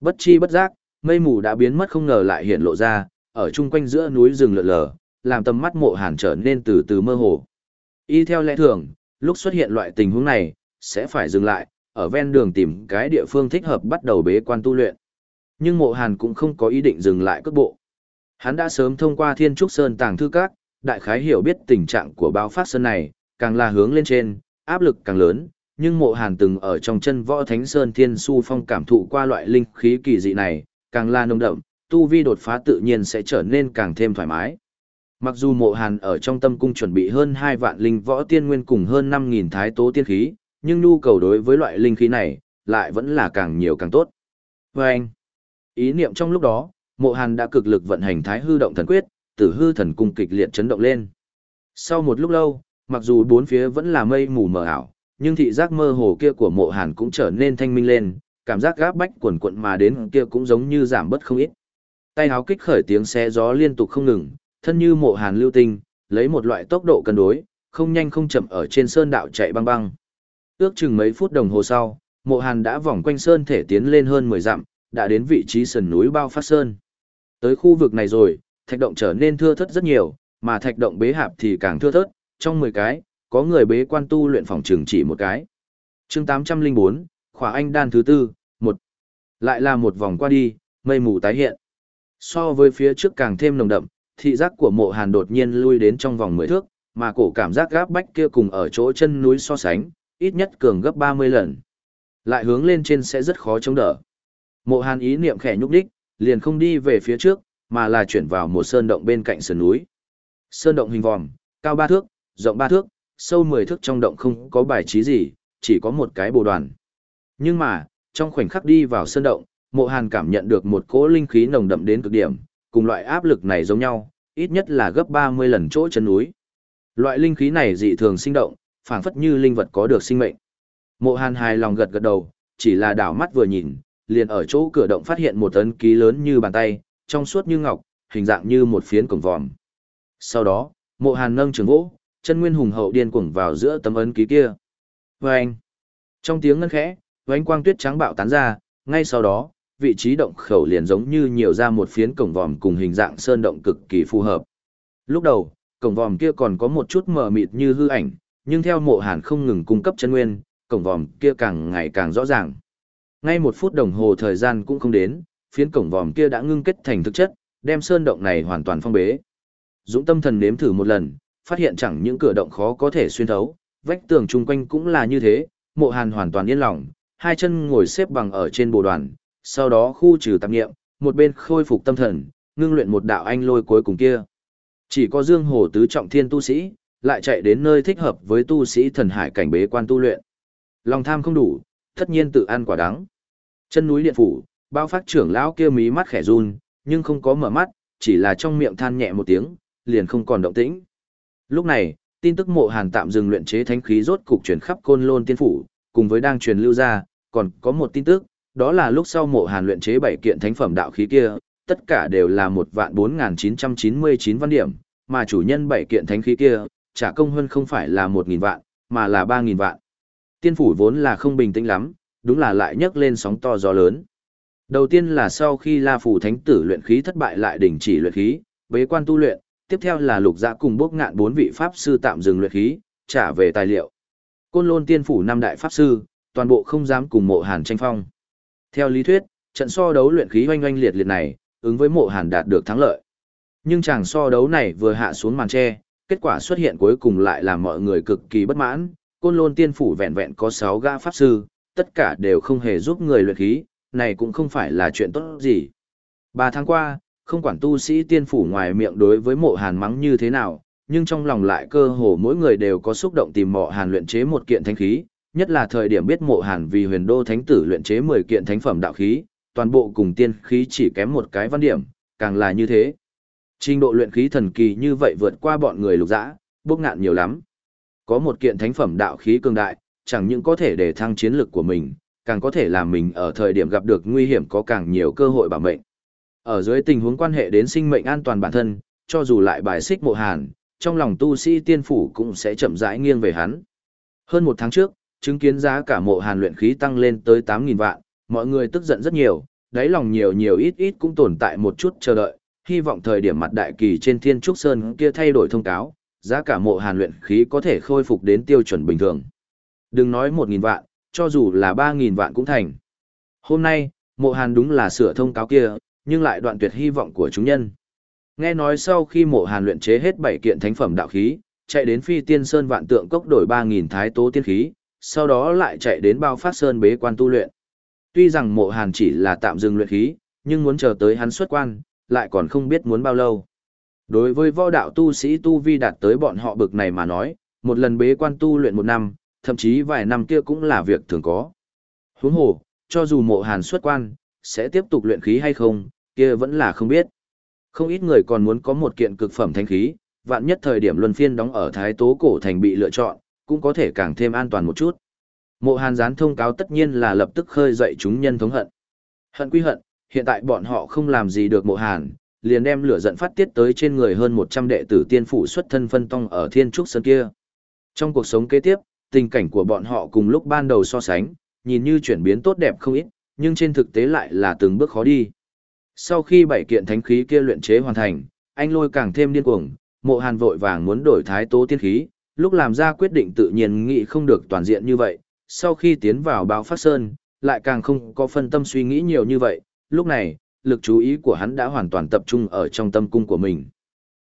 Bất chi bất giác, mây mù đã biến mất không ngờ lại hiện lộ ra, ở chung quanh giữa núi rừng lượn lờ, làm tầm mắt mộ hàn trở nên từ từ mơ hồ. Y theo lẽ thường, lúc xuất hiện loại tình huống này, sẽ phải dừng lại, ở ven đường tìm cái địa phương thích hợp bắt đầu bế quan tu luyện. Nhưng mộ hàn cũng không có ý định dừng lại cước bộ. Hắn đã sớm thông qua thiên trúc sơn tàng thư các, đại khái hiểu biết tình trạng của báo phát sơn này, càng là hướng lên trên, áp lực càng lớn, nhưng mộ hàn từng ở trong chân võ thánh sơn thiên su phong cảm thụ qua loại linh khí kỳ dị này, càng là nông đậm, tu vi đột phá tự nhiên sẽ trở nên càng thêm thoải mái. Mặc dù mộ hàn ở trong tâm cung chuẩn bị hơn 2 vạn linh võ tiên nguyên cùng hơn 5.000 thái tố tiên khí, nhưng nhu cầu đối với loại linh khí này, lại vẫn là càng nhiều càng tốt. Và anh, ý niệm trong lúc đó, mộ hàn đã cực lực vận hành thái hư động thần quyết, tử hư thần cung kịch liệt chấn động lên. Sau một lúc lâu, mặc dù bốn phía vẫn là mây mù mờ ảo, nhưng thị giác mơ hồ kia của mộ hàn cũng trở nên thanh minh lên, cảm giác gáp bách quần quận mà đến kia cũng giống như giảm bớt không ít. Tay háo kích khởi tiếng xé gió liên tục không ngừng, thân như mộ hàn lưu tinh, lấy một loại tốc độ cân đối, không nhanh không chậm ở trên sơn đạo chạy băng băng. Ước chừng mấy phút đồng hồ sau, mộ hàn đã vòng quanh sơn thể tiến lên hơn 10 dặm, đã đến vị trí sườn núi bao phát sơn. Tới khu vực này rồi, thạch động trở nên thưa thớt rất nhiều, mà thạch động bế hạp thì càng thưa thớt, trong 10 cái, có người bế quan tu luyện phòng trường chỉ một cái. chương 804, khỏa anh đan thứ tư, một Lại là một vòng qua đi, mây mù tái hiện. So với phía trước càng thêm nồng đậm, thị giác của mộ hàn đột nhiên lui đến trong vòng 10 thước, mà cổ cảm giác gáp bách kia cùng ở chỗ chân núi so sánh, ít nhất cường gấp 30 lần. Lại hướng lên trên sẽ rất khó chống đỡ. Mộ hàn ý niệm khẽ nhúc đích, liền không đi về phía trước, mà là chuyển vào một sơn động bên cạnh sườn núi. Sơn động hình vòm, cao 3 thước, rộng 3 thước, sâu 10 thước trong động không có bài trí gì, chỉ có một cái bồ đoàn. Nhưng mà, trong khoảnh khắc đi vào sơn động, mộ hàn cảm nhận được một cỗ linh khí nồng đậm đến cực điểm, cùng loại áp lực này giống nhau, ít nhất là gấp 30 lần chỗ chân núi. Loại linh khí này dị thường sinh động, phảng phất như linh vật có được sinh mệnh. Mộ Hàn hài lòng gật gật đầu, chỉ là đảo mắt vừa nhìn, liền ở chỗ cửa động phát hiện một ấn ký lớn như bàn tay, trong suốt như ngọc, hình dạng như một phiến cổng vòm. Sau đó, Mộ Hàn nâng trường gỗ, chân nguyên hùng hậu điên cuồng vào giữa tấm ấn ký kia. Vâng! Trong tiếng ngân khẽ, vánh quang tuyết trắng bạo tán ra, ngay sau đó, vị trí động khẩu liền giống như nhiều ra một phiến cổng vòm cùng hình dạng sơn động cực kỳ phù hợp. Lúc đầu, cổng vòm kia còn có một chút mờ mịt như hư ảnh, nhưng theo mộ hàn không ngừng cung cấp chân nguyên, cổng vòm kia càng ngày càng rõ ràng. Ngay một phút đồng hồ thời gian cũng không đến, phiến cổng vòm kia đã ngưng kết thành thực chất, đem sơn động này hoàn toàn phong bế. Dũng tâm thần nếm thử một lần, phát hiện chẳng những cửa động khó có thể xuyên thấu, vách tường chung quanh cũng là như thế, mộ hàn hoàn toàn yên lòng, hai chân ngồi xếp bằng ở trên bồ đoàn, sau đó khu trừ tạp nghiệm, một bên khôi phục tâm thần, ngưng luyện một đạo anh lôi cuối cùng kia. Chỉ có Dương Hồ tứ trọng thiên tu sĩ, lại chạy đến nơi thích hợp với tu sĩ thần hải cảnh bế quan tu luyện. Lòng tham không đủ, tất nhiên tự ăn quả đắng. Chân núi điện phủ, bao phát trưởng lão kia mí mắt khẽ run, nhưng không có mở mắt, chỉ là trong miệng than nhẹ một tiếng, liền không còn động tĩnh. Lúc này, tin tức mộ hàn tạm dừng luyện chế thánh khí rốt cục chuyển khắp côn lôn tiên phủ, cùng với đang truyền lưu ra, còn có một tin tức, đó là lúc sau mộ hàn luyện chế bảy kiện thánh phẩm đạo khí kia, tất cả đều là một vạn bốn nghìn chín trăm chín mươi chín văn điểm, mà chủ nhân bảy kiện thánh khí kia, trả công hơn không phải là một nghìn vạn, mà là ba nghìn vạn. Tiên phủ vốn là không bình tĩnh lắm, đúng là lại nhấc lên sóng to gió lớn. Đầu tiên là sau khi La phủ thánh tử luyện khí thất bại lại đình chỉ luyện khí, bế quan tu luyện, tiếp theo là lục dạ cùng bốc ngạn bốn vị pháp sư tạm dừng luyện khí, trả về tài liệu. Côn lôn tiên phủ năm đại pháp sư, toàn bộ không dám cùng mộ hàn tranh phong. Theo lý thuyết, trận so đấu luyện khí oanh oanh liệt liệt này, ứng với mộ hàn đạt được thắng lợi. Nhưng chàng so đấu này vừa hạ xuống màn tre, kết quả xuất hiện cuối cùng lại làm mọi người cực kỳ bất mãn. Côn lôn tiên phủ vẹn vẹn có 6 gã pháp sư, tất cả đều không hề giúp người luyện khí, này cũng không phải là chuyện tốt gì. Ba tháng qua, không quản tu sĩ tiên phủ ngoài miệng đối với mộ hàn mắng như thế nào, nhưng trong lòng lại cơ hồ mỗi người đều có xúc động tìm mộ hàn luyện chế một kiện thánh khí, nhất là thời điểm biết mộ hàn vì huyền đô thánh tử luyện chế 10 kiện thánh phẩm đạo khí, toàn bộ cùng tiên khí chỉ kém một cái văn điểm, càng là như thế. Trình độ luyện khí thần kỳ như vậy vượt qua bọn người lục dã, bốc ngạn nhiều lắm. Có một kiện thánh phẩm đạo khí cường đại, chẳng những có thể để thăng chiến lực của mình, càng có thể làm mình ở thời điểm gặp được nguy hiểm có càng nhiều cơ hội bảo mệnh. Ở dưới tình huống quan hệ đến sinh mệnh an toàn bản thân, cho dù lại bài xích mộ hàn, trong lòng tu sĩ tiên phủ cũng sẽ chậm rãi nghiêng về hắn. Hơn một tháng trước, chứng kiến giá cả mộ hàn luyện khí tăng lên tới 8.000 vạn, mọi người tức giận rất nhiều, đáy lòng nhiều nhiều ít ít cũng tồn tại một chút chờ đợi, hy vọng thời điểm mặt đại kỳ trên thiên trúc sơn kia thay đổi thông cáo, giá cả mộ hàn luyện khí có thể khôi phục đến tiêu chuẩn bình thường. Đừng nói 1.000 vạn, cho dù là 3.000 vạn cũng thành. Hôm nay, mộ hàn đúng là sửa thông cáo kia, nhưng lại đoạn tuyệt hy vọng của chúng nhân. Nghe nói sau khi mộ hàn luyện chế hết 7 kiện thánh phẩm đạo khí, chạy đến phi tiên sơn vạn tượng cốc đổi 3.000 thái tố tiên khí, sau đó lại chạy đến bao phát sơn bế quan tu luyện. Tuy rằng mộ hàn chỉ là tạm dừng luyện khí, nhưng muốn chờ tới hắn xuất quan, lại còn không biết muốn bao lâu. Đối với võ đạo tu sĩ tu vi đạt tới bọn họ bực này mà nói, một lần bế quan tu luyện một năm, thậm chí vài năm kia cũng là việc thường có. Huống hồ, cho dù mộ hàn xuất quan, sẽ tiếp tục luyện khí hay không, kia vẫn là không biết. Không ít người còn muốn có một kiện cực phẩm thanh khí, vạn nhất thời điểm luân phiên đóng ở thái tố cổ thành bị lựa chọn, cũng có thể càng thêm an toàn một chút. Mộ hàn gián thông cáo tất nhiên là lập tức khơi dậy chúng nhân thống hận. Hận quy hận, hiện tại bọn họ không làm gì được mộ hàn, liền đem lửa giận phát tiết tới trên người hơn 100 đệ tử tiên phủ xuất thân phân tông ở thiên trúc sơn kia. Trong cuộc sống kế tiếp, tình cảnh của bọn họ cùng lúc ban đầu so sánh, nhìn như chuyển biến tốt đẹp không ít, nhưng trên thực tế lại là từng bước khó đi. Sau khi bảy kiện thánh khí kia luyện chế hoàn thành, anh lôi càng thêm điên cuồng, mộ hàn vội vàng muốn đổi thái tố tiên khí, lúc làm ra quyết định tự nhiên nghĩ không được toàn diện như vậy, sau khi tiến vào báo phát sơn, lại càng không có phân tâm suy nghĩ nhiều như vậy, lúc này, lực chú ý của hắn đã hoàn toàn tập trung ở trong tâm cung của mình.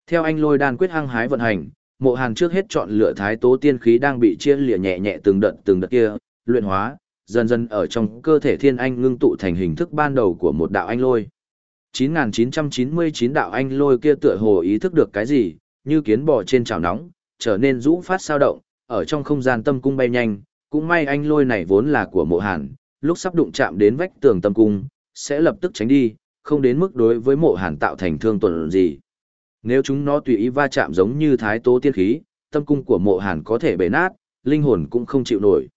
Theo anh lôi đan quyết hăng hái vận hành, mộ hàn trước hết chọn lựa thái tố tiên khí đang bị chia lịa nhẹ nhẹ từng đợt từng đợt kia, luyện hóa, dần dần ở trong cơ thể thiên anh ngưng tụ thành hình thức ban đầu của một đạo anh lôi. 9999 đạo anh lôi kia tựa hồ ý thức được cái gì, như kiến bò trên chảo nóng, trở nên rũ phát sao động, ở trong không gian tâm cung bay nhanh, cũng may anh lôi này vốn là của mộ hàn, lúc sắp đụng chạm đến vách tường tâm cung, sẽ lập tức tránh đi, không đến mức đối với mộ hàn tạo thành thương tổn gì. Nếu chúng nó tùy ý va chạm giống như thái tố tiên khí, tâm cung của mộ hàn có thể bể nát, linh hồn cũng không chịu nổi.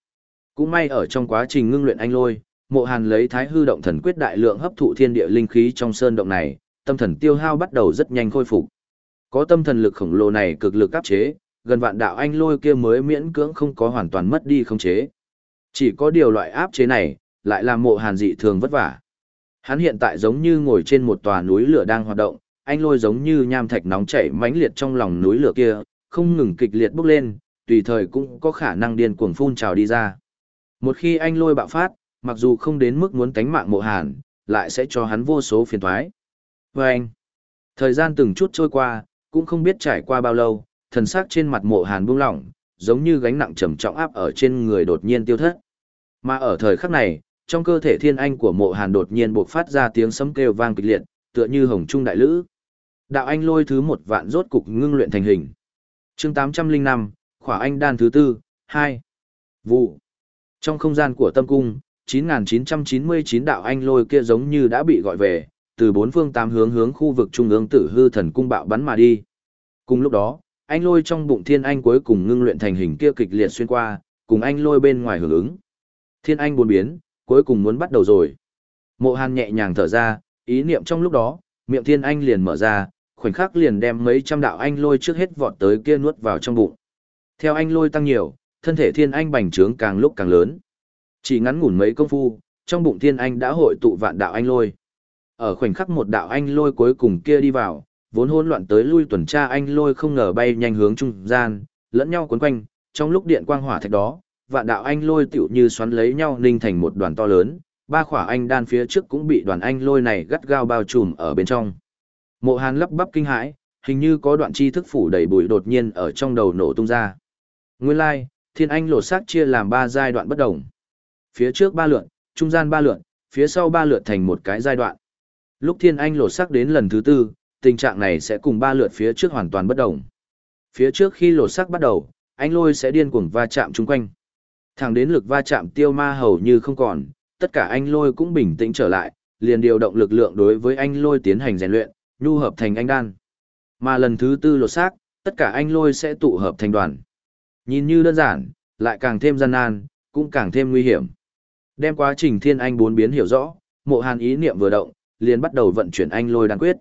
Cũng may ở trong quá trình ngưng luyện anh lôi, mộ hàn lấy thái hư động thần quyết đại lượng hấp thụ thiên địa linh khí trong sơn động này, tâm thần tiêu hao bắt đầu rất nhanh khôi phục. Có tâm thần lực khổng lồ này cực lực áp chế, gần vạn đạo anh lôi kia mới miễn cưỡng không có hoàn toàn mất đi không chế. Chỉ có điều loại áp chế này, lại làm mộ hàn dị thường vất vả. Hắn hiện tại giống như ngồi trên một tòa núi lửa đang hoạt động, anh lôi giống như nham thạch nóng chảy mãnh liệt trong lòng núi lửa kia, không ngừng kịch liệt bốc lên, tùy thời cũng có khả năng điên cuồng phun trào đi ra. Một khi anh lôi bạo phát, mặc dù không đến mức muốn tánh mạng mộ hàn, lại sẽ cho hắn vô số phiền thoái. Và anh, thời gian từng chút trôi qua, cũng không biết trải qua bao lâu, thần sắc trên mặt mộ hàn buông lỏng, giống như gánh nặng trầm trọng áp ở trên người đột nhiên tiêu thất. Mà ở thời khắc này, trong cơ thể thiên anh của mộ hàn đột nhiên bộc phát ra tiếng sấm kêu vang kịch liệt, tựa như hồng trung đại lữ. Đạo anh lôi thứ một vạn rốt cục ngưng luyện thành hình. chương 805, khỏa anh đan thứ tư, 2. Vụ. Trong không gian của tâm cung, 9.999 đạo anh lôi kia giống như đã bị gọi về, từ bốn phương tám hướng hướng khu vực trung ương tử hư thần cung bạo bắn mà đi. Cùng lúc đó, anh lôi trong bụng thiên anh cuối cùng ngưng luyện thành hình kia kịch liệt xuyên qua, cùng anh lôi bên ngoài hưởng ứng. Thiên anh buồn biến, cuối cùng muốn bắt đầu rồi. Mộ Hàn nhẹ nhàng thở ra, ý niệm trong lúc đó, miệng thiên anh liền mở ra, khoảnh khắc liền đem mấy trăm đạo anh lôi trước hết vọt tới kia nuốt vào trong bụng. Theo anh lôi tăng nhiều, thân thể thiên anh bành trướng càng lúc càng lớn. Chỉ ngắn ngủn mấy công phu, trong bụng thiên anh đã hội tụ vạn đạo anh lôi. Ở khoảnh khắc một đạo anh lôi cuối cùng kia đi vào, vốn hỗn loạn tới lui tuần tra anh lôi không ngờ bay nhanh hướng trung gian, lẫn nhau cuốn quanh, trong lúc điện quang hỏa thạch đó, vạn đạo anh lôi tựu như xoắn lấy nhau ninh thành một đoàn to lớn, ba khỏa anh đan phía trước cũng bị đoàn anh lôi này gắt gao bao trùm ở bên trong. Mộ Hàn lắp bắp kinh hãi, hình như có đoạn chi thức phủ đầy bụi đột nhiên ở trong đầu nổ tung ra. Nguyên lai, like, thiên anh lột xác chia làm ba giai đoạn bất đồng. Phía trước ba lượn, trung gian ba lượn, phía sau ba lượt thành một cái giai đoạn. Lúc thiên anh lột sắc đến lần thứ tư, tình trạng này sẽ cùng ba lượt phía trước hoàn toàn bất đồng. Phía trước khi lột sắc bắt đầu, anh lôi sẽ điên cuồng va chạm chung quanh. Thẳng đến lực va chạm tiêu ma hầu như không còn, tất cả anh lôi cũng bình tĩnh trở lại, liền điều động lực lượng đối với anh lôi tiến hành rèn luyện, nhu hợp thành anh đan. Mà lần thứ tư lột xác, tất cả anh lôi sẽ tụ hợp thành đoàn. Nhìn như đơn giản, lại càng thêm gian nan, cũng càng thêm nguy hiểm. Đem quá trình thiên anh bốn biến hiểu rõ, mộ hàn ý niệm vừa động, liền bắt đầu vận chuyển anh lôi đan quyết.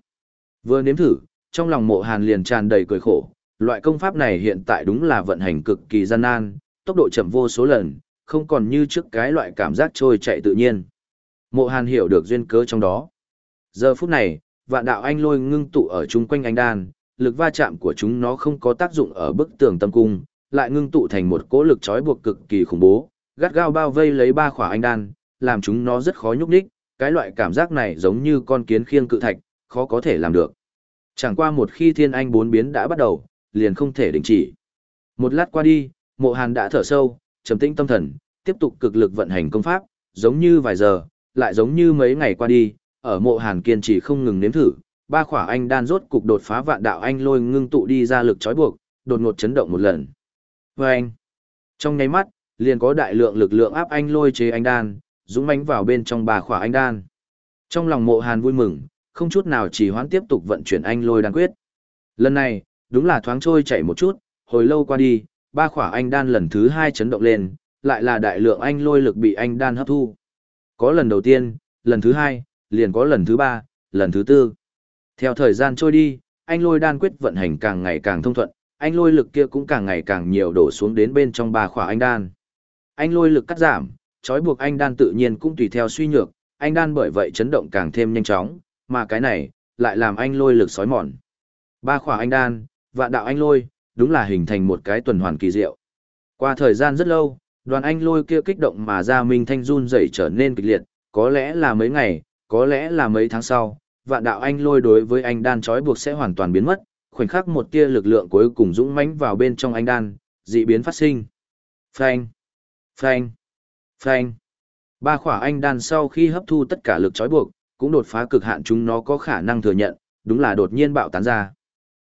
Vừa nếm thử, trong lòng mộ hàn liền tràn đầy cười khổ, loại công pháp này hiện tại đúng là vận hành cực kỳ gian nan, tốc độ chậm vô số lần, không còn như trước cái loại cảm giác trôi chạy tự nhiên. Mộ Hàn hiểu được duyên cớ trong đó. Giờ phút này, vạn đạo anh lôi ngưng tụ ở chung quanh anh đan, lực va chạm của chúng nó không có tác dụng ở bức tường tâm cung, lại ngưng tụ thành một cỗ lực trói buộc cực kỳ khủng bố, gắt gao bao vây lấy ba khỏa anh đan, làm chúng nó rất khó nhúc nhích, cái loại cảm giác này giống như con kiến khiêng cự thạch, khó có thể làm được. Chẳng qua một khi thiên anh bốn biến đã bắt đầu, liền không thể đình chỉ. Một lát qua đi, mộ hàn đã thở sâu, trầm tĩnh tâm thần, tiếp tục cực lực vận hành công pháp, giống như vài giờ, lại giống như mấy ngày qua đi, ở mộ hàn kiên trì không ngừng nếm thử, ba khỏa anh đan rốt cục đột phá vạn đạo anh lôi ngưng tụ đi ra lực trói buộc, đột ngột chấn động một lần. Và anh, trong nháy mắt, liền có đại lượng lực lượng áp anh lôi chế anh đan, dũng mãnh vào bên trong ba khỏa anh đan. Trong lòng mộ hàn vui mừng, không chút nào chỉ hoãn tiếp tục vận chuyển anh lôi đan quyết. Lần này, đúng là thoáng trôi chảy một chút, hồi lâu qua đi, ba khỏa anh đan lần thứ hai chấn động lên, lại là đại lượng anh lôi lực bị anh đan hấp thu. Có lần đầu tiên, lần thứ hai, liền có lần thứ ba, lần thứ tư. Theo thời gian trôi đi, anh lôi đan quyết vận hành càng ngày càng thông thuận, anh lôi lực kia cũng càng ngày càng nhiều đổ xuống đến bên trong ba khỏa anh đan. Anh lôi lực cắt giảm, trói buộc anh đan tự nhiên cũng tùy theo suy nhược, anh đan bởi vậy chấn động càng thêm nhanh chóng, mà cái này lại làm anh lôi lực sói mòn. Ba khỏa anh đan, vạn đạo anh lôi, đúng là hình thành một cái tuần hoàn kỳ diệu. Qua thời gian rất lâu, đoàn anh lôi kia kích động mà ra minh thanh run rẩy trở nên kịch liệt, có lẽ là mấy ngày, có lẽ là mấy tháng sau, vạn đạo anh lôi đối với anh đan trói buộc sẽ hoàn toàn biến mất, khoảnh khắc một tia lực lượng cuối cùng dũng mãnh vào bên trong anh đan, dị biến phát sinh. Phanh, phanh, phanh. Ba khỏa anh đan sau khi hấp thu tất cả lực trói buộc, cũng đột phá cực hạn chúng nó có khả năng thừa nhận, đúng là đột nhiên bạo tán ra.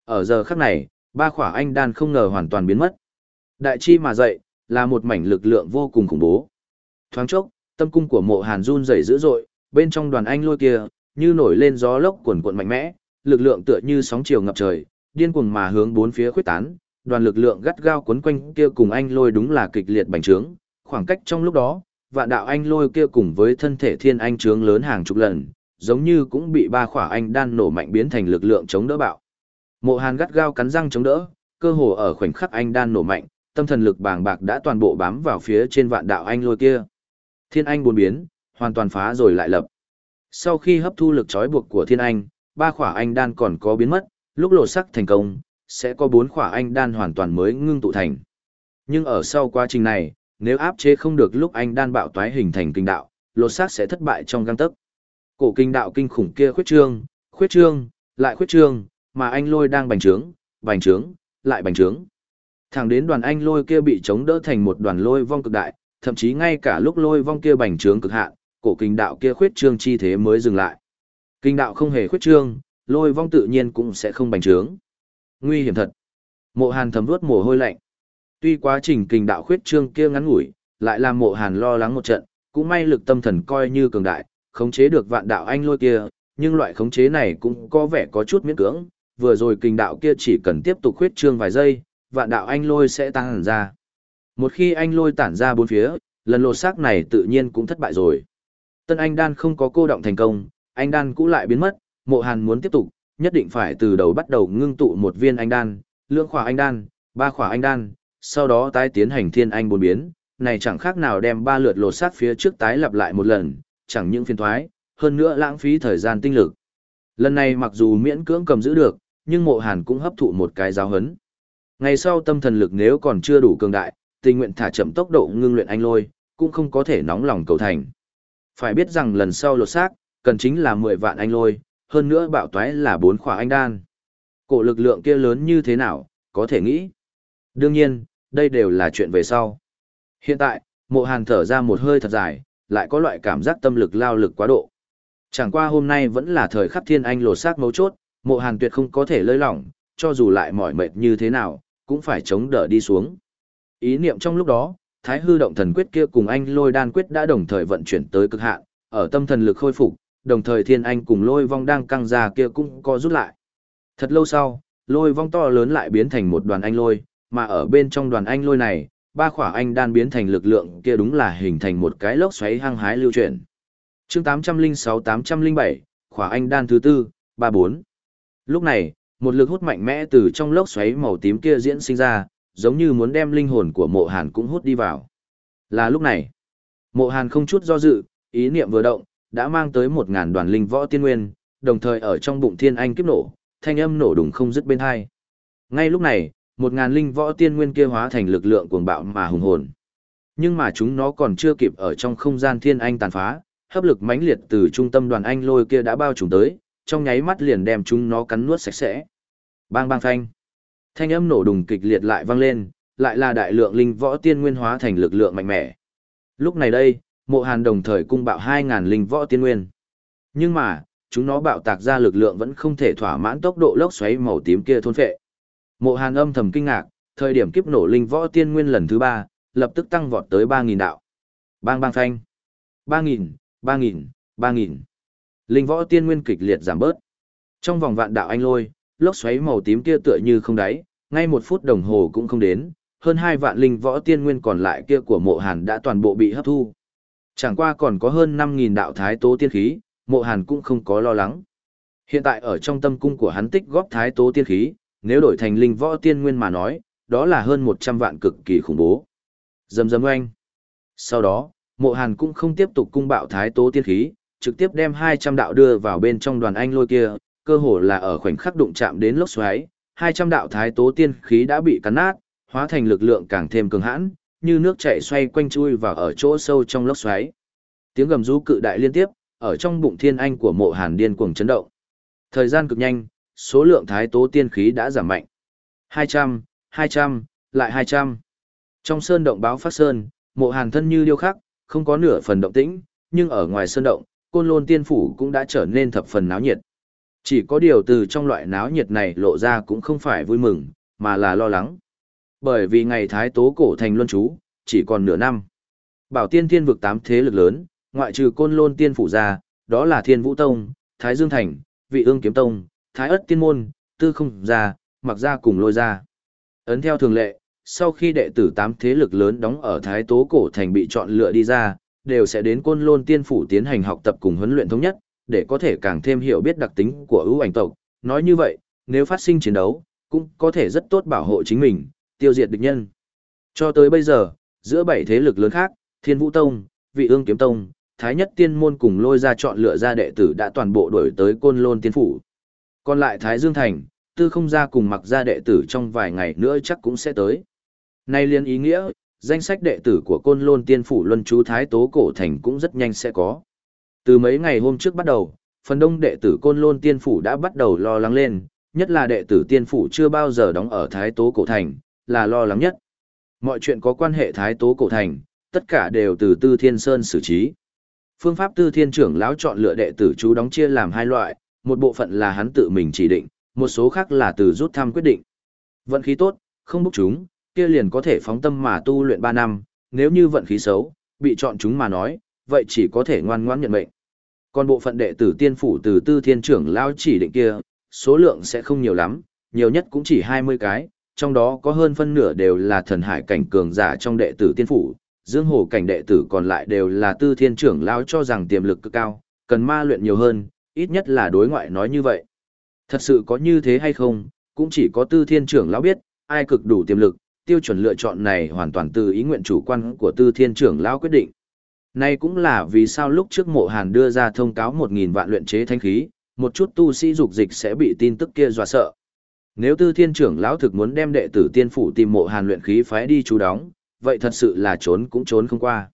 Ở giờ khắc này, ba khỏa anh đan không ngờ hoàn toàn biến mất. Đại chi mà dậy, là một mảnh lực lượng vô cùng khủng bố. Thoáng chốc, tâm cung của mộ hàn run rẩy dữ dội, bên trong đoàn anh lôi kia, như nổi lên gió lốc cuồn cuộn mạnh mẽ, lực lượng tựa như sóng chiều ngập trời, điên cuồng mà hướng bốn phía khuyết tán, đoàn lực lượng gắt gao quấn quanh kia cùng anh lôi đúng là kịch liệt bành trướng, khoảng cách trong lúc đó, vạn đạo anh lôi kia cùng với thân thể thiên anh trướng lớn hàng chục lần, giống như cũng bị ba khỏa anh đan nổ mạnh biến thành lực lượng chống đỡ bạo. Mộ Hàn gắt gao cắn răng chống đỡ, cơ hồ ở khoảnh khắc anh đan nổ mạnh, tâm thần lực bàng bạc đã toàn bộ bám vào phía trên vạn đạo anh lôi kia. Thiên anh buồn biến, hoàn toàn phá rồi lại lập. Sau khi hấp thu lực trói buộc của thiên anh, ba khỏa anh đan còn có biến mất, lúc lộ sắc thành công, sẽ có bốn khỏa anh đan hoàn toàn mới ngưng tụ thành. Nhưng ở sau quá trình này, nếu áp chế không được lúc anh đan bạo toái hình thành kinh đạo, lột xác sẽ thất bại trong găng tấc. Cổ kinh đạo kinh khủng kia khuyết trương, khuyết trương, lại khuyết trương, mà anh lôi đang bành trướng, bành trướng, lại bành trướng. Thẳng đến đoàn anh lôi kia bị chống đỡ thành một đoàn lôi vong cực đại, thậm chí ngay cả lúc lôi vong kia bành trướng cực hạn, cổ kinh đạo kia khuyết trương chi thế mới dừng lại. Kinh đạo không hề khuyết trương, lôi vong tự nhiên cũng sẽ không bành trướng. Nguy hiểm thật. Mộ Hàn thầm vuốt mồ hôi lạnh. Tuy quá trình kinh đạo khuyết trương kia ngắn ngủi, lại làm Mộ Hàn lo lắng một trận, cũng may lực tâm thần coi như cường đại, khống chế được vạn đạo anh lôi kia, nhưng loại khống chế này cũng có vẻ có chút miễn cưỡng, vừa rồi kinh đạo kia chỉ cần tiếp tục khuyết trương vài giây, vạn đạo anh lôi sẽ tăng hẳn ra. Một khi anh lôi tản ra bốn phía, lần lột xác này tự nhiên cũng thất bại rồi. Tân anh đan không có cô động thành công, anh đan cũ lại biến mất, mộ hàn muốn tiếp tục, nhất định phải từ đầu bắt đầu ngưng tụ một viên anh đan, lưỡng khỏa anh đan, ba khỏa anh đan, sau đó tái tiến hành thiên anh bốn biến, này chẳng khác nào đem ba lượt lột xác phía trước tái lặp lại một lần, chẳng những phiền thoái, hơn nữa lãng phí thời gian tinh lực. Lần này mặc dù miễn cưỡng cầm giữ được, nhưng mộ hàn cũng hấp thụ một cái giáo hấn. Ngày sau tâm thần lực nếu còn chưa đủ cường đại, tình nguyện thả chậm tốc độ ngưng luyện anh lôi, cũng không có thể nóng lòng cầu thành. Phải biết rằng lần sau lột xác, cần chính là 10 vạn anh lôi, hơn nữa bạo toái là 4 khỏa anh đan. Cổ lực lượng kia lớn như thế nào, có thể nghĩ. Đương nhiên, đây đều là chuyện về sau. Hiện tại, mộ hàn thở ra một hơi thật dài, lại có loại cảm giác tâm lực lao lực quá độ. Chẳng qua hôm nay vẫn là thời khắc thiên anh lột xác mấu chốt, mộ hàn tuyệt không có thể lơi lỏng, cho dù lại mỏi mệt như thế nào, cũng phải chống đỡ đi xuống. Ý niệm trong lúc đó, Thái hư động thần quyết kia cùng anh lôi đan quyết đã đồng thời vận chuyển tới cực hạn, ở tâm thần lực khôi phục, đồng thời thiên anh cùng lôi vong đang căng ra kia cũng co rút lại. Thật lâu sau, lôi vong to lớn lại biến thành một đoàn anh lôi, mà ở bên trong đoàn anh lôi này, ba khỏa anh đan biến thành lực lượng kia đúng là hình thành một cái lốc xoáy hăng hái lưu chuyển. chương 806-807, khỏa anh đan thứ tư, 34. Lúc này, một lực hút mạnh mẽ từ trong lốc xoáy màu tím kia diễn sinh ra, giống như muốn đem linh hồn của mộ hàn cũng hút đi vào. Là lúc này, mộ hàn không chút do dự, ý niệm vừa động, đã mang tới một ngàn đoàn linh võ tiên nguyên, đồng thời ở trong bụng thiên anh kiếp nổ, thanh âm nổ đùng không dứt bên hai. Ngay lúc này, một ngàn linh võ tiên nguyên kia hóa thành lực lượng cuồng bạo mà hùng hồn. Nhưng mà chúng nó còn chưa kịp ở trong không gian thiên anh tàn phá, hấp lực mãnh liệt từ trung tâm đoàn anh lôi kia đã bao trùm tới, trong nháy mắt liền đem chúng nó cắn nuốt sạch sẽ. Bang bang phanh. Thanh âm nổ đùng kịch liệt lại vang lên, lại là đại lượng linh võ tiên nguyên hóa thành lực lượng mạnh mẽ. Lúc này đây, mộ hàn đồng thời cung bạo hai ngàn linh võ tiên nguyên. Nhưng mà, chúng nó bạo tạc ra lực lượng vẫn không thể thỏa mãn tốc độ lốc xoáy màu tím kia thôn phệ. Mộ hàn âm thầm kinh ngạc, thời điểm kiếp nổ linh võ tiên nguyên lần thứ 3, lập tức tăng vọt tới 3.000 đạo. Bang bang phanh. 3.000, 3.000, 3.000. Linh võ tiên nguyên kịch liệt giảm bớt. Trong vòng vạn đạo anh lôi, lốc xoáy màu tím kia tựa như không đáy, ngay một phút đồng hồ cũng không đến, hơn hai vạn linh võ tiên nguyên còn lại kia của mộ hàn đã toàn bộ bị hấp thu. Chẳng qua còn có hơn 5.000 đạo thái tố tiên khí, mộ hàn cũng không có lo lắng. Hiện tại ở trong tâm cung của hắn tích góp thái tố tiên khí, nếu đổi thành linh võ tiên nguyên mà nói, đó là hơn 100 vạn cực kỳ khủng bố. Dầm dầm oanh. Sau đó, mộ hàn cũng không tiếp tục cung bạo thái tố tiên khí, trực tiếp đem 200 đạo đưa vào bên trong đoàn anh lôi kia, cơ hồ là ở khoảnh khắc đụng chạm đến lốc xoáy, 200 đạo thái tố tiên khí đã bị cắn nát, hóa thành lực lượng càng thêm cường hãn, như nước chảy xoay quanh chui vào ở chỗ sâu trong lốc xoáy. Tiếng gầm rú cự đại liên tiếp, ở trong bụng thiên anh của mộ hàn điên cuồng chấn động. Thời gian cực nhanh, số lượng thái tố tiên khí đã giảm mạnh. 200, 200, lại 200. Trong sơn động báo phát sơn, mộ hàn thân như điêu khắc, không có nửa phần động tĩnh, nhưng ở ngoài sơn động, côn lôn tiên phủ cũng đã trở nên thập phần náo nhiệt. Chỉ có điều từ trong loại náo nhiệt này lộ ra cũng không phải vui mừng, mà là lo lắng. Bởi vì ngày thái tố cổ thành luân chú, chỉ còn nửa năm. Bảo tiên thiên vực tám thế lực lớn, ngoại trừ côn lôn tiên phủ ra, đó là thiên vũ tông, thái dương thành, vị ương kiếm tông, thái ất tiên môn, tư không ra, mặc ra cùng lôi ra. Ấn theo thường lệ, sau khi đệ tử tám thế lực lớn đóng ở thái tố cổ thành bị chọn lựa đi ra, đều sẽ đến côn lôn tiên phủ tiến hành học tập cùng huấn luyện thống nhất, để có thể càng thêm hiểu biết đặc tính của ưu ảnh tộc. Nói như vậy, nếu phát sinh chiến đấu, cũng có thể rất tốt bảo hộ chính mình, tiêu diệt địch nhân. Cho tới bây giờ, giữa bảy thế lực lớn khác, Thiên Vũ Tông, Vị Ương Kiếm Tông, Thái Nhất Tiên Môn cùng lôi ra chọn lựa ra đệ tử đã toàn bộ đổi tới Côn Lôn Tiên Phủ. Còn lại Thái Dương Thành, Tư Không ra cùng mặc ra đệ tử trong vài ngày nữa chắc cũng sẽ tới. Nay liên ý nghĩa, danh sách đệ tử của Côn Lôn Tiên Phủ Luân Chú Thái Tố Cổ Thành cũng rất nhanh sẽ có. Từ mấy ngày hôm trước bắt đầu, phần đông đệ tử Côn Lôn Tiên Phủ đã bắt đầu lo lắng lên, nhất là đệ tử Tiên Phủ chưa bao giờ đóng ở Thái Tố Cổ Thành, là lo lắng nhất. Mọi chuyện có quan hệ Thái Tố Cổ Thành, tất cả đều từ Tư Thiên Sơn xử trí. Phương pháp Tư Thiên trưởng lão chọn lựa đệ tử chú đóng chia làm hai loại, một bộ phận là hắn tự mình chỉ định, một số khác là từ rút thăm quyết định. Vận khí tốt, không bốc chúng, kia liền có thể phóng tâm mà tu luyện 3 năm, nếu như vận khí xấu, bị chọn chúng mà nói, vậy chỉ có thể ngoan ngoãn nhận mệnh. Còn bộ phận đệ tử tiên phủ từ tư thiên trưởng lao chỉ định kia, số lượng sẽ không nhiều lắm, nhiều nhất cũng chỉ 20 cái, trong đó có hơn phân nửa đều là thần hải cảnh cường giả trong đệ tử tiên phủ, dương hồ cảnh đệ tử còn lại đều là tư thiên trưởng lao cho rằng tiềm lực cực cao, cần ma luyện nhiều hơn, ít nhất là đối ngoại nói như vậy. Thật sự có như thế hay không, cũng chỉ có tư thiên trưởng lão biết, ai cực đủ tiềm lực, tiêu chuẩn lựa chọn này hoàn toàn từ ý nguyện chủ quan của tư thiên trưởng lão quyết định. Nay cũng là vì sao lúc trước mộ hàn đưa ra thông cáo 1.000 vạn luyện chế thanh khí, một chút tu sĩ dục dịch sẽ bị tin tức kia dọa sợ. Nếu tư thiên trưởng lão thực muốn đem đệ tử tiên phủ tìm mộ hàn luyện khí phái đi chú đóng, vậy thật sự là trốn cũng trốn không qua.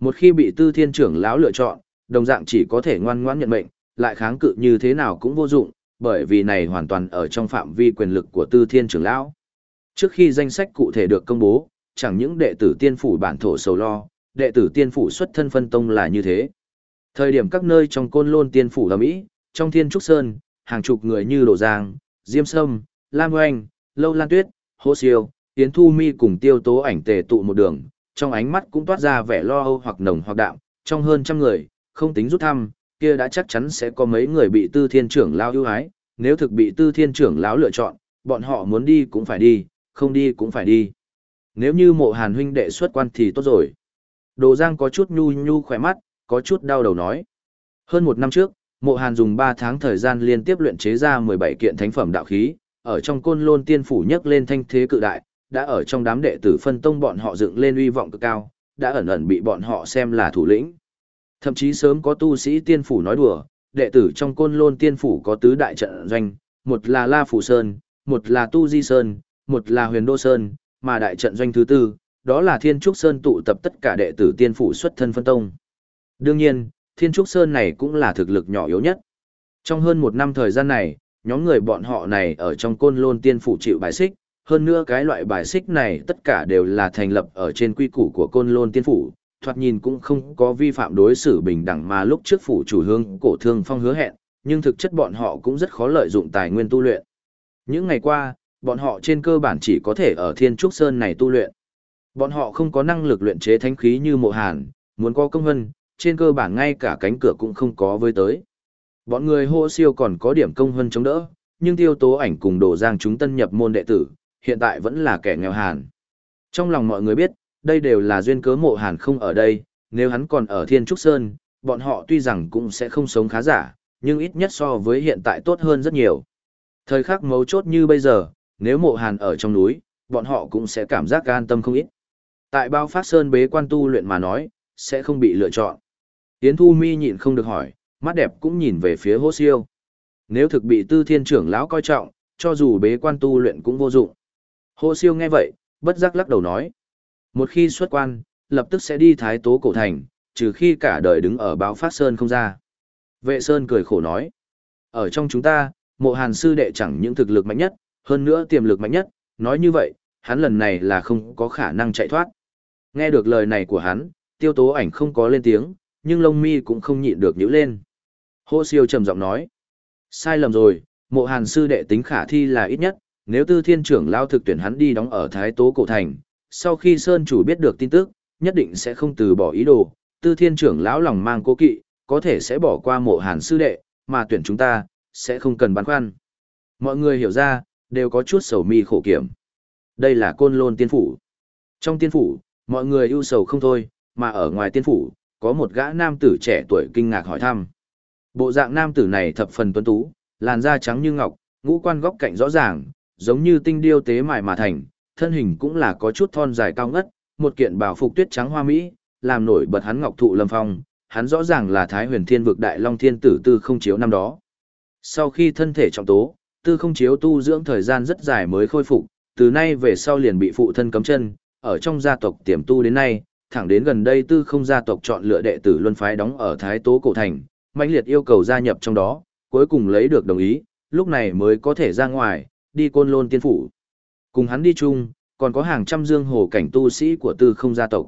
Một khi bị tư thiên trưởng lão lựa chọn, đồng dạng chỉ có thể ngoan ngoãn nhận mệnh, lại kháng cự như thế nào cũng vô dụng, bởi vì này hoàn toàn ở trong phạm vi quyền lực của tư thiên trưởng lão. Trước khi danh sách cụ thể được công bố, chẳng những đệ tử tiên phủ bản thổ sầu lo, đệ tử tiên phủ xuất thân phân tông là như thế. Thời điểm các nơi trong côn lôn tiên phủ là Mỹ, trong thiên trúc sơn, hàng chục người như Đồ Giang, Diêm Sâm, Lam Oanh, Lâu Lan Tuyết, Hồ Siêu, Yến Thu Mi cùng tiêu tố ảnh tề tụ một đường, trong ánh mắt cũng toát ra vẻ lo âu hoặc nồng hoặc đạm, trong hơn trăm người, không tính rút thăm, kia đã chắc chắn sẽ có mấy người bị tư thiên trưởng lao ưu ái, nếu thực bị tư thiên trưởng lão lựa chọn, bọn họ muốn đi cũng phải đi, không đi cũng phải đi. Nếu như mộ hàn huynh đệ xuất quan thì tốt rồi. Đồ Giang có chút nhu nhu khỏe mắt, có chút đau đầu nói. Hơn một năm trước, mộ hàn dùng 3 tháng thời gian liên tiếp luyện chế ra 17 kiện thánh phẩm đạo khí, ở trong côn lôn tiên phủ nhấc lên thanh thế cự đại, đã ở trong đám đệ tử phân tông bọn họ dựng lên uy vọng cực cao, đã ẩn ẩn bị bọn họ xem là thủ lĩnh. Thậm chí sớm có tu sĩ tiên phủ nói đùa, đệ tử trong côn lôn tiên phủ có tứ đại trận doanh, một là La Phủ Sơn, một là Tu Di Sơn, một là Huyền Đô Sơn, mà đại trận doanh thứ tư, đó là Thiên Trúc Sơn tụ tập tất cả đệ tử tiên phủ xuất thân phân tông. Đương nhiên, Thiên Trúc Sơn này cũng là thực lực nhỏ yếu nhất. Trong hơn một năm thời gian này, nhóm người bọn họ này ở trong côn lôn tiên phủ chịu bài xích, hơn nữa cái loại bài xích này tất cả đều là thành lập ở trên quy củ của côn lôn tiên phủ, thoạt nhìn cũng không có vi phạm đối xử bình đẳng mà lúc trước phủ chủ hương cổ thương phong hứa hẹn, nhưng thực chất bọn họ cũng rất khó lợi dụng tài nguyên tu luyện. Những ngày qua, bọn họ trên cơ bản chỉ có thể ở Thiên Trúc Sơn này tu luyện. Bọn họ không có năng lực luyện chế thánh khí như mộ hàn, muốn có công hân, trên cơ bản ngay cả cánh cửa cũng không có với tới. Bọn người hô siêu còn có điểm công hân chống đỡ, nhưng tiêu tố ảnh cùng đồ giang chúng tân nhập môn đệ tử, hiện tại vẫn là kẻ nghèo hàn. Trong lòng mọi người biết, đây đều là duyên cớ mộ hàn không ở đây, nếu hắn còn ở Thiên Trúc Sơn, bọn họ tuy rằng cũng sẽ không sống khá giả, nhưng ít nhất so với hiện tại tốt hơn rất nhiều. Thời khắc mấu chốt như bây giờ, nếu mộ hàn ở trong núi, bọn họ cũng sẽ cảm giác an tâm không ít. Tại bao phát sơn bế quan tu luyện mà nói, sẽ không bị lựa chọn. Yến Thu Mi nhịn không được hỏi, mắt đẹp cũng nhìn về phía hô siêu. Nếu thực bị tư thiên trưởng lão coi trọng, cho dù bế quan tu luyện cũng vô dụng. Hô siêu nghe vậy, bất giác lắc đầu nói. Một khi xuất quan, lập tức sẽ đi thái tố cổ thành, trừ khi cả đời đứng ở báo phát sơn không ra. Vệ sơn cười khổ nói. Ở trong chúng ta, mộ hàn sư đệ chẳng những thực lực mạnh nhất, hơn nữa tiềm lực mạnh nhất, nói như vậy, hắn lần này là không có khả năng chạy thoát. Nghe được lời này của hắn, tiêu tố ảnh không có lên tiếng, nhưng lông mi cũng không nhịn được nhíu lên. Hô siêu trầm giọng nói. Sai lầm rồi, mộ hàn sư đệ tính khả thi là ít nhất, nếu tư thiên trưởng lao thực tuyển hắn đi đóng ở Thái Tố Cổ Thành, sau khi Sơn chủ biết được tin tức, nhất định sẽ không từ bỏ ý đồ, tư thiên trưởng lão lòng mang cố kỵ, có thể sẽ bỏ qua mộ hàn sư đệ, mà tuyển chúng ta, sẽ không cần băn khoăn. Mọi người hiểu ra, đều có chút sầu mi khổ kiểm. Đây là côn lôn tiên phủ. Trong tiên phủ, mọi người ưu sầu không thôi, mà ở ngoài tiên phủ, có một gã nam tử trẻ tuổi kinh ngạc hỏi thăm. Bộ dạng nam tử này thập phần tuấn tú, làn da trắng như ngọc, ngũ quan góc cạnh rõ ràng, giống như tinh điêu tế mài mà thành, thân hình cũng là có chút thon dài cao ngất, một kiện bảo phục tuyết trắng hoa mỹ, làm nổi bật hắn ngọc thụ lâm phong, hắn rõ ràng là Thái Huyền Thiên vực Đại Long Thiên tử tư không chiếu năm đó. Sau khi thân thể trọng tố, tư không chiếu tu dưỡng thời gian rất dài mới khôi phục, từ nay về sau liền bị phụ thân cấm chân, ở trong gia tộc tiềm tu đến nay, thẳng đến gần đây tư không gia tộc chọn lựa đệ tử luân phái đóng ở Thái Tố Cổ Thành, mãnh liệt yêu cầu gia nhập trong đó, cuối cùng lấy được đồng ý, lúc này mới có thể ra ngoài, đi côn lôn tiên phủ. Cùng hắn đi chung, còn có hàng trăm dương hồ cảnh tu sĩ của tư không gia tộc.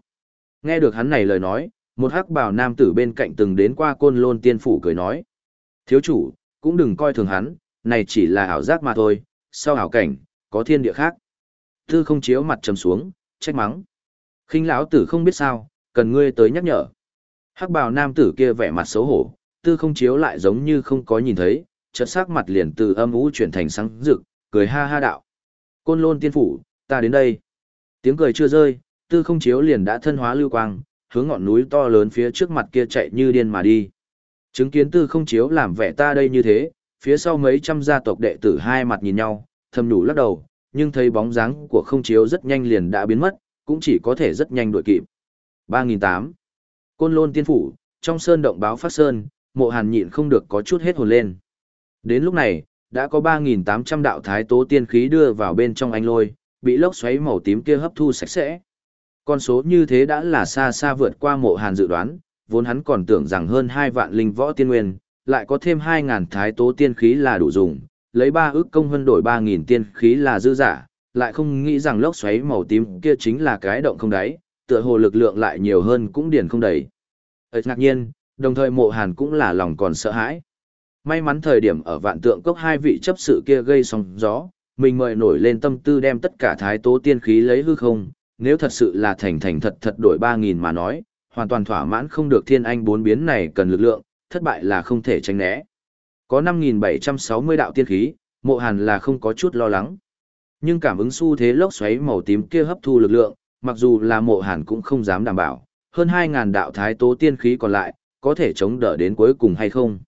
Nghe được hắn này lời nói, một hắc bảo nam tử bên cạnh từng đến qua côn lôn tiên phủ cười nói. Thiếu chủ, cũng đừng coi thường hắn, này chỉ là ảo giác mà thôi, sau ảo cảnh, có thiên địa khác. Tư không chiếu mặt trầm xuống, trách mắng. khinh lão tử không biết sao, cần ngươi tới nhắc nhở. Hắc bào nam tử kia vẻ mặt xấu hổ, tư không chiếu lại giống như không có nhìn thấy, chợt sắc mặt liền từ âm u chuyển thành sáng rực, cười ha ha đạo. Côn lôn tiên phủ, ta đến đây. Tiếng cười chưa rơi, tư không chiếu liền đã thân hóa lưu quang, hướng ngọn núi to lớn phía trước mặt kia chạy như điên mà đi. Chứng kiến tư không chiếu làm vẻ ta đây như thế, phía sau mấy trăm gia tộc đệ tử hai mặt nhìn nhau, thầm nhủ lắc đầu, nhưng thấy bóng dáng của không chiếu rất nhanh liền đã biến mất, cũng chỉ có thể rất nhanh đuổi kịp. 3008 Côn lôn tiên phủ, trong sơn động báo phát sơn, mộ hàn nhịn không được có chút hết hồn lên. Đến lúc này, đã có 3.800 đạo thái tố tiên khí đưa vào bên trong anh lôi, bị lốc xoáy màu tím kia hấp thu sạch sẽ. Con số như thế đã là xa xa vượt qua mộ hàn dự đoán, vốn hắn còn tưởng rằng hơn 2 vạn linh võ tiên nguyên, lại có thêm 2.000 thái tố tiên khí là đủ dùng, lấy 3 ước công hơn đổi 3.000 tiên khí là dư giả, lại không nghĩ rằng lốc xoáy màu tím kia chính là cái động không đáy, tựa hồ lực lượng lại nhiều hơn cũng điền không đầy. Ơi ngạc nhiên, đồng thời mộ hàn cũng là lòng còn sợ hãi. May mắn thời điểm ở vạn tượng cốc hai vị chấp sự kia gây sóng gió, mình mời nổi lên tâm tư đem tất cả thái tố tiên khí lấy hư không, nếu thật sự là thành thành thật thật đổi 3.000 mà nói, hoàn toàn thỏa mãn không được thiên anh bốn biến này cần lực lượng, thất bại là không thể tránh né. Có 5.760 đạo tiên khí, mộ hàn là không có chút lo lắng. Nhưng cảm ứng xu thế lốc xoáy màu tím kia hấp thu lực lượng, mặc dù là mộ hàn cũng không dám đảm bảo, hơn 2.000 đạo thái tố tiên khí còn lại, có thể chống đỡ đến cuối cùng hay không.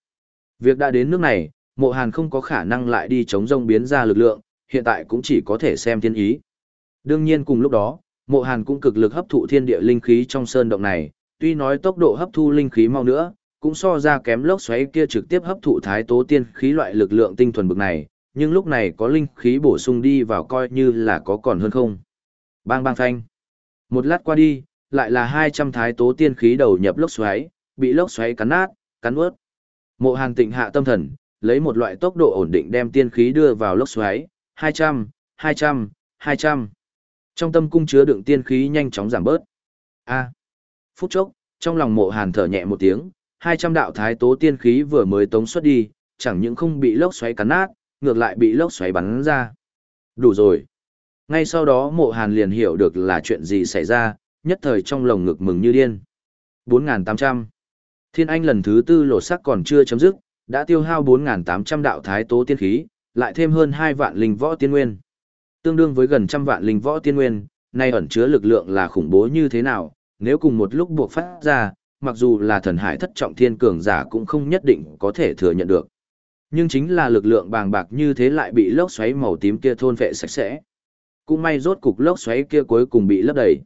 Việc đã đến nước này, mộ hàn không có khả năng lại đi chống rông biến ra lực lượng, hiện tại cũng chỉ có thể xem thiên ý. Đương nhiên cùng lúc đó, mộ hàn cũng cực lực hấp thụ thiên địa linh khí trong sơn động này, tuy nói tốc độ hấp thu linh khí mau nữa, cũng so ra kém lốc xoáy kia trực tiếp hấp thụ thái tố tiên khí loại lực lượng tinh thuần bực này, nhưng lúc này có linh khí bổ sung đi vào coi như là có còn hơn không. Bang bang phanh. Một lát qua đi, lại là 200 thái tố tiên khí đầu nhập lốc xoáy, bị lốc xoáy cắn nát, cắn ướt. Mộ Hàn tịnh hạ tâm thần, lấy một loại tốc độ ổn định đem tiên khí đưa vào lốc xoáy, 200, 200, 200. Trong tâm cung chứa đựng tiên khí nhanh chóng giảm bớt. A. Phút chốc, trong lòng Mộ Hàn thở nhẹ một tiếng, 200 đạo thái tố tiên khí vừa mới tống xuất đi, chẳng những không bị lốc xoáy cắn nát, ngược lại bị lốc xoáy bắn ra. Đủ rồi. Ngay sau đó Mộ Hàn liền hiểu được là chuyện gì xảy ra, nhất thời trong lồng ngực mừng như điên. 4.800. Thiên Anh lần thứ tư lột sắc còn chưa chấm dứt, đã tiêu hao 4.800 đạo thái tố tiên khí, lại thêm hơn 2 vạn linh võ tiên nguyên. Tương đương với gần trăm vạn linh võ tiên nguyên, nay ẩn chứa lực lượng là khủng bố như thế nào, nếu cùng một lúc buộc phát ra, mặc dù là thần hải thất trọng thiên cường giả cũng không nhất định có thể thừa nhận được. Nhưng chính là lực lượng bàng bạc như thế lại bị lốc xoáy màu tím kia thôn vệ sạch sẽ. Cũng may rốt cục lốc xoáy kia cuối cùng bị lấp đầy.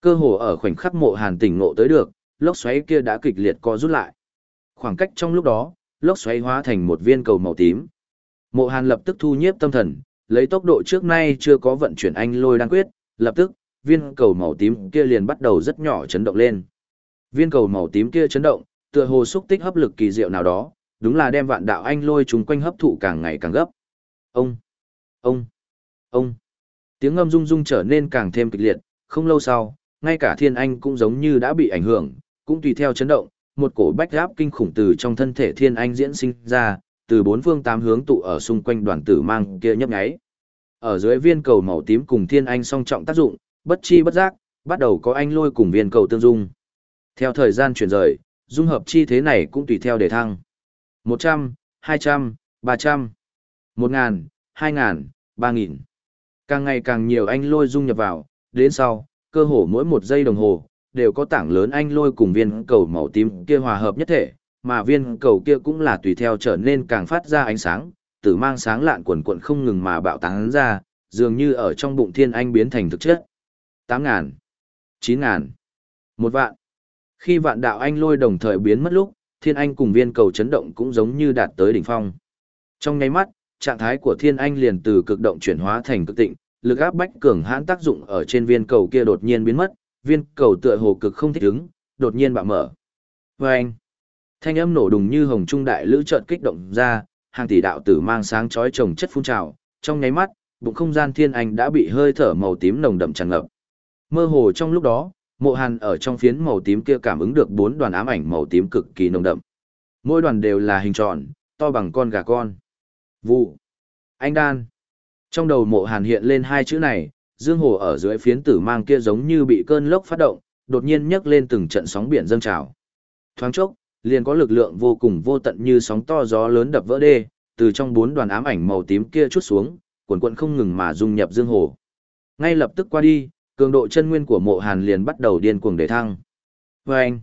Cơ hồ ở khoảnh khắc mộ hàn tỉnh ngộ tới được, lốc xoáy kia đã kịch liệt co rút lại. Khoảng cách trong lúc đó, lốc xoáy hóa thành một viên cầu màu tím. Mộ hàn lập tức thu nhiếp tâm thần, lấy tốc độ trước nay chưa có vận chuyển anh lôi đan quyết, lập tức, viên cầu màu tím kia liền bắt đầu rất nhỏ chấn động lên. Viên cầu màu tím kia chấn động, tựa hồ xúc tích hấp lực kỳ diệu nào đó, đúng là đem vạn đạo anh lôi chúng quanh hấp thụ càng ngày càng gấp. Ông, ông, ông. Tiếng ngâm rung rung trở nên càng thêm kịch liệt, không lâu sau, ngay cả thiên anh cũng giống như đã bị ảnh hưởng, cũng tùy theo chấn động, một cổ bách áp kinh khủng từ trong thân thể thiên anh diễn sinh ra, từ bốn phương tám hướng tụ ở xung quanh đoàn tử mang kia nhấp nháy. Ở dưới viên cầu màu tím cùng thiên anh song trọng tác dụng, bất chi bất giác, bắt đầu có anh lôi cùng viên cầu tương dung. Theo thời gian chuyển rời, dung hợp chi thế này cũng tùy theo đề thăng. 100, 200, 300, 1000, 2000, 3000. Càng ngày càng nhiều anh lôi dung nhập vào, đến sau, cơ hồ mỗi một giây đồng hồ, đều có tảng lớn anh lôi cùng viên cầu màu tím kia hòa hợp nhất thể, mà viên cầu kia cũng là tùy theo trở nên càng phát ra ánh sáng, tử mang sáng lạn quần quận không ngừng mà bạo tán ra, dường như ở trong bụng thiên anh biến thành thực chất. 8.000, 9.000, một vạn. Khi vạn đạo anh lôi đồng thời biến mất lúc, thiên anh cùng viên cầu chấn động cũng giống như đạt tới đỉnh phong. Trong nháy mắt, trạng thái của thiên anh liền từ cực động chuyển hóa thành cực tịnh, lực áp bách cường hãn tác dụng ở trên viên cầu kia đột nhiên biến mất, viên cầu tựa hồ cực không thích ứng, đột nhiên bạo mở. Vâng! Thanh âm nổ đùng như hồng trung đại lữ chợt kích động ra, hàng tỷ đạo tử mang sáng chói trồng chất phun trào, trong nháy mắt, bụng không gian thiên anh đã bị hơi thở màu tím nồng đậm tràn ngập. Mơ hồ trong lúc đó, Mộ Hàn ở trong phiến màu tím kia cảm ứng được bốn đoàn ám ảnh màu tím cực kỳ nồng đậm. Mỗi đoàn đều là hình tròn, to bằng con gà con. Vụ. Anh đan. Trong đầu Mộ Hàn hiện lên hai chữ này, dương hồ ở dưới phiến tử mang kia giống như bị cơn lốc phát động, đột nhiên nhấc lên từng trận sóng biển dâng trào. Thoáng chốc, liền có lực lượng vô cùng vô tận như sóng to gió lớn đập vỡ đê, từ trong bốn đoàn ám ảnh màu tím kia chút xuống, cuộn cuộn không ngừng mà dung nhập dương hồ. Ngay lập tức qua đi, cường độ chân nguyên của mộ hàn liền bắt đầu điên cuồng để thăng. Và anh,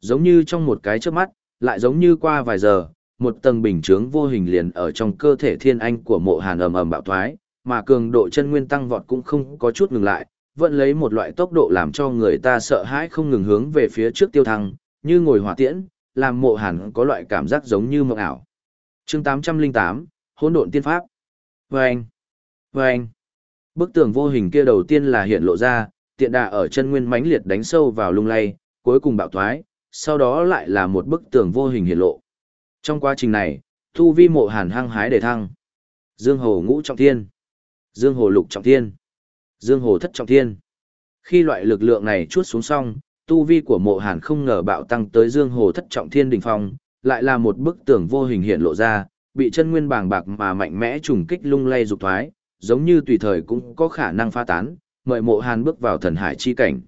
giống như trong một cái chớp mắt, lại giống như qua vài giờ, một tầng bình chướng vô hình liền ở trong cơ thể thiên anh của mộ hàn ầm ầm bạo thoái, mà cường độ chân nguyên tăng vọt cũng không có chút ngừng lại, vẫn lấy một loại tốc độ làm cho người ta sợ hãi không ngừng hướng về phía trước tiêu thăng, như ngồi hỏa tiễn, làm mộ hàn có loại cảm giác giống như mộng ảo. chương 808, hỗn độn tiên pháp. Vâng! Vâng! Bức tường vô hình kia đầu tiên là hiện lộ ra, tiện đà ở chân nguyên mãnh liệt đánh sâu vào lung lay, cuối cùng bạo thoái, sau đó lại là một bức tường vô hình hiện lộ. Trong quá trình này, thu vi mộ hàn hăng hái để thăng. Dương hồ ngũ trọng thiên, Dương hồ lục trọng thiên, Dương hồ thất trọng thiên. Khi loại lực lượng này chuốt xuống xong, tu vi của mộ hàn không ngờ bạo tăng tới Dương hồ thất trọng thiên đỉnh phong, lại là một bức tường vô hình hiện lộ ra, bị chân nguyên bàng bạc mà mạnh mẽ trùng kích lung lay dục thoái, giống như tùy thời cũng có khả năng pha tán, mời mộ hàn bước vào thần hải chi cảnh.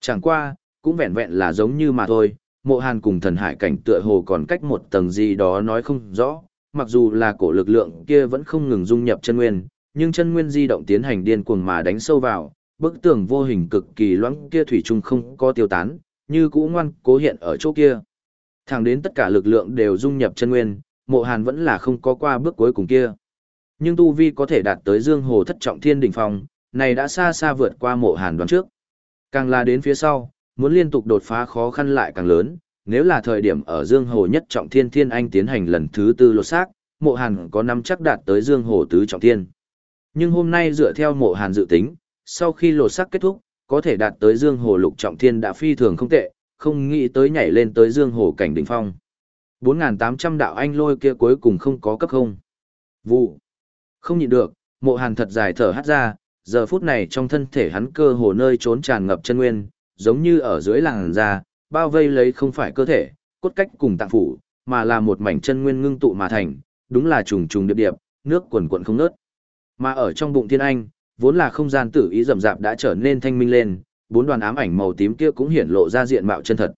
Chẳng qua, cũng vẹn vẹn là giống như mà thôi, mộ hàn cùng thần hải cảnh tựa hồ còn cách một tầng gì đó nói không rõ, mặc dù là cổ lực lượng kia vẫn không ngừng dung nhập chân nguyên, nhưng chân nguyên di động tiến hành điên cuồng mà đánh sâu vào, bức tường vô hình cực kỳ loãng kia thủy chung không có tiêu tán, như cũ ngoan cố hiện ở chỗ kia. Thẳng đến tất cả lực lượng đều dung nhập chân nguyên, mộ hàn vẫn là không có qua bước cuối cùng kia nhưng tu vi có thể đạt tới dương hồ thất trọng thiên đỉnh phong, này đã xa xa vượt qua mộ hàn đoán trước. Càng là đến phía sau, Muốn liên tục đột phá khó khăn lại càng lớn, nếu là thời điểm ở Dương Hồ nhất trọng thiên thiên anh tiến hành lần thứ tư lột xác, mộ hàn có năm chắc đạt tới Dương Hồ tứ trọng thiên. Nhưng hôm nay dựa theo mộ hàn dự tính, sau khi lột sắc kết thúc, có thể đạt tới Dương Hồ lục trọng thiên đã phi thường không tệ, không nghĩ tới nhảy lên tới Dương Hồ cảnh đỉnh phong. 4.800 đạo anh lôi kia cuối cùng không có cấp không. Vụ. Không nhịn được, mộ hàn thật dài thở hắt ra, giờ phút này trong thân thể hắn cơ hồ nơi trốn tràn ngập chân nguyên, giống như ở dưới làng da, bao vây lấy không phải cơ thể, cốt cách cùng tạng phủ, mà là một mảnh chân nguyên ngưng tụ mà thành, đúng là trùng trùng điệp điệp, nước quần quần không nớt. Mà ở trong bụng thiên anh, vốn là không gian tử ý rậm rạp đã trở nên thanh minh lên, bốn đoàn ám ảnh màu tím kia cũng hiển lộ ra diện mạo chân thật.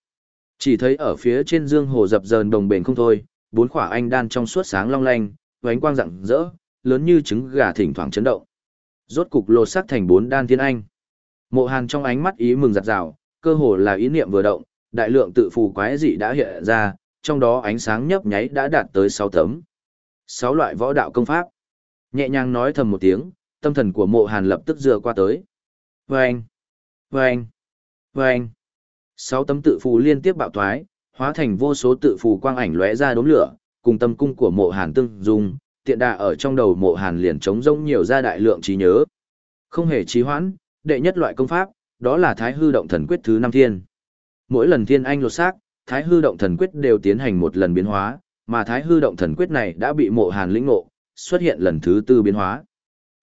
Chỉ thấy ở phía trên dương hồ dập dờn đồng bền không thôi, bốn khỏa anh đan trong suốt sáng long lanh, ánh quang rạng rỡ, lớn như trứng gà thỉnh thoảng chấn động. Rốt cục lột xác thành bốn đan thiên anh. Mộ Hàn trong ánh mắt ý mừng giật rào, cơ hồ là ý niệm vừa động, đại lượng tự phù quái dị đã hiện ra, trong đó ánh sáng nhấp nháy đã đạt tới 6 tấm. 6 loại võ đạo công pháp. Nhẹ nhàng nói thầm một tiếng, tâm thần của Mộ Hàn lập tức dựa qua tới. Vâng! Vâng! Vâng! Sáu tấm tự phù liên tiếp bạo thoái, hóa thành vô số tự phù quang ảnh lóe ra đốm lửa, cùng tâm cung của Mộ Hàn tương dung, tiện đà ở trong đầu Mộ Hàn liền trống rỗng nhiều ra đại lượng trí nhớ. Không hề trì hoãn, đệ nhất loại công pháp, đó là Thái Hư Động Thần Quyết thứ năm thiên. Mỗi lần thiên anh lột xác, Thái Hư Động Thần Quyết đều tiến hành một lần biến hóa, mà Thái Hư Động Thần Quyết này đã bị Mộ Hàn lĩnh ngộ, xuất hiện lần thứ tư biến hóa.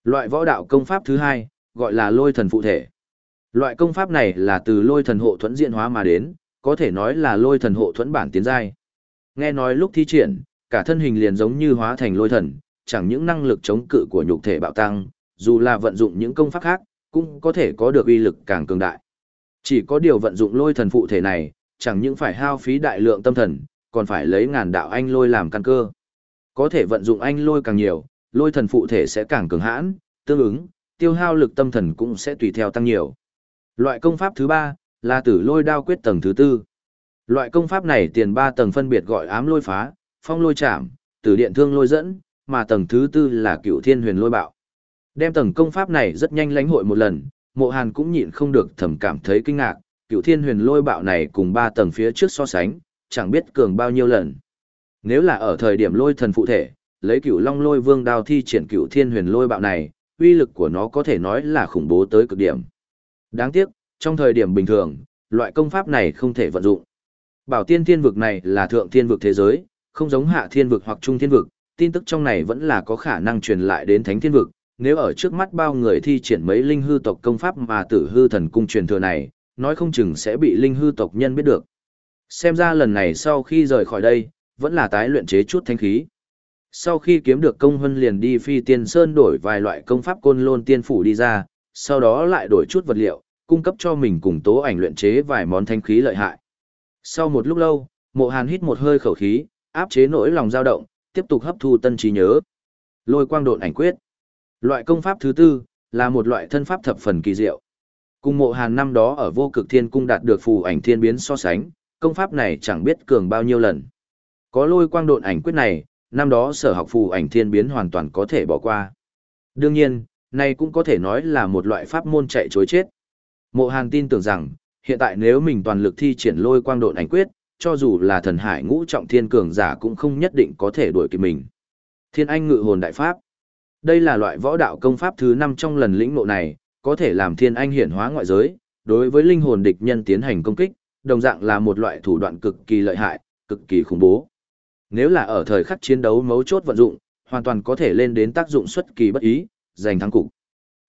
Loại võ đạo công pháp thứ hai, gọi là Lôi Thần Phụ Thể. Loại công pháp này là từ Lôi Thần Hộ Thuẫn diễn hóa mà đến, có thể nói là Lôi Thần Hộ Thuẫn bản tiến giai. Nghe nói lúc thi triển, cả thân hình liền giống như hóa thành lôi thần, chẳng những năng lực chống cự của nhục thể bạo tăng, dù là vận dụng những công pháp khác, cũng có thể có được uy lực càng cường đại. Chỉ có điều vận dụng lôi thần phụ thể này, chẳng những phải hao phí đại lượng tâm thần, còn phải lấy ngàn đạo anh lôi làm căn cơ. Có thể vận dụng anh lôi càng nhiều, lôi thần phụ thể sẽ càng cường hãn, tương ứng, tiêu hao lực tâm thần cũng sẽ tùy theo tăng nhiều. Loại công pháp thứ ba là tử lôi đao quyết tầng thứ tư. Loại công pháp này tiền ba tầng phân biệt gọi ám lôi phá, phong lôi chạm, tử điện thương lôi dẫn, mà tầng thứ tư là cựu thiên huyền lôi bạo. Đem tầng công pháp này rất nhanh lãnh hội một lần, mộ hàn cũng nhịn không được thầm cảm thấy kinh ngạc, cựu thiên huyền lôi bạo này cùng ba tầng phía trước so sánh, chẳng biết cường bao nhiêu lần. Nếu là ở thời điểm lôi thần phụ thể, lấy cựu long lôi vương đao thi triển cựu thiên huyền lôi bạo này, uy lực của nó có thể nói là khủng bố tới cực điểm. Đáng tiếc, trong thời điểm bình thường, loại công pháp này không thể vận dụng. Bảo tiên thiên vực này là thượng thiên vực thế giới, không giống hạ thiên vực hoặc trung thiên vực, tin tức trong này vẫn là có khả năng truyền lại đến thánh thiên vực, nếu ở trước mắt bao người thi triển mấy linh hư tộc công pháp mà tử hư thần cung truyền thừa này, nói không chừng sẽ bị linh hư tộc nhân biết được. Xem ra lần này sau khi rời khỏi đây, vẫn là tái luyện chế chút thanh khí. Sau khi kiếm được công hân liền đi phi tiên sơn đổi vài loại công pháp côn lôn tiên phủ đi ra, sau đó lại đổi chút vật liệu, cung cấp cho mình cùng tố ảnh luyện chế vài món thanh khí lợi hại. Sau một lúc lâu, mộ hàn hít một hơi khẩu khí, áp chế nỗi lòng dao động, tiếp tục hấp thu tân trí nhớ. Lôi quang độn ảnh quyết. Loại công pháp thứ tư, là một loại thân pháp thập phần kỳ diệu. Cùng mộ hàn năm đó ở vô cực thiên cung đạt được phù ảnh thiên biến so sánh, công pháp này chẳng biết cường bao nhiêu lần. Có lôi quang độn ảnh quyết này, năm đó sở học phù ảnh thiên biến hoàn toàn có thể bỏ qua. Đương nhiên, này cũng có thể nói là một loại pháp môn chạy chối chết. Mộ hàn tin tưởng rằng, hiện tại nếu mình toàn lực thi triển lôi quang độn ảnh quyết, cho dù là thần hải ngũ trọng thiên cường giả cũng không nhất định có thể đuổi kịp mình. Thiên anh ngự hồn đại pháp. Đây là loại võ đạo công pháp thứ 5 trong lần lĩnh ngộ này, có thể làm thiên anh hiển hóa ngoại giới, đối với linh hồn địch nhân tiến hành công kích, đồng dạng là một loại thủ đoạn cực kỳ lợi hại, cực kỳ khủng bố. Nếu là ở thời khắc chiến đấu mấu chốt vận dụng, hoàn toàn có thể lên đến tác dụng xuất kỳ bất ý, giành thắng cục.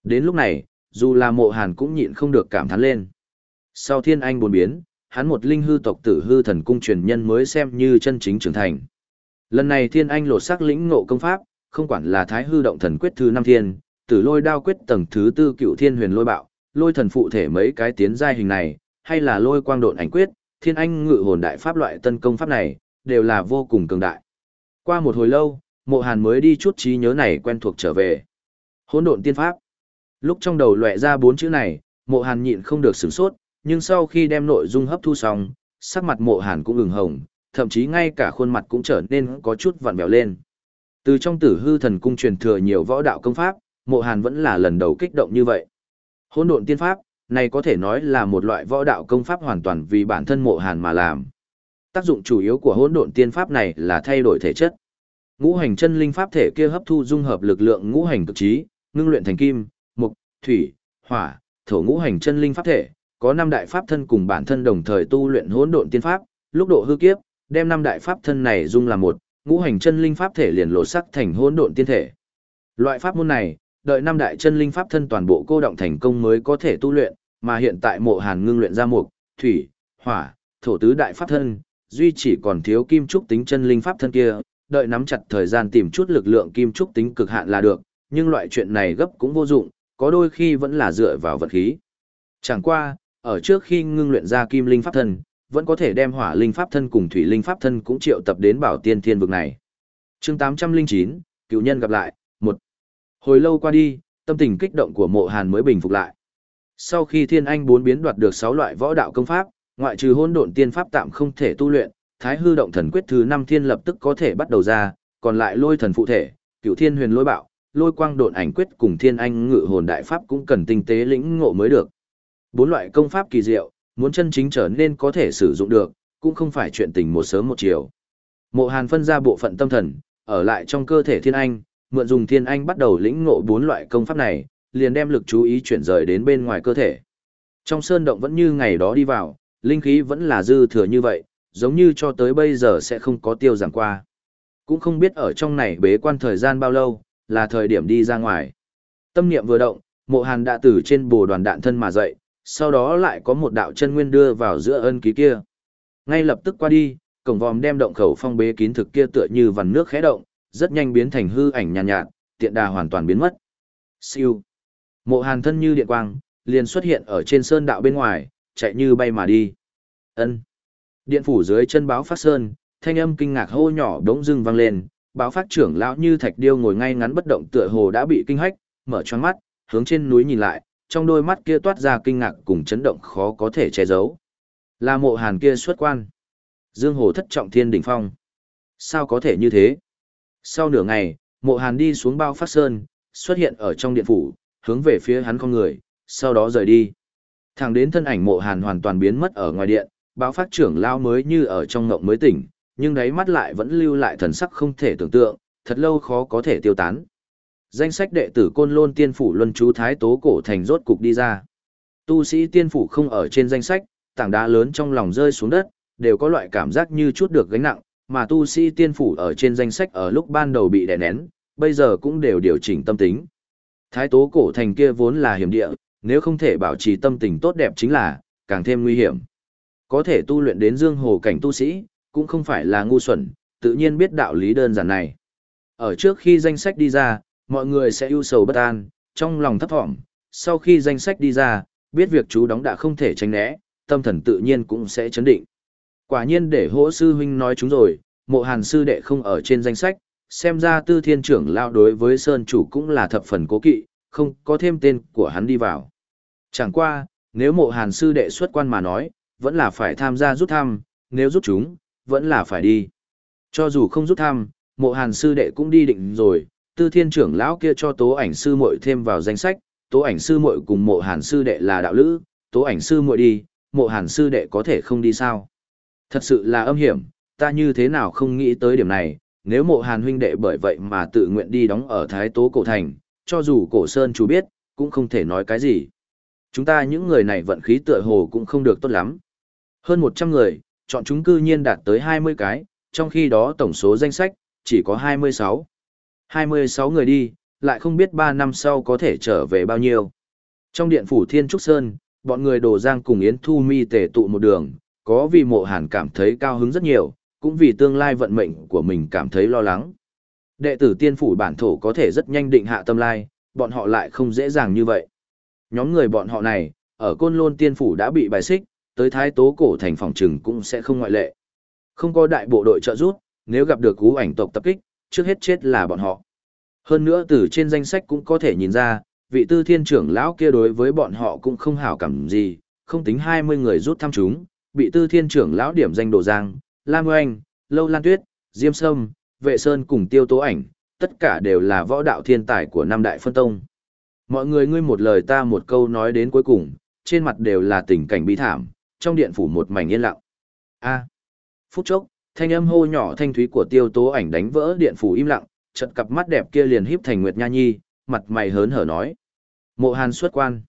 Đến lúc này, dù là mộ hàn cũng nhịn không được cảm thán lên. Sau thiên anh buồn biến, hắn một linh hư tộc tử hư thần cung truyền nhân mới xem như chân chính trưởng thành. Lần này thiên anh lột xác lĩnh ngộ công pháp, không quản là thái hư động thần quyết thứ năm thiên, tử lôi đao quyết tầng thứ tư cựu thiên huyền lôi bạo, lôi thần phụ thể mấy cái tiến giai hình này, hay là lôi quang độn ảnh quyết, thiên anh ngự hồn đại pháp loại tân công pháp này, đều là vô cùng cường đại. Qua một hồi lâu, mộ hàn mới đi chút trí nhớ này quen thuộc trở về. Hỗn độn tiên pháp. Lúc trong đầu lóe ra bốn chữ này, mộ hàn nhịn không được sửng sốt, nhưng sau khi đem nội dung hấp thu xong, sắc mặt mộ hàn cũng ửng hồng, thậm chí ngay cả khuôn mặt cũng trở nên có chút vặn vẹo lên. Từ trong tử hư thần cung truyền thừa nhiều võ đạo công pháp, mộ hàn vẫn là lần đầu kích động như vậy. Hôn độn tiên pháp, này có thể nói là một loại võ đạo công pháp hoàn toàn vì bản thân mộ hàn mà làm. Tác dụng chủ yếu của hỗn độn tiên pháp này là thay đổi thể chất. Ngũ hành chân linh pháp thể kia hấp thu dung hợp lực lượng ngũ hành cực trí, ngưng luyện thành kim, mộc, thủy, hỏa, thổ ngũ hành chân linh pháp thể, có năm đại pháp thân cùng bản thân đồng thời tu luyện hỗn độn tiên pháp, lúc độ hư kiếp, đem năm đại pháp thân này dung làm một, ngũ hành chân linh pháp thể liền lộ sắc thành hỗn độn tiên thể. Loại pháp môn này, đợi năm đại chân linh pháp thân toàn bộ cô động thành công mới có thể tu luyện, mà hiện tại mộ hàn ngưng luyện ra mục, thủy, hỏa, thổ tứ đại pháp thân, duy chỉ còn thiếu kim trúc tính chân linh pháp thân kia, đợi nắm chặt thời gian tìm chút lực lượng kim trúc tính cực hạn là được, nhưng loại chuyện này gấp cũng vô dụng, có đôi khi vẫn là dựa vào vật khí. Chẳng qua, ở trước khi ngưng luyện ra kim linh pháp thân, vẫn có thể đem hỏa linh pháp thân cùng thủy linh pháp thân cũng triệu tập đến bảo tiên thiên vực này. chương 809, cựu nhân gặp lại, một Hồi lâu qua đi, tâm tình kích động của mộ hàn mới bình phục lại. Sau khi thiên anh bốn biến đoạt được 6 loại võ đạo công pháp, ngoại trừ hôn độn tiên pháp tạm không thể tu luyện, thái hư động thần quyết thứ năm thiên lập tức có thể bắt đầu ra, còn lại lôi thần phụ thể, cựu thiên huyền lôi bạo, lôi quang độn ảnh quyết cùng thiên anh ngự hồn đại pháp cũng cần tinh tế lĩnh ngộ mới được. Bốn loại công pháp kỳ diệu, muốn chân chính trở nên có thể sử dụng được, cũng không phải chuyện tình một sớm một chiều. Mộ Hàn phân ra bộ phận tâm thần, ở lại trong cơ thể thiên anh, mượn dùng thiên anh bắt đầu lĩnh ngộ bốn loại công pháp này, liền đem lực chú ý chuyển rời đến bên ngoài cơ thể. Trong sơn động vẫn như ngày đó đi vào, linh khí vẫn là dư thừa như vậy, giống như cho tới bây giờ sẽ không có tiêu giảm qua. Cũng không biết ở trong này bế quan thời gian bao lâu, là thời điểm đi ra ngoài. Tâm niệm vừa động, mộ hàn đã từ trên bồ đoàn đạn thân mà dậy, sau đó lại có một đạo chân nguyên đưa vào giữa ân ký kia. Ngay lập tức qua đi, cổng vòm đem động khẩu phong bế kín thực kia tựa như vằn nước khẽ động, rất nhanh biến thành hư ảnh nhàn nhạt, nhạt, tiện đà hoàn toàn biến mất. Siêu. Mộ Hàn thân như điện quang, liền xuất hiện ở trên sơn đạo bên ngoài, chạy như bay mà đi. Ân. Điện phủ dưới chân báo phát sơn, thanh âm kinh ngạc hô nhỏ đống dưng vang lên, báo phát trưởng lão như thạch điêu ngồi ngay ngắn bất động tựa hồ đã bị kinh hách, mở choáng mắt, hướng trên núi nhìn lại, trong đôi mắt kia toát ra kinh ngạc cùng chấn động khó có thể che giấu. Là mộ hàn kia xuất quan. Dương hồ thất trọng thiên đỉnh phong. Sao có thể như thế? Sau nửa ngày, mộ hàn đi xuống bao phát sơn, xuất hiện ở trong điện phủ, hướng về phía hắn con người, sau đó rời đi. Thẳng đến thân ảnh mộ hàn hoàn toàn biến mất ở ngoài điện, báo phát trưởng lao mới như ở trong ngộng mới tỉnh, nhưng đáy mắt lại vẫn lưu lại thần sắc không thể tưởng tượng, thật lâu khó có thể tiêu tán. Danh sách đệ tử côn lôn tiên phủ luân chú thái tố cổ thành rốt cục đi ra. Tu sĩ tiên phủ không ở trên danh sách, tảng đá lớn trong lòng rơi xuống đất, đều có loại cảm giác như chút được gánh nặng, mà tu sĩ tiên phủ ở trên danh sách ở lúc ban đầu bị đè nén, bây giờ cũng đều điều chỉnh tâm tính. Thái tố cổ thành kia vốn là hiểm địa, nếu không thể bảo trì tâm tình tốt đẹp chính là, càng thêm nguy hiểm. Có thể tu luyện đến dương hồ cảnh tu sĩ, cũng không phải là ngu xuẩn, tự nhiên biết đạo lý đơn giản này. Ở trước khi danh sách đi ra, mọi người sẽ ưu sầu bất an, trong lòng thấp thỏm, sau khi danh sách đi ra, biết việc chú đóng đã không thể tránh né, tâm thần tự nhiên cũng sẽ chấn định. Quả nhiên để hỗ sư huynh nói chúng rồi, mộ hàn sư đệ không ở trên danh sách, xem ra tư thiên trưởng lao đối với Sơn chủ cũng là thập phần cố kỵ, không có thêm tên của hắn đi vào. Chẳng qua, nếu mộ hàn sư đệ xuất quan mà nói, vẫn là phải tham gia rút thăm, nếu rút chúng, vẫn là phải đi. Cho dù không rút thăm, mộ hàn sư đệ cũng đi định rồi, tư thiên trưởng lão kia cho tố ảnh sư muội thêm vào danh sách, tố ảnh sư muội cùng mộ hàn sư đệ là đạo lữ, tố ảnh sư muội đi, mộ hàn sư đệ có thể không đi sao. Thật sự là âm hiểm, ta như thế nào không nghĩ tới điểm này, nếu mộ hàn huynh đệ bởi vậy mà tự nguyện đi đóng ở Thái Tố Cổ Thành, cho dù Cổ Sơn chú biết, cũng không thể nói cái gì. Chúng ta những người này vận khí tựa hồ cũng không được tốt lắm. Hơn 100 người, chọn chúng cư nhiên đạt tới 20 cái, trong khi đó tổng số danh sách, chỉ có 26. 26 người đi, lại không biết 3 năm sau có thể trở về bao nhiêu. Trong điện phủ Thiên Trúc Sơn, bọn người đồ giang cùng Yến Thu Mi tề tụ một đường, có vì mộ hàn cảm thấy cao hứng rất nhiều, cũng vì tương lai vận mệnh của mình cảm thấy lo lắng. Đệ tử tiên phủ bản thổ có thể rất nhanh định hạ tâm lai, bọn họ lại không dễ dàng như vậy. Nhóm người bọn họ này, ở côn lôn tiên phủ đã bị bài xích, tới thái tố cổ thành phòng trừng cũng sẽ không ngoại lệ. Không có đại bộ đội trợ giúp, nếu gặp được cú ảnh tộc tập kích, trước hết chết là bọn họ. Hơn nữa từ trên danh sách cũng có thể nhìn ra, vị tư thiên trưởng lão kia đối với bọn họ cũng không hảo cảm gì, không tính 20 người rút thăm chúng, bị tư thiên trưởng lão điểm danh đồ giang, Lam Oanh, Lâu Lan Tuyết, Diêm Sâm, Vệ Sơn cùng Tiêu Tố Ảnh, tất cả đều là võ đạo thiên tài của năm đại phân tông. Mọi người ngươi một lời ta một câu nói đến cuối cùng, trên mặt đều là tình cảnh bi thảm, trong điện phủ một mảnh yên lặng. A. À. Phút chốc, thanh âm hô nhỏ thanh thúy của tiêu tố ảnh đánh vỡ điện phủ im lặng, chợt cặp mắt đẹp kia liền híp thành Nguyệt Nha Nhi, mặt mày hớn hở nói. Mộ Hàn xuất quan.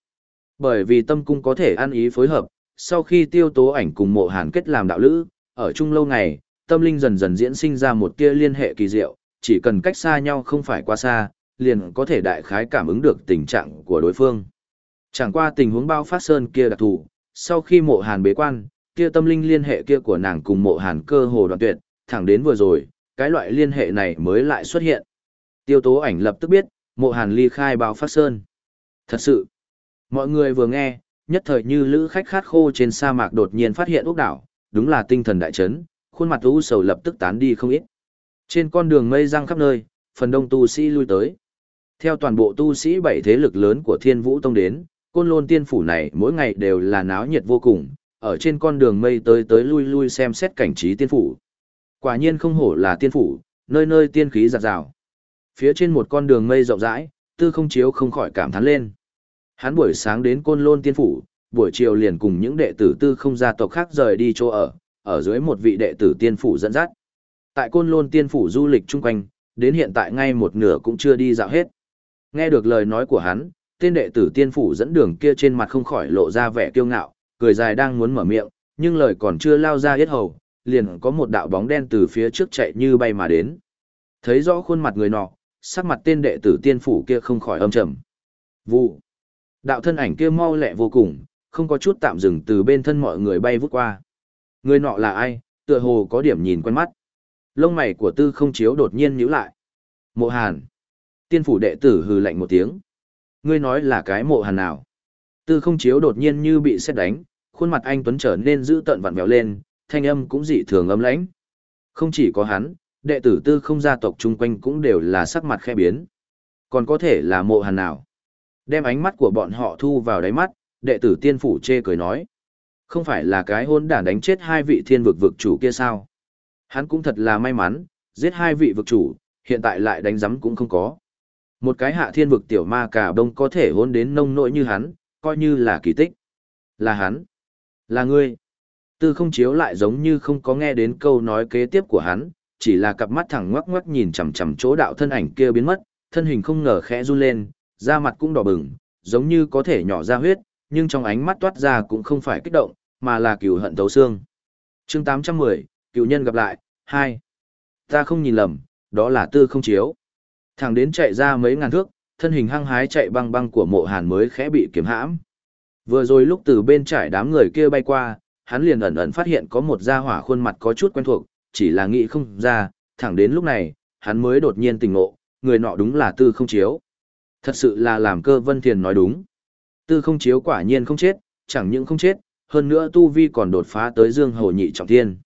Bởi vì tâm cung có thể ăn ý phối hợp, sau khi tiêu tố ảnh cùng mộ Hàn kết làm đạo lữ, ở chung lâu ngày, tâm linh dần dần diễn sinh ra một tia liên hệ kỳ diệu, chỉ cần cách xa nhau không phải quá xa, liền có thể đại khái cảm ứng được tình trạng của đối phương. Chẳng qua tình huống bao phát sơn kia đặc thù, sau khi mộ hàn bế quan, kia tâm linh liên hệ kia của nàng cùng mộ hàn cơ hồ đoạn tuyệt, thẳng đến vừa rồi, cái loại liên hệ này mới lại xuất hiện. Tiêu tố ảnh lập tức biết, mộ hàn ly khai bao phát sơn. Thật sự, mọi người vừa nghe, nhất thời như lữ khách khát khô trên sa mạc đột nhiên phát hiện ốc đảo, đúng là tinh thần đại chấn, khuôn mặt u sầu lập tức tán đi không ít. Trên con đường mây răng khắp nơi, phần đông tu sĩ lui tới. Theo toàn bộ tu sĩ bảy thế lực lớn của Thiên Vũ Tông đến, côn lôn tiên phủ này mỗi ngày đều là náo nhiệt vô cùng, ở trên con đường mây tới tới lui lui xem xét cảnh trí tiên phủ. Quả nhiên không hổ là tiên phủ, nơi nơi tiên khí giặt rào. Phía trên một con đường mây rộng rãi, tư không chiếu không khỏi cảm thán lên. Hắn buổi sáng đến côn lôn tiên phủ, buổi chiều liền cùng những đệ tử tư không gia tộc khác rời đi chỗ ở, ở dưới một vị đệ tử tiên phủ dẫn dắt. Tại côn lôn tiên phủ du lịch chung quanh, đến hiện tại ngay một nửa cũng chưa đi dạo hết. Nghe được lời nói của hắn, tên đệ tử tiên phủ dẫn đường kia trên mặt không khỏi lộ ra vẻ kiêu ngạo, cười dài đang muốn mở miệng, nhưng lời còn chưa lao ra hết hầu, liền có một đạo bóng đen từ phía trước chạy như bay mà đến. Thấy rõ khuôn mặt người nọ, sắc mặt tên đệ tử tiên phủ kia không khỏi âm trầm. Vụ. Đạo thân ảnh kia mau lẹ vô cùng, không có chút tạm dừng từ bên thân mọi người bay vút qua. Người nọ là ai, tựa hồ có điểm nhìn quen mắt. Lông mày của tư không chiếu đột nhiên nhíu lại. Mộ hàn. Tiên phủ đệ tử hừ lạnh một tiếng. Ngươi nói là cái mộ hàn nào? Tư không chiếu đột nhiên như bị xét đánh, khuôn mặt anh Tuấn trở nên dữ tợn vặn vẹo lên, thanh âm cũng dị thường âm lãnh. Không chỉ có hắn, đệ tử tư không gia tộc chung quanh cũng đều là sắc mặt khẽ biến. Còn có thể là mộ hàn nào? Đem ánh mắt của bọn họ thu vào đáy mắt, đệ tử tiên phủ chê cười nói. Không phải là cái hôn đản đánh chết hai vị thiên vực vực chủ kia sao? Hắn cũng thật là may mắn, giết hai vị vực chủ, hiện tại lại đánh giấm cũng không có. Một cái hạ thiên vực tiểu ma cà đông có thể hôn đến nông nỗi như hắn, coi như là kỳ tích. Là hắn. Là ngươi. Tư không chiếu lại giống như không có nghe đến câu nói kế tiếp của hắn, chỉ là cặp mắt thẳng ngoắc ngoắc nhìn chằm chằm chỗ đạo thân ảnh kia biến mất, thân hình không ngờ khẽ run lên, da mặt cũng đỏ bừng, giống như có thể nhỏ ra huyết, nhưng trong ánh mắt toát ra cũng không phải kích động, mà là cừu hận thấu xương. Chương 810, cựu nhân gặp lại, 2. Ta không nhìn lầm, đó là tư không chiếu. Thằng đến chạy ra mấy ngàn thước, thân hình hăng hái chạy băng băng của mộ hàn mới khẽ bị kiếm hãm. Vừa rồi lúc từ bên trải đám người kia bay qua, hắn liền ẩn ẩn phát hiện có một gia hỏa khuôn mặt có chút quen thuộc, chỉ là nghĩ không ra, thẳng đến lúc này, hắn mới đột nhiên tỉnh ngộ, người nọ đúng là tư không chiếu. Thật sự là làm cơ vân thiền nói đúng. Tư không chiếu quả nhiên không chết, chẳng những không chết, hơn nữa tu vi còn đột phá tới dương hồ nhị trọng thiên.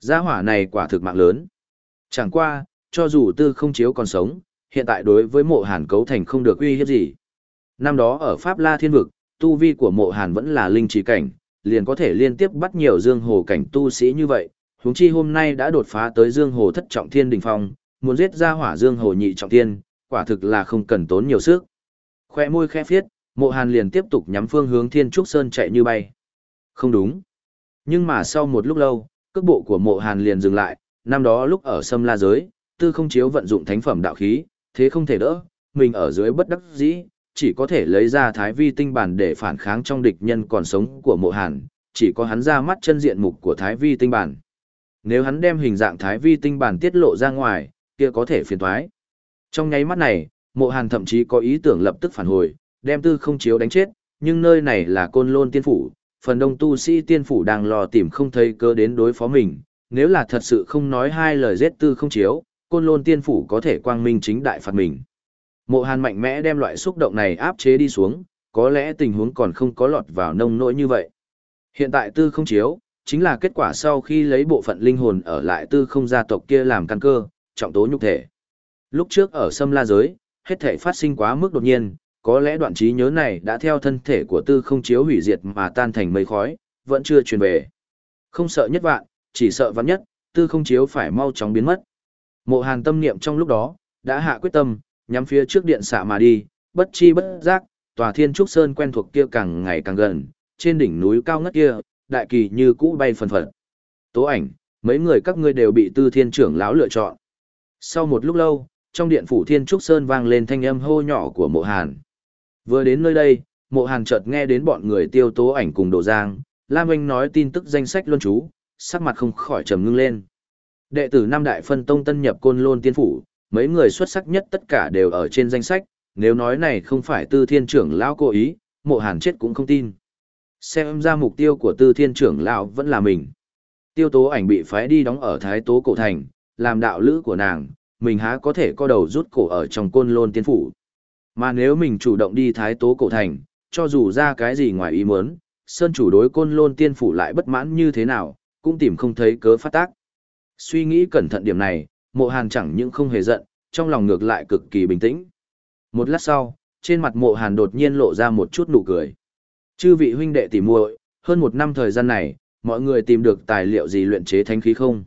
Gia hỏa này quả thực mạng lớn. Chẳng qua, cho dù tư không chiếu còn sống, hiện tại đối với mộ hàn cấu thành không được uy hiếp gì. Năm đó ở Pháp La Thiên Vực, tu vi của mộ hàn vẫn là linh trí cảnh, liền có thể liên tiếp bắt nhiều dương hồ cảnh tu sĩ như vậy, huống chi hôm nay đã đột phá tới dương hồ thất trọng thiên đỉnh phong, muốn giết ra hỏa dương hồ nhị trọng thiên, quả thực là không cần tốn nhiều sức. Khoe môi khẽ phiết, mộ hàn liền tiếp tục nhắm phương hướng thiên trúc sơn chạy như bay. Không đúng. Nhưng mà sau một lúc lâu, cước bộ của mộ hàn liền dừng lại, năm đó lúc ở sâm la giới, tư không chiếu vận dụng thánh phẩm đạo khí, thế không thể đỡ, mình ở dưới bất đắc dĩ, chỉ có thể lấy ra thái vi tinh bản để phản kháng trong địch nhân còn sống của mộ hàn, chỉ có hắn ra mắt chân diện mục của thái vi tinh bản. Nếu hắn đem hình dạng thái vi tinh bản tiết lộ ra ngoài, kia có thể phiền thoái. Trong nháy mắt này, mộ hàn thậm chí có ý tưởng lập tức phản hồi, đem tư không chiếu đánh chết, nhưng nơi này là côn lôn tiên phủ, phần đông tu sĩ tiên phủ đang lò tìm không thấy cơ đến đối phó mình, nếu là thật sự không nói hai lời giết tư không chiếu, côn lôn tiên phủ có thể quang minh chính đại phạt mình. Mộ hàn mạnh mẽ đem loại xúc động này áp chế đi xuống, có lẽ tình huống còn không có lọt vào nông nỗi như vậy. Hiện tại tư không chiếu, chính là kết quả sau khi lấy bộ phận linh hồn ở lại tư không gia tộc kia làm căn cơ, trọng tố nhục thể. Lúc trước ở Sâm La Giới, hết thể phát sinh quá mức đột nhiên, có lẽ đoạn trí nhớ này đã theo thân thể của tư không chiếu hủy diệt mà tan thành mây khói, vẫn chưa truyền về. Không sợ nhất vạn, chỉ sợ vạn nhất, tư không chiếu phải mau chóng biến mất. Mộ hàn tâm niệm trong lúc đó, đã hạ quyết tâm, nhắm phía trước điện xạ mà đi, bất chi bất giác, tòa thiên trúc sơn quen thuộc kia càng ngày càng gần, trên đỉnh núi cao ngất kia, đại kỳ như cũ bay phần phật. Tố ảnh, mấy người các ngươi đều bị tư thiên trưởng lão lựa chọn. Sau một lúc lâu, trong điện phủ thiên trúc sơn vang lên thanh âm hô nhỏ của mộ hàn. Vừa đến nơi đây, mộ hàn chợt nghe đến bọn người tiêu tố ảnh cùng đồ giang, Lam Anh nói tin tức danh sách luân chú, sắc mặt không khỏi trầm ngưng lên. Đệ tử nam đại phân tông tân nhập côn lôn tiên phủ, mấy người xuất sắc nhất tất cả đều ở trên danh sách, nếu nói này không phải tư thiên trưởng lão cố ý, mộ hàn chết cũng không tin. Xem ra mục tiêu của tư thiên trưởng lão vẫn là mình. Tiêu tố ảnh bị phái đi đóng ở Thái Tố Cổ Thành, làm đạo lữ của nàng, mình há có thể co đầu rút cổ ở trong côn lôn tiên phủ. Mà nếu mình chủ động đi Thái Tố Cổ Thành, cho dù ra cái gì ngoài ý muốn, Sơn chủ đối côn lôn tiên phủ lại bất mãn như thế nào, cũng tìm không thấy cớ phát tác. Suy nghĩ cẩn thận điểm này, mộ hàn chẳng những không hề giận, trong lòng ngược lại cực kỳ bình tĩnh. Một lát sau, trên mặt mộ hàn đột nhiên lộ ra một chút nụ cười. Chư vị huynh đệ tỉ muội hơn một năm thời gian này, mọi người tìm được tài liệu gì luyện chế thánh khí không?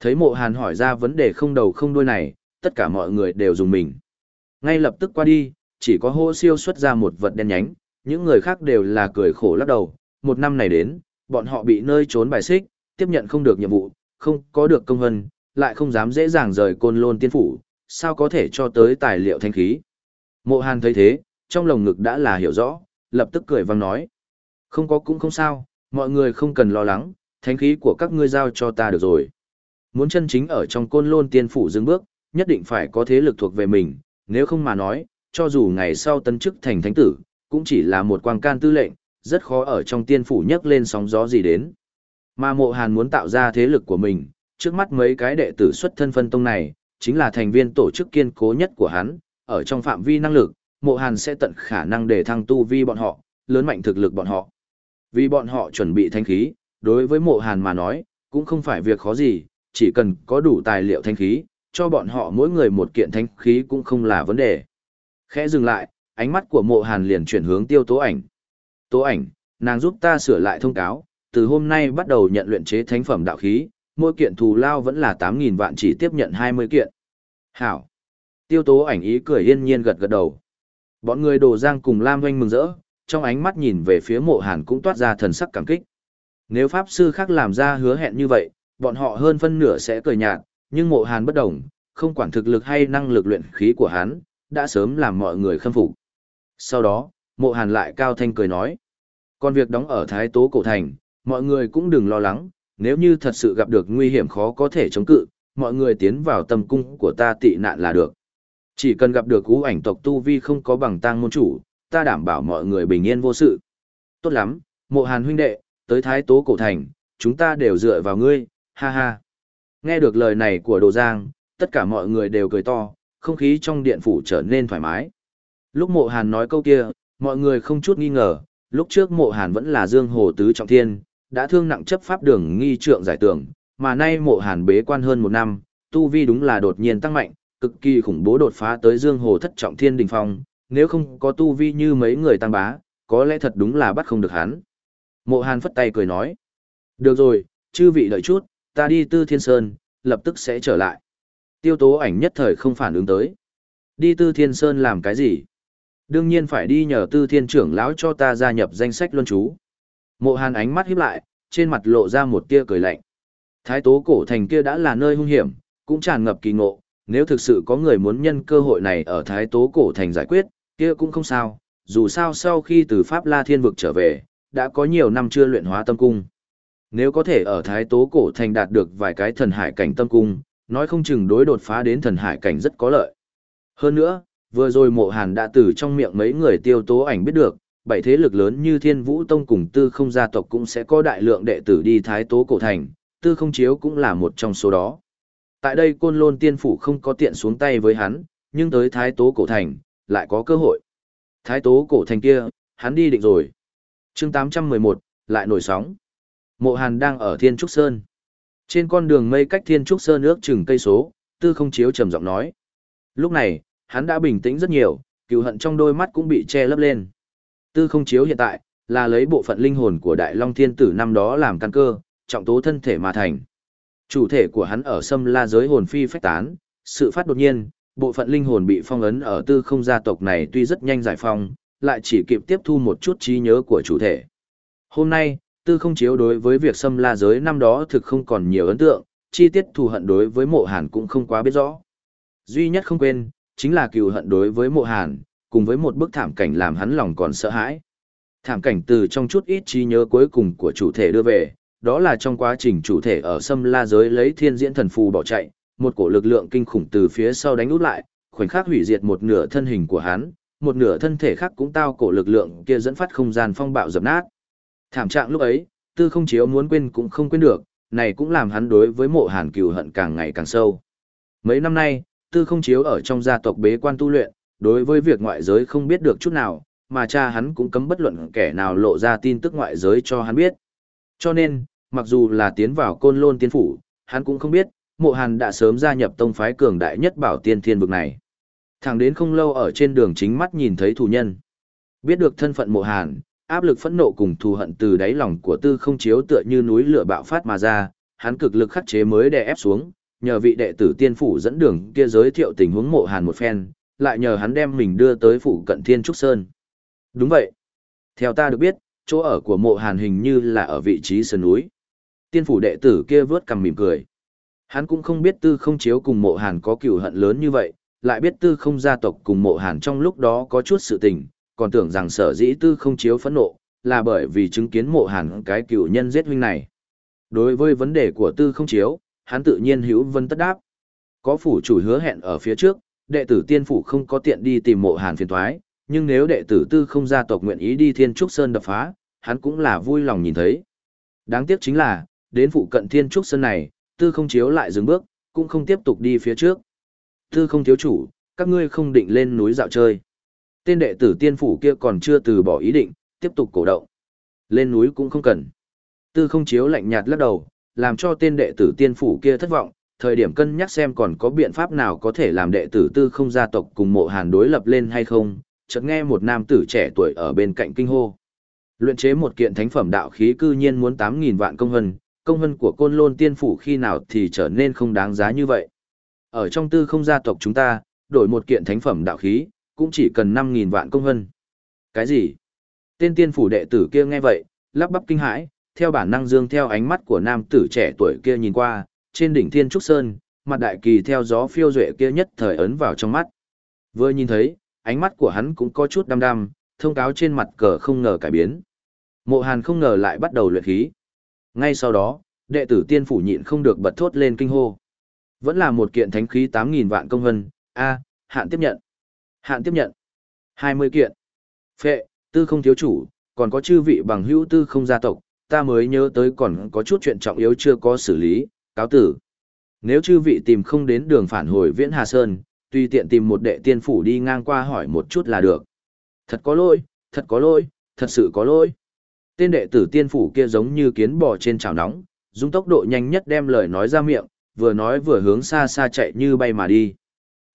Thấy mộ hàn hỏi ra vấn đề không đầu không đuôi này, tất cả mọi người đều dùng mình. Ngay lập tức qua đi, chỉ có hô siêu xuất ra một vật đen nhánh, những người khác đều là cười khổ lắc đầu. Một năm này đến, bọn họ bị nơi trốn bài xích, tiếp nhận không được nhiệm vụ, không có được công vân, lại không dám dễ dàng rời côn lôn tiên phủ, sao có thể cho tới tài liệu thanh khí. Mộ hàn thấy thế, trong lồng ngực đã là hiểu rõ, lập tức cười vang nói. Không có cũng không sao, mọi người không cần lo lắng, thánh khí của các ngươi giao cho ta được rồi. Muốn chân chính ở trong côn lôn tiên phủ dừng bước, nhất định phải có thế lực thuộc về mình, nếu không mà nói, cho dù ngày sau tấn chức thành thánh tử, cũng chỉ là một quang can tư lệnh, rất khó ở trong tiên phủ nhấc lên sóng gió gì đến. Mà mộ hàn muốn tạo ra thế lực của mình, trước mắt mấy cái đệ tử xuất thân phân tông này, chính là thành viên tổ chức kiên cố nhất của hắn, ở trong phạm vi năng lực, mộ hàn sẽ tận khả năng để thăng tu vi bọn họ, lớn mạnh thực lực bọn họ. Vì bọn họ chuẩn bị thanh khí, đối với mộ hàn mà nói, cũng không phải việc khó gì, chỉ cần có đủ tài liệu thanh khí, cho bọn họ mỗi người một kiện thanh khí cũng không là vấn đề. Khẽ dừng lại, ánh mắt của mộ hàn liền chuyển hướng tiêu tố ảnh. Tố ảnh, nàng giúp ta sửa lại thông cáo, từ hôm nay bắt đầu nhận luyện chế thánh phẩm đạo khí, mỗi kiện thù lao vẫn là 8.000 vạn chỉ tiếp nhận 20 kiện. Hảo. Tiêu tố ảnh ý cười yên nhiên gật gật đầu. Bọn người đồ giang cùng Lam Doanh mừng rỡ, trong ánh mắt nhìn về phía mộ hàn cũng toát ra thần sắc cảm kích. Nếu Pháp Sư khác làm ra hứa hẹn như vậy, bọn họ hơn phân nửa sẽ cười nhạt, nhưng mộ hàn bất đồng, không quản thực lực hay năng lực luyện khí của hắn, đã sớm làm mọi người khâm phục. Sau đó, mộ hàn lại cao thanh cười nói. Còn việc đóng ở Thái Tố Cổ Thành, mọi người cũng đừng lo lắng, nếu như thật sự gặp được nguy hiểm khó có thể chống cự, mọi người tiến vào tâm cung của ta tị nạn là được. Chỉ cần gặp được cú ảnh tộc tu vi không có bằng tang môn chủ, ta đảm bảo mọi người bình yên vô sự. Tốt lắm, mộ hàn huynh đệ, tới thái tố cổ thành, chúng ta đều dựa vào ngươi, ha ha. Nghe được lời này của Đồ Giang, tất cả mọi người đều cười to, không khí trong điện phủ trở nên thoải mái. Lúc mộ hàn nói câu kia, mọi người không chút nghi ngờ, lúc trước mộ hàn vẫn là dương hồ tứ trọng thiên, đã thương nặng chấp pháp đường nghi trượng giải tưởng, mà nay mộ hàn bế quan hơn một năm, tu vi đúng là đột nhiên tăng mạnh, cực kỳ khủng bố đột phá tới dương hồ thất trọng thiên đỉnh phong, nếu không có tu vi như mấy người tăng bá, có lẽ thật đúng là bắt không được hắn. Mộ hàn phất tay cười nói, được rồi, chư vị đợi chút, ta đi tư thiên sơn, lập tức sẽ trở lại. Tiêu tố ảnh nhất thời không phản ứng tới. Đi tư thiên sơn làm cái gì? Đương nhiên phải đi nhờ tư thiên trưởng lão cho ta gia nhập danh sách luân chú. Mộ hàn ánh mắt híp lại, trên mặt lộ ra một tia cười lạnh. Thái tố cổ thành kia đã là nơi hung hiểm, cũng tràn ngập kỳ ngộ, nếu thực sự có người muốn nhân cơ hội này ở thái tố cổ thành giải quyết, kia cũng không sao, dù sao sau khi từ Pháp La Thiên vực trở về, đã có nhiều năm chưa luyện hóa tâm cung. Nếu có thể ở thái tố cổ thành đạt được vài cái thần hải cảnh tâm cung, nói không chừng đối đột phá đến thần hải cảnh rất có lợi. Hơn nữa, vừa rồi mộ hàn đã từ trong miệng mấy người tiêu tố ảnh biết được, bảy thế lực lớn như Thiên Vũ Tông cùng Tư Không gia tộc cũng sẽ có đại lượng đệ tử đi Thái Tố Cổ Thành, Tư Không Chiếu cũng là một trong số đó. Tại đây Côn Lôn Tiên Phủ không có tiện xuống tay với hắn, nhưng tới Thái Tố Cổ Thành, lại có cơ hội. Thái Tố Cổ Thành kia, hắn đi định rồi. chương 811, lại nổi sóng. Mộ Hàn đang ở Thiên Trúc Sơn. Trên con đường mây cách Thiên Trúc Sơn ước chừng cây số, Tư Không Chiếu trầm giọng nói. Lúc này, hắn đã bình tĩnh rất nhiều, cựu hận trong đôi mắt cũng bị che lấp lên. Tư không chiếu hiện tại, là lấy bộ phận linh hồn của Đại Long Thiên Tử năm đó làm căn cơ, trọng tố thân thể mà thành. Chủ thể của hắn ở xâm la giới hồn phi phách tán, sự phát đột nhiên, bộ phận linh hồn bị phong ấn ở tư không gia tộc này tuy rất nhanh giải phong, lại chỉ kịp tiếp thu một chút trí nhớ của chủ thể. Hôm nay, tư không chiếu đối với việc xâm la giới năm đó thực không còn nhiều ấn tượng, chi tiết thù hận đối với mộ hàn cũng không quá biết rõ. Duy nhất không quên, chính là cừu hận đối với mộ hàn, cùng với một bức thảm cảnh làm hắn lòng còn sợ hãi. Thảm cảnh từ trong chút ít trí nhớ cuối cùng của chủ thể đưa về, đó là trong quá trình chủ thể ở xâm la giới lấy thiên diễn thần phù bỏ chạy, một cổ lực lượng kinh khủng từ phía sau đánh út lại, khoảnh khắc hủy diệt một nửa thân hình của hắn, một nửa thân thể khác cũng tao cổ lực lượng kia dẫn phát không gian phong bạo dập nát. Thảm trạng lúc ấy, tư không chiếu muốn quên cũng không quên được, này cũng làm hắn đối với mộ hàn cừu hận càng ngày càng sâu. Mấy năm nay, tư không chiếu ở trong gia tộc bế quan tu luyện, đối với việc ngoại giới không biết được chút nào, mà cha hắn cũng cấm bất luận kẻ nào lộ ra tin tức ngoại giới cho hắn biết. Cho nên, mặc dù là tiến vào côn lôn tiên phủ, hắn cũng không biết, mộ hàn đã sớm gia nhập tông phái cường đại nhất bảo tiên thiên vực này. Thẳng đến không lâu ở trên đường chính mắt nhìn thấy thủ nhân. Biết được thân phận mộ hàn, áp lực phẫn nộ cùng thù hận từ đáy lòng của tư không chiếu tựa như núi lửa bạo phát mà ra, hắn cực lực khắc chế mới đè ép xuống, nhờ vị đệ tử tiên phủ dẫn đường kia giới thiệu tình huống mộ hàn một phen, lại nhờ hắn đem mình đưa tới phủ cận thiên trúc sơn. Đúng vậy. Theo ta được biết, chỗ ở của mộ hàn hình như là ở vị trí sơn núi. Tiên phủ đệ tử kia vớt cầm mỉm cười. Hắn cũng không biết tư không chiếu cùng mộ hàn có cựu hận lớn như vậy, lại biết tư không gia tộc cùng mộ hàn trong lúc đó có chút sự tình, còn tưởng rằng sở dĩ tư không chiếu phẫn nộ, là bởi vì chứng kiến mộ hàn cái cựu nhân giết huynh này. Đối với vấn đề của tư không chiếu, hắn tự nhiên hữu vân tất đáp. Có phủ chủ hứa hẹn ở phía trước, đệ tử tiên phủ không có tiện đi tìm mộ hàn phiền thoái, nhưng nếu đệ tử tư không gia tộc nguyện ý đi thiên trúc sơn đập phá, hắn cũng là vui lòng nhìn thấy. Đáng tiếc chính là, đến phụ cận thiên trúc sơn này, tư không chiếu lại dừng bước, cũng không tiếp tục đi phía trước. Tư không thiếu chủ, các ngươi không định lên núi dạo chơi. Tên đệ tử tiên phủ kia còn chưa từ bỏ ý định, tiếp tục cổ động. Lên núi cũng không cần. Tư không chiếu lạnh nhạt lắc đầu, làm cho tên đệ tử tiên phủ kia thất vọng, thời điểm cân nhắc xem còn có biện pháp nào có thể làm đệ tử tư không gia tộc cùng mộ hàn đối lập lên hay không, chợt nghe một nam tử trẻ tuổi ở bên cạnh kinh hô. Luyện chế một kiện thánh phẩm đạo khí cư nhiên muốn 8.000 vạn công hân, công hân của côn lôn tiên phủ khi nào thì trở nên không đáng giá như vậy. Ở trong tư không gia tộc chúng ta, đổi một kiện thánh phẩm đạo khí, cũng chỉ cần 5.000 vạn công hân. Cái gì? Tên tiên phủ đệ tử kia nghe vậy, lắp bắp kinh hãi, theo bản năng dương theo ánh mắt của nam tử trẻ tuổi kia nhìn qua, trên đỉnh thiên trúc sơn, mặt đại kỳ theo gió phiêu duệ kia nhất thời ấn vào trong mắt. Vừa nhìn thấy, ánh mắt của hắn cũng có chút đăm đăm, thông cáo trên mặt cờ không ngờ cải biến. Mộ Hàn không ngờ lại bắt đầu luyện khí. Ngay sau đó, đệ tử tiên phủ nhịn không được bật thốt lên kinh hô. Vẫn là một kiện thánh khí 8.000 vạn công hân, a hạn tiếp nhận. Hạn tiếp nhận. 20 kiện. Phệ, tư không thiếu chủ, còn có chư vị bằng hữu tư không gia tộc, ta mới nhớ tới còn có chút chuyện trọng yếu chưa có xử lý, cáo tử. Nếu chư vị tìm không đến đường phản hồi Viễn Hà Sơn, tùy tiện tìm một đệ tiên phủ đi ngang qua hỏi một chút là được. Thật có lỗi, thật có lỗi, thật sự có lỗi. Tên đệ tử tiên phủ kia giống như kiến bò trên chảo nóng, dùng tốc độ nhanh nhất đem lời nói ra miệng, vừa nói vừa hướng xa xa chạy như bay mà đi.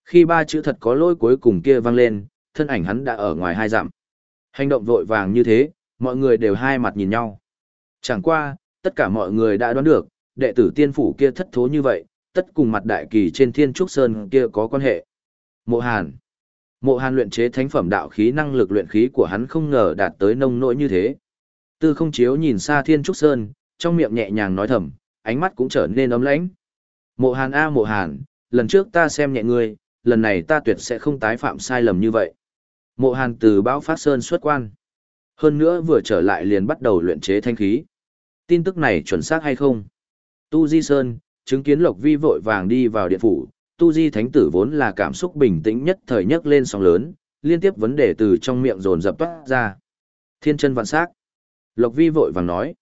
Khi ba chữ thật có lỗi cuối cùng kia vang lên, thân ảnh hắn đã ở ngoài hai dặm. Hành động vội vàng như thế, mọi người đều hai mặt nhìn nhau. Chẳng qua, tất cả mọi người đã đoán được, đệ tử tiên phủ kia thất thố như vậy, tất cùng mặt đại kỳ trên thiên trúc sơn kia có quan hệ. Mộ Hàn Mộ Hàn luyện chế thánh phẩm đạo khí năng lực luyện khí của hắn không ngờ đạt tới nông nỗi như thế. Tư không chiếu nhìn xa thiên trúc sơn, trong miệng nhẹ nhàng nói thầm, ánh mắt cũng trở nên ấm lãnh. Mộ Hàn A Mộ Hàn, lần trước ta xem nhẹ ngươi, lần này ta tuyệt sẽ không tái phạm sai lầm như vậy. Mộ Hàn từ bão phát sơn xuất quan. Hơn nữa vừa trở lại liền bắt đầu luyện chế thanh khí. Tin tức này chuẩn xác hay không? Tu Di Sơn, chứng kiến Lộc Vi vội vàng đi vào điện phủ, Tu Di Thánh tử vốn là cảm xúc bình tĩnh nhất thời nhất lên sóng lớn, liên tiếp vấn đề từ trong miệng dồn dập toát ra. Thiên chân vạn sắc. Lộc Vi vội vàng nói.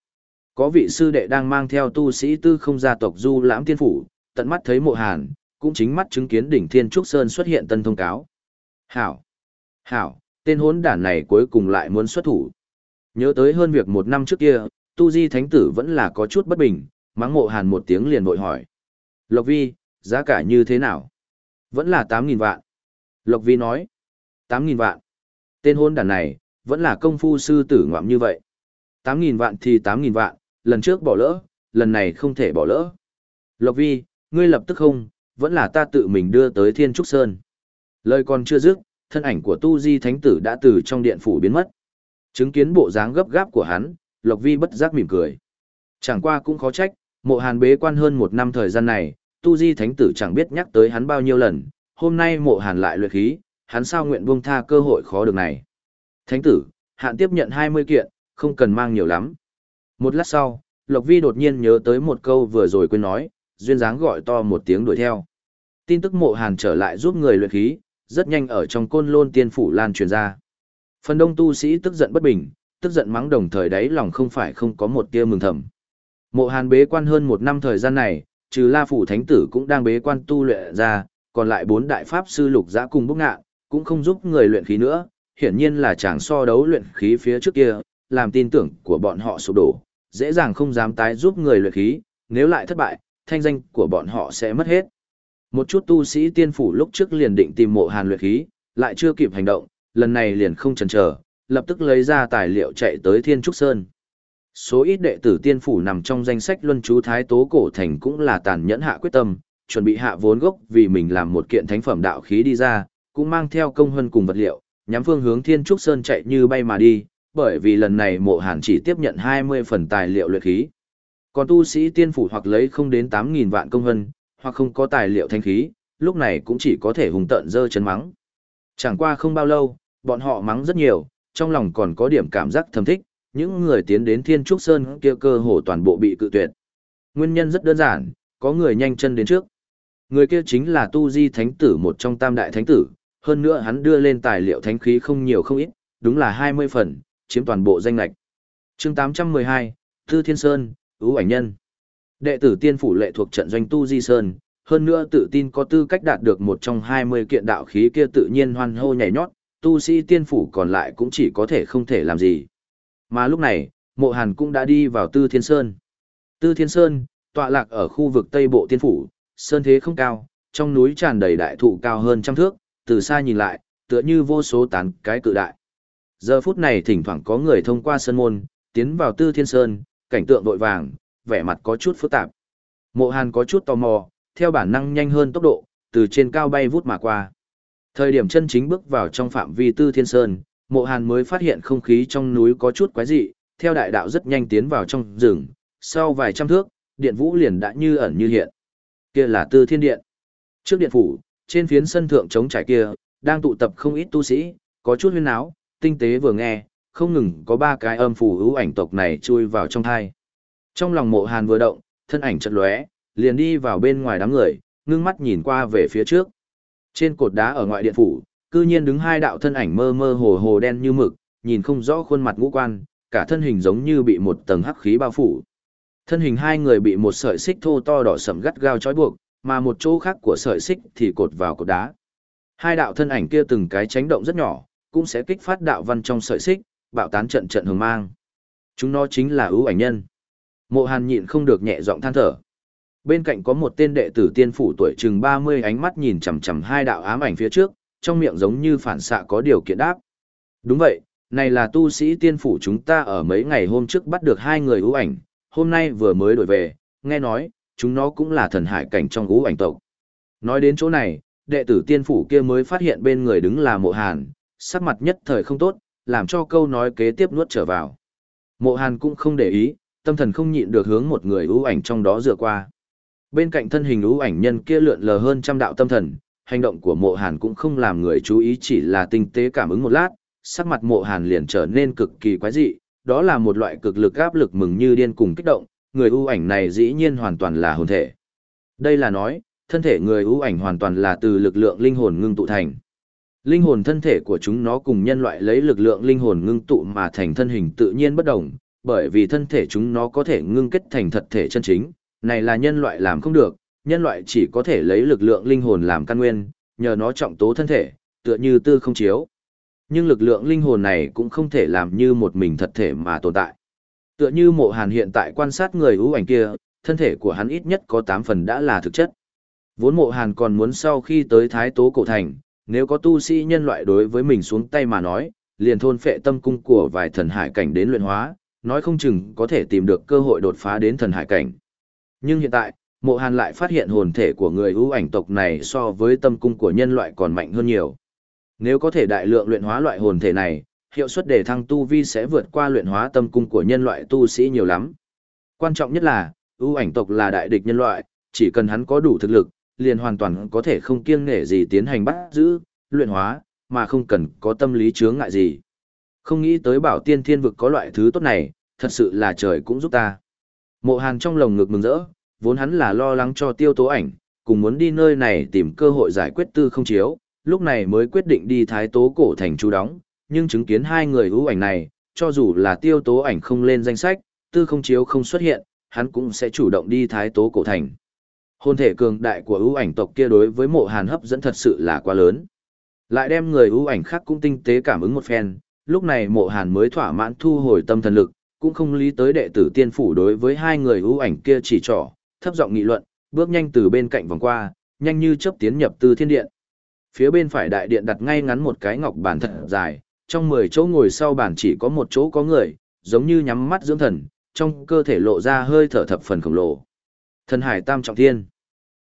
Có vị sư đệ đang mang theo tu sĩ tư không gia tộc du lãm tiên phủ, tận mắt thấy mộ hàn, cũng chính mắt chứng kiến đỉnh Thiên Trúc Sơn xuất hiện tân thông cáo. Hảo! Hảo! Tên hốn đản này cuối cùng lại muốn xuất thủ. Nhớ tới hơn việc một năm trước kia, Tu Di Thánh Tử vẫn là có chút bất bình, mắng mộ hàn một tiếng liền vội hỏi. Lộc Vi, giá cả như thế nào? Vẫn là 8.000 vạn. Lộc Vi nói. 8.000 vạn. Tên hôn đàn này, vẫn là công phu sư tử ngoạm như vậy. 8.000 vạn thì 8.000 vạn, lần trước bỏ lỡ, lần này không thể bỏ lỡ. Lộc Vi, ngươi lập tức không, vẫn là ta tự mình đưa tới Thiên Trúc Sơn. Lời còn chưa dứt, thân ảnh của Tu Di Thánh Tử đã từ trong điện phủ biến mất. Chứng kiến bộ dáng gấp gáp của hắn, Lộc Vi bất giác mỉm cười. Chẳng qua cũng khó trách, mộ hàn bế quan hơn một năm thời gian này, tu di thánh tử chẳng biết nhắc tới hắn bao nhiêu lần, hôm nay mộ hàn lại luyện khí, hắn sao nguyện buông tha cơ hội khó được này. Thánh tử, hạn tiếp nhận 20 kiện, không cần mang nhiều lắm. Một lát sau, Lộc Vi đột nhiên nhớ tới một câu vừa rồi quên nói, duyên dáng gọi to một tiếng đuổi theo. Tin tức mộ hàn trở lại giúp người luyện khí, rất nhanh ở trong côn lôn tiên phủ lan truyền ra. Phần đông tu sĩ tức giận bất bình, tức giận mắng đồng thời đấy lòng không phải không có một tia mừng thầm. Mộ hàn bế quan hơn một năm thời gian này, trừ la phủ thánh tử cũng đang bế quan tu luyện ra, còn lại bốn đại pháp sư lục giã cùng bốc ngạ, cũng không giúp người luyện khí nữa, hiển nhiên là chẳng so đấu luyện khí phía trước kia, làm tin tưởng của bọn họ sụp đổ, dễ dàng không dám tái giúp người luyện khí, nếu lại thất bại, thanh danh của bọn họ sẽ mất hết. Một chút tu sĩ tiên phủ lúc trước liền định tìm mộ hàn luyện khí, lại chưa kịp hành động, lần này liền không chần chờ, lập tức lấy ra tài liệu chạy tới Thiên Trúc Sơn. Số ít đệ tử tiên phủ nằm trong danh sách luân chú thái tố cổ thành cũng là tàn nhẫn hạ quyết tâm, chuẩn bị hạ vốn gốc vì mình làm một kiện thánh phẩm đạo khí đi ra, cũng mang theo công hơn cùng vật liệu, nhắm phương hướng Thiên Trúc Sơn chạy như bay mà đi, bởi vì lần này mộ hàn chỉ tiếp nhận 20 phần tài liệu luyện khí. Còn tu sĩ tiên phủ hoặc lấy không đến 8.000 vạn công hân, hoặc không có tài liệu thanh khí, lúc này cũng chỉ có thể hùng tận dơ chân mắng. Chẳng qua không bao lâu, bọn họ mắng rất nhiều, trong lòng còn có điểm cảm giác thầm thích, những người tiến đến Thiên Trúc Sơn kia cơ hồ toàn bộ bị cự tuyệt. Nguyên nhân rất đơn giản, có người nhanh chân đến trước. Người kia chính là Tu Di Thánh Tử một trong tam đại thánh tử, hơn nữa hắn đưa lên tài liệu thánh khí không nhiều không ít, đúng là 20 phần, chiếm toàn bộ danh lạch. chương 812, Tư Thiên Sơn, ưu ảnh nhân. Đệ tử tiên phủ lệ thuộc trận doanh Tu Di Sơn, hơn nữa tự tin có tư cách đạt được một trong 20 kiện đạo khí kia tự nhiên hoan hô nhảy nhót, tu sĩ tiên phủ còn lại cũng chỉ có thể không thể làm gì. Mà lúc này, mộ hàn cũng đã đi vào Tư Thiên Sơn. Tư Thiên Sơn, tọa lạc ở khu vực Tây Bộ Tiên Phủ, Sơn thế không cao, trong núi tràn đầy đại thụ cao hơn trăm thước, từ xa nhìn lại, tựa như vô số tán cái cự đại. Giờ phút này thỉnh thoảng có người thông qua sơn môn, tiến vào Tư Thiên Sơn, cảnh tượng vội vàng, vẻ mặt có chút phức tạp. Mộ Hàn có chút tò mò, theo bản năng nhanh hơn tốc độ, từ trên cao bay vút mà qua. Thời điểm chân chính bước vào trong phạm vi Tư Thiên Sơn, Mộ Hàn mới phát hiện không khí trong núi có chút quái dị, theo đại đạo rất nhanh tiến vào trong rừng, sau vài trăm thước, điện vũ liền đã như ẩn như hiện. Kia là Tư Thiên Điện. Trước điện phủ, trên phiến sân thượng trống trải kia, đang tụ tập không ít tu sĩ, có chút huyên áo, tinh tế vừa nghe, không ngừng có ba cái âm phủ hữu ảnh tộc này chui vào trong thai. Trong lòng mộ hàn vừa động, thân ảnh chật lóe, liền đi vào bên ngoài đám người, ngưng mắt nhìn qua về phía trước. Trên cột đá ở ngoại điện phủ, cư nhiên đứng hai đạo thân ảnh mơ mơ hồ hồ đen như mực, nhìn không rõ khuôn mặt ngũ quan, cả thân hình giống như bị một tầng hắc khí bao phủ. Thân hình hai người bị một sợi xích thô to đỏ sẫm gắt gao trói buộc, mà một chỗ khác của sợi xích thì cột vào cột đá. Hai đạo thân ảnh kia từng cái tránh động rất nhỏ, cũng sẽ kích phát đạo văn trong sợi xích, bạo tán trận trận hùng mang. Chúng nó chính là ưu ảnh nhân. Mộ Hàn nhịn không được nhẹ giọng than thở. Bên cạnh có một tên đệ tử tiên phủ tuổi chừng 30 ánh mắt nhìn chằm chằm hai đạo ám ảnh phía trước, trong miệng giống như phản xạ có điều kiện đáp. Đúng vậy, này là tu sĩ tiên phủ chúng ta ở mấy ngày hôm trước bắt được hai người ưu ảnh, hôm nay vừa mới đổi về, nghe nói, chúng nó cũng là thần hải cảnh trong ưu ảnh tộc. Nói đến chỗ này, đệ tử tiên phủ kia mới phát hiện bên người đứng là mộ hàn, sắc mặt nhất thời không tốt, làm cho câu nói kế tiếp nuốt trở vào. Mộ hàn cũng không để ý, tâm thần không nhịn được hướng một người ưu ảnh trong đó dựa qua. Bên cạnh thân hình ưu ảnh nhân kia lượn lờ hơn trăm đạo tâm thần, hành động của mộ hàn cũng không làm người chú ý chỉ là tinh tế cảm ứng một lát, sắc mặt mộ hàn liền trở nên cực kỳ quái dị, đó là một loại cực lực áp lực mừng như điên cùng kích động, người ưu ảnh này dĩ nhiên hoàn toàn là hồn thể. Đây là nói, thân thể người ưu ảnh hoàn toàn là từ lực lượng linh hồn ngưng tụ thành. Linh hồn thân thể của chúng nó cùng nhân loại lấy lực lượng linh hồn ngưng tụ mà thành thân hình tự nhiên bất đồng, bởi vì thân thể chúng nó có thể ngưng kết thành thật thể chân chính, này là nhân loại làm không được, nhân loại chỉ có thể lấy lực lượng linh hồn làm căn nguyên, nhờ nó trọng tố thân thể, tựa như tư không chiếu. Nhưng lực lượng linh hồn này cũng không thể làm như một mình thật thể mà tồn tại. Tựa như mộ hàn hiện tại quan sát người ưu ảnh kia, thân thể của hắn ít nhất có 8 phần đã là thực chất. Vốn mộ hàn còn muốn sau khi tới Thái Tố Cổ Thành, nếu có tu sĩ nhân loại đối với mình xuống tay mà nói, liền thôn phệ tâm cung của vài thần hải cảnh đến luyện hóa, nói không chừng có thể tìm được cơ hội đột phá đến thần hải cảnh. Nhưng hiện tại, mộ hàn lại phát hiện hồn thể của người ưu ảnh tộc này so với tâm cung của nhân loại còn mạnh hơn nhiều. Nếu có thể đại lượng luyện hóa loại hồn thể này, hiệu suất để thăng tu vi sẽ vượt qua luyện hóa tâm cung của nhân loại tu sĩ nhiều lắm. Quan trọng nhất là, ưu ảnh tộc là đại địch nhân loại, chỉ cần hắn có đủ thực lực, liền hoàn toàn có thể không kiêng nể gì tiến hành bắt giữ, luyện hóa, mà không cần có tâm lý chướng ngại gì. Không nghĩ tới bảo tiên thiên vực có loại thứ tốt này, thật sự là trời cũng giúp ta. Mộ hàn trong lồng ngực mừng rỡ, vốn hắn là lo lắng cho tiêu tố ảnh, cùng muốn đi nơi này tìm cơ hội giải quyết tư không chiếu, lúc này mới quyết định đi thái tố cổ thành chú đóng, nhưng chứng kiến hai người ưu ảnh này, cho dù là tiêu tố ảnh không lên danh sách, tư không chiếu không xuất hiện, hắn cũng sẽ chủ động đi thái tố cổ thành. Hôn thể cường đại của ưu ảnh tộc kia đối với mộ hàn hấp dẫn thật sự là quá lớn. Lại đem người ưu ảnh khác cũng tinh tế cảm ứng một phen, lúc này mộ hàn mới thỏa mãn thu hồi tâm thần lực, cũng không lý tới đệ tử tiên phủ đối với hai người ưu ảnh kia chỉ trỏ, thấp giọng nghị luận, bước nhanh từ bên cạnh vòng qua, nhanh như chớp tiến nhập tư thiên điện. Phía bên phải đại điện đặt ngay ngắn một cái ngọc bàn thật dài, trong 10 chỗ ngồi sau bàn chỉ có một chỗ có người, giống như nhắm mắt dưỡng thần, trong cơ thể lộ ra hơi thở thập phần khổng lồ. Thần hải tam trọng thiên.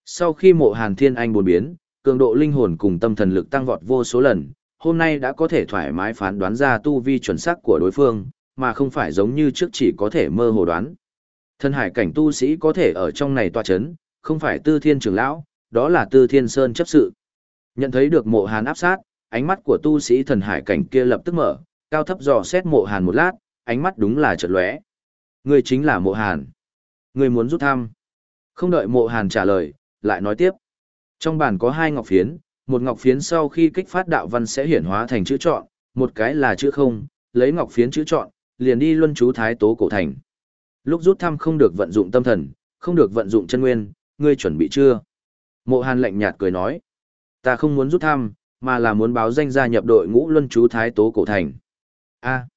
Sau khi mộ hàn thiên anh buồn biến, cường độ linh hồn cùng tâm thần lực tăng vọt vô số lần, hôm nay đã có thể thoải mái phán đoán ra tu vi chuẩn xác của đối phương, mà không phải giống như trước chỉ có thể mơ hồ đoán. Thần hải cảnh tu sĩ có thể ở trong này tòa chấn, không phải tư thiên trưởng lão, đó là tư thiên sơn chấp sự. Nhận thấy được mộ hàn áp sát, ánh mắt của tu sĩ thần hải cảnh kia lập tức mở, cao thấp dò xét mộ hàn một lát, ánh mắt đúng là chợt lóe. Người chính là mộ hàn. Người muốn rút thăm. Không đợi mộ hàn trả lời, lại nói tiếp. Trong bàn có hai ngọc phiến, một ngọc phiến sau khi kích phát đạo văn sẽ hiển hóa thành chữ chọn, một cái là chữ không, lấy ngọc phiến chữ chọn, liền đi luân chú thái tố cổ thành. Lúc rút thăm không được vận dụng tâm thần, không được vận dụng chân nguyên, ngươi chuẩn bị chưa? Mộ Hàn lạnh nhạt cười nói, ta không muốn rút thăm, mà là muốn báo danh gia nhập đội ngũ luân chú thái tố cổ thành. a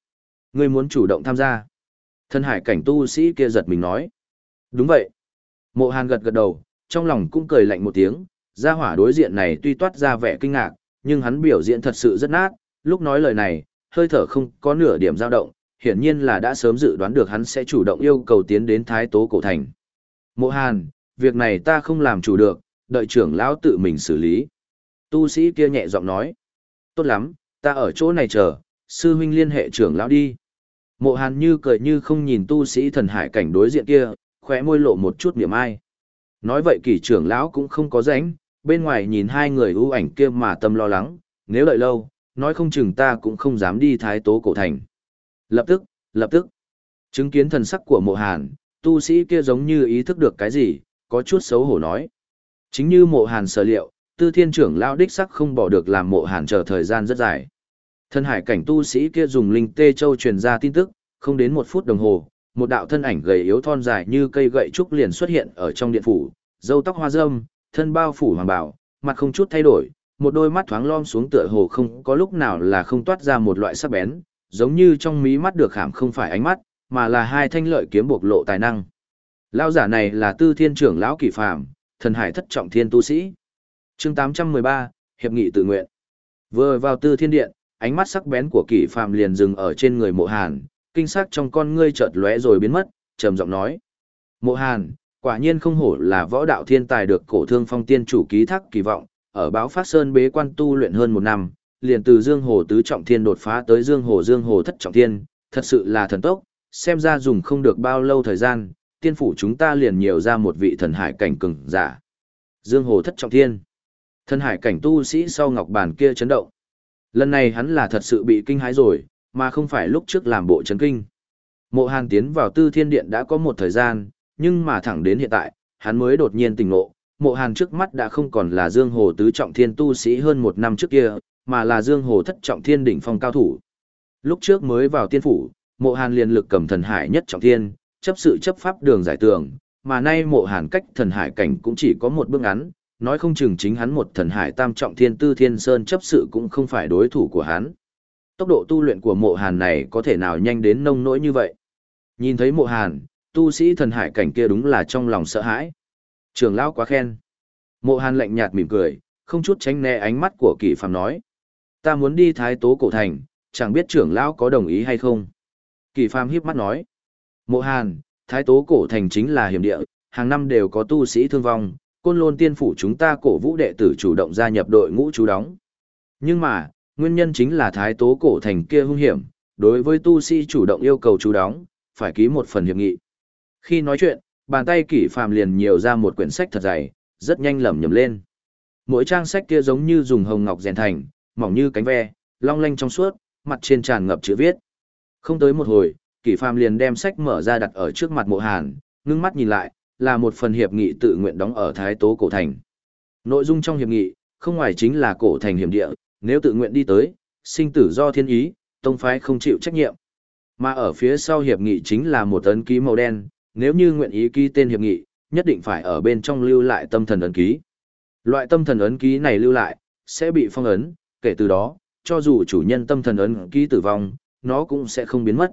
ngươi muốn chủ động tham gia. Thân hải cảnh tu sĩ kia giật mình nói. Đúng vậy. Mộ Hàn gật gật đầu, trong lòng cũng cười lạnh một tiếng, gia hỏa đối diện này tuy toát ra vẻ kinh ngạc, nhưng hắn biểu diễn thật sự rất nát, lúc nói lời này, hơi thở không có nửa điểm dao động, hiển nhiên là đã sớm dự đoán được hắn sẽ chủ động yêu cầu tiến đến thái tố cổ thành. Mộ Hàn, việc này ta không làm chủ được, đợi trưởng lão tự mình xử lý. Tu sĩ kia nhẹ giọng nói. Tốt lắm, ta ở chỗ này chờ, sư huynh liên hệ trưởng lão đi. Mộ Hàn như cười như không nhìn tu sĩ thần hải cảnh đối diện kia, khóe môi lộ một chút niệm ai. Nói vậy kỳ trưởng lão cũng không có rảnh, bên ngoài nhìn hai người ưu ảnh kia mà tâm lo lắng, nếu đợi lâu, nói không chừng ta cũng không dám đi thái tố cổ thành. Lập tức, lập tức, chứng kiến thần sắc của mộ hàn, tu sĩ kia giống như ý thức được cái gì, có chút xấu hổ nói. Chính như mộ hàn sở liệu, tư thiên trưởng lão đích sắc không bỏ được làm mộ hàn chờ thời gian rất dài. Thân hải cảnh tu sĩ kia dùng linh tê châu truyền ra tin tức, không đến một phút đồng hồ, một đạo thân ảnh gầy yếu thon dài như cây gậy trúc liền xuất hiện ở trong điện phủ, râu tóc hoa râm, thân bao phủ hoàng bảo, mặt không chút thay đổi, một đôi mắt thoáng lom xuống tựa hồ không có lúc nào là không toát ra một loại sắc bén, giống như trong mí mắt được khảm không phải ánh mắt, mà là hai thanh lợi kiếm bộc lộ tài năng. Lão giả này là Tư Thiên trưởng lão Kỳ Phàm, thần hải thất trọng thiên tu sĩ. Chương 813, hiệp nghị tự nguyện. Vừa vào Tư Thiên điện, ánh mắt sắc bén của Kỳ Phàm liền dừng ở trên người Mộ Hàn, kinh sắc trong con ngươi chợt lóe rồi biến mất, trầm giọng nói: "Mộ Hàn, quả nhiên không hổ là võ đạo thiên tài được cổ thương phong tiên chủ ký thác kỳ vọng, ở báo phát sơn bế quan tu luyện hơn một năm, liền từ Dương Hồ tứ trọng thiên đột phá tới Dương Hồ Dương Hồ thất trọng thiên, thật sự là thần tốc, xem ra dùng không được bao lâu thời gian, tiên phủ chúng ta liền nhiều ra một vị thần hải cảnh cường giả. Dương Hồ thất trọng thiên. Thần hải cảnh tu sĩ sau ngọc bàn kia chấn động. Lần này hắn là thật sự bị kinh hãi rồi, mà không phải lúc trước làm bộ chấn kinh. Mộ Hàn tiến vào Tư Thiên Điện đã có một thời gian, nhưng mà thẳng đến hiện tại, hắn mới đột nhiên tỉnh ngộ, Mộ Hàn trước mắt đã không còn là Dương Hồ tứ trọng thiên tu sĩ hơn một năm trước kia, mà là Dương Hồ thất trọng thiên đỉnh phong cao thủ. Lúc trước mới vào tiên phủ, Mộ Hàn liền lực cầm thần hải nhất trọng thiên, chấp sự chấp pháp đường giải tường, mà nay Mộ Hàn cách thần hải cảnh cũng chỉ có một bước ngắn, nói không chừng chính hắn một thần hải tam trọng thiên tư thiên sơn chấp sự cũng không phải đối thủ của hắn. Tốc độ tu luyện của Mộ Hàn này có thể nào nhanh đến nông nỗi như vậy? Nhìn thấy Mộ Hàn, tu sĩ thần hải cảnh kia đúng là trong lòng sợ hãi. Trường lão quá khen. Mộ Hàn lạnh nhạt mỉm cười, không chút tránh né ánh mắt của Kỷ Phàm nói: Ta muốn đi thái tố cổ thành, chẳng biết trưởng lão có đồng ý hay không. Kỳ phàm hiếp mắt nói. Mộ hàn, thái tố cổ thành chính là hiểm địa, hàng năm đều có tu sĩ thương vong, côn lôn tiên phủ chúng ta cổ vũ đệ tử chủ động gia nhập đội ngũ chú đóng. Nhưng mà, Nguyên nhân chính là thái tố cổ thành kia hung hiểm, đối với tu sĩ chủ động yêu cầu chú đóng, phải ký một phần hiệp nghị. Khi nói chuyện, bàn tay kỷ phàm liền nhiều ra một quyển sách thật dày, rất nhanh lẩm nhẩm lên. Mỗi trang sách kia giống như dùng hồng ngọc rèn thành, mỏng như cánh ve, long lanh trong suốt, mặt trên tràn ngập chữ viết. Không tới một hồi, kỷ phàm liền đem sách mở ra đặt ở trước mặt mộ hàn, ngưng mắt nhìn lại, là một phần hiệp nghị tự nguyện đóng ở Thái Tố Cổ Thành. Nội dung trong hiệp nghị, không ngoài chính là cổ thành hiểm địa, nếu tự nguyện đi tới, sinh tử do thiên ý, tông phái không chịu trách nhiệm. Mà ở phía sau hiệp nghị chính là một ấn ký màu đen, nếu như nguyện ý ký tên hiệp nghị, nhất định phải ở bên trong lưu lại tâm thần ấn ký. Loại tâm thần ấn ký này lưu lại, sẽ bị phong ấn, kể từ đó, cho dù chủ nhân tâm thần ấn ký tử vong, nó cũng sẽ không biến mất.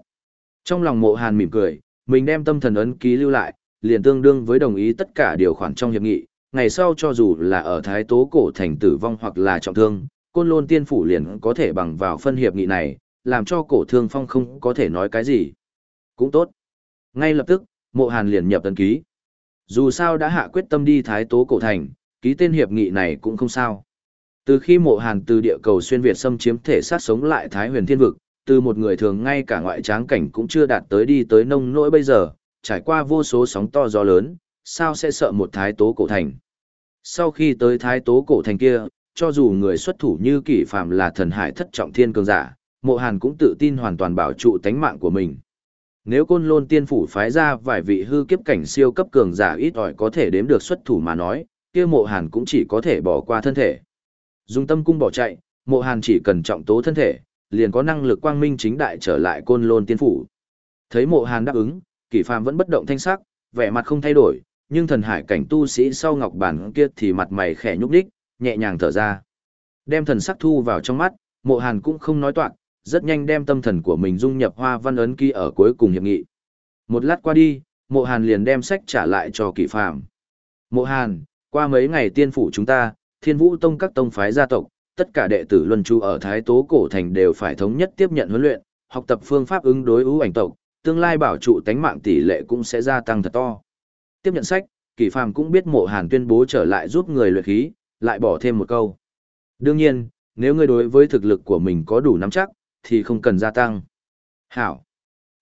Trong lòng mộ hàn mỉm cười, mình đem tâm thần ấn ký lưu lại, liền tương đương với đồng ý tất cả điều khoản trong hiệp nghị, ngày sau cho dù là ở thái tố cổ thành tử vong hoặc là trọng thương, côn lôn tiên phủ liền có thể bằng vào phân hiệp nghị này, làm cho cổ thương phong không có thể nói cái gì. Cũng tốt. Ngay lập tức, mộ hàn liền nhập tân ký. Dù sao đã hạ quyết tâm đi thái tố cổ thành, ký tên hiệp nghị này cũng không sao. Từ khi mộ hàn từ địa cầu xuyên Việt xâm chiếm thể sát sống lại Thái huyền thiên vực, từ một người thường ngay cả ngoại tráng cảnh cũng chưa đạt tới đi tới nông nỗi bây giờ, trải qua vô số sóng to gió lớn, sao sẽ sợ một thái tố cổ thành. Sau khi tới thái tố cổ thành kia, cho dù người xuất thủ như kỷ phạm là thần hải thất trọng thiên cường giả, mộ hàn cũng tự tin hoàn toàn bảo trụ tánh mạng của mình. Nếu côn lôn tiên phủ phái ra vài vị hư kiếp cảnh siêu cấp cường giả ít ỏi có thể đếm được xuất thủ mà nói, kia mộ hàn cũng chỉ có thể bỏ qua thân thể. Dùng tâm cung bỏ chạy, mộ hàn chỉ cần trọng tố thân thể, liền có năng lực quang minh chính đại trở lại côn lôn tiên phủ. Thấy mộ hàn đáp ứng, kỷ phàm vẫn bất động thanh sắc, vẻ mặt không thay đổi, nhưng thần hải cảnh tu sĩ sau ngọc bản kia thì mặt mày khẽ nhúc đích, nhẹ nhàng thở ra. Đem thần sắc thu vào trong mắt, mộ hàn cũng không nói toạn, rất nhanh đem tâm thần của mình dung nhập hoa văn ấn ký ở cuối cùng hiệp nghị. Một lát qua đi, mộ hàn liền đem sách trả lại cho kỷ phàm. Mộ hàn, qua mấy ngày tiên phủ chúng ta, thiên vũ tông các tông phái gia tộc, tất cả đệ tử luân chu ở Thái Tố Cổ Thành đều phải thống nhất tiếp nhận huấn luyện, học tập phương pháp ứng đối ưu ảnh tộc, tương lai bảo trụ tánh mạng tỷ lệ cũng sẽ gia tăng thật to. Tiếp nhận sách, Kỷ Phàm cũng biết Mộ Hàn tuyên bố trở lại giúp người luyện khí, lại bỏ thêm một câu. Đương nhiên, nếu ngươi đối với thực lực của mình có đủ nắm chắc, thì không cần gia tăng. Hảo.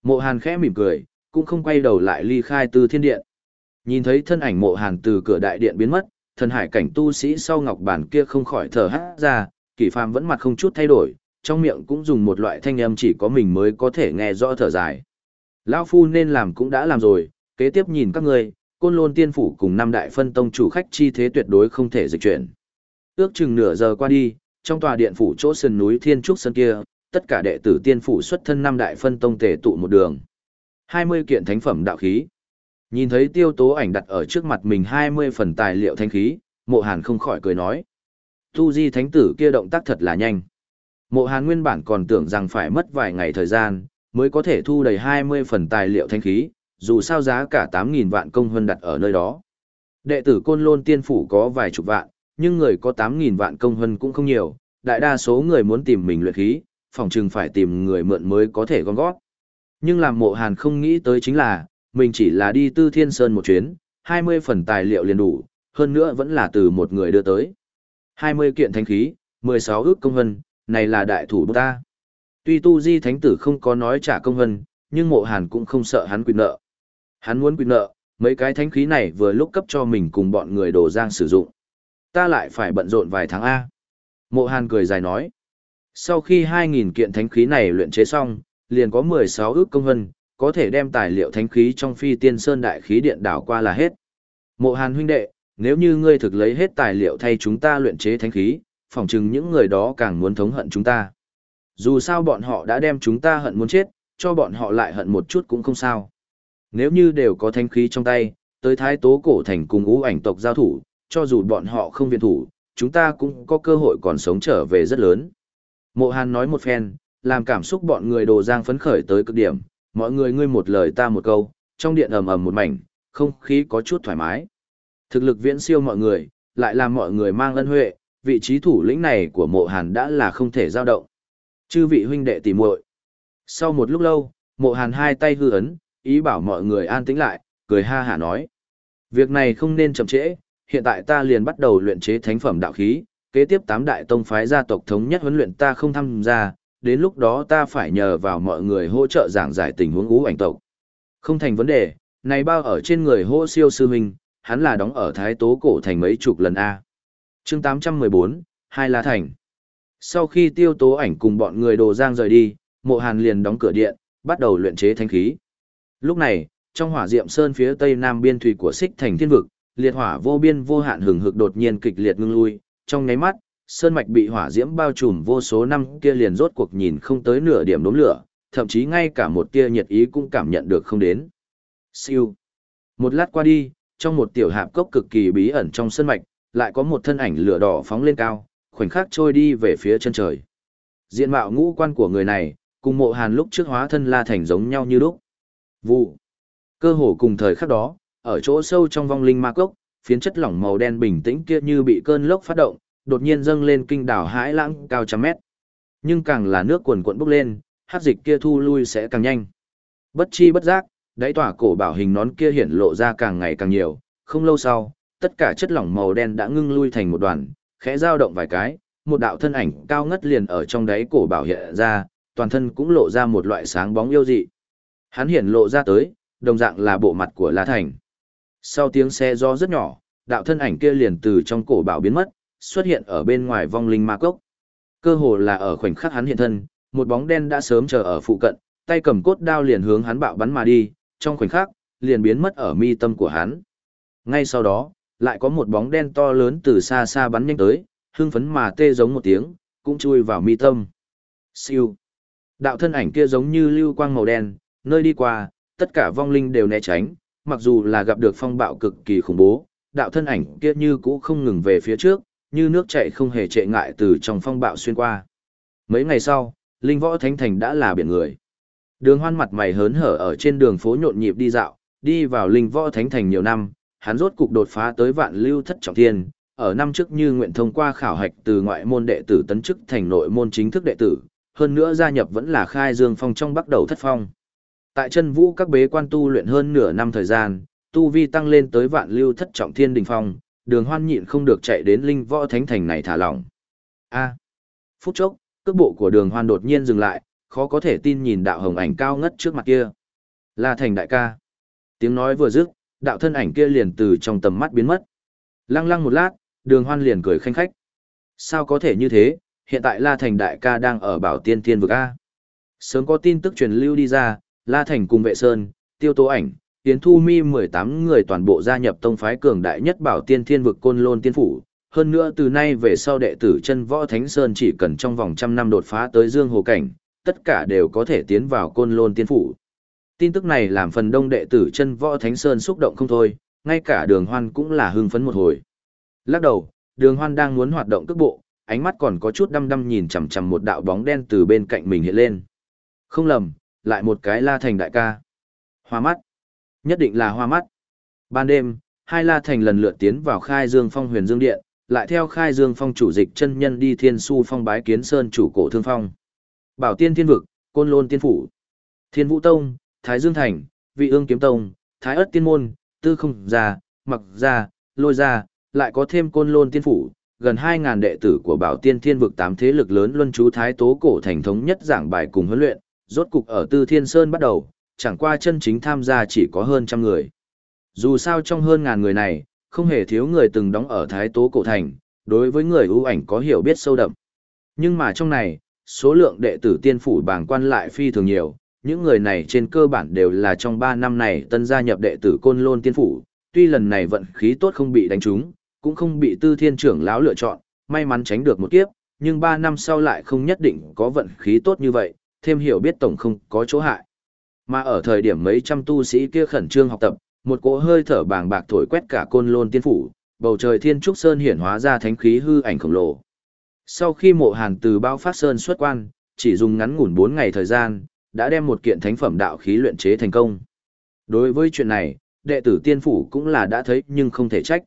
Mộ Hàn khẽ mỉm cười, cũng không quay đầu lại ly khai từ thiên điện. Nhìn thấy thân ảnh Mộ Hàn từ cửa đại điện biến mất, thần hải cảnh tu sĩ sau ngọc bản kia không khỏi thở hát ra, Kỷ Phàm vẫn mặt không chút thay đổi, trong miệng cũng dùng một loại thanh âm chỉ có mình mới có thể nghe rõ thở dài. Lão phu nên làm cũng đã làm rồi, kế tiếp nhìn các ngươi, côn lôn tiên phủ cùng năm đại phân tông chủ khách chi thế tuyệt đối không thể dịch chuyển. Ước chừng nửa giờ qua đi, trong tòa điện phủ chỗ sườn núi Thiên Trúc Sơn kia, tất cả đệ tử tiên phủ xuất thân năm đại phân tông tề tụ một đường. 20 kiện thánh phẩm đạo khí. Nhìn thấy tiêu tố ảnh đặt ở trước mặt mình 20 phần tài liệu thanh khí, mộ hàn không khỏi cười nói. Tu di thánh tử kia động tác thật là nhanh. Mộ hàn nguyên bản còn tưởng rằng phải mất vài ngày thời gian, mới có thể thu đầy 20 phần tài liệu thanh khí, dù sao giá cả 8.000 vạn công hơn đặt ở nơi đó. Đệ tử Côn Lôn Tiên Phủ có vài chục vạn, nhưng người có 8.000 vạn công hơn cũng không nhiều, đại đa số người muốn tìm mình luyện khí, phòng chừng phải tìm người mượn mới có thể gom gót. Nhưng làm mộ hàn không nghĩ tới chính là, mình chỉ là đi tư thiên sơn một chuyến, 20 phần tài liệu liền đủ, hơn nữa vẫn là từ một người đưa tới. 20 kiện thanh khí, 16 ước công hân, này là đại thủ ta. Tuy tu di thánh tử không có nói trả công hân, nhưng mộ hàn cũng không sợ hắn quyền nợ. Hắn muốn quyền nợ, mấy cái thánh khí này vừa lúc cấp cho mình cùng bọn người đồ giang sử dụng. Ta lại phải bận rộn vài tháng A. Mộ hàn cười dài nói. Sau khi 2.000 kiện thánh khí này luyện chế xong, liền có 16 ước công hân, có thể đem tài liệu thánh khí trong phi tiên sơn đại khí điện đảo qua là hết. Mộ hàn huynh đệ, nếu như ngươi thực lấy hết tài liệu thay chúng ta luyện chế thánh khí, phỏng chừng những người đó càng muốn thống hận chúng ta. Dù sao bọn họ đã đem chúng ta hận muốn chết, cho bọn họ lại hận một chút cũng không sao. Nếu như đều có thánh khí trong tay, tới thái tố cổ thành cùng ú ảnh tộc giao thủ, cho dù bọn họ không viện thủ, chúng ta cũng có cơ hội còn sống trở về rất lớn. Mộ Hàn nói một phen, làm cảm xúc bọn người đồ giang phấn khởi tới cực điểm, mọi người ngươi một lời ta một câu, trong điện ầm ầm một mảnh, không khí có chút thoải mái. Thực lực viễn siêu mọi người, lại làm mọi người mang ân huệ, vị trí thủ lĩnh này của mộ hàn đã là không thể dao động. Chư vị huynh đệ tỉ muội Sau một lúc lâu, mộ hàn hai tay hư ấn, ý bảo mọi người an tĩnh lại, cười ha hả nói. Việc này không nên chậm trễ, hiện tại ta liền bắt đầu luyện chế thánh phẩm đạo khí, kế tiếp tám đại tông phái gia tộc thống nhất huấn luyện ta không tham gia, đến lúc đó ta phải nhờ vào mọi người hỗ trợ giảng giải tình huống ú ảnh tộc. Không thành vấn đề, này bao ở trên người hô siêu sư huynh, hắn là đóng ở Thái Tố Cổ thành mấy chục lần A. chương 814, Hai La Thành. Sau khi tiêu tố ảnh cùng bọn người đồ giang rời đi, mộ hàn liền đóng cửa điện, bắt đầu luyện chế thanh khí. Lúc này, trong hỏa diệm sơn phía tây nam biên thủy của xích thành thiên vực, liệt hỏa vô biên vô hạn hừng hực đột nhiên kịch liệt ngưng lui, trong ngáy mắt, sơn mạch bị hỏa diễm bao trùm vô số năm kia liền rốt cuộc nhìn không tới nửa điểm đốm lửa, thậm chí ngay cả một tia nhiệt ý cũng cảm nhận được không đến. Siêu. Một lát qua đi, trong một tiểu hạp cốc cực kỳ bí ẩn trong sơn mạch, lại có một thân ảnh lửa đỏ phóng lên cao, khoảnh khắc trôi đi về phía chân trời. Diện mạo ngũ quan của người này, cùng mộ hàn lúc trước hóa thân la thành giống nhau như lúc. Vụ. Cơ hồ cùng thời khắc đó, ở chỗ sâu trong vong linh ma cốc, phiến chất lỏng màu đen bình tĩnh kia như bị cơn lốc phát động, đột nhiên dâng lên kinh đảo hãi lãng cao trăm mét. Nhưng càng là nước cuồn cuộn bốc lên, hát dịch kia thu lui sẽ càng nhanh. Bất chi bất giác, đáy tỏa cổ bảo hình nón kia hiện lộ ra càng ngày càng nhiều, không lâu sau, tất cả chất lỏng màu đen đã ngưng lui thành một đoàn, khẽ dao động vài cái, một đạo thân ảnh cao ngất liền ở trong đáy cổ bảo hiện ra, toàn thân cũng lộ ra một loại sáng bóng yêu dị. Hắn hiện lộ ra tới, đồng dạng là bộ mặt của La Thành. Sau tiếng xe gió rất nhỏ, đạo thân ảnh kia liền từ trong cổ bảo biến mất, xuất hiện ở bên ngoài vong linh ma cốc. Cơ hồ là ở khoảnh khắc hắn hiện thân, một bóng đen đã sớm chờ ở phụ cận, tay cầm cốt đao liền hướng hắn bạo bắn mà đi, trong khoảnh khắc, liền biến mất ở mi tâm của hắn. Ngay sau đó, lại có một bóng đen to lớn từ xa xa bắn nhanh tới, hưng phấn mà tê giống một tiếng, cũng chui vào mi tâm. Siêu. Đạo thân ảnh kia giống như lưu quang màu đen, nơi đi qua, tất cả vong linh đều né tránh, mặc dù là gặp được phong bạo cực kỳ khủng bố, đạo thân ảnh kia như cũ không ngừng về phía trước, như nước chảy không hề trệ ngại từ trong phong bạo xuyên qua. Mấy ngày sau, linh võ thánh thành đã là biển người. Đường hoan mặt mày hớn hở ở trên đường phố nhộn nhịp đi dạo, đi vào linh võ thánh thành nhiều năm, hắn rốt cục đột phá tới vạn lưu thất trọng thiên, ở năm trước như nguyện thông qua khảo hạch từ ngoại môn đệ tử tấn chức thành nội môn chính thức đệ tử, hơn nữa gia nhập vẫn là khai dương phong trong bắt đầu thất phong. Tại chân vũ các bế quan tu luyện hơn nửa năm thời gian, tu vi tăng lên tới vạn lưu thất trọng thiên đỉnh phong, đường hoan nhịn không được chạy đến linh võ thánh thành này thả lỏng. A. phút chốc, cước bộ của đường hoan đột nhiên dừng lại, khó có thể tin nhìn đạo hồng ảnh cao ngất trước mặt kia. La thành đại ca. Tiếng nói vừa dứt, đạo thân ảnh kia liền từ trong tầm mắt biến mất. Lăng lăng một lát, đường hoan liền cười khanh khách. Sao có thể như thế, hiện tại La Thành đại ca đang ở bảo tiên thiên vực A. Sớm có tin tức truyền lưu đi ra, La Thành cùng vệ sơn, tiêu tố ảnh, tiến thu mi 18 người toàn bộ gia nhập tông phái cường đại nhất bảo tiên thiên vực côn lôn tiên phủ. Hơn nữa từ nay về sau đệ tử chân võ Thánh Sơn chỉ cần trong vòng trăm năm đột phá tới dương hồ cảnh, tất cả đều có thể tiến vào côn lôn tiên phủ. Tin tức này làm phần đông đệ tử chân võ Thánh Sơn xúc động không thôi, ngay cả đường hoan cũng là hưng phấn một hồi. Lắc đầu, đường hoan đang muốn hoạt động cước bộ, ánh mắt còn có chút đăm đăm nhìn chằm chằm một đạo bóng đen từ bên cạnh mình hiện lên. Không lầm, lại một cái la thành đại ca. Hoa mắt. Nhất định là hoa mắt. Ban đêm, hai la thành lần lượt tiến vào khai dương phong huyền dương điện, lại theo khai dương phong chủ dịch chân nhân đi thiên su phong bái kiến sơn chủ cổ thương phong. Bảo tiên thiên vực, côn lôn tiên phủ. Thiên vũ tông, thái dương thành, vị ương kiếm tông, thái ất tiên môn, tư không gia, mặc gia, lôi gia, lại có thêm côn lôn tiên phủ, gần 2.000 đệ tử của bảo tiên thiên vực tám thế lực lớn luân chú thái tố cổ thành thống nhất giảng bài cùng huấn luyện, rốt cục ở Tư Thiên Sơn bắt đầu, chẳng qua chân chính tham gia chỉ có hơn trăm người. Dù sao trong hơn ngàn người này, không hề thiếu người từng đóng ở Thái Tố Cổ Thành, đối với người ưu ảnh có hiểu biết sâu đậm. Nhưng mà trong này, số lượng đệ tử tiên phủ bảng quan lại phi thường nhiều, những người này trên cơ bản đều là trong 3 năm này tân gia nhập đệ tử Côn Lôn tiên phủ, tuy lần này vận khí tốt không bị đánh trúng, cũng không bị Tư Thiên trưởng lão lựa chọn, may mắn tránh được một kiếp, nhưng 3 năm sau lại không nhất định có vận khí tốt như vậy, thêm hiểu biết tổng không có chỗ hại. Mà ở thời điểm mấy trăm tu sĩ kia khẩn trương học tập, một cỗ hơi thở bàng bạc thổi quét cả côn lôn tiên phủ, bầu trời thiên trúc sơn hiển hóa ra thánh khí hư ảnh khổng lồ. Sau khi mộ hàn từ bao phát sơn xuất quan, chỉ dùng ngắn ngủn 4 ngày thời gian, đã đem một kiện thánh phẩm đạo khí luyện chế thành công. Đối với chuyện này, đệ tử tiên phủ cũng là đã thấy nhưng không thể trách.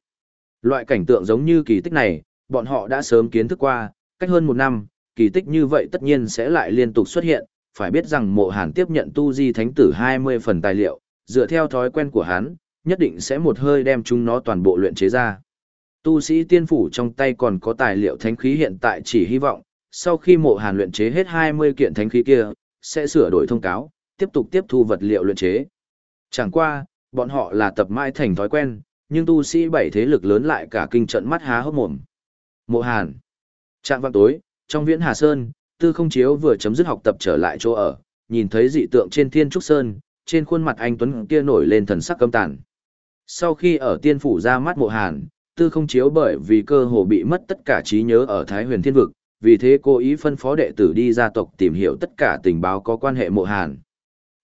Loại cảnh tượng giống như kỳ tích này, bọn họ đã sớm kiến thức qua, cách hơn một năm, kỳ tích như vậy tất nhiên sẽ lại liên tục xuất hiện, phải biết rằng mộ hàn tiếp nhận tu di thánh tử 20 phần tài liệu, dựa theo thói quen của hắn, nhất định sẽ một hơi đem chúng nó toàn bộ luyện chế ra. Tu sĩ tiên phủ trong tay còn có tài liệu thánh khí hiện tại chỉ hy vọng, sau khi mộ hàn luyện chế hết 20 kiện thánh khí kia, sẽ sửa đổi thông cáo, tiếp tục tiếp thu vật liệu luyện chế. Chẳng qua, bọn họ là tập mãi thành thói quen, nhưng tu sĩ bảy thế lực lớn lại cả kinh trận mắt há hốc mồm. Mộ Hàn. Trạng vang tối, trong viễn Hà Sơn, Tư Không Chiếu vừa chấm dứt học tập trở lại chỗ ở, nhìn thấy dị tượng trên Thiên Trúc Sơn, trên khuôn mặt anh Tuấn kia nổi lên thần sắc căm tàn. Sau khi ở tiên phủ ra mắt Mộ Hàn, Tư Không Chiếu bởi vì cơ hồ bị mất tất cả trí nhớ ở Thái Huyền Thiên Vực, vì thế cô ý phân phó đệ tử đi gia tộc tìm hiểu tất cả tình báo có quan hệ Mộ Hàn.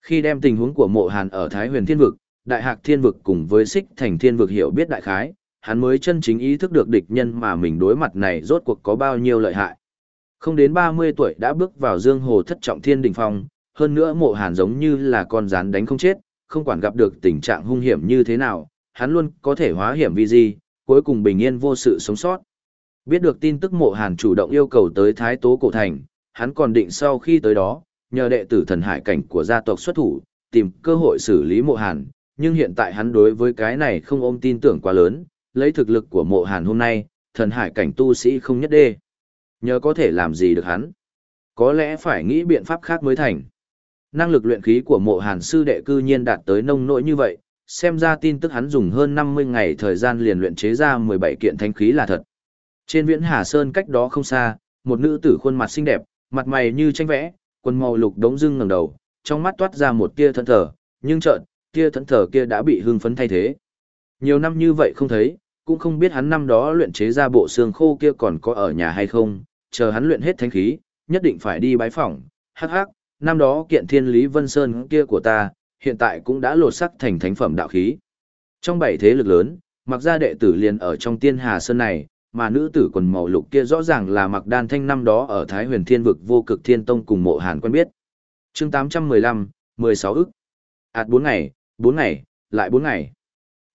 Khi đem tình huống của Mộ Hàn ở Thái Huyền Thiên Vực, Đại Hạc Thiên Vực cùng với Xích Thành Thiên Vực hiểu biết đại khái, hắn mới chân chính ý thức được địch nhân mà mình đối mặt này rốt cuộc có bao nhiêu lợi hại. Không đến 30 tuổi đã bước vào dương hồ thất trọng thiên đỉnh phong, hơn nữa mộ hàn giống như là con rắn đánh không chết, không quản gặp được tình trạng hung hiểm như thế nào, hắn luôn có thể hóa hiểm vì gì, cuối cùng bình yên vô sự sống sót. Biết được tin tức mộ hàn chủ động yêu cầu tới Thái Tố Cổ Thành, hắn còn định sau khi tới đó, nhờ đệ tử thần hải cảnh của gia tộc xuất thủ, tìm cơ hội xử lý mộ hàn, nhưng hiện tại hắn đối với cái này không ôm tin tưởng quá lớn, lấy thực lực của mộ hàn hôm nay, thần hải cảnh tu sĩ không nhất đê. Nhờ có thể làm gì được hắn. Có lẽ phải nghĩ biện pháp khác mới thành. Năng lực luyện khí của mộ hàn sư đệ cư nhiên đạt tới nông nỗi như vậy, xem ra tin tức hắn dùng hơn 50 ngày thời gian liền luyện chế ra 17 kiện thanh khí là thật. Trên viễn Hà Sơn cách đó không xa, một nữ tử khuôn mặt xinh đẹp, mặt mày như tranh vẽ, quần màu lục đống dưng ngẩng đầu, trong mắt toát ra một tia thẫn thờ, nhưng chợt, tia thẫn thờ kia đã bị hưng phấn thay thế. Nhiều năm như vậy không thấy, cũng không biết hắn năm đó luyện chế ra bộ xương khô kia còn có ở nhà hay không, chờ hắn luyện hết thánh khí, nhất định phải đi bái phỏng, hắc hắc, năm đó kiện thiên lý vân sơn kia của ta, hiện tại cũng đã lột sắc thành thánh phẩm đạo khí. Trong bảy thế lực lớn, mặc ra đệ tử liền ở trong tiên hà sơn này, mà nữ tử quần màu lục kia rõ ràng là mặc đan thanh năm đó ở Thái huyền thiên vực vô cực thiên tông cùng mộ hàn quen biết. chương 815, 16 ức. Ảt 4 ngày, 4 ngày, lại 4 ngày.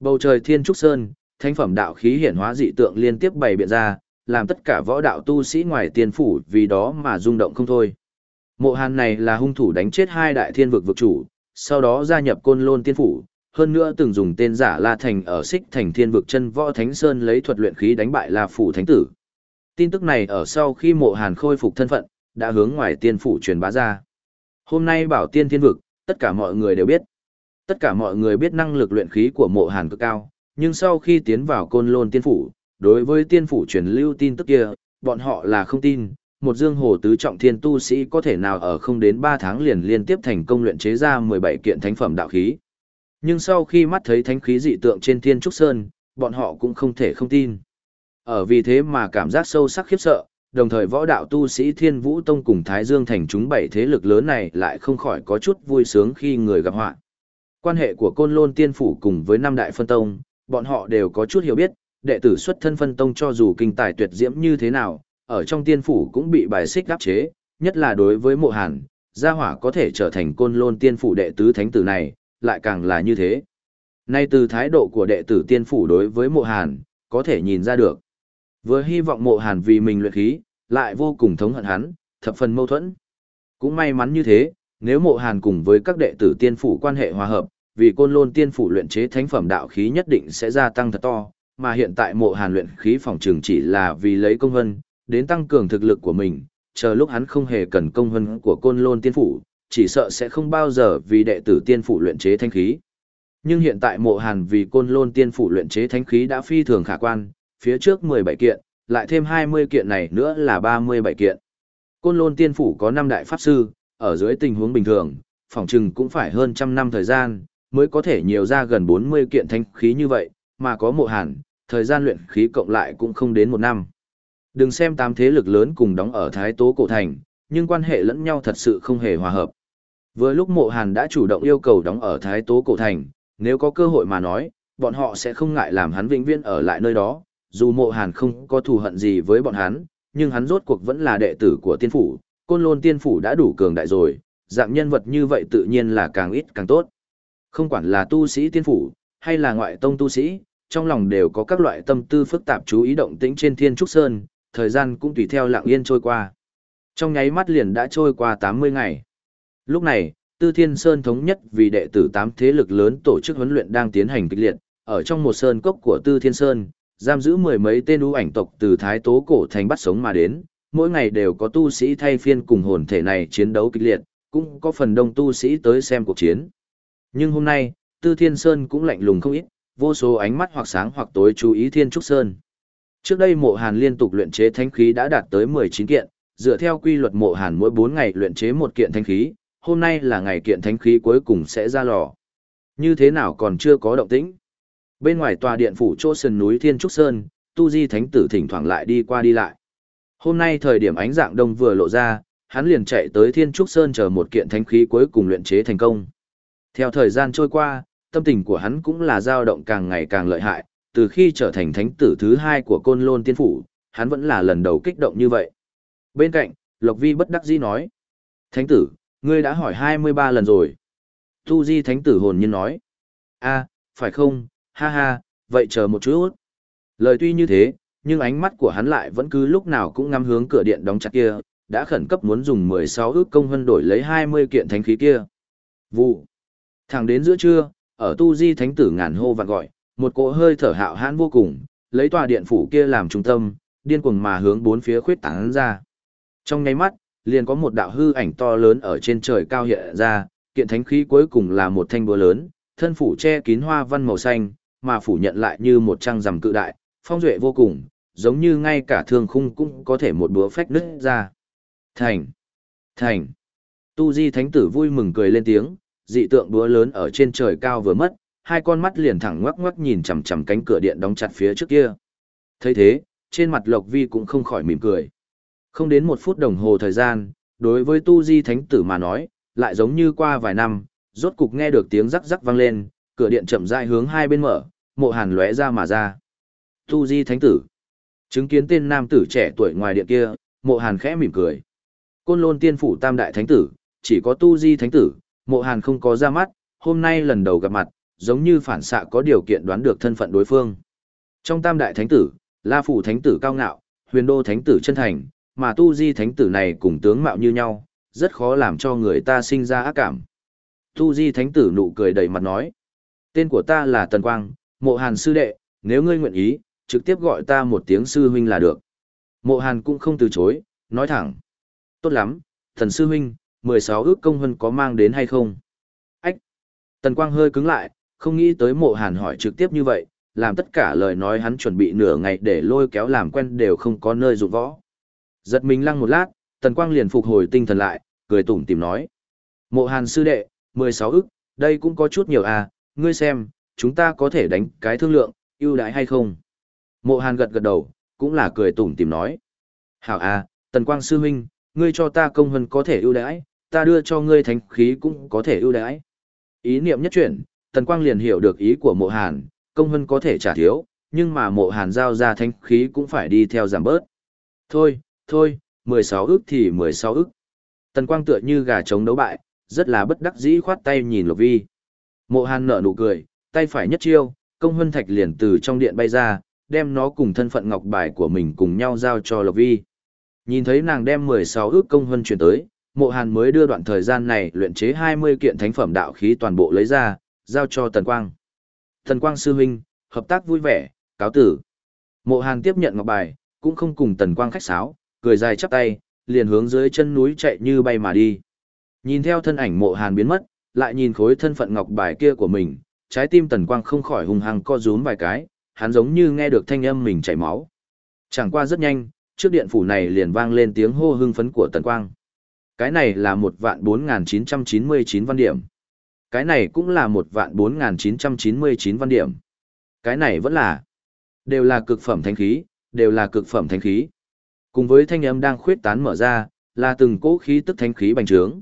Bầu trời thiên trúc sơn, thánh phẩm đạo khí hiển hóa dị tượng liên tiếp bày biện ra, làm tất cả võ đạo tu sĩ ngoài tiên phủ vì đó mà rung động không thôi. Mộ Hàn này là hung thủ đánh chết hai đại thiên vực vực chủ, sau đó gia nhập côn lôn tiên phủ, hơn nữa từng dùng tên giả La Thành ở xích thành thiên vực chân võ Thánh Sơn lấy thuật luyện khí đánh bại La Phủ Thánh Tử. Tin tức này ở sau khi mộ Hàn khôi phục thân phận, đã hướng ngoài tiên phủ truyền bá ra. Hôm nay bảo tiên thiên vực, tất cả mọi người đều biết. Tất cả mọi người biết năng lực luyện khí của mộ Hàn cực cao, nhưng sau khi tiến vào côn lôn tiên phủ, đối với tiên phủ truyền lưu tin tức kia, bọn họ là không tin, một dương hồ tứ trọng thiên tu sĩ có thể nào ở không đến 3 tháng liền liên tiếp thành công luyện chế ra 17 kiện thánh phẩm đạo khí. Nhưng sau khi mắt thấy thánh khí dị tượng trên thiên trúc sơn, bọn họ cũng không thể không tin. Ở vì thế mà cảm giác sâu sắc khiếp sợ, đồng thời võ đạo tu sĩ Thiên Vũ Tông cùng Thái Dương thành chúng bảy thế lực lớn này lại không khỏi có chút vui sướng khi người gặp họa. Quan hệ của Côn Lôn Tiên Phủ cùng với năm đại phân tông, bọn họ đều có chút hiểu biết, đệ tử xuất thân phân tông cho dù kinh tài tuyệt diễm như thế nào, ở trong tiên phủ cũng bị bài xích áp chế, nhất là đối với mộ hàn, gia hỏa có thể trở thành côn lôn tiên phủ đệ tứ thánh tử này, lại càng là như thế. Nay từ thái độ của đệ tử tiên phủ đối với mộ hàn, có thể nhìn ra được. Vừa hy vọng mộ hàn vì mình luyện khí, lại vô cùng thống hận hắn, thập phần mâu thuẫn. Cũng may mắn như thế, nếu mộ hàn cùng với các đệ tử tiên phủ quan hệ hòa hợp, vì côn lôn tiên phủ luyện chế thánh phẩm đạo khí nhất định sẽ gia tăng thật to, mà hiện tại mộ hàn luyện khí phòng trường chỉ là vì lấy công hân, đến tăng cường thực lực của mình, chờ lúc hắn không hề cần công hân của côn lôn tiên phủ, chỉ sợ sẽ không bao giờ vì đệ tử tiên phủ luyện chế thanh khí. Nhưng hiện tại mộ hàn vì côn lôn tiên phủ luyện chế thanh khí đã phi thường khả quan, phía trước 17 kiện, lại thêm 20 kiện này nữa là 37 kiện. Côn lôn tiên phủ có 5 đại pháp sư, ở dưới tình huống bình thường, phòng trừng cũng phải hơn trăm năm thời gian, mới có thể nhiều ra gần 40 kiện thanh khí như vậy, mà có mộ hàn, thời gian luyện khí cộng lại cũng không đến một năm. Đừng xem tám thế lực lớn cùng đóng ở Thái Tố Cổ Thành, nhưng quan hệ lẫn nhau thật sự không hề hòa hợp. Vừa lúc mộ hàn đã chủ động yêu cầu đóng ở Thái Tố Cổ Thành, nếu có cơ hội mà nói, bọn họ sẽ không ngại làm hắn vĩnh viễn ở lại nơi đó, dù mộ hàn không có thù hận gì với bọn hắn, nhưng hắn rốt cuộc vẫn là đệ tử của tiên phủ, côn lôn tiên phủ đã đủ cường đại rồi, dạng nhân vật như vậy tự nhiên là càng ít càng tốt. Không quản là tu sĩ tiên phủ, hay là ngoại tông tu sĩ, trong lòng đều có các loại tâm tư phức tạp chú ý động tĩnh trên thiên trúc sơn, thời gian cũng tùy theo lặng yên trôi qua. Trong nháy mắt liền đã trôi qua 80 ngày. Lúc này, Tư Thiên Sơn thống nhất vì đệ tử tám thế lực lớn tổ chức huấn luyện đang tiến hành kịch liệt, ở trong một sơn cốc của Tư Thiên Sơn, giam giữ mười mấy tên ưu ảnh tộc từ Thái Tố Cổ Thành bắt sống mà đến, mỗi ngày đều có tu sĩ thay phiên cùng hồn thể này chiến đấu kịch liệt, cũng có phần đông tu sĩ tới xem cuộc chiến. Nhưng hôm nay, Tư Thiên Sơn cũng lạnh lùng không ít, vô số ánh mắt hoặc sáng hoặc tối chú ý Thiên Trúc Sơn. Trước đây mộ hàn liên tục luyện chế thánh khí đã đạt tới 19 kiện, dựa theo quy luật mộ hàn mỗi 4 ngày luyện chế một kiện thánh khí, hôm nay là ngày kiện thánh khí cuối cùng sẽ ra lò. Như thế nào còn chưa có động tĩnh? Bên ngoài tòa điện phủ chỗ sườn núi Thiên Trúc Sơn, Tu Di Thánh Tử thỉnh thoảng lại đi qua đi lại. Hôm nay thời điểm ánh dạng đông vừa lộ ra, hắn liền chạy tới Thiên Trúc Sơn chờ một kiện thánh khí cuối cùng luyện chế thành công. Theo thời gian trôi qua, tâm tình của hắn cũng là dao động càng ngày càng lợi hại, từ khi trở thành thánh tử thứ hai của Côn Lôn Tiên Phủ, hắn vẫn là lần đầu kích động như vậy. Bên cạnh, Lộc Vi bất đắc dĩ nói. Thánh tử, ngươi đã hỏi 23 lần rồi. Tu Di Thánh tử hồn nhiên nói. a phải không, ha ha, vậy chờ một chút. Lời tuy như thế, nhưng ánh mắt của hắn lại vẫn cứ lúc nào cũng ngắm hướng cửa điện đóng chặt kia, đã khẩn cấp muốn dùng 16 ước công hân đổi lấy 20 kiện thánh khí kia. Vụ. Thẳng đến giữa trưa, ở tu di thánh tử ngàn hô vạn gọi, một cỗ hơi thở hạo hãn vô cùng, lấy tòa điện phủ kia làm trung tâm, điên cuồng mà hướng bốn phía khuyết tán ra. Trong nháy mắt, liền có một đạo hư ảnh to lớn ở trên trời cao hiện ra, kiện thánh khí cuối cùng là một thanh búa lớn, thân phủ che kín hoa văn màu xanh, mà phủ nhận lại như một trang rằm cự đại, phong duệ vô cùng, giống như ngay cả thương khung cũng có thể một búa phách nứt ra. Thành! Thành! Tu Di Thánh Tử vui mừng cười lên tiếng, dị tượng búa lớn ở trên trời cao vừa mất, hai con mắt liền thẳng ngoắc ngoắc nhìn chằm chằm cánh cửa điện đóng chặt phía trước kia. thấy thế, trên mặt Lộc Vi cũng không khỏi mỉm cười. Không đến một phút đồng hồ thời gian, đối với Tu Di Thánh Tử mà nói, lại giống như qua vài năm, rốt cục nghe được tiếng rắc rắc vang lên, cửa điện chậm rãi hướng hai bên mở, mộ hàn lóe ra mà ra. Tu Di Thánh Tử. Chứng kiến tên nam tử trẻ tuổi ngoài điện kia, mộ hàn khẽ mỉm cười. Côn lôn tiên phủ tam đại thánh tử, chỉ có Tu Di Thánh Tử, mộ hàn không có ra mắt, hôm nay lần đầu gặp mặt, giống như phản xạ có điều kiện đoán được thân phận đối phương. Trong tam đại thánh tử, La Phủ Thánh Tử cao ngạo, huyền đô Thánh Tử chân thành, mà Tu Di Thánh Tử này cùng tướng mạo như nhau, rất khó làm cho người ta sinh ra ác cảm. Tu Di Thánh Tử nụ cười đầy mặt nói, tên của ta là Tần Quang, mộ hàn sư đệ, nếu ngươi nguyện ý, trực tiếp gọi ta một tiếng sư huynh là được. Mộ hàn cũng không từ chối, nói thẳng. Tốt lắm, thần sư huynh, 16 ước công hân có mang đến hay không? Ách! Tần Quang hơi cứng lại, không nghĩ tới mộ hàn hỏi trực tiếp như vậy, làm tất cả lời nói hắn chuẩn bị nửa ngày để lôi kéo làm quen đều không có nơi dụng võ. Giật mình lăng một lát, Tần Quang liền phục hồi tinh thần lại, cười tủm tìm nói. Mộ hàn sư đệ, 16 ức, đây cũng có chút nhiều à, ngươi xem, chúng ta có thể đánh cái thương lượng, ưu đãi hay không? Mộ hàn gật gật đầu, cũng là cười tủm tìm nói. Hảo à, Tần Quang sư huynh, ngươi cho ta công hân có thể ưu đãi, ta đưa cho ngươi thánh khí cũng có thể ưu đãi. Ý niệm nhất chuyển, Tần Quang liền hiểu được ý của mộ hàn, công hân có thể trả thiếu, nhưng mà mộ hàn giao ra thánh khí cũng phải đi theo giảm bớt. Thôi, thôi, 16 ức thì 16 ức. Tần Quang tựa như gà trống đấu bại, rất là bất đắc dĩ khoát tay nhìn Lộc Vi. Mộ hàn nở nụ cười, tay phải nhất chiêu, công hân thạch liền từ trong điện bay ra, đem nó cùng thân phận ngọc bài của mình cùng nhau giao cho Lộc Vi. Nhìn thấy nàng đem 16 ước công hân chuyển tới, mộ hàn mới đưa đoạn thời gian này luyện chế 20 kiện thánh phẩm đạo khí toàn bộ lấy ra, giao cho Tần Quang. Tần Quang sư huynh, hợp tác vui vẻ, cáo tử. Mộ hàn tiếp nhận ngọc bài, cũng không cùng Tần Quang khách sáo, cười dài chắp tay, liền hướng dưới chân núi chạy như bay mà đi. Nhìn theo thân ảnh mộ hàn biến mất, lại nhìn khối thân phận ngọc bài kia của mình, trái tim Tần Quang không khỏi hung hăng co rúm vài cái, hắn giống như nghe được thanh âm mình chảy máu. Chẳng qua rất nhanh, trước điện phủ này liền vang lên tiếng hô hưng phấn của Tần Quang. Cái này là một vạn 4.999 văn điểm. Cái này cũng là một vạn 4.999 văn điểm. Cái này vẫn là, đều là cực phẩm thánh khí, đều là cực phẩm thánh khí. Cùng với thanh âm đang khuyết tán mở ra, là từng cỗ khí tức thánh khí bành trướng.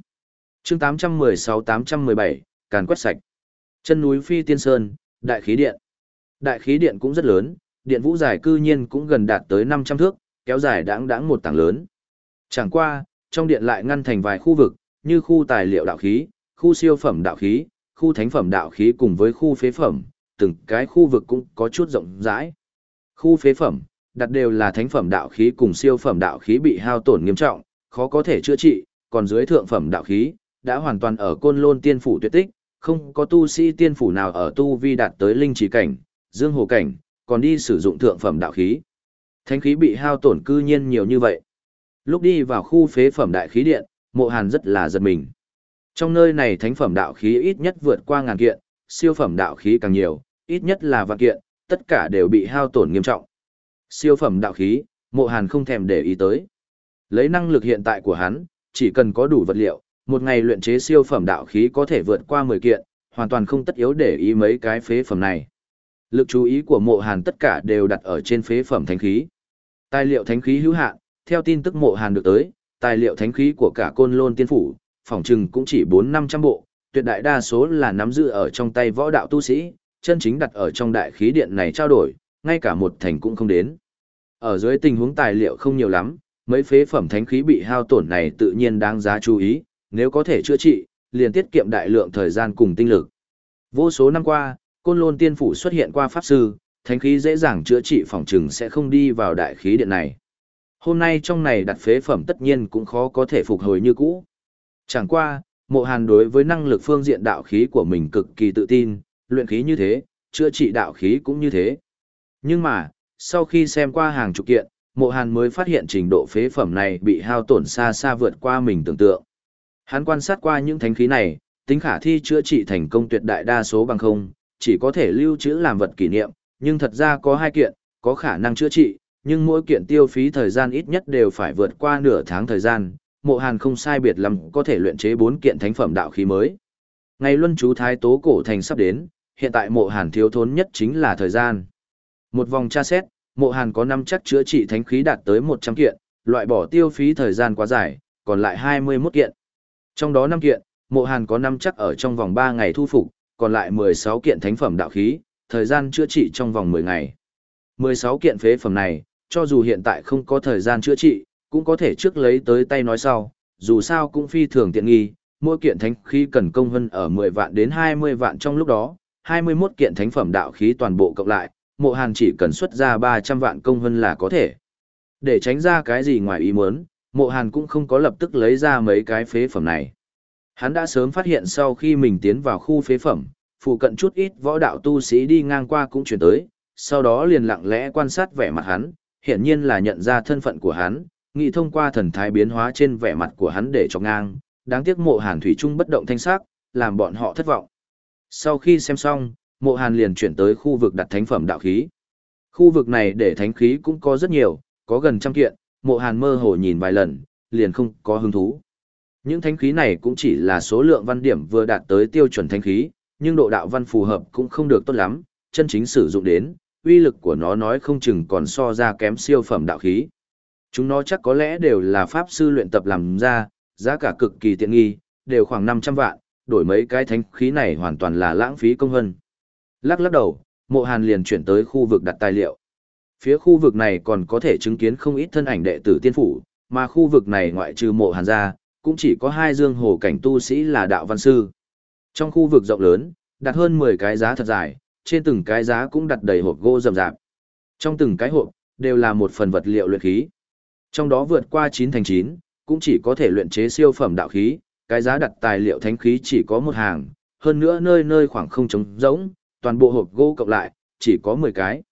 chương 816-817, càn quét sạch. Chân núi Phi Tiên Sơn, đại khí điện. Đại khí điện cũng rất lớn, điện vũ dài cư nhiên cũng gần đạt tới 500 thước, kéo dài đáng đáng một tảng lớn. Chẳng qua, trong điện lại ngăn thành vài khu vực, như khu tài liệu đạo khí, khu siêu phẩm đạo khí, khu thánh phẩm đạo khí cùng với khu phế phẩm, từng cái khu vực cũng có chút rộng rãi. Khu phế phẩm, đặt đều là thánh phẩm đạo khí cùng siêu phẩm đạo khí bị hao tổn nghiêm trọng, khó có thể chữa trị, còn dưới thượng phẩm đạo khí, đã hoàn toàn ở côn lôn tiên phủ tuyệt tích, không có tu sĩ tiên phủ nào ở tu vi đạt tới linh trí cảnh, dương hồ cảnh, còn đi sử dụng thượng phẩm đạo khí. Thánh khí bị hao tổn cư nhiên nhiều như vậy. Lúc đi vào khu phế phẩm đại khí điện, mộ hàn rất là giật mình. Trong nơi này thánh phẩm đạo khí ít nhất vượt qua ngàn kiện, siêu phẩm đạo khí càng nhiều, ít nhất là vạn kiện, tất cả đều bị hao tổn nghiêm trọng. Siêu phẩm đạo khí, mộ hàn không thèm để ý tới. Lấy năng lực hiện tại của hắn, chỉ cần có đủ vật liệu, một ngày luyện chế siêu phẩm đạo khí có thể vượt qua 10 kiện, hoàn toàn không tất yếu để ý mấy cái phế phẩm này. Lực chú ý của mộ hàn tất cả đều đặt ở trên phế phẩm thánh khí. Tài liệu thánh khí hữu hạn, theo tin tức mộ hàn được tới, tài liệu thánh khí của cả côn lôn tiên phủ, phòng trừng cũng chỉ 4-500 bộ, tuyệt đại đa số là nắm giữ ở trong tay võ đạo tu sĩ, chân chính đặt ở trong đại khí điện này trao đổi, ngay cả một thành cũng không đến. Ở dưới tình huống tài liệu không nhiều lắm, mấy phế phẩm thánh khí bị hao tổn này tự nhiên đáng giá chú ý, nếu có thể chữa trị, liền tiết kiệm đại lượng thời gian cùng tinh lực. Vô số năm qua, côn lôn tiên phủ xuất hiện qua pháp sư, thánh khí dễ dàng chữa trị phòng trừng sẽ không đi vào đại khí điện này. Hôm nay trong này đặt phế phẩm tất nhiên cũng khó có thể phục hồi như cũ. Chẳng qua, mộ hàn đối với năng lực phương diện đạo khí của mình cực kỳ tự tin, luyện khí như thế, chữa trị đạo khí cũng như thế. Nhưng mà, sau khi xem qua hàng chục kiện, mộ hàn mới phát hiện trình độ phế phẩm này bị hao tổn xa xa vượt qua mình tưởng tượng. Hắn quan sát qua những thánh khí này, tính khả thi chữa trị thành công tuyệt đại đa số bằng không, chỉ có thể lưu trữ làm vật kỷ niệm, nhưng thật ra có hai kiện, có khả năng chữa trị, nhưng mỗi kiện tiêu phí thời gian ít nhất đều phải vượt qua nửa tháng thời gian, mộ hàn không sai biệt lắm có thể luyện chế bốn kiện thánh phẩm đạo khí mới. Ngày luân chú thái tố cổ thành sắp đến, hiện tại mộ hàn thiếu thốn nhất chính là thời gian. Một vòng tra xét, mộ hàn có năm chắc chữa trị thánh khí đạt tới 100 kiện, loại bỏ tiêu phí thời gian quá dài, còn lại 21 kiện. Trong đó 5 kiện, mộ hàn có năm chắc ở trong vòng 3 ngày thu phục, còn lại 16 kiện thánh phẩm đạo khí, thời gian chữa trị trong vòng 10 ngày. 16 kiện phế phẩm này, cho dù hiện tại không có thời gian chữa trị, cũng có thể trước lấy tới tay nói sau, dù sao cũng phi thường tiện nghi, mỗi kiện thánh khí cần công hơn ở 10 vạn đến 20 vạn trong lúc đó, 21 kiện thánh phẩm đạo khí toàn bộ cộng lại, mộ hàn chỉ cần xuất ra 300 vạn công hơn là có thể. Để tránh ra cái gì ngoài ý muốn, mộ hàn cũng không có lập tức lấy ra mấy cái phế phẩm này. Hắn đã sớm phát hiện sau khi mình tiến vào khu phế phẩm, phụ cận chút ít võ đạo tu sĩ đi ngang qua cũng chuyển tới, sau đó liền lặng lẽ quan sát vẻ mặt hắn, hiển nhiên là nhận ra thân phận của hắn, nghĩ thông qua thần thái biến hóa trên vẻ mặt của hắn để cho ngang, đáng tiếc mộ hàn thủy trung bất động thanh sắc, làm bọn họ thất vọng. Sau khi xem xong, mộ hàn liền chuyển tới khu vực đặt thánh phẩm đạo khí. Khu vực này để thánh khí cũng có rất nhiều, có gần trăm kiện, mộ hàn mơ hồ nhìn vài lần, liền không có hứng thú. Những thánh khí này cũng chỉ là số lượng văn điểm vừa đạt tới tiêu chuẩn thánh khí, nhưng độ đạo văn phù hợp cũng không được tốt lắm, chân chính sử dụng đến, uy lực của nó nói không chừng còn so ra kém siêu phẩm đạo khí. Chúng nó chắc có lẽ đều là pháp sư luyện tập làm ra, giá cả cực kỳ tiện nghi, đều khoảng 500 vạn, đổi mấy cái thánh khí này hoàn toàn là lãng phí công hơn. Lắc lắc đầu, mộ hàn liền chuyển tới khu vực đặt tài liệu. Phía khu vực này còn có thể chứng kiến không ít thân ảnh đệ tử tiên phủ, mà khu vực này ngoại trừ mộ hàn ra, cũng chỉ có hai dương hồ cảnh tu sĩ là đạo văn sư. Trong khu vực rộng lớn, đặt hơn 10 cái giá thật dài, trên từng cái giá cũng đặt đầy hộp gỗ rậm rạp. Trong từng cái hộp, đều là một phần vật liệu luyện khí. Trong đó vượt qua 9 thành 9, cũng chỉ có thể luyện chế siêu phẩm đạo khí, cái giá đặt tài liệu thánh khí chỉ có một hàng, hơn nữa nơi nơi khoảng không trống rỗng, toàn bộ hộp gỗ cộng lại, chỉ có 10 cái.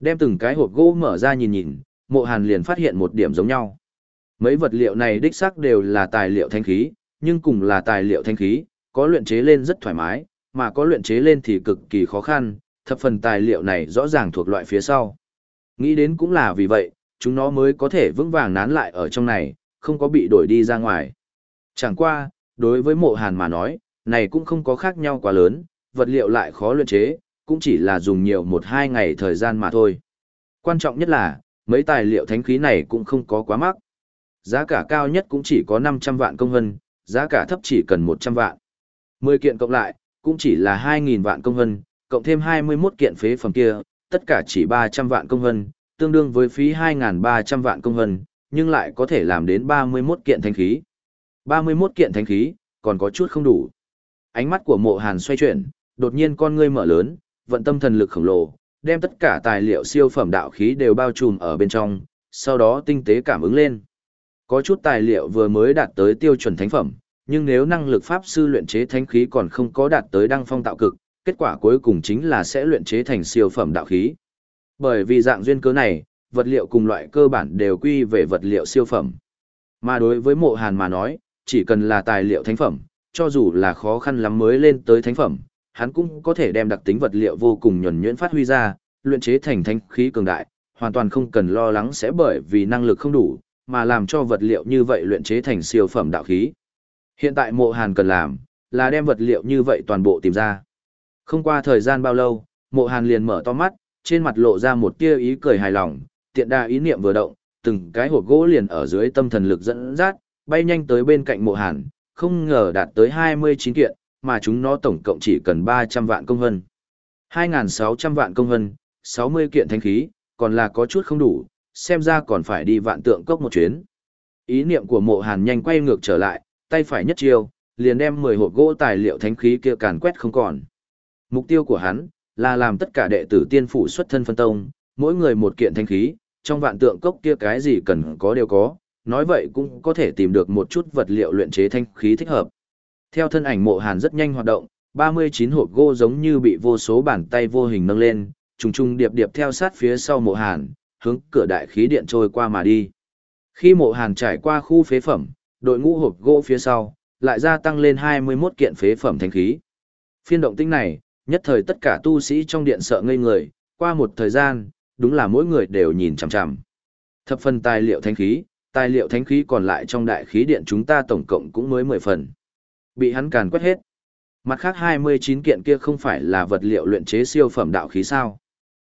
Đem từng cái hộp gỗ mở ra nhìn nhìn, mộ hàn liền phát hiện một điểm giống nhau. Mấy vật liệu này đích xác đều là tài liệu thanh khí, nhưng cùng là tài liệu thanh khí, có luyện chế lên rất thoải mái, mà có luyện chế lên thì cực kỳ khó khăn, thập phần tài liệu này rõ ràng thuộc loại phía sau. Nghĩ đến cũng là vì vậy, chúng nó mới có thể vững vàng nán lại ở trong này, không có bị đổi đi ra ngoài. Chẳng qua, đối với mộ hàn mà nói, này cũng không có khác nhau quá lớn, vật liệu lại khó luyện chế, cũng chỉ là dùng nhiều một hai ngày thời gian mà thôi. Quan trọng nhất là, mấy tài liệu thánh khí này cũng không có quá mắc. Giá cả cao nhất cũng chỉ có 500 vạn công hân, giá cả thấp chỉ cần 100 vạn. 10 kiện cộng lại, cũng chỉ là 2.000 vạn công hân, cộng thêm 21 kiện phế phẩm kia, tất cả chỉ 300 vạn công hân, tương đương với phí 2.300 vạn công hân, nhưng lại có thể làm đến 31 kiện thánh khí. 31 kiện thánh khí, còn có chút không đủ. Ánh mắt của mộ hàn xoay chuyển, đột nhiên con ngươi mở lớn, vận tâm thần lực khổng lồ, đem tất cả tài liệu siêu phẩm đạo khí đều bao trùm ở bên trong, sau đó tinh tế cảm ứng lên. Có chút tài liệu vừa mới đạt tới tiêu chuẩn thánh phẩm, nhưng nếu năng lực pháp sư luyện chế thánh khí còn không có đạt tới đăng phong tạo cực, kết quả cuối cùng chính là sẽ luyện chế thành siêu phẩm đạo khí. Bởi vì dạng duyên cớ này, vật liệu cùng loại cơ bản đều quy về vật liệu siêu phẩm. Mà đối với mộ hàn mà nói, chỉ cần là tài liệu thánh phẩm, cho dù là khó khăn lắm mới lên tới thánh phẩm, hắn cũng có thể đem đặc tính vật liệu vô cùng nhuần nhuyễn phát huy ra, luyện chế thành thánh khí cường đại, hoàn toàn không cần lo lắng sẽ bởi vì năng lực không đủ, mà làm cho vật liệu như vậy luyện chế thành siêu phẩm đạo khí. Hiện tại mộ hàn cần làm, là đem vật liệu như vậy toàn bộ tìm ra. Không qua thời gian bao lâu, mộ hàn liền mở to mắt, trên mặt lộ ra một tia ý cười hài lòng, tiện đa ý niệm vừa động, từng cái hộp gỗ liền ở dưới tâm thần lực dẫn dắt, bay nhanh tới bên cạnh mộ hàn, không ngờ đạt tới 29 kiện, mà chúng nó tổng cộng chỉ cần 300 vạn công hân. 2.600 vạn công hân, 60 kiện thanh khí, còn là có chút không đủ, xem ra còn phải đi vạn tượng cốc một chuyến. Ý niệm của mộ hàn nhanh quay ngược trở lại, tay phải nhất chiêu, liền đem 10 hộp gỗ tài liệu thánh khí kia càn quét không còn. Mục tiêu của hắn là làm tất cả đệ tử tiên phủ xuất thân phân tông, mỗi người một kiện thánh khí, trong vạn tượng cốc kia cái gì cần có đều có, nói vậy cũng có thể tìm được một chút vật liệu luyện chế thanh khí thích hợp. Theo thân ảnh mộ hàn rất nhanh hoạt động, 39 hộp gỗ giống như bị vô số bàn tay vô hình nâng lên, trùng trùng điệp điệp theo sát phía sau mộ hàn, hướng cửa đại khí điện trôi qua mà đi. Khi mộ hàn trải qua khu phế phẩm, đội ngũ hộp gỗ phía sau, lại gia tăng lên 21 kiện phế phẩm thanh khí. Phiên động tinh này, nhất thời tất cả tu sĩ trong điện sợ ngây người, qua một thời gian, đúng là mỗi người đều nhìn chằm chằm. Thập phần tài liệu thanh khí, tài liệu thánh khí còn lại trong đại khí điện chúng ta tổng cộng cũng mới 10 phần. Bị hắn càn quét hết. Mặt khác 29 kiện kia không phải là vật liệu luyện chế siêu phẩm đạo khí sao?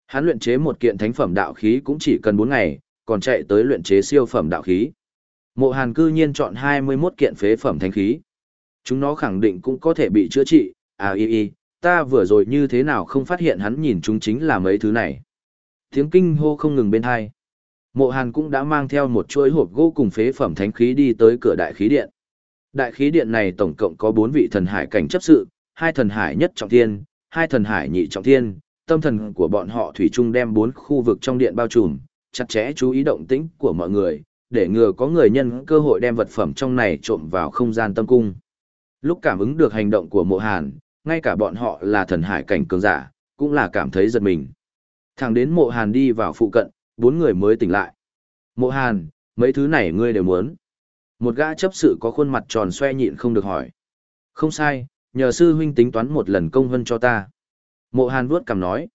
Hắn luyện chế một kiện thánh phẩm đạo khí cũng chỉ cần 4 ngày, còn chạy tới luyện chế siêu phẩm đạo khí. Mộ Hàn cư nhiên chọn 21 kiện phế phẩm thánh khí. Chúng nó khẳng định cũng có thể bị chữa trị, à y y, ta vừa rồi như thế nào không phát hiện hắn nhìn chúng chính là mấy thứ này. Tiếng kinh hô không ngừng bên hai. Mộ Hàn cũng đã mang theo một chuỗi hộp gỗ cùng phế phẩm thánh khí đi tới cửa đại khí điện. Đại khí điện này tổng cộng có 4 vị thần hải cảnh chấp sự, hai thần hải nhất trọng thiên, hai thần hải nhị trọng thiên, tâm thần của bọn họ thủy chung đem bốn khu vực trong điện bao trùm, chặt chẽ chú ý động tĩnh của mọi người, để ngừa có người nhân cơ hội đem vật phẩm trong này trộm vào không gian tâm cung. Lúc cảm ứng được hành động của mộ hàn, ngay cả bọn họ là thần hải cảnh cường giả, cũng là cảm thấy giật mình. Thẳng đến mộ hàn đi vào phụ cận, bốn người mới tỉnh lại. Mộ hàn, mấy thứ này ngươi đều muốn. Một gã chấp sự có khuôn mặt tròn xoe nhịn không được hỏi. Không sai, nhờ sư huynh tính toán một lần công hân cho ta. Mộ hàn vuốt cảm nói.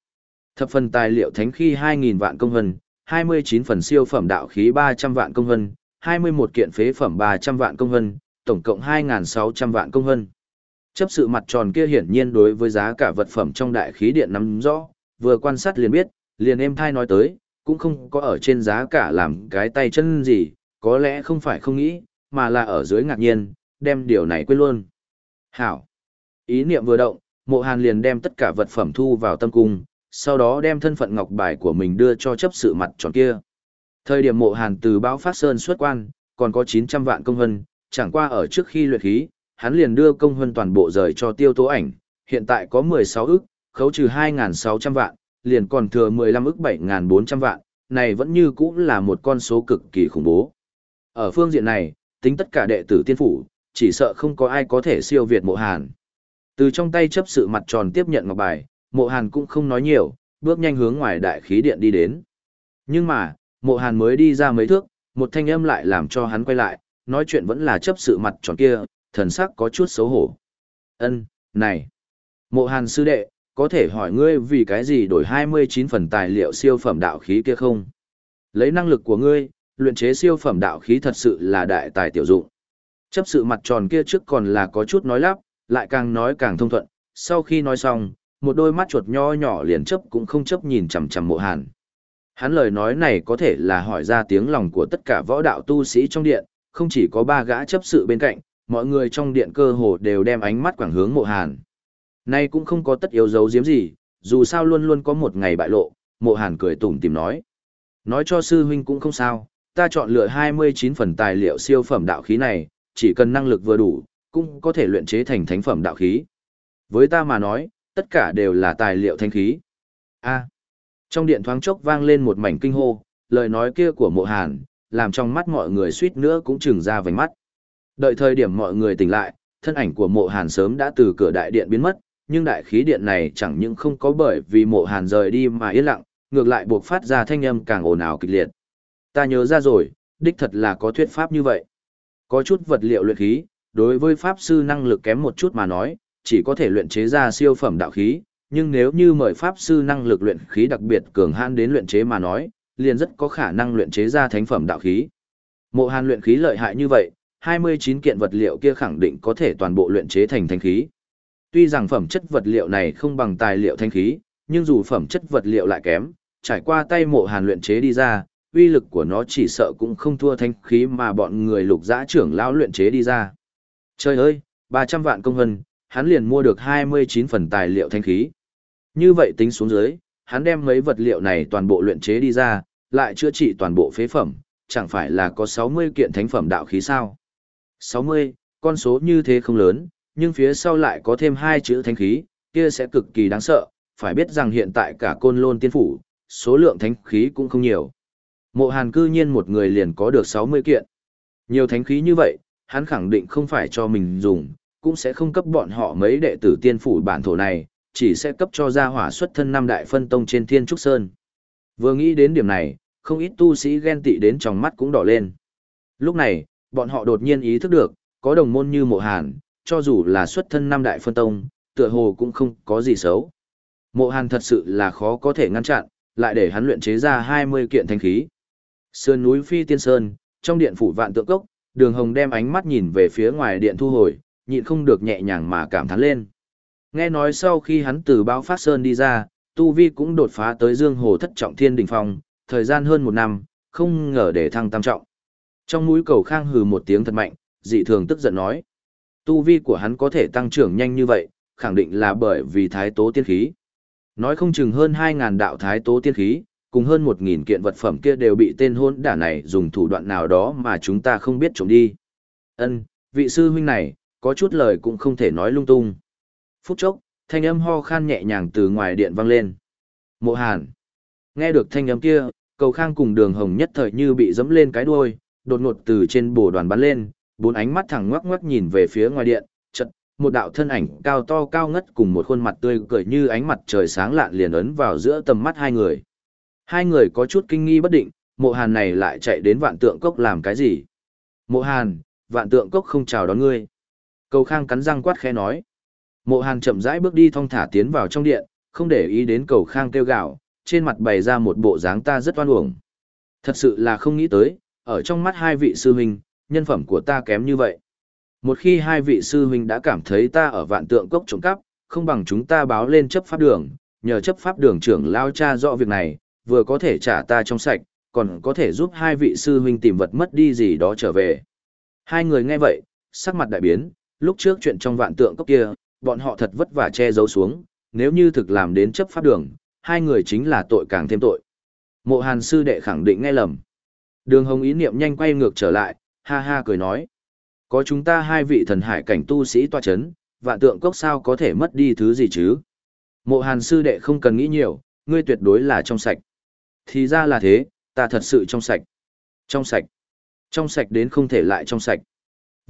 Thập phần tài liệu thánh khi 2.000 vạn công hân, 29 phần siêu phẩm đạo khí 300 vạn công hân, 21 kiện phế phẩm 300 vạn công hân, tổng cộng 2.600 vạn công hân. Chấp sự mặt tròn kia hiển nhiên đối với giá cả vật phẩm trong đại khí điện nắm rõ, vừa quan sát liền biết, liền em thai nói tới, cũng không có ở trên giá cả làm cái tay chân gì, có lẽ không phải không nghĩ, mà là ở dưới ngạc nhiên, đem điều này quên luôn. Hảo. Ý niệm vừa động, mộ hàn liền đem tất cả vật phẩm thu vào tâm cung, sau đó đem thân phận ngọc bài của mình đưa cho chấp sự mặt tròn kia. Thời điểm mộ hàn từ bão phát sơn xuất quan, còn có 900 vạn công hân, chẳng qua ở trước khi luyện khí, hắn liền đưa công hân toàn bộ rời cho tiêu tố ảnh, hiện tại có 16 ức, khấu trừ 2.600 vạn, liền còn thừa 15 ức 7.400 vạn, này vẫn như cũ là một con số cực kỳ khủng bố. Ở phương diện này, tính tất cả đệ tử tiên phủ, chỉ sợ không có ai có thể siêu việt mộ hàn. Từ trong tay chấp sự mặt tròn tiếp nhận ngọc bài, mộ hàn cũng không nói nhiều, bước nhanh hướng ngoài đại khí điện đi đến. Nhưng mà, mộ hàn mới đi ra mấy thước, một thanh âm lại làm cho hắn quay lại, nói chuyện vẫn là chấp sự mặt tròn kia, thần sắc có chút xấu hổ. ân này, mộ hàn sư đệ, có thể hỏi ngươi vì cái gì đổi 29 phần tài liệu siêu phẩm đạo khí kia không? Lấy năng lực của ngươi, luyện chế siêu phẩm đạo khí thật sự là đại tài tiểu dụng. Chấp sự mặt tròn kia trước còn là có chút nói lắp, lại càng nói càng thông thuận, sau khi nói xong, một đôi mắt chuột nho nhỏ liền chấp cũng không chấp nhìn chằm chằm mộ hàn. Hắn lời nói này có thể là hỏi ra tiếng lòng của tất cả võ đạo tu sĩ trong điện, không chỉ có ba gã chấp sự bên cạnh, mọi người trong điện cơ hồ đều đem ánh mắt quảng hướng mộ hàn. Nay cũng không có tất yếu giấu giếm gì, dù sao luôn luôn có một ngày bại lộ, mộ hàn cười tủm tìm nói. Nói cho sư huynh cũng không sao, ta chọn lựa 29 phần tài liệu siêu phẩm đạo khí này, chỉ cần năng lực vừa đủ, cũng có thể luyện chế thành thánh phẩm đạo khí. Với ta mà nói, tất cả đều là tài liệu thanh khí. A. trong điện thoáng chốc vang lên một mảnh kinh hô, lời nói kia của mộ hàn, làm trong mắt mọi người suýt nữa cũng trừng ra vành mắt. Đợi thời điểm mọi người tỉnh lại, thân ảnh của mộ hàn sớm đã từ cửa đại điện biến mất, nhưng đại khí điện này chẳng những không có bởi vì mộ hàn rời đi mà yên lặng, ngược lại buộc phát ra thanh âm càng ồn ào kịch liệt. Ta nhớ ra rồi, đích thật là có thuyết pháp như vậy. Có chút vật liệu luyện khí, đối với pháp sư năng lực kém một chút mà nói, chỉ có thể luyện chế ra siêu phẩm đạo khí, nhưng nếu như mời pháp sư năng lực luyện khí đặc biệt cường hãn đến luyện chế mà nói, liền rất có khả năng luyện chế ra thánh phẩm đạo khí. Mộ Hàn luyện khí lợi hại như vậy, 29 kiện vật liệu kia khẳng định có thể toàn bộ luyện chế thành thánh khí. Tuy rằng phẩm chất vật liệu này không bằng tài liệu thánh khí, nhưng dù phẩm chất vật liệu lại kém, trải qua tay Mộ Hàn luyện chế đi ra, uy lực của nó chỉ sợ cũng không thua thánh khí mà bọn người lục dã trưởng lão luyện chế đi ra. Trời ơi, 300 vạn công hân, hắn liền mua được 29 phần tài liệu thanh khí. Như vậy tính xuống dưới, hắn đem mấy vật liệu này toàn bộ luyện chế đi ra, lại chữa trị toàn bộ phế phẩm, chẳng phải là có 60 kiện thánh phẩm đạo khí sao. 60, con số như thế không lớn, nhưng phía sau lại có thêm hai chữ thánh khí, kia sẽ cực kỳ đáng sợ, phải biết rằng hiện tại cả côn lôn tiên phủ, số lượng thánh khí cũng không nhiều. Mộ hàn cư nhiên một người liền có được 60 kiện. Nhiều thánh khí như vậy, hắn khẳng định không phải cho mình dùng, cũng sẽ không cấp bọn họ mấy đệ tử tiên phủ bản thổ này, chỉ sẽ cấp cho gia hỏa xuất thân năm đại phân tông trên thiên trúc sơn. Vừa nghĩ đến điểm này, không ít tu sĩ ghen tị đến trong mắt cũng đỏ lên. Lúc này, bọn họ đột nhiên ý thức được, có đồng môn như mộ hàn, cho dù là xuất thân năm đại phân tông, tựa hồ cũng không có gì xấu. Mộ hàn thật sự là khó có thể ngăn chặn, lại để hắn luyện chế ra 20 kiện thanh khí. Sơn núi Phi Tiên Sơn, trong điện phủ vạn tượng cốc, đường hồng đem ánh mắt nhìn về phía ngoài điện thu hồi, nhịn không được nhẹ nhàng mà cảm thán lên. Nghe nói sau khi hắn từ báo phát sơn đi ra, Tu Vi cũng đột phá tới dương hồ thất trọng thiên đỉnh phong, thời gian hơn một năm, không ngờ để thăng tam trọng. Trong mũi cầu khang hừ một tiếng thật mạnh, dị thường tức giận nói. Tu Vi của hắn có thể tăng trưởng nhanh như vậy, khẳng định là bởi vì thái tố tiên khí. Nói không chừng hơn 2.000 đạo thái tố tiên khí, cùng hơn 1.000 kiện vật phẩm kia đều bị tên hôn đả này dùng thủ đoạn nào đó mà chúng ta không biết trộm đi. Ân, vị sư huynh này, có chút lời cũng không thể nói lung tung. Phút chốc, thanh âm ho khan nhẹ nhàng từ ngoài điện vang lên. Mộ Hàn. Nghe được thanh âm kia, cầu khang cùng đường hồng nhất thời như bị dẫm lên cái đuôi, đột ngột từ trên bồ đoàn bắn lên, bốn ánh mắt thẳng ngoắc ngoắc nhìn về phía ngoài điện, chật, một đạo thân ảnh cao to cao ngất cùng một khuôn mặt tươi cười như ánh mặt trời sáng lạn liền ấn vào giữa tầm mắt hai người. Hai người có chút kinh nghi bất định, mộ hàn này lại chạy đến vạn tượng cốc làm cái gì? Mộ hàn, vạn tượng cốc không chào đón ngươi. Cầu khang cắn răng quát khẽ nói. Mộ hàn chậm rãi bước đi thong thả tiến vào trong điện, không để ý đến cầu khang kêu gạo, trên mặt bày ra một bộ dáng ta rất oan uổng. Thật sự là không nghĩ tới, ở trong mắt hai vị sư huynh, nhân phẩm của ta kém như vậy. Một khi hai vị sư huynh đã cảm thấy ta ở vạn tượng cốc trộm cắp, không bằng chúng ta báo lên chấp pháp đường, nhờ chấp pháp đường trưởng lao cha rõ việc này, vừa có thể trả ta trong sạch, còn có thể giúp hai vị sư huynh tìm vật mất đi gì đó trở về. Hai người nghe vậy, sắc mặt đại biến, lúc trước chuyện trong vạn tượng cốc kia, bọn họ thật vất vả che giấu xuống, nếu như thực làm đến chấp pháp đường, hai người chính là tội càng thêm tội. Mộ hàn sư đệ khẳng định nghe lầm. Đường hồng ý niệm nhanh quay ngược trở lại, ha ha cười nói. Có chúng ta hai vị thần hải cảnh tu sĩ tòa chấn, vạn tượng cốc sao có thể mất đi thứ gì chứ? Mộ hàn sư đệ không cần nghĩ nhiều, ngươi tuyệt đối là trong sạch. Thì ra là thế, ta thật sự trong sạch. Trong sạch. Trong sạch đến không thể lại trong sạch.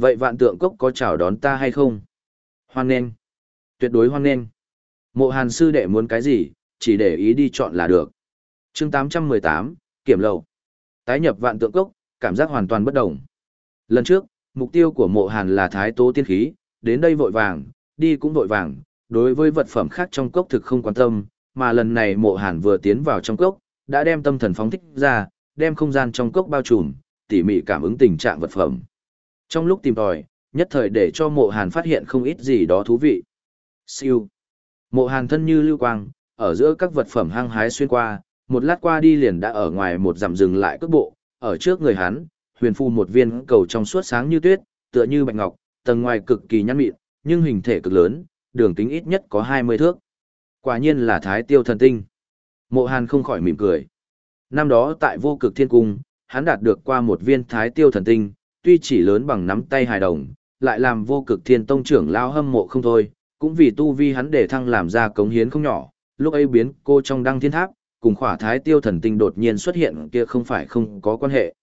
Vậy vạn tượng cốc có chào đón ta hay không? Hoan nghênh. Tuyệt đối hoan nghênh. Mộ hàn sư đệ muốn cái gì, chỉ để ý đi chọn là được. chương 818, Kiểm lầu. Tái nhập vạn tượng cốc, cảm giác hoàn toàn bất đồng. Lần trước, mục tiêu của mộ hàn là thái tố tiên khí, đến đây vội vàng, đi cũng vội vàng, đối với vật phẩm khác trong cốc thực không quan tâm, mà lần này mộ hàn vừa tiến vào trong cốc, đã đem tâm thần phóng thích ra, đem không gian trong cốc bao trùm, tỉ mỉ cảm ứng tình trạng vật phẩm. Trong lúc tìm tòi, nhất thời để cho mộ hàn phát hiện không ít gì đó thú vị. Siêu. Mộ hàn thân như lưu quang, ở giữa các vật phẩm hăng hái xuyên qua, một lát qua đi liền đã ở ngoài một dặm dừng lại cước bộ, ở trước người hắn, huyền phu một viên cầu trong suốt sáng như tuyết, tựa như bạch ngọc, tầng ngoài cực kỳ nhăn mịn, nhưng hình thể cực lớn, đường kính ít nhất có 20 thước. Quả nhiên là thái tiêu thần tinh. Mộ Hàn không khỏi mỉm cười. Năm đó tại vô cực thiên cung, hắn đạt được qua một viên thái tiêu thần tinh, tuy chỉ lớn bằng nắm tay hài đồng, lại làm vô cực thiên tông trưởng lao hâm mộ không thôi, cũng vì tu vi hắn để thăng làm ra cống hiến không nhỏ, lúc ấy biến cô trong đăng thiên tháp, cùng khỏa thái tiêu thần tinh đột nhiên xuất hiện kia không phải không có quan hệ.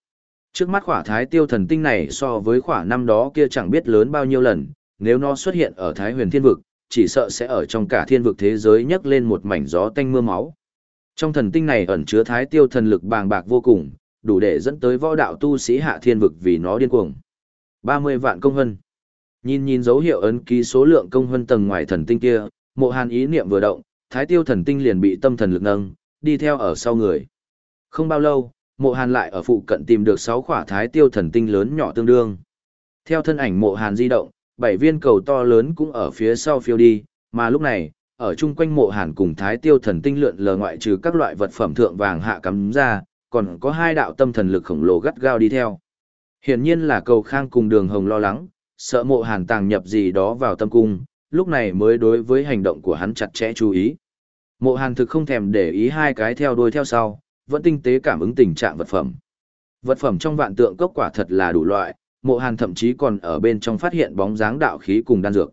Trước mắt khỏa thái tiêu thần tinh này so với khỏa năm đó kia chẳng biết lớn bao nhiêu lần, nếu nó xuất hiện ở thái huyền thiên vực, chỉ sợ sẽ ở trong cả thiên vực thế giới nhấc lên một mảnh gió tanh mưa máu. Trong thần tinh này ẩn chứa thái tiêu thần lực bàng bạc vô cùng, đủ để dẫn tới võ đạo tu sĩ hạ thiên vực vì nó điên cuồng. 30 vạn công hân. Nhìn nhìn dấu hiệu ấn ký số lượng công hân tầng ngoài thần tinh kia, mộ hàn ý niệm vừa động, thái tiêu thần tinh liền bị tâm thần lực nâng, đi theo ở sau người. Không bao lâu, mộ hàn lại ở phụ cận tìm được 6 khỏa thái tiêu thần tinh lớn nhỏ tương đương. Theo thân ảnh mộ hàn di động, bảy viên cầu to lớn cũng ở phía sau phiêu đi, mà lúc này, ở chung quanh mộ hàn cùng thái tiêu thần tinh lượn lờ ngoại trừ các loại vật phẩm thượng vàng hạ cắm ra, còn có hai đạo tâm thần lực khổng lồ gắt gao đi theo. Hiển nhiên là cầu khang cùng đường hồng lo lắng, sợ mộ hàn tàng nhập gì đó vào tâm cung, lúc này mới đối với hành động của hắn chặt chẽ chú ý. Mộ hàn thực không thèm để ý hai cái theo đuôi theo sau, vẫn tinh tế cảm ứng tình trạng vật phẩm. Vật phẩm trong vạn tượng cốc quả thật là đủ loại, mộ hàn thậm chí còn ở bên trong phát hiện bóng dáng đạo khí cùng đan dược.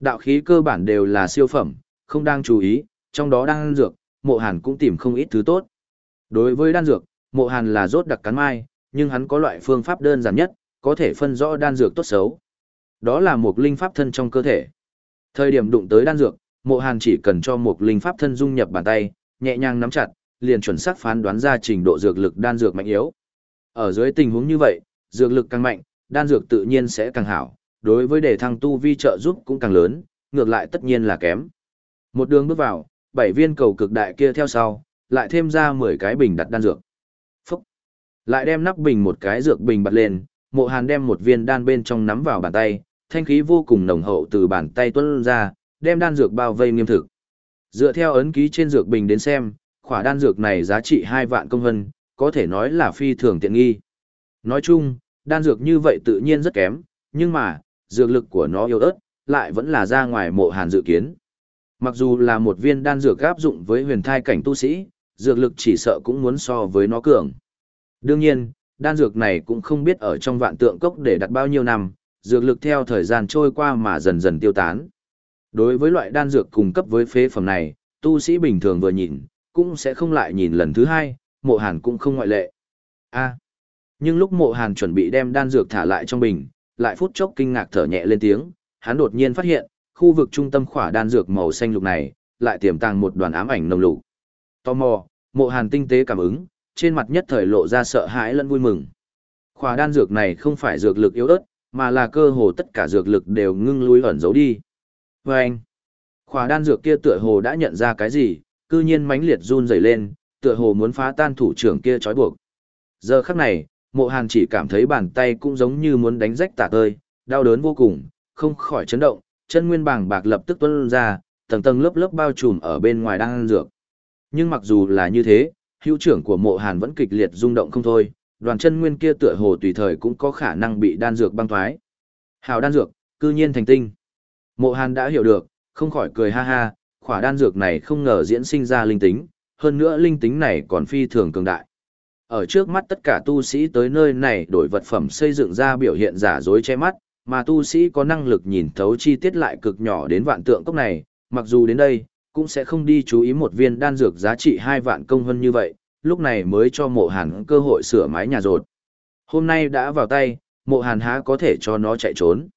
Đạo khí cơ bản đều là siêu phẩm, không đang chú ý, trong đó đan dược, mộ hàn cũng tìm không ít thứ tốt. Đối với đan dược, mộ hàn là rốt đặc cắn mai, nhưng hắn có loại phương pháp đơn giản nhất, có thể phân rõ đan dược tốt xấu. Đó là một linh pháp thân trong cơ thể. Thời điểm đụng tới đan dược, mộ hàn chỉ cần cho một linh pháp thân dung nhập bàn tay, nhẹ nhàng nắm chặt, liền chuẩn xác phán đoán ra trình độ dược lực đan dược mạnh yếu. Ở dưới tình huống như vậy, dược lực càng mạnh, đan dược tự nhiên sẽ càng hảo, đối với đề thăng tu vi trợ giúp cũng càng lớn, ngược lại tất nhiên là kém. Một đường bước vào, bảy viên cầu cực đại kia theo sau, lại thêm ra 10 cái bình đặt đan dược. Lại đem nắp bình một cái dược bình bật lên, mộ hàn đem một viên đan bên trong nắm vào bàn tay, thanh khí vô cùng nồng hậu từ bàn tay tuân ra, đem đan dược bao vây nghiêm thực. Dựa theo ấn ký trên dược bình đến xem, khỏa đan dược này giá trị 2 vạn công hân, có thể nói là phi thường tiện nghi. Nói chung, đan dược như vậy tự nhiên rất kém, nhưng mà, dược lực của nó yếu ớt, lại vẫn là ra ngoài mộ hàn dự kiến. Mặc dù là một viên đan dược áp dụng với huyền thai cảnh tu sĩ, dược lực chỉ sợ cũng muốn so với nó cường. Đương nhiên, đan dược này cũng không biết ở trong vạn tượng cốc để đặt bao nhiêu năm, dược lực theo thời gian trôi qua mà dần dần tiêu tán. Đối với loại đan dược cung cấp với phế phẩm này, tu sĩ bình thường vừa nhìn, cũng sẽ không lại nhìn lần thứ hai, mộ hàn cũng không ngoại lệ. a nhưng lúc mộ hàn chuẩn bị đem đan dược thả lại trong bình, lại phút chốc kinh ngạc thở nhẹ lên tiếng, hắn đột nhiên phát hiện, khu vực trung tâm khỏa đan dược màu xanh lục này, lại tiềm tàng một đoàn ám ảnh nồng lục. Tò mò, mộ hàn tinh tế cảm ứng, trên mặt nhất thời lộ ra sợ hãi lẫn vui mừng. Khóa đan dược này không phải dược lực yếu ớt, mà là cơ hồ tất cả dược lực đều ngưng lui ẩn giấu đi. Và anh, khóa đan dược kia tựa hồ đã nhận ra cái gì, cư nhiên mãnh liệt run rẩy lên, tựa hồ muốn phá tan thủ trưởng kia trói buộc. Giờ khắc này, mộ hàn chỉ cảm thấy bàn tay cũng giống như muốn đánh rách tả tơi, đau đớn vô cùng, không khỏi chấn động, chân nguyên bảng bạc lập tức tuôn ra, tầng tầng lớp lớp bao trùm ở bên ngoài đang ăn dược. Nhưng mặc dù là như thế, hữu trưởng của mộ hàn vẫn kịch liệt rung động không thôi, đoàn chân nguyên kia tựa hồ tùy thời cũng có khả năng bị đan dược băng thoái. Hào đan dược, cư nhiên thành tinh. Mộ hàn đã hiểu được, không khỏi cười ha ha, khỏa đan dược này không ngờ diễn sinh ra linh tính, hơn nữa linh tính này còn phi thường cường đại. Ở trước mắt tất cả tu sĩ tới nơi này đổi vật phẩm xây dựng ra biểu hiện giả dối che mắt, mà tu sĩ có năng lực nhìn thấu chi tiết lại cực nhỏ đến vạn tượng cốc này, mặc dù đến đây, cũng sẽ không đi chú ý một viên đan dược giá trị hai vạn công hơn như vậy, lúc này mới cho mộ hàn cơ hội sửa mái nhà rột. Hôm nay đã vào tay, mộ hàn há có thể cho nó chạy trốn.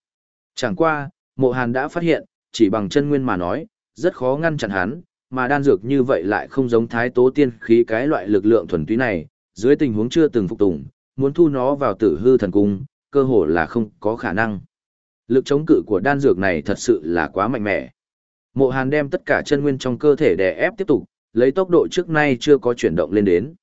Chẳng qua, mộ hàn đã phát hiện, chỉ bằng chân nguyên mà nói, rất khó ngăn chặn hắn, mà đan dược như vậy lại không giống thái tố tiên khí cái loại lực lượng thuần túy này, dưới tình huống chưa từng phục tùng, muốn thu nó vào tử hư thần cung, cơ hồ là không có khả năng. Lực chống cự của đan dược này thật sự là quá mạnh mẽ. Mộ Hàn đem tất cả chân nguyên trong cơ thể đè ép tiếp tục, lấy tốc độ trước nay chưa có chuyển động lên đến.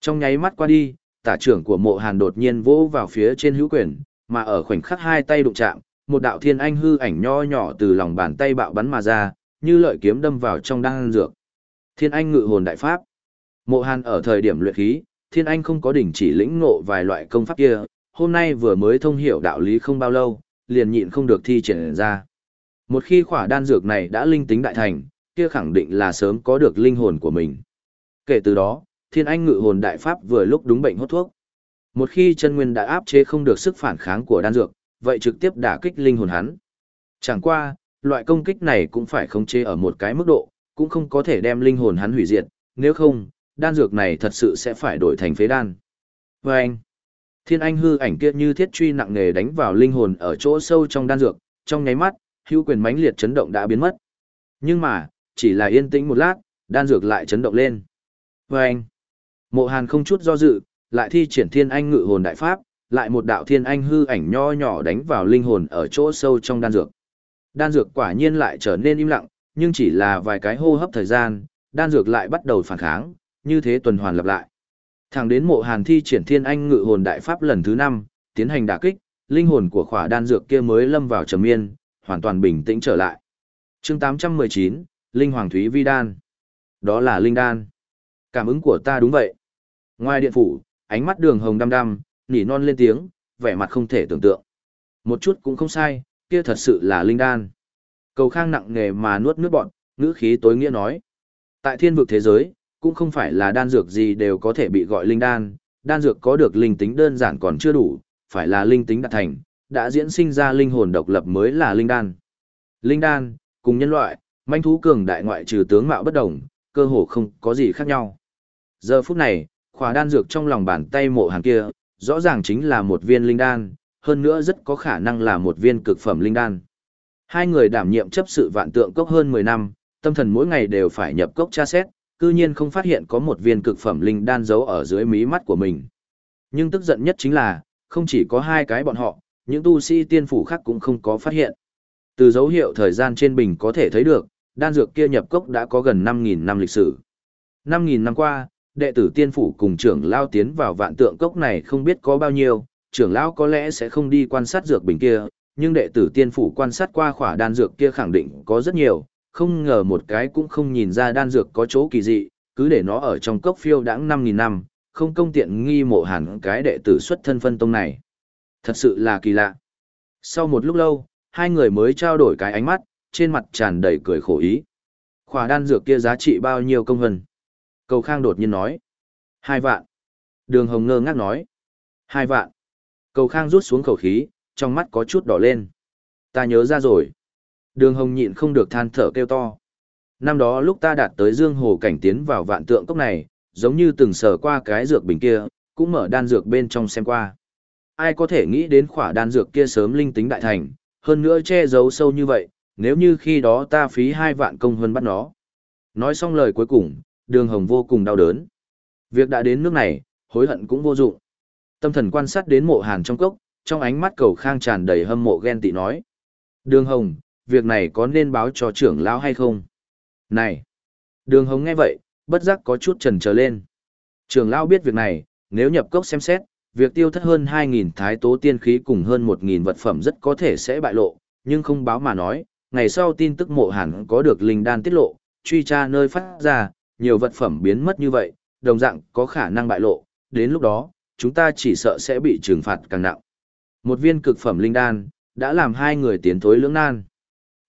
Trong nháy mắt qua đi, tả trưởng của Mộ Hàn đột nhiên vỗ vào phía trên hữu quyền, mà ở khoảnh khắc hai tay đụng chạm, một đạo thiên anh hư ảnh nho nhỏ từ lòng bàn tay bạo bắn mà ra, như lợi kiếm đâm vào trong đan dược. Thiên anh ngự hồn đại pháp. Mộ Hàn ở thời điểm luyện khí, Thiên Anh không có đỉnh chỉ lĩnh ngộ vài loại công pháp kia, hôm nay vừa mới thông hiểu đạo lý không bao lâu, liền nhịn không được thi triển ra. Một khi khỏa đan dược này đã linh tính đại thành, kia khẳng định là sớm có được linh hồn của mình. Kể từ đó, Thiên Anh ngự hồn đại pháp vừa lúc đúng bệnh hốt thuốc. Một khi chân nguyên đã áp chế không được sức phản kháng của đan dược, vậy trực tiếp đả kích linh hồn hắn. Chẳng qua, loại công kích này cũng phải khống chế ở một cái mức độ, cũng không có thể đem linh hồn hắn hủy diệt, nếu không, đan dược này thật sự sẽ phải đổi thành phế đan. Và anh, thiên anh hư ảnh kia như thiết truy nặng nề đánh vào linh hồn ở chỗ sâu trong đan dược, trong nháy mắt, hữu quyền mãnh liệt chấn động đã biến mất. Nhưng mà, chỉ là yên tĩnh một lát, đan dược lại chấn động lên. Và anh, mộ hàn không chút do dự, lại thi triển thiên anh ngự hồn đại pháp, lại một đạo thiên anh hư ảnh nho nhỏ đánh vào linh hồn ở chỗ sâu trong đan dược. Đan dược quả nhiên lại trở nên im lặng, nhưng chỉ là vài cái hô hấp thời gian, đan dược lại bắt đầu phản kháng, như thế tuần hoàn lặp lại. Thẳng đến mộ hàn thi triển thiên anh ngự hồn đại pháp lần thứ 5, tiến hành đả kích, linh hồn của khỏa đan dược kia mới lâm vào trầm yên, hoàn toàn bình tĩnh trở lại. chương 819, Linh Hoàng Thúy Vi Đan. Đó là Linh Đan. Cảm ứng của ta đúng vậy. Ngoài điện phủ, ánh mắt đường hồng đăm đăm, nỉ non lên tiếng, vẻ mặt không thể tưởng tượng. Một chút cũng không sai, kia thật sự là Linh Đan. Cầu khang nặng nghề mà nuốt nước bọn, ngữ khí tối nghĩa nói. Tại thiên vực thế giới, cũng không phải là đan dược gì đều có thể bị gọi linh đan, đan dược có được linh tính đơn giản còn chưa đủ, phải là linh tính đạt thành, đã diễn sinh ra linh hồn độc lập mới là linh đan. Linh đan, cùng nhân loại, manh thú cường đại ngoại trừ tướng mạo bất đồng, cơ hồ không có gì khác nhau. Giờ phút này, khỏa đan dược trong lòng bàn tay mộ hàng kia, rõ ràng chính là một viên linh đan, hơn nữa rất có khả năng là một viên cực phẩm linh đan. Hai người đảm nhiệm chấp sự vạn tượng cốc hơn 10 năm, tâm thần mỗi ngày đều phải nhập cốc tra xét, cư nhiên không phát hiện có một viên cực phẩm linh đan giấu ở dưới mí mắt của mình. Nhưng tức giận nhất chính là, không chỉ có hai cái bọn họ, những tu sĩ tiên phủ khác cũng không có phát hiện. Từ dấu hiệu thời gian trên bình có thể thấy được, đan dược kia nhập cốc đã có gần 5.000 năm lịch sử. 5.000 năm qua, đệ tử tiên phủ cùng trưởng lao tiến vào vạn tượng cốc này không biết có bao nhiêu, trưởng lão có lẽ sẽ không đi quan sát dược bình kia, nhưng đệ tử tiên phủ quan sát qua khỏa đan dược kia khẳng định có rất nhiều, không ngờ một cái cũng không nhìn ra đan dược có chỗ kỳ dị, cứ để nó ở trong cốc phiêu đãng 5.000 năm, không công tiện nghi mộ hẳn cái đệ tử xuất thân phân tông này. Thật sự là kỳ lạ. Sau một lúc lâu, hai người mới trao đổi cái ánh mắt, trên mặt tràn đầy cười khổ ý. Khỏa đan dược kia giá trị bao nhiêu công hân? Cầu Khang đột nhiên nói. Hai vạn. Đường Hồng ngơ ngác nói. Hai vạn. Cầu Khang rút xuống khẩu khí, trong mắt có chút đỏ lên. Ta nhớ ra rồi. Đường hồng nhịn không được than thở kêu to. Năm đó lúc ta đạt tới dương hồ cảnh tiến vào vạn tượng cốc này, giống như từng sờ qua cái dược bình kia, cũng mở đan dược bên trong xem qua. Ai có thể nghĩ đến khỏa đan dược kia sớm linh tính đại thành, hơn nữa che giấu sâu như vậy, nếu như khi đó ta phí hai vạn công hơn bắt nó. Nói xong lời cuối cùng, đường hồng vô cùng đau đớn. Việc đã đến nước này, hối hận cũng vô dụng. Tâm thần quan sát đến mộ hàn trong cốc, trong ánh mắt cầu khang tràn đầy hâm mộ ghen tị nói. Đường hồng, việc này có nên báo cho trưởng lão hay không? Này! Đường hồng nghe vậy, bất giác có chút trần trở lên. Trưởng lão biết việc này, nếu nhập cốc xem xét, việc tiêu thất hơn 2.000 thái tố tiên khí cùng hơn 1.000 vật phẩm rất có thể sẽ bại lộ, nhưng không báo mà nói, ngày sau tin tức mộ hẳn có được linh đan tiết lộ, truy tra nơi phát ra, nhiều vật phẩm biến mất như vậy, đồng dạng có khả năng bại lộ, đến lúc đó, chúng ta chỉ sợ sẽ bị trừng phạt càng nặng. Một viên cực phẩm linh đan, đã làm hai người tiến thối lưỡng nan.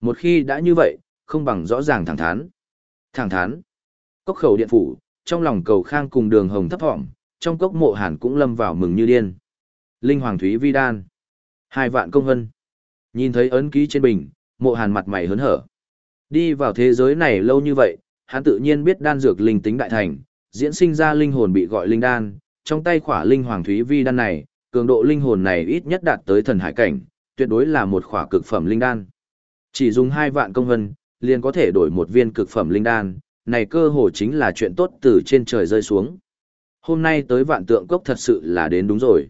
Một khi đã như vậy, không bằng rõ ràng thẳng thắn. Thẳng thắn. Cốc khẩu điện phủ, trong lòng cầu khang cùng đường hồng thấp thỏm, trong cốc mộ hàn cũng lâm vào mừng như điên. Linh Hoàng Thúy Vi Đan. Hai vạn công hân. Nhìn thấy ấn ký trên bình, mộ hàn mặt mày hớn hở. Đi vào thế giới này lâu như vậy, hắn tự nhiên biết đan dược linh tính đại thành, diễn sinh ra linh hồn bị gọi linh đan, trong tay khỏa linh hoàng thúy vi đan này, cường độ linh hồn này ít nhất đạt tới thần hải cảnh, tuyệt đối là một khỏa cực phẩm linh đan. Chỉ dùng hai vạn công hân, liền có thể đổi một viên cực phẩm linh đan, này cơ hồ chính là chuyện tốt từ trên trời rơi xuống. Hôm nay tới vạn tượng cốc thật sự là đến đúng rồi.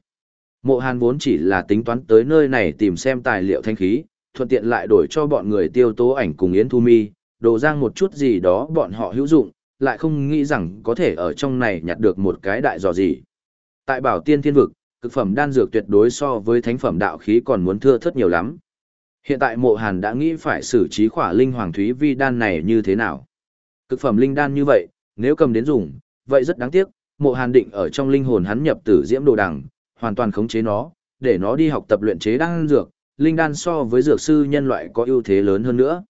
Mộ Hàn vốn chỉ là tính toán tới nơi này tìm xem tài liệu thanh khí, thuận tiện lại đổi cho bọn người tiêu tố ảnh cùng Yến Thu Mi, đồ giang một chút gì đó bọn họ hữu dụng, lại không nghĩ rằng có thể ở trong này nhặt được một cái đại dò gì. Tại bảo tiên thiên vực, cực phẩm đan dược tuyệt đối so với thánh phẩm đạo khí còn muốn thưa thất nhiều lắm. Hiện tại mộ hàn đã nghĩ phải xử trí khỏa linh hoàng thúy vi đan này như thế nào. Cực phẩm linh đan như vậy, nếu cầm đến dùng, vậy rất đáng tiếc, mộ hàn định ở trong linh hồn hắn nhập tử diễm đồ đằng, hoàn toàn khống chế nó, để nó đi học tập luyện chế đan dược, linh đan so với dược sư nhân loại có ưu thế lớn hơn nữa.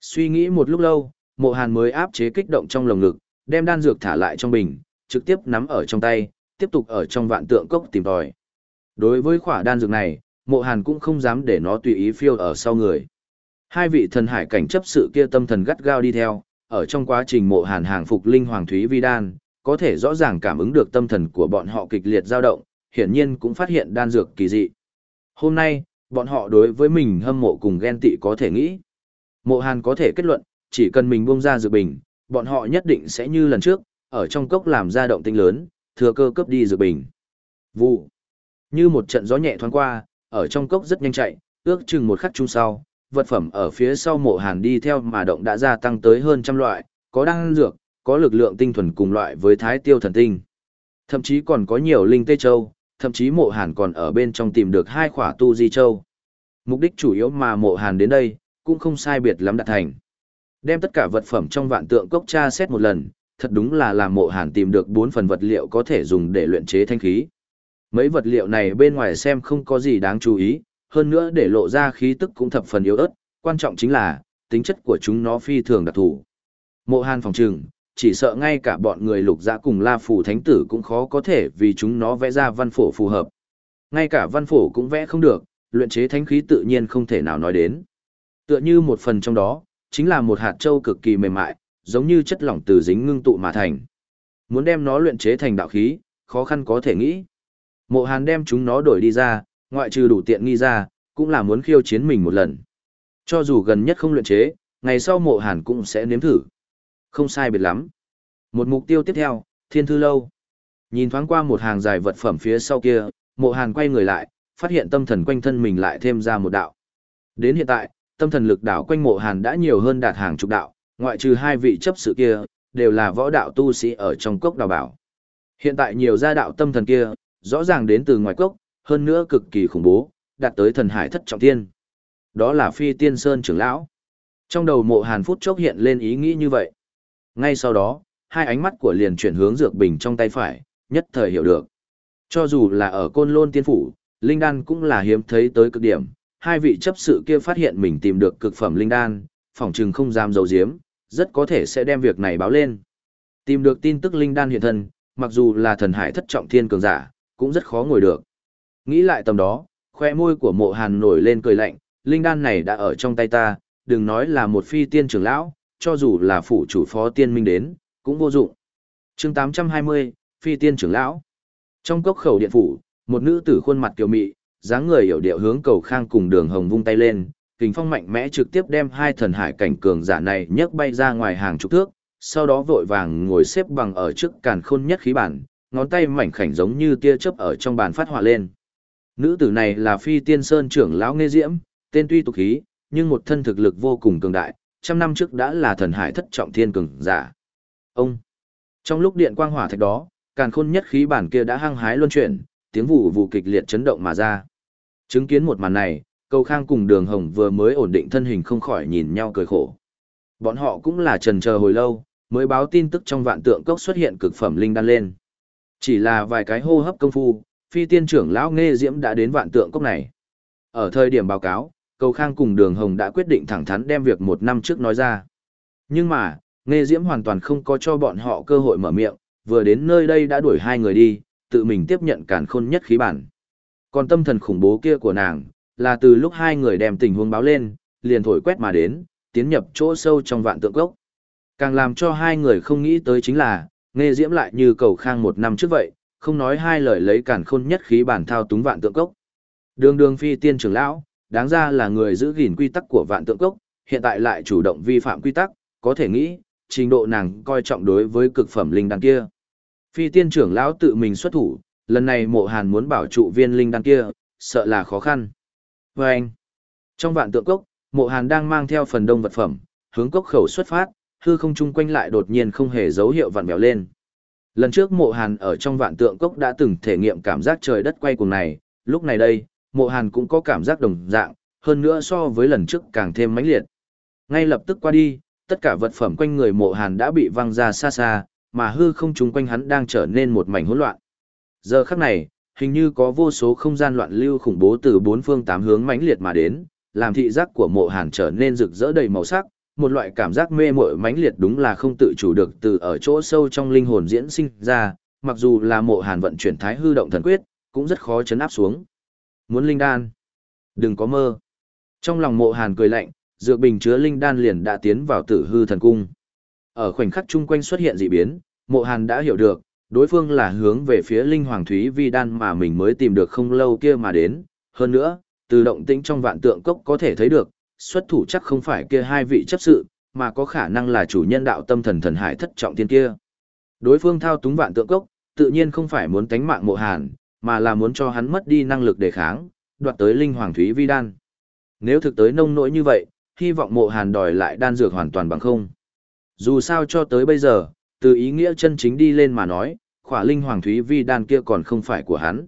Suy nghĩ một lúc lâu, mộ hàn mới áp chế kích động trong lồng ngực, đem đan dược thả lại trong bình, trực tiếp nắm ở trong tay, tiếp tục ở trong vạn tượng cốc tìm tòi. Đối với khỏa đan dược này, mộ hàn cũng không dám để nó tùy ý phiêu ở sau người. Hai vị thần hải cảnh chấp sự kia tâm thần gắt gao đi theo, ở trong quá trình mộ hàn hàng phục linh hoàng thúy vi đan, có thể rõ ràng cảm ứng được tâm thần của bọn họ kịch liệt dao động, hiển nhiên cũng phát hiện đan dược kỳ dị. Hôm nay, bọn họ đối với mình hâm mộ cùng ghen tị có thể nghĩ. Mộ hàn có thể kết luận, chỉ cần mình buông ra dược bình, bọn họ nhất định sẽ như lần trước, ở trong cốc làm ra động tinh lớn, thừa cơ cướp đi dược bình. Vụ. Như một trận gió nhẹ thoáng qua, ở trong cốc rất nhanh chạy, ước chừng một khắc chung sau, vật phẩm ở phía sau mộ hàn đi theo mà động đã gia tăng tới hơn trăm loại, có đan dược, có lực lượng tinh thuần cùng loại với thái tiêu thần tinh. Thậm chí còn có nhiều linh tê châu, thậm chí mộ hàn còn ở bên trong tìm được hai khỏa tu di châu. Mục đích chủ yếu mà mộ hàn đến đây, cũng không sai biệt lắm đạt thành. Đem tất cả vật phẩm trong vạn tượng cốc tra xét một lần, thật đúng là làm mộ hàn tìm được bốn phần vật liệu có thể dùng để luyện chế thanh khí. Mấy vật liệu này bên ngoài xem không có gì đáng chú ý, hơn nữa để lộ ra khí tức cũng thập phần yếu ớt, quan trọng chính là, tính chất của chúng nó phi thường đặc thù. Mộ hàn phòng trừng, chỉ sợ ngay cả bọn người lục giã cùng la phù thánh tử cũng khó có thể vì chúng nó vẽ ra văn phổ phù hợp. Ngay cả văn phổ cũng vẽ không được, luyện chế thánh khí tự nhiên không thể nào nói đến. Tựa như một phần trong đó, chính là một hạt châu cực kỳ mềm mại, giống như chất lỏng từ dính ngưng tụ mà thành. Muốn đem nó luyện chế thành đạo khí, khó khăn có thể nghĩ. Mộ Hàn đem chúng nó đổi đi ra, ngoại trừ đủ tiện nghi ra, cũng là muốn khiêu chiến mình một lần. Cho dù gần nhất không luyện chế, ngày sau Mộ Hàn cũng sẽ nếm thử. Không sai biệt lắm. Một mục tiêu tiếp theo, Thiên Thư Lâu. Nhìn thoáng qua một hàng dài vật phẩm phía sau kia, Mộ Hàn quay người lại, phát hiện tâm thần quanh thân mình lại thêm ra một đạo. Đến hiện tại, tâm thần lực đảo quanh Mộ Hàn đã nhiều hơn đạt hàng chục đạo, ngoại trừ hai vị chấp sự kia, đều là võ đạo tu sĩ ở trong cốc đào bảo. Hiện tại nhiều gia đạo tâm thần kia, rõ ràng đến từ ngoài cốc, hơn nữa cực kỳ khủng bố, đạt tới thần hải thất trọng tiên. Đó là phi tiên sơn trưởng lão. Trong đầu mộ hàn phút chốc hiện lên ý nghĩ như vậy. Ngay sau đó, hai ánh mắt của liền chuyển hướng dược bình trong tay phải, nhất thời hiểu được. Cho dù là ở côn lôn tiên phủ, linh đan cũng là hiếm thấy tới cực điểm. Hai vị chấp sự kia phát hiện mình tìm được cực phẩm linh đan, phỏng chừng không dám dầu diếm, rất có thể sẽ đem việc này báo lên. Tìm được tin tức linh đan hiện thân, mặc dù là thần hải thất trọng thiên cường giả, cũng rất khó ngồi được. Nghĩ lại tầm đó, khoe môi của mộ hàn nổi lên cười lạnh, linh đan này đã ở trong tay ta, đừng nói là một phi tiên trưởng lão, cho dù là phủ chủ phó tiên minh đến, cũng vô dụng. chương 820, phi tiên trưởng lão. Trong cốc khẩu điện phủ, một nữ tử khuôn mặt kiều mị, dáng người hiểu điệu hướng cầu khang cùng đường hồng vung tay lên, kình phong mạnh mẽ trực tiếp đem hai thần hải cảnh cường giả này nhấc bay ra ngoài hàng chục thước, sau đó vội vàng ngồi xếp bằng ở trước càn khôn nhất khí bản, ngón tay mảnh khảnh giống như tia chớp ở trong bàn phát hỏa lên. Nữ tử này là Phi Tiên Sơn trưởng lão Nghê Diễm, tên tuy tục khí, nhưng một thân thực lực vô cùng cường đại, trăm năm trước đã là thần hải thất trọng thiên cường giả. Ông Trong lúc điện quang hỏa thạch đó, càn khôn nhất khí bản kia đã hăng hái luân chuyển, tiếng vụ vụ kịch liệt chấn động mà ra. Chứng kiến một màn này, câu Khang cùng Đường Hồng vừa mới ổn định thân hình không khỏi nhìn nhau cười khổ. Bọn họ cũng là trần chờ hồi lâu, mới báo tin tức trong vạn tượng cốc xuất hiện cực phẩm linh đan lên. Chỉ là vài cái hô hấp công phu, phi tiên trưởng lão nghe diễm đã đến vạn tượng cốc này. Ở thời điểm báo cáo, Cầu Khang cùng Đường Hồng đã quyết định thẳng thắn đem việc một năm trước nói ra. Nhưng mà, nghe diễm hoàn toàn không có cho bọn họ cơ hội mở miệng, vừa đến nơi đây đã đuổi hai người đi, tự mình tiếp nhận cản khôn nhất khí bản. Còn tâm thần khủng bố kia của nàng, là từ lúc hai người đem tình huống báo lên, liền thổi quét mà đến, tiến nhập chỗ sâu trong vạn tượng gốc, Càng làm cho hai người không nghĩ tới chính là, nghe diễm lại như cầu khang một năm trước vậy, không nói hai lời lấy cản khôn nhất khí bản thao túng vạn tượng gốc, Đường đường phi tiên trưởng lão, đáng ra là người giữ gìn quy tắc của vạn tượng cốc, hiện tại lại chủ động vi phạm quy tắc, có thể nghĩ, trình độ nàng coi trọng đối với cực phẩm linh đan kia. Phi tiên trưởng lão tự mình xuất thủ, lần này mộ hàn muốn bảo trụ viên linh đan kia, sợ là khó khăn. Và anh, trong vạn tượng cốc, mộ hàn đang mang theo phần đông vật phẩm, hướng cốc khẩu xuất phát, hư không chung quanh lại đột nhiên không hề dấu hiệu vặn bèo lên. Lần trước mộ hàn ở trong vạn tượng cốc đã từng thể nghiệm cảm giác trời đất quay cuồng này, lúc này đây, mộ hàn cũng có cảm giác đồng dạng, hơn nữa so với lần trước càng thêm mãnh liệt. Ngay lập tức qua đi, tất cả vật phẩm quanh người mộ hàn đã bị văng ra xa xa, mà hư không chúng quanh hắn đang trở nên một mảnh hỗn loạn. Giờ khắc này, hình như có vô số không gian loạn lưu khủng bố từ bốn phương tám hướng mãnh liệt mà đến, làm thị giác của mộ hàn trở nên rực rỡ đầy màu sắc, một loại cảm giác mê mội mãnh liệt đúng là không tự chủ được từ ở chỗ sâu trong linh hồn diễn sinh ra, mặc dù là mộ hàn vận chuyển thái hư động thần quyết, cũng rất khó chấn áp xuống. Muốn linh đan? Đừng có mơ. Trong lòng mộ hàn cười lạnh, dược bình chứa linh đan liền đã tiến vào tử hư thần cung. Ở khoảnh khắc chung quanh xuất hiện dị biến, mộ hàn đã hiểu được, đối phương là hướng về phía linh hoàng thúy vi đan mà mình mới tìm được không lâu kia mà đến. Hơn nữa, từ động tĩnh trong vạn tượng cốc có thể thấy được, xuất thủ chắc không phải kia hai vị chấp sự, mà có khả năng là chủ nhân đạo tâm thần thần hải thất trọng thiên kia. Đối phương thao túng vạn tượng cốc, tự nhiên không phải muốn tánh mạng mộ hàn, mà là muốn cho hắn mất đi năng lực đề kháng, đoạt tới linh hoàng thúy vi đan. Nếu thực tới nông nỗi như vậy, hy vọng mộ hàn đòi lại đan dược hoàn toàn bằng không. Dù sao cho tới bây giờ, từ ý nghĩa chân chính đi lên mà nói, khỏa linh hoàng thúy vi đan kia còn không phải của hắn.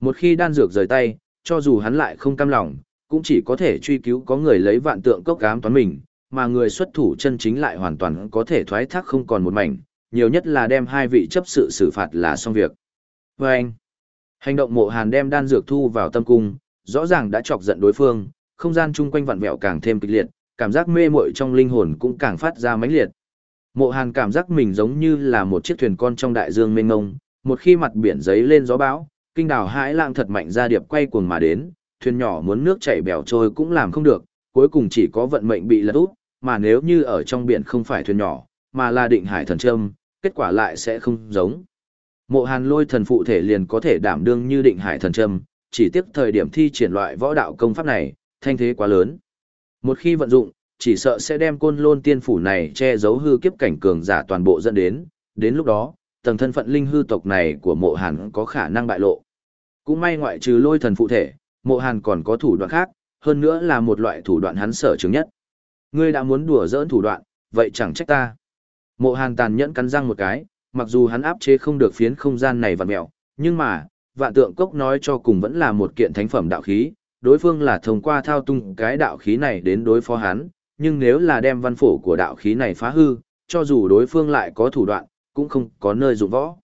Một khi đan dược rời tay, cho dù hắn lại không cam lòng, cũng chỉ có thể truy cứu có người lấy vạn tượng cốc cám toán mình, mà người xuất thủ chân chính lại hoàn toàn có thể thoái thác không còn một mảnh, nhiều nhất là đem hai vị chấp sự xử phạt là xong việc. Và anh, hành động mộ hàn đem đan dược thu vào tâm cung, rõ ràng đã chọc giận đối phương, không gian chung quanh vặn vẹo càng thêm kịch liệt, cảm giác mê muội trong linh hồn cũng càng phát ra mãnh liệt. Mộ Hàn cảm giác mình giống như là một chiếc thuyền con trong đại dương mênh mông, một khi mặt biển giấy lên gió bão, kinh đảo hãi lang thật mạnh ra điệp quay cuồng mà đến, thuyền nhỏ muốn nước chảy bèo trôi cũng làm không được, cuối cùng chỉ có vận mệnh bị lật úp, mà nếu như ở trong biển không phải thuyền nhỏ, mà là định hải thần trâm, kết quả lại sẽ không giống. Mộ Hàn lôi thần phụ thể liền có thể đảm đương như định hải thần trâm, chỉ tiếc thời điểm thi triển loại võ đạo công pháp này, thanh thế quá lớn. Một khi vận dụng, chỉ sợ sẽ đem côn lôn tiên phủ này che giấu hư kiếp cảnh cường giả toàn bộ dẫn đến, đến lúc đó, tầng thân phận linh hư tộc này của mộ hàn có khả năng bại lộ. Cũng may ngoại trừ lôi thần phụ thể, mộ hàn còn có thủ đoạn khác, hơn nữa là một loại thủ đoạn hắn sở chứng nhất. Ngươi đã muốn đùa dỡn thủ đoạn, vậy chẳng trách ta. Mộ hàn tàn nhẫn cắn răng một cái, mặc dù hắn áp chế không được phiến không gian này vặn mẹo, nhưng mà, vạn tượng cốc nói cho cùng vẫn là một kiện thánh phẩm đạo khí, đối phương là thông qua thao tung cái đạo khí này đến đối phó hắn, nhưng nếu là đem văn phổ của đạo khí này phá hư, cho dù đối phương lại có thủ đoạn, cũng không có nơi dụng võ.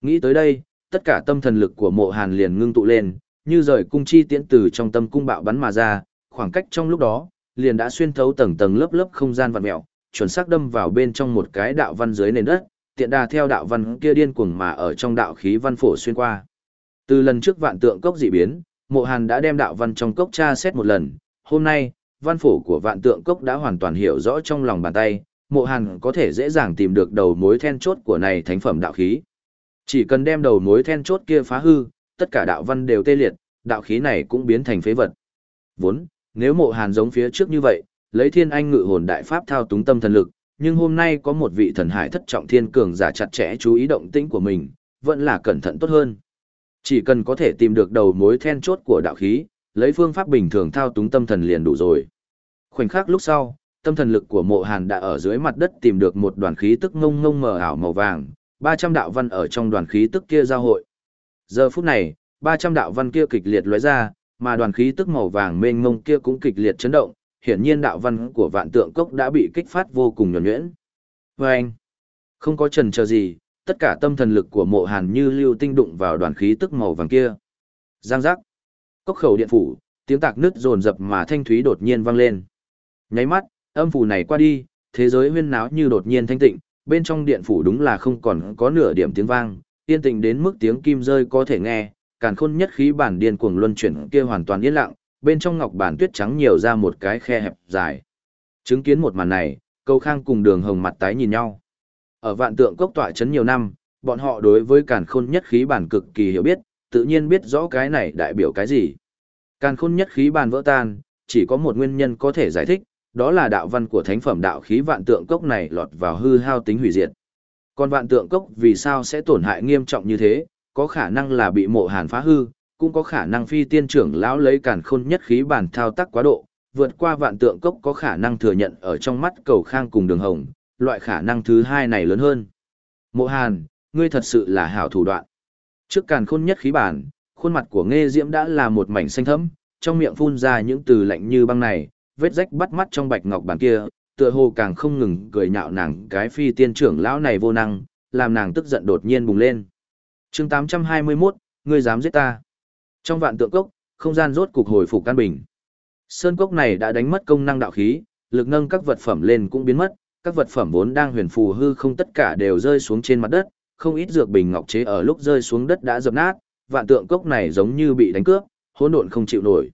Nghĩ tới đây, tất cả tâm thần lực của mộ hàn liền ngưng tụ lên, như rời cung chi tiễn từ trong tâm cung bạo bắn mà ra, khoảng cách trong lúc đó, liền đã xuyên thấu tầng tầng lớp lớp không gian vặn mèo, chuẩn xác đâm vào bên trong một cái đạo văn dưới nền đất, tiện đà theo đạo văn kia điên cuồng mà ở trong đạo khí văn phổ xuyên qua. Từ lần trước vạn tượng cốc dị biến, mộ hàn đã đem đạo văn trong cốc tra xét một lần, hôm nay, văn phổ của vạn tượng cốc đã hoàn toàn hiểu rõ trong lòng bàn tay, mộ hàn có thể dễ dàng tìm được đầu mối then chốt của này thánh phẩm đạo khí. Chỉ cần đem đầu mối then chốt kia phá hư, tất cả đạo văn đều tê liệt, đạo khí này cũng biến thành phế vật. Vốn, nếu mộ hàn giống phía trước như vậy, lấy thiên anh ngự hồn đại pháp thao túng tâm thần lực, nhưng hôm nay có một vị thần hải thất trọng thiên cường giả chặt chẽ chú ý động tĩnh của mình, vẫn là cẩn thận tốt hơn. Chỉ cần có thể tìm được đầu mối then chốt của đạo khí, lấy phương pháp bình thường thao túng tâm thần liền đủ rồi. Khoảnh khắc lúc sau, tâm thần lực của mộ hàn đã ở dưới mặt đất tìm được một đoàn khí tức ngông ngông mờ ảo màu vàng, 300 đạo văn ở trong đoàn khí tức kia giao hội. Giờ phút này, 300 đạo văn kia kịch liệt lóe ra, mà đoàn khí tức màu vàng mênh mông kia cũng kịch liệt chấn động, hiển nhiên đạo văn của vạn tượng cốc đã bị kích phát vô cùng nhuẩn nhuyễn. Và anh, không có trần chờ gì, tất cả tâm thần lực của mộ hàn như lưu tinh đụng vào đoàn khí tức màu vàng kia. Giang giác. Cốc khẩu điện phủ, tiếng tạc nứt rồn rập mà thanh thúy đột nhiên vang lên. Nháy mắt, âm phủ này qua đi, thế giới huyên náo như đột nhiên thanh tịnh, bên trong điện phủ đúng là không còn có nửa điểm tiếng vang, yên tĩnh đến mức tiếng kim rơi có thể nghe, càn khôn nhất khí bản điên cuồng luân chuyển kia hoàn toàn yên lặng, bên trong ngọc bản tuyết trắng nhiều ra một cái khe hẹp dài. Chứng kiến một màn này, Câu Khang cùng Đường Hồng mặt tái nhìn nhau. Ở vạn tượng cốc tọa chấn nhiều năm, bọn họ đối với càn khôn nhất khí bản cực kỳ hiểu biết, tự nhiên biết rõ cái này đại biểu cái gì. Càn khôn nhất khí bản vỡ tan, chỉ có một nguyên nhân có thể giải thích, đó là đạo văn của thánh phẩm đạo khí vạn tượng cốc này lọt vào hư hao tính hủy diệt. Còn vạn tượng cốc vì sao sẽ tổn hại nghiêm trọng như thế, có khả năng là bị mộ hàn phá hư, cũng có khả năng phi tiên trưởng lão lấy càn khôn nhất khí bản thao tác quá độ, vượt qua vạn tượng cốc có khả năng thừa nhận ở trong mắt cầu khang cùng đường hồng, loại khả năng thứ hai này lớn hơn. Mộ hàn, ngươi thật sự là hảo thủ đoạn. Trước càn khôn nhất khí bản, khuôn mặt của nghe diễm đã là một mảnh xanh thẫm, trong miệng phun ra những từ lạnh như băng này, vết rách bắt mắt trong bạch ngọc bản kia, tựa hồ càng không ngừng cười nhạo nàng cái phi tiên trưởng lão này vô năng, làm nàng tức giận đột nhiên bùng lên. chương 821, ngươi dám giết ta. Trong vạn tượng cốc, không gian rốt cục hồi phục căn bình. Sơn cốc này đã đánh mất công năng đạo khí, lực nâng các vật phẩm lên cũng biến mất, các vật phẩm vốn đang huyền phù hư không tất cả đều rơi xuống trên mặt đất, không ít dược bình ngọc chế ở lúc rơi xuống đất đã dập nát, vạn tượng cốc này giống như bị đánh cướp, hỗn độn không chịu nổi.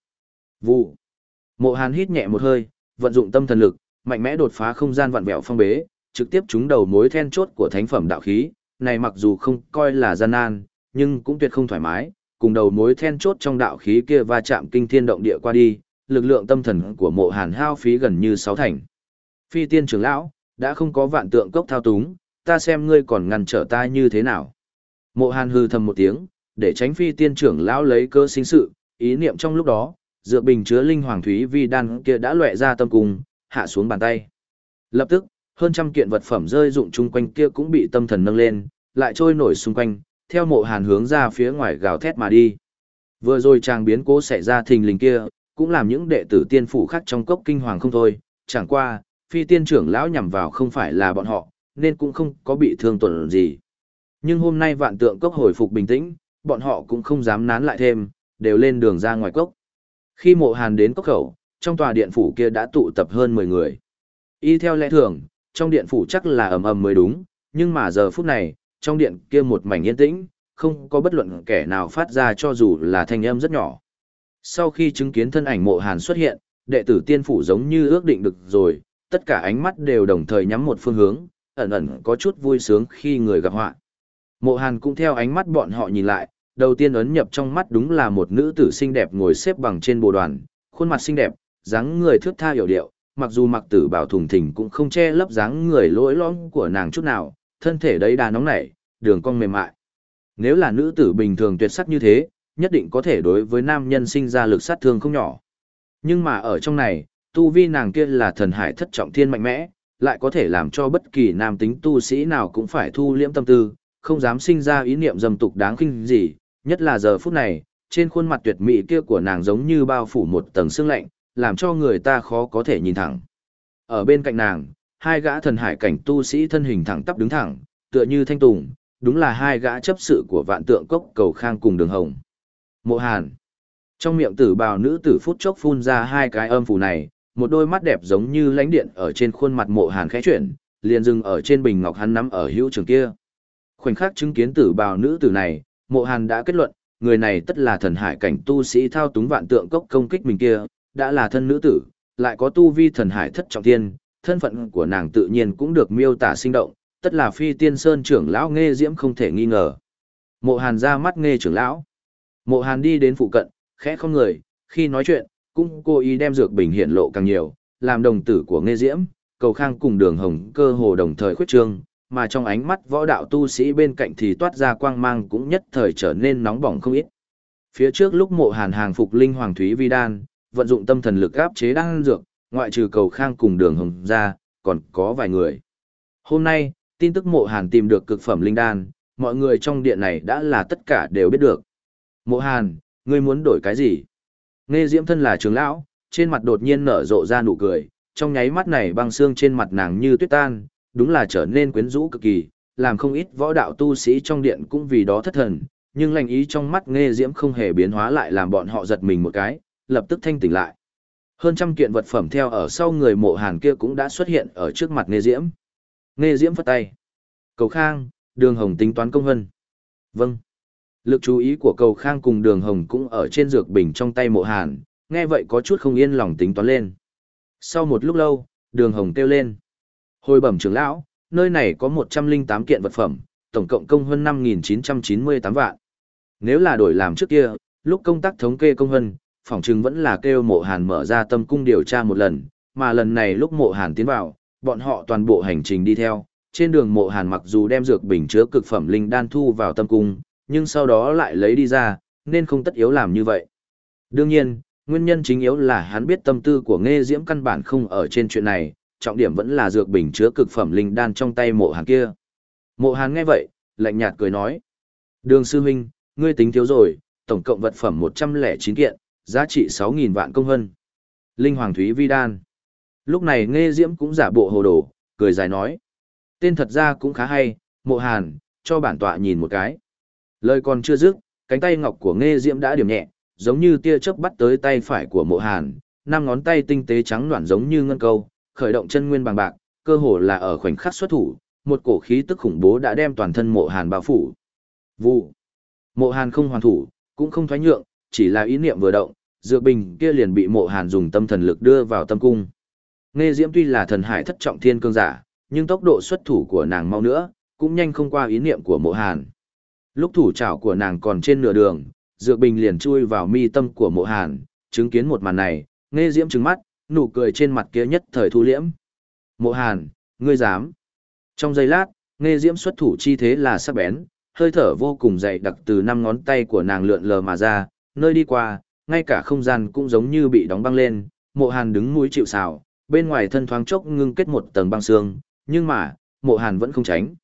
Vụ. Mộ Hàn hít nhẹ một hơi, vận dụng tâm thần lực, mạnh mẽ đột phá không gian vạn vẹo phong bế, trực tiếp trúng đầu mối then chốt của thánh phẩm đạo khí, này mặc dù không coi là gian nan, nhưng cũng tuyệt không thoải mái, cùng đầu mối then chốt trong đạo khí kia va chạm kinh thiên động địa qua đi, lực lượng tâm thần của Mộ Hàn hao phí gần như sáu thành. Phi tiên trưởng lão đã không có vạn tượng cốc thao túng, ta xem ngươi còn ngăn trở ta như thế nào. Mộ hàn hư thầm một tiếng, để tránh phi tiên trưởng lão lấy cơ sinh sự, ý niệm trong lúc đó, dựa bình chứa linh hoàng thúy vi đan kia đã lệ ra tâm cung, hạ xuống bàn tay. Lập tức, hơn trăm kiện vật phẩm rơi dụng chung quanh kia cũng bị tâm thần nâng lên, lại trôi nổi xung quanh, theo mộ hàn hướng ra phía ngoài gào thét mà đi. Vừa rồi chàng biến cố xảy ra thình lình kia, cũng làm những đệ tử tiên phủ khác trong cốc kinh hoàng không thôi, chẳng qua, phi tiên trưởng lão nhằm vào không phải là bọn họ, nên cũng không có bị thương tổn gì. Nhưng hôm nay vạn tượng cốc hồi phục bình tĩnh, bọn họ cũng không dám nán lại thêm, đều lên đường ra ngoài cốc. Khi mộ hàn đến cốc khẩu, trong tòa điện phủ kia đã tụ tập hơn 10 người. Y theo lẽ thường, trong điện phủ chắc là ầm ầm mới đúng, nhưng mà giờ phút này, trong điện kia một mảnh yên tĩnh, không có bất luận kẻ nào phát ra cho dù là thanh âm rất nhỏ. Sau khi chứng kiến thân ảnh mộ hàn xuất hiện, đệ tử tiên phủ giống như ước định được rồi, tất cả ánh mắt đều đồng thời nhắm một phương hướng, ẩn ẩn có chút vui sướng khi người gặp họa. Mộ hàn cũng theo ánh mắt bọn họ nhìn lại, đầu tiên ấn nhập trong mắt đúng là một nữ tử xinh đẹp ngồi xếp bằng trên bồ đoàn, khuôn mặt xinh đẹp, dáng người thước tha hiểu điệu, mặc dù mặc tử bảo thùng thình cũng không che lấp dáng người lỗi lõm của nàng chút nào, thân thể đấy đà nóng nảy, đường cong mềm mại. Nếu là nữ tử bình thường tuyệt sắc như thế, nhất định có thể đối với nam nhân sinh ra lực sát thương không nhỏ. Nhưng mà ở trong này, tu vi nàng kia là thần hải thất trọng thiên mạnh mẽ, lại có thể làm cho bất kỳ nam tính tu sĩ nào cũng phải thu liễm tâm tư, không dám sinh ra ý niệm dâm tục đáng khinh gì, nhất là giờ phút này, trên khuôn mặt tuyệt mỹ kia của nàng giống như bao phủ một tầng sương lạnh, làm cho người ta khó có thể nhìn thẳng. Ở bên cạnh nàng, hai gã thần hải cảnh tu sĩ thân hình thẳng tắp đứng thẳng, tựa như thanh tùng, đúng là hai gã chấp sự của vạn tượng cốc cầu khang cùng đường hồng. Mộ Hàn. Trong miệng tử bào nữ tử phút chốc phun ra hai cái âm phù này, một đôi mắt đẹp giống như lánh điện ở trên khuôn mặt mộ Hàn khẽ chuyển, liền dừng ở trên bình ngọc hắn nắm ở hữu trường kia. Khoảnh khắc chứng kiến tử bào nữ tử này, mộ Hàn đã kết luận, người này tất là thần hải cảnh tu sĩ thao túng vạn tượng cốc công kích mình kia, đã là thân nữ tử, lại có tu vi thần hải thất trọng thiên, thân phận của nàng tự nhiên cũng được miêu tả sinh động, tất là phi tiên sơn trưởng lão nghe diễm không thể nghi ngờ. Mộ Hàn ra mắt nghe trưởng lão. Mộ Hàn đi đến phụ cận, khẽ không người, khi nói chuyện, cũng cố ý đem dược bình hiện lộ càng nhiều, làm đồng tử của Nghe Diễm, cầu khang cùng đường hồng cơ hồ đồng thời khuyết trương, mà trong ánh mắt võ đạo tu sĩ bên cạnh thì toát ra quang mang cũng nhất thời trở nên nóng bỏng không ít. Phía trước lúc mộ hàn hàng phục linh hoàng thúy vi đan, vận dụng tâm thần lực áp chế đan dược, ngoại trừ cầu khang cùng đường hồng ra, còn có vài người. Hôm nay, tin tức mộ hàn tìm được cực phẩm linh đan, mọi người trong điện này đã là tất cả đều biết được. Mộ Hàn, ngươi muốn đổi cái gì? Nghe Diễm thân là trưởng lão, trên mặt đột nhiên nở rộ ra nụ cười, trong nháy mắt này băng xương trên mặt nàng như tuyết tan, đúng là trở nên quyến rũ cực kỳ, làm không ít võ đạo tu sĩ trong điện cũng vì đó thất thần, nhưng lành ý trong mắt Nghe Diễm không hề biến hóa lại làm bọn họ giật mình một cái, lập tức thanh tỉnh lại. Hơn trăm kiện vật phẩm theo ở sau người mộ hàn kia cũng đã xuất hiện ở trước mặt Nghê Diễm. Nghê Diễm phất tay. Cầu Khang, đường hồng tính toán công hân. Vâng. Lực chú ý của cầu khang cùng đường hồng cũng ở trên dược bình trong tay mộ hàn, nghe vậy có chút không yên lòng tính toán lên. Sau một lúc lâu, đường hồng kêu lên. Hồi bẩm trưởng lão, nơi này có một trăm linh tám kiện vật phẩm, tổng cộng công hơn năm nghìn chín chín trăm mươi tám vạn. Nếu là đổi làm trước kia, lúc công tác thống kê công hơn, phỏng chừng vẫn là kêu mộ hàn mở ra tâm cung điều tra một lần, mà lần này lúc mộ hàn tiến vào, bọn họ toàn bộ hành trình đi theo. Trên đường mộ hàn mặc dù đem dược bình chứa cực phẩm linh đan thu vào tâm cung, nhưng sau đó lại lấy đi ra, nên không tất yếu làm như vậy. Đương nhiên, nguyên nhân chính yếu là hắn biết tâm tư của nghe diễm căn bản không ở trên chuyện này, trọng điểm vẫn là dược bình chứa cực phẩm linh đan trong tay mộ hàn kia. Mộ hàn nghe vậy, lạnh nhạt cười nói. Đường sư huynh, ngươi tính thiếu rồi, tổng cộng vật phẩm 109 kiện, giá trị 6.000 vạn công hân. Linh Hoàng Thúy Vi Đan. Lúc này nghe diễm cũng giả bộ hồ đồ, cười dài nói. Tên thật ra cũng khá hay, mộ hàn, cho bản tọa nhìn một cái. Lời còn chưa dứt, cánh tay ngọc của Nghe Diễm đã điểm nhẹ, giống như tia chớp bắt tới tay phải của Mộ Hàn, năm ngón tay tinh tế trắng loạn giống như ngân câu, khởi động chân nguyên bằng bạc, cơ hồ là ở khoảnh khắc xuất thủ, một cổ khí tức khủng bố đã đem toàn thân Mộ Hàn bao phủ. Vụ. Mộ Hàn không hoàn thủ, cũng không thoái nhượng, chỉ là ý niệm vừa động, dược bình kia liền bị Mộ Hàn dùng tâm thần lực đưa vào tâm cung. Nghe Diễm tuy là thần hải thất trọng thiên cương giả, nhưng tốc độ xuất thủ của nàng mau nữa, cũng nhanh không qua ý niệm của Mộ Hàn. Lúc thủ trảo của nàng còn trên nửa đường, Dược Bình liền chui vào mi tâm của mộ hàn, chứng kiến một màn này, nghe diễm trừng mắt, nụ cười trên mặt kia nhất thời thu liễm. Mộ hàn, ngươi dám. Trong giây lát, nghe diễm xuất thủ chi thế là sắc bén, hơi thở vô cùng dày đặc từ năm ngón tay của nàng lượn lờ mà ra, nơi đi qua, ngay cả không gian cũng giống như bị đóng băng lên, mộ hàn đứng mũi chịu xào, bên ngoài thân thoáng chốc ngưng kết một tầng băng xương, nhưng mà, mộ hàn vẫn không tránh.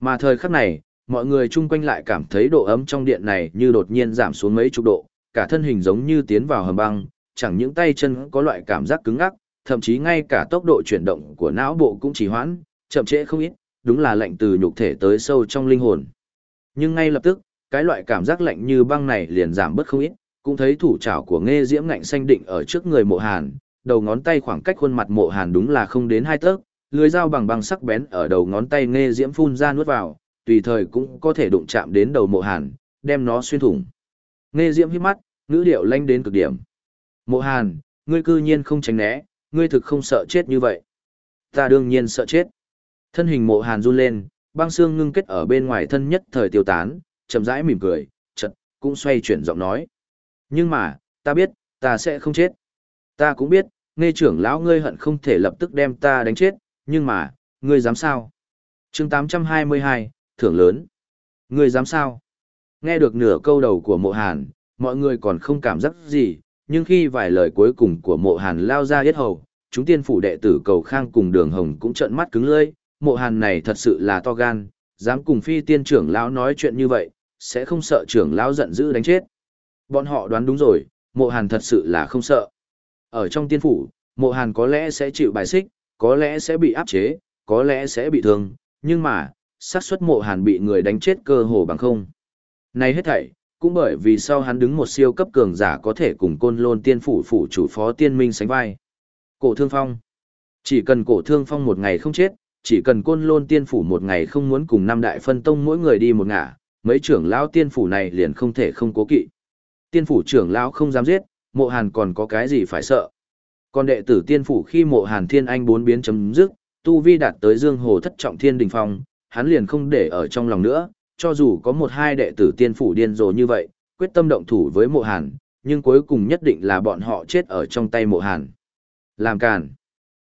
Mà thời khắc này, mọi người chung quanh lại cảm thấy độ ấm trong điện này như đột nhiên giảm xuống mấy chục độ, cả thân hình giống như tiến vào hầm băng, chẳng những tay chân có loại cảm giác cứng ngắc, thậm chí ngay cả tốc độ chuyển động của não bộ cũng chỉ hoãn, chậm trễ không ít, đúng là lạnh từ nhục thể tới sâu trong linh hồn. Nhưng ngay lập tức, cái loại cảm giác lạnh như băng này liền giảm bớt không ít, cũng thấy thủ trảo của nghe diễm ngạnh xanh định ở trước người mộ hàn, đầu ngón tay khoảng cách khuôn mặt mộ hàn đúng là không đến hai tấc, lưới dao bằng băng sắc bén ở đầu ngón tay nghe diễm phun ra nuốt vào, tùy thời cũng có thể đụng chạm đến đầu mộ hàn, đem nó xuyên thủng. Nghe diễm hít mắt, ngữ điệu lanh đến cực điểm. Mộ hàn, ngươi cư nhiên không tránh né, ngươi thực không sợ chết như vậy. Ta đương nhiên sợ chết. Thân hình mộ hàn run lên, băng xương ngưng kết ở bên ngoài thân nhất thời tiêu tán, chậm rãi mỉm cười, chật, cũng xoay chuyển giọng nói. Nhưng mà, ta biết, ta sẽ không chết. Ta cũng biết, nghe trưởng lão ngươi hận không thể lập tức đem ta đánh chết, nhưng mà, ngươi dám sao? chương 822, thưởng lớn. Ngươi dám sao? Nghe được nửa câu đầu của mộ hàn, mọi người còn không cảm giác gì, nhưng khi vài lời cuối cùng của mộ hàn lao ra hết hầu, chúng tiên phủ đệ tử cầu khang cùng đường hồng cũng trợn mắt cứng lưỡi mộ hàn này thật sự là to gan, dám cùng phi tiên trưởng lão nói chuyện như vậy, sẽ không sợ trưởng lão giận dữ đánh chết. Bọn họ đoán đúng rồi, mộ hàn thật sự là không sợ. Ở trong tiên phủ, mộ hàn có lẽ sẽ chịu bài xích, có lẽ sẽ bị áp chế, có lẽ sẽ bị thương, nhưng mà, xác suất mộ hàn bị người đánh chết cơ hồ bằng không. Này hết thảy, cũng bởi vì sau hắn đứng một siêu cấp cường giả có thể cùng côn lôn tiên phủ phủ chủ phó tiên minh sánh vai. Cổ thương phong. Chỉ cần cổ thương phong một ngày không chết, chỉ cần côn lôn tiên phủ một ngày không muốn cùng năm đại phân tông mỗi người đi một ngả, mấy trưởng lão tiên phủ này liền không thể không cố kỵ. Tiên phủ trưởng lão không dám giết, mộ hàn còn có cái gì phải sợ. Còn đệ tử tiên phủ khi mộ hàn thiên anh bốn biến chấm dứt, tu vi đạt tới dương hồ thất trọng thiên đình phong, hắn liền không để ở trong lòng nữa, cho dù có một hai đệ tử tiên phủ điên rồ như vậy, quyết tâm động thủ với mộ hàn, nhưng cuối cùng nhất định là bọn họ chết ở trong tay mộ hàn. Làm càn.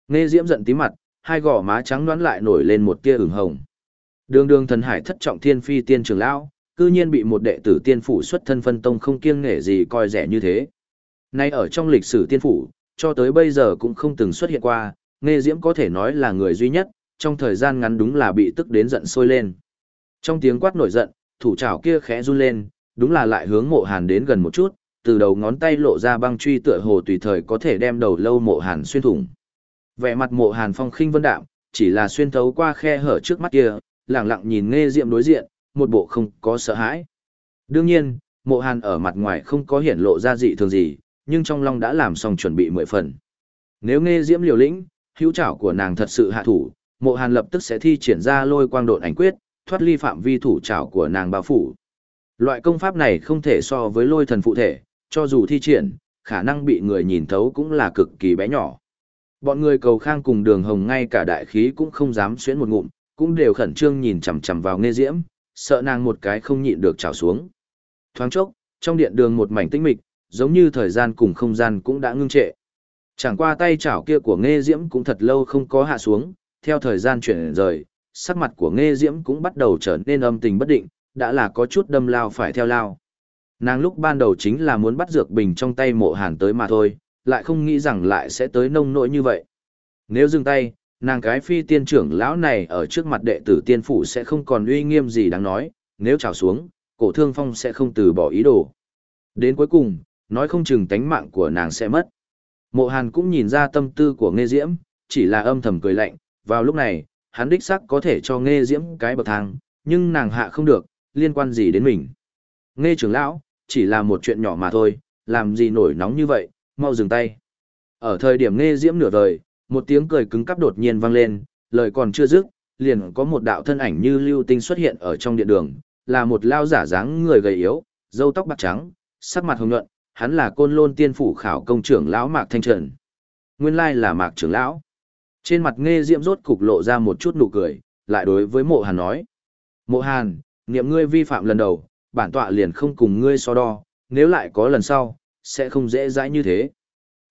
Nghe diễm giận tí mặt, hai gò má trắng đoán lại nổi lên một tia ửng hồng. Đường đường thần hải thất trọng thiên phi tiên trường lão, cư nhiên bị một đệ tử tiên phủ xuất thân phân tông không kiêng nể gì coi rẻ như thế. Nay ở trong lịch sử tiên phủ, cho tới bây giờ cũng không từng xuất hiện qua, nghe diễm có thể nói là người duy nhất, trong thời gian ngắn đúng là bị tức đến giận sôi lên. Trong tiếng quát nổi giận, thủ trảo kia khẽ run lên, đúng là lại hướng mộ hàn đến gần một chút, từ đầu ngón tay lộ ra băng truy tựa hồ tùy thời có thể đem đầu lâu mộ hàn xuyên thủng. Vẻ mặt mộ hàn phong khinh vân đạm, chỉ là xuyên thấu qua khe hở trước mắt kia, lặng lặng nhìn nghe diệm đối diện, một bộ không có sợ hãi. Đương nhiên, mộ hàn ở mặt ngoài không có hiển lộ ra dị thường gì, nhưng trong lòng đã làm xong chuẩn bị mười phần. Nếu nghe diễm liều lĩnh, hữu trảo của nàng thật sự hạ thủ, mộ hàn lập tức sẽ thi triển ra lôi quang độn ảnh quyết, thoát ly phạm vi thủ trảo của nàng bao phủ. Loại công pháp này không thể so với lôi thần phụ thể, cho dù thi triển, khả năng bị người nhìn thấu cũng là cực kỳ bé nhỏ. Bọn người cầu khang cùng đường hồng ngay cả đại khí cũng không dám xuyến một ngụm, cũng đều khẩn trương nhìn chằm chằm vào nghe diễm, sợ nàng một cái không nhịn được trào xuống. Thoáng chốc, trong điện đường một mảnh tĩnh mịch, giống như thời gian cùng không gian cũng đã ngưng trệ. Chẳng qua tay chảo kia của nghe diễm cũng thật lâu không có hạ xuống, theo thời gian chuyển rời, sắc mặt của nghe diễm cũng bắt đầu trở nên âm tình bất định, đã là có chút đâm lao phải theo lao. Nàng lúc ban đầu chính là muốn bắt dược bình trong tay mộ hàn tới mà thôi, lại không nghĩ rằng lại sẽ tới nông nỗi như vậy. Nếu dừng tay, nàng cái phi tiên trưởng lão này ở trước mặt đệ tử tiên phủ sẽ không còn uy nghiêm gì đáng nói, nếu trào xuống, cổ thương phong sẽ không từ bỏ ý đồ. Đến cuối cùng, nói không chừng tánh mạng của nàng sẽ mất. Mộ hàn cũng nhìn ra tâm tư của nghe diễm, chỉ là âm thầm cười lạnh, vào lúc này, hắn đích sắc có thể cho nghe diễm cái bậc thang, nhưng nàng hạ không được, liên quan gì đến mình. Nghe trưởng lão, chỉ là một chuyện nhỏ mà thôi, làm gì nổi nóng như vậy, mau dừng tay. Ở thời điểm nghe diễm nửa đời một tiếng cười cứng cắp đột nhiên vang lên, lời còn chưa dứt, liền có một đạo thân ảnh như lưu tinh xuất hiện ở trong điện đường, là một lao giả dáng người gầy yếu, râu tóc bạc trắng, sắc mặt hồng nhuận, hắn là côn lôn tiên phủ khảo công trưởng lão Mạc Thanh Trần. Nguyên lai là Mạc trưởng lão. Trên mặt nghe diễm rốt cục lộ ra một chút nụ cười, lại đối với mộ hàn nói. Mộ hàn, niệm ngươi vi phạm lần đầu, bản tọa liền không cùng ngươi so đo, nếu lại có lần sau, sẽ không dễ dãi như thế.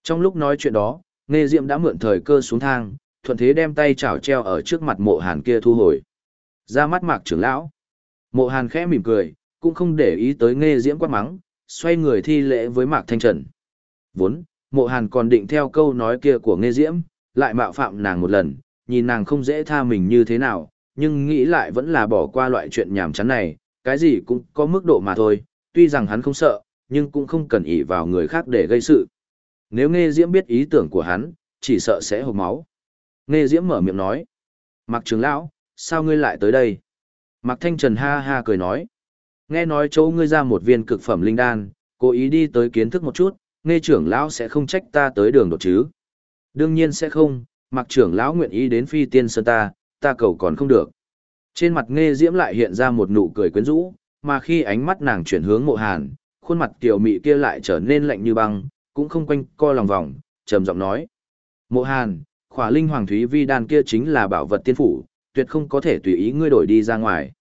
Trong lúc nói chuyện đó, Nghe Diệm đã mượn thời cơ xuống thang, thuận thế đem tay chảo treo ở trước mặt mộ hàn kia thu hồi. Ra mắt mạc trưởng lão. Mộ hàn khẽ mỉm cười, cũng không để ý tới nghe diễm quát mắng, xoay người thi lễ với mạc thanh trần. Vốn, mộ hàn còn định theo câu nói kia của nghe diễm, lại mạo phạm nàng một lần, nhìn nàng không dễ tha mình như thế nào, nhưng nghĩ lại vẫn là bỏ qua loại chuyện nhảm chán này, cái gì cũng có mức độ mà thôi, tuy rằng hắn không sợ, nhưng cũng không cần ỷ vào người khác để gây sự. Nếu nghe diễm biết ý tưởng của hắn, chỉ sợ sẽ hộp máu. Nghe diễm mở miệng nói, Mạc trưởng lão, sao ngươi lại tới đây? Mạc Thanh Trần ha ha cười nói. Nghe nói chỗ ngươi ra một viên cực phẩm linh đan, cố ý đi tới kiến thức một chút, nghe trưởng lão sẽ không trách ta tới đường đột chứ. Đương nhiên sẽ không, Mạc trưởng lão nguyện ý đến phi tiên sơn ta, ta cầu còn không được. Trên mặt nghe diễm lại hiện ra một nụ cười quyến rũ, mà khi ánh mắt nàng chuyển hướng mộ hàn, khuôn mặt tiểu mị kia lại trở nên lạnh như băng, cũng không quanh co lòng vòng, trầm giọng nói. Mộ hàn, khỏa linh hoàng thúy vi đan kia chính là bảo vật tiên phủ, tuyệt không có thể tùy ý ngươi đổi đi ra ngoài.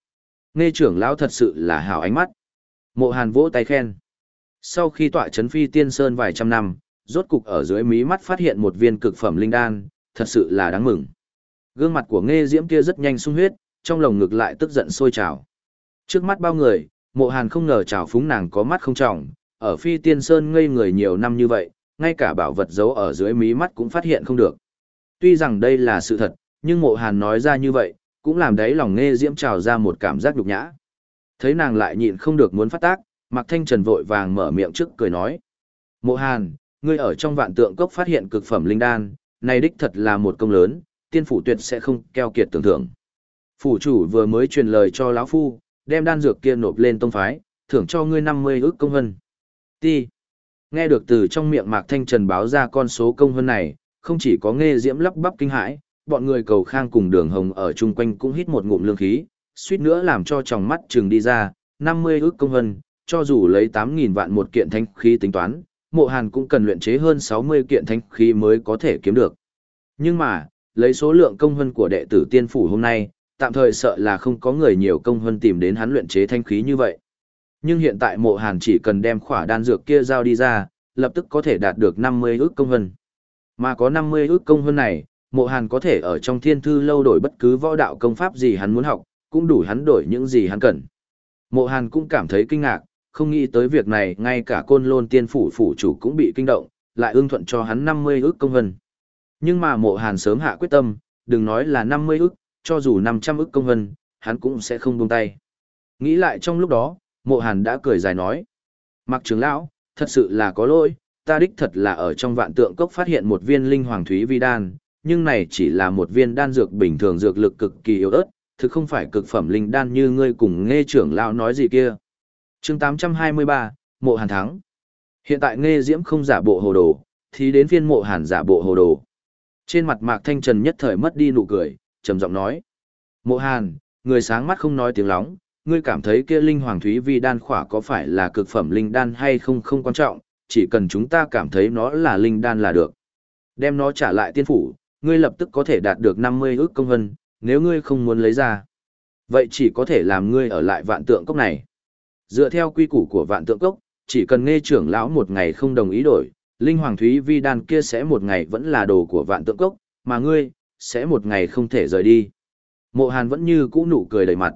Nghe trưởng lão thật sự là hảo ánh mắt. Mộ hàn vỗ tay khen. Sau khi tọa chấn phi tiên sơn vài trăm năm, rốt cục ở dưới mí mắt phát hiện một viên cực phẩm linh đan, thật sự là đáng mừng. Gương mặt của nghe diễm kia rất nhanh sung huyết, trong lồng ngực lại tức giận sôi trào. Trước mắt bao người, mộ hàn không ngờ trào phúng nàng có mắt không trọng, ở phi tiên sơn ngây người nhiều năm như vậy, ngay cả bảo vật giấu ở dưới mí mắt cũng phát hiện không được. Tuy rằng đây là sự thật, nhưng mộ hàn nói ra như vậy, cũng làm đấy lòng nghe diễm trào ra một cảm giác nhục nhã. Thấy nàng lại nhịn không được muốn phát tác, Mạc Thanh Trần vội vàng mở miệng trước cười nói. Mộ hàn, ngươi ở trong vạn tượng cốc phát hiện cực phẩm linh đan, này đích thật là một công lớn, tiên phủ tuyệt sẽ không keo kiệt tưởng thưởng. Phủ chủ vừa mới truyền lời cho lão phu, đem đan dược kia nộp lên tông phái, thưởng cho ngươi 50 ước công hân. Ti. Nghe được từ trong miệng Mạc Thanh Trần báo ra con số công hân này, không chỉ có nghe diễm lắp bắp kinh hãi, bọn người cầu khang cùng đường hồng ở chung quanh cũng hít một ngụm lương khí, suýt nữa làm cho tròng mắt trừng đi ra, 50 ước công hân, cho dù lấy 8.000 vạn một kiện thanh khí tính toán, mộ hàn cũng cần luyện chế hơn 60 kiện thanh khí mới có thể kiếm được. Nhưng mà, lấy số lượng công hân của đệ tử tiên phủ hôm nay, tạm thời sợ là không có người nhiều công hân tìm đến hắn luyện chế thanh khí như vậy. Nhưng hiện tại mộ hàn chỉ cần đem khỏa đan dược kia giao đi ra, lập tức có thể đạt được 50 ước công hân. Mà có 50 ước công hân này, mộ hàn có thể ở trong thiên thư lâu đổi bất cứ võ đạo công pháp gì hắn muốn học, cũng đủ hắn đổi những gì hắn cần. Mộ hàn cũng cảm thấy kinh ngạc, không nghĩ tới việc này ngay cả côn lôn tiên phủ phủ chủ cũng bị kinh động, lại ưng thuận cho hắn 50 ước công hân. Nhưng mà mộ hàn sớm hạ quyết tâm, đừng nói là 50 ước, cho dù 500 ước công hân, hắn cũng sẽ không buông tay. Nghĩ lại trong lúc đó, mộ hàn đã cười dài nói. Mặc trưởng lão, thật sự là có lỗi, ta đích thật là ở trong vạn tượng cốc phát hiện một viên linh hoàng thúy vi đan, nhưng này chỉ là một viên đan dược bình thường dược lực cực kỳ yếu ớt, thực không phải cực phẩm linh đan như ngươi cùng nghe trưởng lão nói gì kia. chương 823, Mộ Hàn thắng. Hiện tại nghe diễm không giả bộ hồ đồ, thì đến viên mộ hàn giả bộ hồ đồ. Trên mặt Mạc Thanh Trần nhất thời mất đi nụ cười, trầm giọng nói. Mộ hàn, người sáng mắt không nói tiếng lóng, ngươi cảm thấy kia linh hoàng thúy vi đan khỏa có phải là cực phẩm linh đan hay không không quan trọng, chỉ cần chúng ta cảm thấy nó là linh đan là được. Đem nó trả lại tiên phủ, ngươi lập tức có thể đạt được 50 ước công vân, nếu ngươi không muốn lấy ra. Vậy chỉ có thể làm ngươi ở lại vạn tượng cốc này. Dựa theo quy củ của vạn tượng cốc, chỉ cần nghe trưởng lão một ngày không đồng ý đổi, linh hoàng thúy vi đan kia sẽ một ngày vẫn là đồ của vạn tượng cốc, mà ngươi, sẽ một ngày không thể rời đi. Mộ hàn vẫn như cũ nụ cười đầy mặt.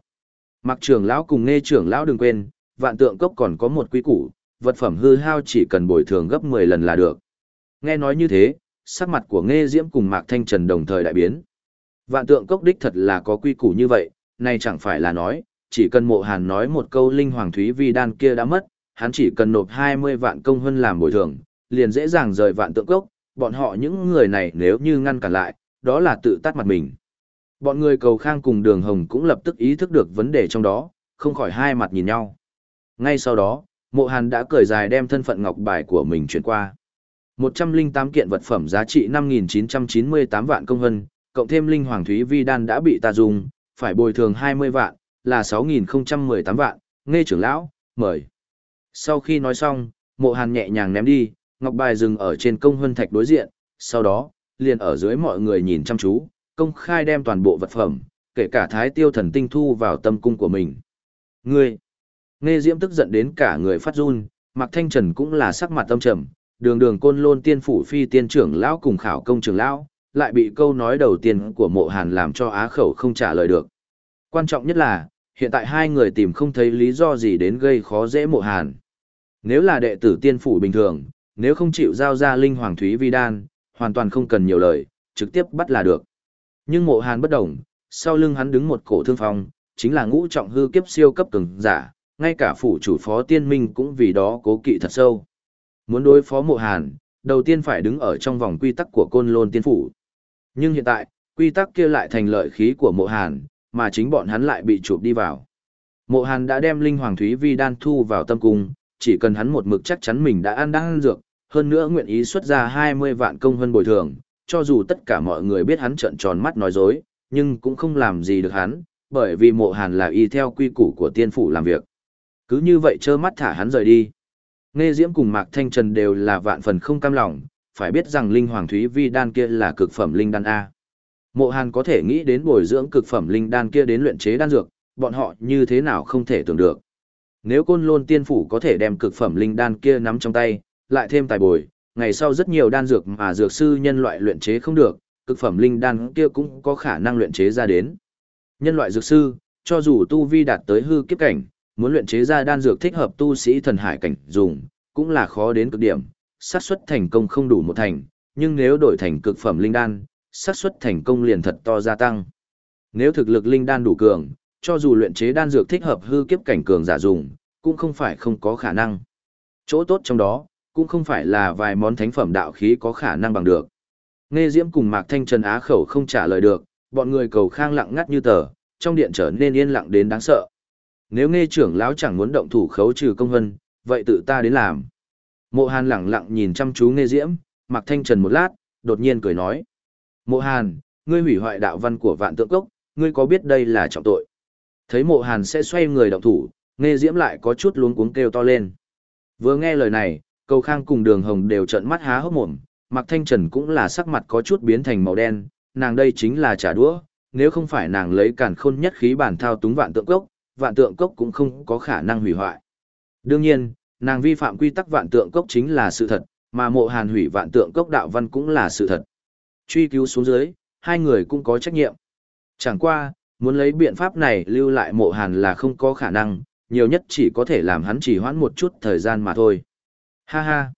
Mặc trưởng lão cùng nghe trưởng lão đừng quên, vạn tượng cốc còn có một quy củ, vật phẩm hư hao chỉ cần bồi thường gấp 10 lần là được. Nghe nói như thế, sắc mặt của Nghe Diễm cùng Mạc Thanh Trần đồng thời đại biến. Vạn tượng cốc đích thật là có quy củ như vậy, này chẳng phải là nói, chỉ cần mộ hàn nói một câu linh hoàng thúy vi đan kia đã mất, hắn chỉ cần nộp 20 vạn công hơn làm bồi thường, liền dễ dàng rời vạn tượng cốc, bọn họ những người này nếu như ngăn cản lại, đó là tự tắt mặt mình. Bọn người cầu khang cùng đường hồng cũng lập tức ý thức được vấn đề trong đó, không khỏi hai mặt nhìn nhau. Ngay sau đó, mộ hàn đã cởi dài đem thân phận ngọc bài của mình chuyển qua. 108 kiện vật phẩm giá trị 5.998 vạn công hân, cộng thêm linh hoàng thúy vi đan đã bị ta dùng, phải bồi thường 20 vạn, là 6.018 vạn, nghe trưởng lão, mời. Sau khi nói xong, mộ hàn nhẹ nhàng ném đi, ngọc bài dừng ở trên công hân thạch đối diện, sau đó, liền ở dưới mọi người nhìn chăm chú, công khai đem toàn bộ vật phẩm, kể cả thái tiêu thần tinh thu vào tâm cung của mình. Ngươi! Nghe Diễm tức giận đến cả người phát run, Mạc Thanh Trần cũng là sắc mặt tâm trầm, đường đường côn lôn tiên phủ phi tiên trưởng lão cùng khảo công trưởng lão, lại bị câu nói đầu tiên của mộ hàn làm cho á khẩu không trả lời được. Quan trọng nhất là, hiện tại hai người tìm không thấy lý do gì đến gây khó dễ mộ hàn. Nếu là đệ tử tiên phủ bình thường, nếu không chịu giao ra linh hoàng thúy vi đan, hoàn toàn không cần nhiều lời, trực tiếp bắt là được. Nhưng mộ hàn bất đồng, sau lưng hắn đứng một cổ thương phong, chính là ngũ trọng hư kiếp siêu cấp cường giả, ngay cả phủ chủ phó tiên minh cũng vì đó cố kỵ thật sâu. Muốn đối phó mộ hàn, đầu tiên phải đứng ở trong vòng quy tắc của côn lôn tiên phủ. Nhưng hiện tại, quy tắc kia lại thành lợi khí của mộ hàn, mà chính bọn hắn lại bị chụp đi vào. Mộ hàn đã đem linh hoàng thúy vi đan thu vào tâm cung, chỉ cần hắn một mực chắc chắn mình đã ăn đang ăn dược, hơn nữa nguyện ý xuất ra 20 vạn công hơn bồi thường, cho dù tất cả mọi người biết hắn trợn tròn mắt nói dối, nhưng cũng không làm gì được hắn, bởi vì mộ hàn là y theo quy củ của tiên phủ làm việc. Cứ như vậy trơ mắt thả hắn rời đi. Nghe Diễm cùng Mạc Thanh Trần đều là vạn phần không cam lòng, phải biết rằng linh hoàng thúy vi đan kia là cực phẩm linh đan A. Mộ Hàn có thể nghĩ đến bồi dưỡng cực phẩm linh đan kia đến luyện chế đan dược, bọn họ như thế nào không thể tưởng được. Nếu côn lôn tiên phủ có thể đem cực phẩm linh đan kia nắm trong tay, lại thêm tài bồi, ngày sau rất nhiều đan dược mà dược sư nhân loại luyện chế không được, cực phẩm linh đan kia cũng có khả năng luyện chế ra đến. Nhân loại dược sư, cho dù tu vi đạt tới hư kiếp cảnh, muốn luyện chế ra đan dược thích hợp tu sĩ thần hải cảnh dùng, cũng là khó đến cực điểm, xác suất thành công không đủ một thành, nhưng nếu đổi thành cực phẩm linh đan, xác suất thành công liền thật to gia tăng. Nếu thực lực linh đan đủ cường, cho dù luyện chế đan dược thích hợp hư kiếp cảnh cường giả dùng, cũng không phải không có khả năng. Chỗ tốt trong đó, cũng không phải là vài món thánh phẩm đạo khí có khả năng bằng được. Nghe Diễm cùng Mạc Thanh Trần Á khẩu không trả lời được, bọn người cầu khang lặng ngắt như tờ, trong điện trở nên yên lặng đến đáng sợ. Nếu nghe trưởng lão chẳng muốn động thủ khấu trừ công hân, vậy tự ta đến làm. Mộ Hàn lặng lặng nhìn chăm chú nghe Diễm, Mạc Thanh Trần một lát, đột nhiên cười nói. Mộ Hàn, ngươi hủy hoại đạo văn của vạn tượng cốc, ngươi có biết đây là trọng tội? Thấy mộ Hàn sẽ xoay người động thủ, nghe Diễm lại có chút luống cuống kêu to lên. Vừa nghe lời này, cầu khang cùng đường hồng đều trợn mắt há hốc mồm, Mạc Thanh Trần cũng là sắc mặt có chút biến thành màu đen, nàng đây chính là trả đũa, nếu không phải nàng lấy cản khôn nhất khí bản thao túng vạn tượng cốc, vạn tượng cốc cũng không có khả năng hủy hoại. Đương nhiên, nàng vi phạm quy tắc vạn tượng cốc chính là sự thật, mà mộ hàn hủy vạn tượng cốc đạo văn cũng là sự thật. Truy cứu xuống dưới, hai người cũng có trách nhiệm. Chẳng qua, muốn lấy biện pháp này lưu lại mộ hàn là không có khả năng, nhiều nhất chỉ có thể làm hắn chỉ hoãn một chút thời gian mà thôi. Ha ha.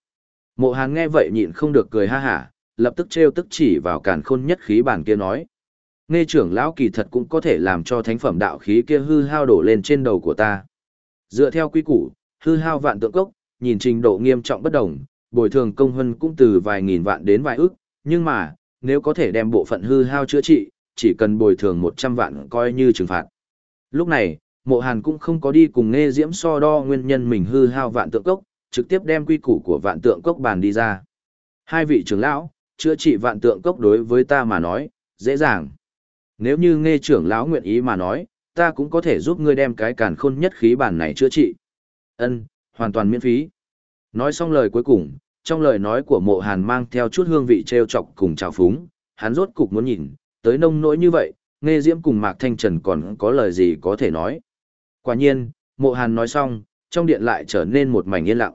Mộ hàn nghe vậy nhịn không được cười ha hả, lập tức trêu tức chỉ vào càn khôn nhất khí bản kia nói. Nghe trưởng lão kỳ thật cũng có thể làm cho thánh phẩm đạo khí kia hư hao đổ lên trên đầu của ta. Dựa theo quy củ, hư hao vạn tượng cốc, nhìn trình độ nghiêm trọng bất đồng, bồi thường công hân cũng từ vài nghìn vạn đến vài ức, nhưng mà, nếu có thể đem bộ phận hư hao chữa trị, chỉ cần bồi thường 100 vạn coi như trừng phạt. Lúc này, mộ hàn cũng không có đi cùng nghe diễm so đo nguyên nhân mình hư hao vạn tượng cốc, trực tiếp đem quy củ của vạn tượng cốc bàn đi ra. Hai vị trưởng lão, chữa trị vạn tượng cốc đối với ta mà nói, dễ dàng. Nếu như nghe trưởng lão nguyện ý mà nói, ta cũng có thể giúp ngươi đem cái càn khôn nhất khí bản này chữa trị. Ân, hoàn toàn miễn phí. Nói xong lời cuối cùng, trong lời nói của mộ hàn mang theo chút hương vị treo chọc cùng trào phúng, hắn rốt cục muốn nhìn, tới nông nỗi như vậy, nghe diễm cùng Mạc Thanh Trần còn có lời gì có thể nói. Quả nhiên, mộ hàn nói xong, trong điện lại trở nên một mảnh yên lặng.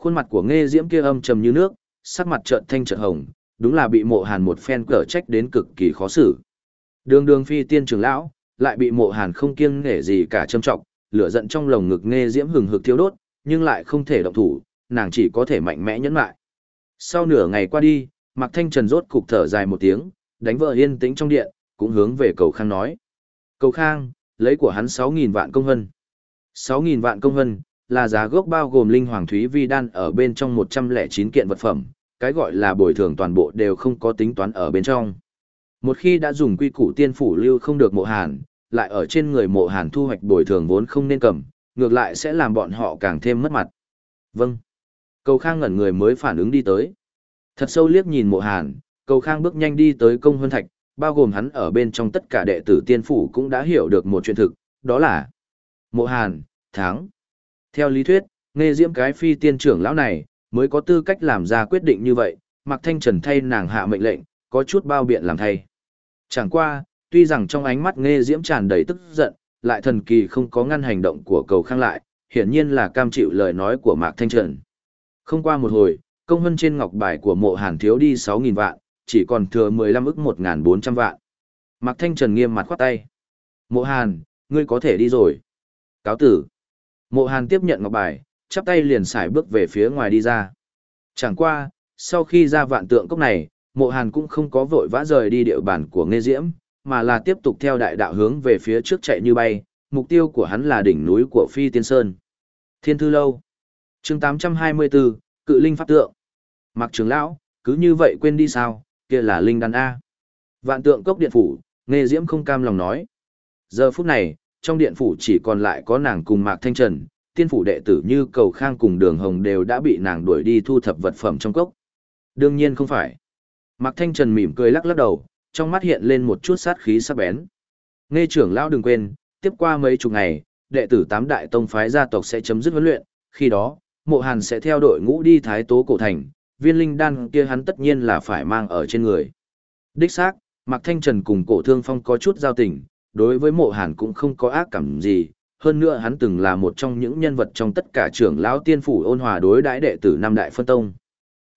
Khuôn mặt của nghe diễm kia âm trầm như nước, sắc mặt trợn thanh trợn hồng, đúng là bị mộ hàn một phen cở trách đến cực kỳ khó xử. Đường đường phi tiên trưởng lão, lại bị mộ hàn không kiêng nể gì cả châm trọng, lửa giận trong lồng ngực nghe diễm hừng hực thiêu đốt, nhưng lại không thể động thủ, nàng chỉ có thể mạnh mẽ nhẫn lại. Sau nửa ngày qua đi, Mạc Thanh Trần rốt cục thở dài một tiếng, đánh vợ yên tĩnh trong điện, cũng hướng về cầu khang nói. Cầu khang, lấy của hắn 6.000 vạn công hân. 6.000 vạn công hân, là giá gốc bao gồm linh hoàng thúy vi đan ở bên trong 109 kiện vật phẩm, cái gọi là bồi thường toàn bộ đều không có tính toán ở bên trong. Một khi đã dùng quy củ tiên phủ lưu không được mộ hàn, lại ở trên người mộ hàn thu hoạch bồi thường vốn không nên cầm, ngược lại sẽ làm bọn họ càng thêm mất mặt. Vâng. Cầu Khang ngẩn người mới phản ứng đi tới. Thật sâu liếc nhìn mộ hàn, cầu Khang bước nhanh đi tới công hơn thạch, bao gồm hắn ở bên trong tất cả đệ tử tiên phủ cũng đã hiểu được một chuyện thực, đó là mộ hàn, tháng. Theo lý thuyết, nghe diễm cái phi tiên trưởng lão này, mới có tư cách làm ra quyết định như vậy, mặc thanh trần thay nàng hạ mệnh lệnh, có chút bao biện làm thay. Chẳng qua, tuy rằng trong ánh mắt nghe diễm tràn đầy tức giận, lại thần kỳ không có ngăn hành động của cầu khang lại, hiển nhiên là cam chịu lời nói của Mạc Thanh Trần. Không qua một hồi, công hân trên ngọc bài của mộ hàn thiếu đi 6.000 vạn, chỉ còn thừa 15 ức 1.400 vạn. Mạc Thanh Trần nghiêm mặt khoát tay. Mộ Hàn, ngươi có thể đi rồi. Cáo tử. Mộ Hàn tiếp nhận ngọc bài, chắp tay liền xài bước về phía ngoài đi ra. Chẳng qua, sau khi ra vạn tượng cốc này, mộ hàn cũng không có vội vã rời đi địa bàn của Nghê Diễm, mà là tiếp tục theo đại đạo hướng về phía trước chạy như bay, mục tiêu của hắn là đỉnh núi của Phi Tiên Sơn. Thiên Thư Lâu chương 824, Cự Linh Pháp Tượng Mặc trưởng lão, cứ như vậy quên đi sao, kia là Linh Đan A. Vạn tượng cốc điện phủ, Nghê Diễm không cam lòng nói. Giờ phút này, trong điện phủ chỉ còn lại có nàng cùng Mạc Thanh Trần, tiên phủ đệ tử như cầu khang cùng đường hồng đều đã bị nàng đuổi đi thu thập vật phẩm trong cốc. Đương nhiên không phải. Mạc Thanh Trần mỉm cười lắc lắc đầu, trong mắt hiện lên một chút sát khí sắc bén. Nghe trưởng lão đừng quên, tiếp qua mấy chục ngày, đệ tử tám đại tông phái gia tộc sẽ chấm dứt huấn luyện, khi đó, Mộ Hàn sẽ theo đội ngũ đi Thái Tố cổ thành, viên linh đan kia hắn tất nhiên là phải mang ở trên người. Đích xác, Mạc Thanh Trần cùng Cổ Thương Phong có chút giao tình, đối với Mộ Hàn cũng không có ác cảm gì, hơn nữa hắn từng là một trong những nhân vật trong tất cả trưởng lão tiên phủ ôn hòa đối đãi đệ tử Nam đại phân tông.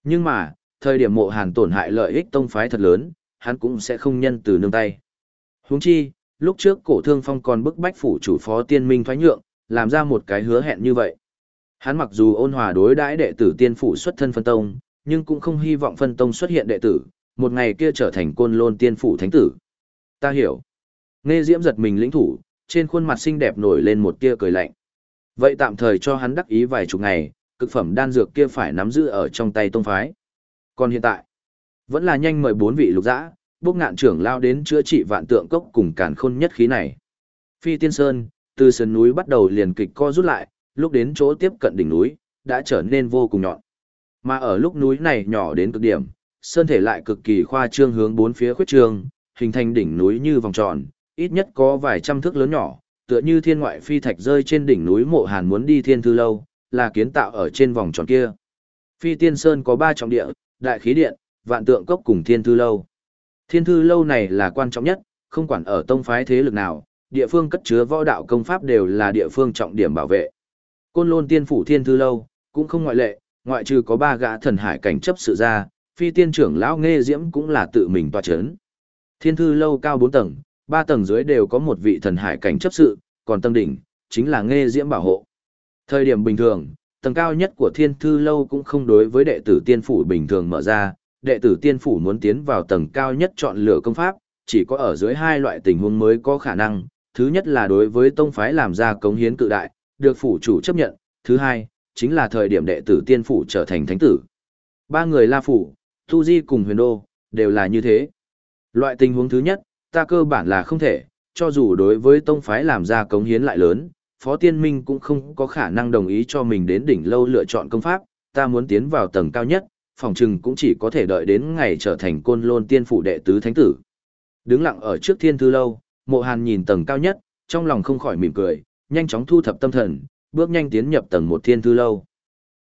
Nhưng mà, thời điểm mộ hàn tổn hại lợi ích tông phái thật lớn, hắn cũng sẽ không nhân từ nương tay. Huống chi, lúc trước cổ thương phong còn bức bách phủ chủ phó tiên minh thoái nhượng, làm ra một cái hứa hẹn như vậy. Hắn mặc dù ôn hòa đối đãi đệ tử tiên phủ xuất thân phân tông, nhưng cũng không hy vọng phân tông xuất hiện đệ tử, một ngày kia trở thành côn lôn tiên phủ thánh tử. Ta hiểu. Nghe diễm giật mình lĩnh thủ, trên khuôn mặt xinh đẹp nổi lên một tia cười lạnh. Vậy tạm thời cho hắn đắc ý vài chục ngày, cực phẩm đan dược kia phải nắm giữ ở trong tay tông phái. Còn hiện tại, vẫn là nhanh mời bốn vị lục dã, bốc ngạn trưởng lao đến chữa trị vạn tượng cốc cùng càn khôn nhất khí này. Phi Tiên Sơn, từ sườn núi bắt đầu liền kịch co rút lại, lúc đến chỗ tiếp cận đỉnh núi, đã trở nên vô cùng nhọn. Mà ở lúc núi này nhỏ đến cực điểm, sơn thể lại cực kỳ khoa trương hướng bốn phía khuyết trương, hình thành đỉnh núi như vòng tròn, ít nhất có vài trăm thước lớn nhỏ, tựa như thiên ngoại phi thạch rơi trên đỉnh núi mộ hàn muốn đi thiên thư lâu, là kiến tạo ở trên vòng tròn kia. Phi tiên sơn có ba trọng địa, đại khí điện, vạn tượng cốc cùng thiên thư lâu. Thiên thư lâu này là quan trọng nhất, không quản ở tông phái thế lực nào, địa phương cất chứa võ đạo công pháp đều là địa phương trọng điểm bảo vệ. Côn lôn tiên phủ thiên thư lâu, cũng không ngoại lệ, ngoại trừ có ba gã thần hải cảnh chấp sự ra, phi tiên trưởng lão nghe diễm cũng là tự mình tòa chấn. Thiên thư lâu cao 4 tầng, ba tầng dưới đều có một vị thần hải cảnh chấp sự, còn tầng đỉnh, chính là nghe diễm bảo hộ. Thời điểm bình thường, tầng cao nhất của thiên thư lâu cũng không đối với đệ tử tiên phủ bình thường mở ra, đệ tử tiên phủ muốn tiến vào tầng cao nhất chọn lựa công pháp, chỉ có ở dưới hai loại tình huống mới có khả năng. Thứ nhất là đối với tông phái làm ra cống hiến cự đại, được phủ chủ chấp nhận. Thứ hai, chính là thời điểm đệ tử tiên phủ trở thành thánh tử. Ba người La Phủ, Tu Di cùng Huyền Đô, đều là như thế. Loại tình huống thứ nhất, ta cơ bản là không thể, cho dù đối với tông phái làm ra cống hiến lại lớn, Phó Tiên Minh cũng không có khả năng đồng ý cho mình đến đỉnh lâu lựa chọn công pháp, ta muốn tiến vào tầng cao nhất, phòng trừng cũng chỉ có thể đợi đến ngày trở thành côn lôn tiên phủ đệ tứ thánh tử. Đứng lặng ở trước thiên thư lâu, mộ hàn nhìn tầng cao nhất, trong lòng không khỏi mỉm cười, nhanh chóng thu thập tâm thần, bước nhanh tiến nhập tầng một thiên thư lâu.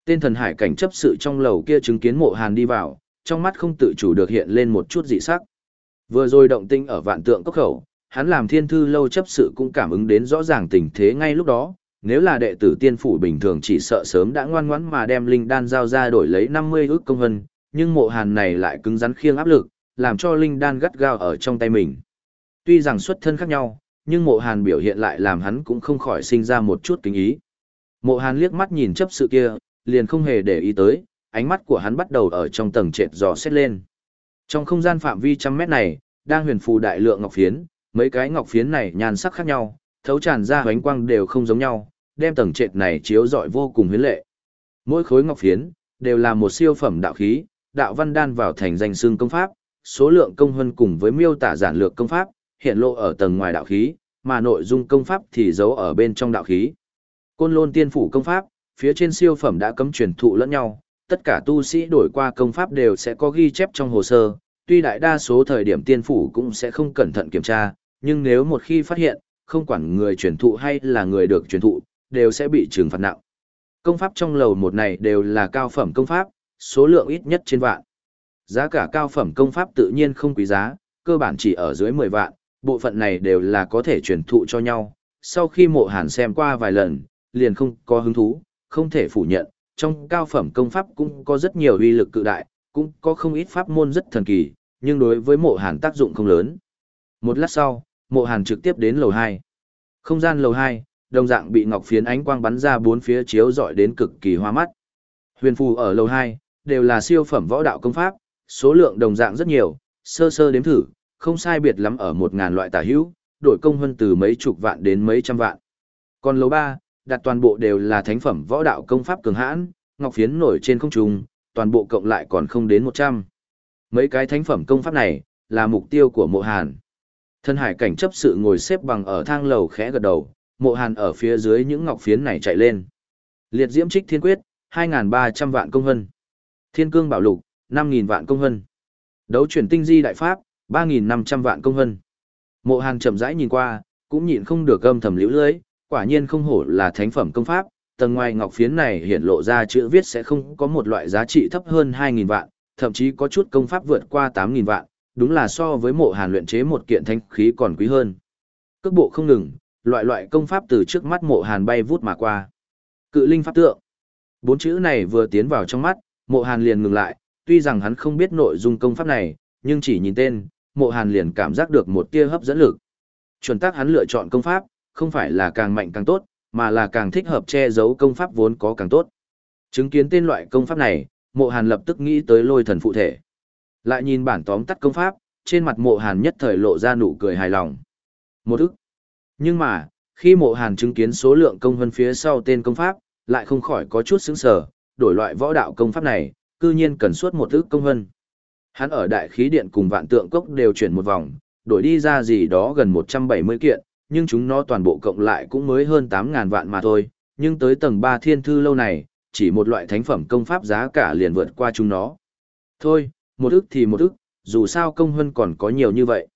Tên thần hải cảnh chấp sự trong lầu kia chứng kiến mộ hàn đi vào, trong mắt không tự chủ được hiện lên một chút dị sắc. Vừa rồi động tinh ở vạn tượng cốc khẩu, hắn làm thiên thư lâu chấp sự cũng cảm ứng đến rõ ràng tình thế ngay lúc đó, nếu là đệ tử tiên phủ bình thường chỉ sợ sớm đã ngoan ngoãn mà đem linh đan giao ra đổi lấy 50 ước công hân, nhưng mộ hàn này lại cứng rắn khiêng áp lực, làm cho linh đan gắt gao ở trong tay mình. Tuy rằng xuất thân khác nhau, nhưng mộ hàn biểu hiện lại làm hắn cũng không khỏi sinh ra một chút kính ý. Mộ hàn liếc mắt nhìn chấp sự kia, liền không hề để ý tới, ánh mắt của hắn bắt đầu ở trong tầng trệt dò xét lên. Trong không gian phạm vi trăm mét này, đang huyền phù đại lượng ngọc phiến, mấy cái ngọc phiến này nhan sắc khác nhau, thấu tràn ra ánh quang đều không giống nhau, đem tầng trệt này chiếu rọi vô cùng huyến lệ. Mỗi khối ngọc phiến đều là một siêu phẩm đạo khí, đạo văn đan vào thành danh xương công pháp, số lượng công hơn cùng với miêu tả giản lược công pháp, hiện lộ ở tầng ngoài đạo khí, mà nội dung công pháp thì giấu ở bên trong đạo khí. Côn Lôn Tiên phủ công pháp, phía trên siêu phẩm đã cấm truyền thụ lẫn nhau, tất cả tu sĩ đổi qua công pháp đều sẽ có ghi chép trong hồ sơ, tuy đại đa số thời điểm tiên phủ cũng sẽ không cẩn thận kiểm tra, nhưng nếu một khi phát hiện, không quản người truyền thụ hay là người được truyền thụ, đều sẽ bị trừng phạt nặng. Công pháp trong lầu một này đều là cao phẩm công pháp, số lượng ít nhất trên vạn. Giá cả cao phẩm công pháp tự nhiên không quý giá, cơ bản chỉ ở dưới 10 vạn, bộ phận này đều là có thể truyền thụ cho nhau. Sau khi mộ hàn xem qua vài lần, liền không có hứng thú, không thể phủ nhận, trong cao phẩm công pháp cũng có rất nhiều uy lực cự đại, cũng có không ít pháp môn rất thần kỳ, nhưng đối với mộ hàn tác dụng không lớn. Một lát sau, mộ hàn trực tiếp đến lầu 2. Không gian lầu 2, đồng dạng bị ngọc phiến ánh quang bắn ra bốn phía chiếu dọi đến cực kỳ hoa mắt. Huyền phù ở lầu 2, đều là siêu phẩm võ đạo công pháp, số lượng đồng dạng rất nhiều, sơ sơ đếm thử, không sai biệt lắm ở 1000 loại tả hữu, đổi công hơn từ mấy chục vạn đến mấy trăm vạn. Còn lầu 3, đặt toàn bộ đều là thánh phẩm võ đạo công pháp cường hãn, ngọc phiến nổi trên không trung, toàn bộ cộng lại còn không đến 100. Mấy cái thánh phẩm công pháp này, là mục tiêu của mộ hàn. Thân hải cảnh chấp sự ngồi xếp bằng ở thang lầu khẽ gật đầu, mộ hàn ở phía dưới những ngọc phiến này chạy lên. Liệt diễm trích thiên quyết, 2.300 vạn công hân. Thiên cương bảo lục, 5.000 vạn công hân. Đấu chuyển tinh di đại pháp, 3.500 vạn công hân. Mộ hàn chậm rãi nhìn qua, cũng nhịn không được gâm thầm liễu lưới, quả nhiên không hổ là thánh phẩm công pháp, tầng ngoài ngọc phiến này hiện lộ ra chữ viết sẽ không có một loại giá trị thấp hơn 2.000 vạn, thậm chí có chút công pháp vượt qua 8.000 vạn, đúng là so với mộ hàn luyện chế một kiện thanh khí còn quý hơn. Cước bộ không ngừng, loại loại công pháp từ trước mắt mộ hàn bay vút mà qua. Cự linh pháp tượng. Bốn chữ này vừa tiến vào trong mắt, mộ hàn liền ngừng lại, tuy rằng hắn không biết nội dung công pháp này, nhưng chỉ nhìn tên, mộ hàn liền cảm giác được một tia hấp dẫn lực. Chuẩn tác hắn lựa chọn công pháp, không phải là càng mạnh càng tốt, mà là càng thích hợp che giấu công pháp vốn có càng tốt. Chứng kiến tên loại công pháp này, mộ hàn lập tức nghĩ tới lôi thần phụ thể. Lại nhìn bản tóm tắt công pháp, trên mặt mộ hàn nhất thời lộ ra nụ cười hài lòng. Một ức. Nhưng mà, khi mộ hàn chứng kiến số lượng công hơn phía sau tên công pháp, lại không khỏi có chút sững sờ đổi loại võ đạo công pháp này, cư nhiên cần suốt một ức công hơn. Hắn ở đại khí điện cùng vạn tượng cốc đều chuyển một vòng, đổi đi ra gì đó gần 170 kiện, nhưng chúng nó toàn bộ cộng lại cũng mới hơn 8.000 vạn mà thôi, nhưng tới tầng 3 thiên thư lâu này, chỉ một loại thánh phẩm công pháp giá cả liền vượt qua chúng nó. Thôi, một ức thì một ức, dù sao công hơn còn có nhiều như vậy.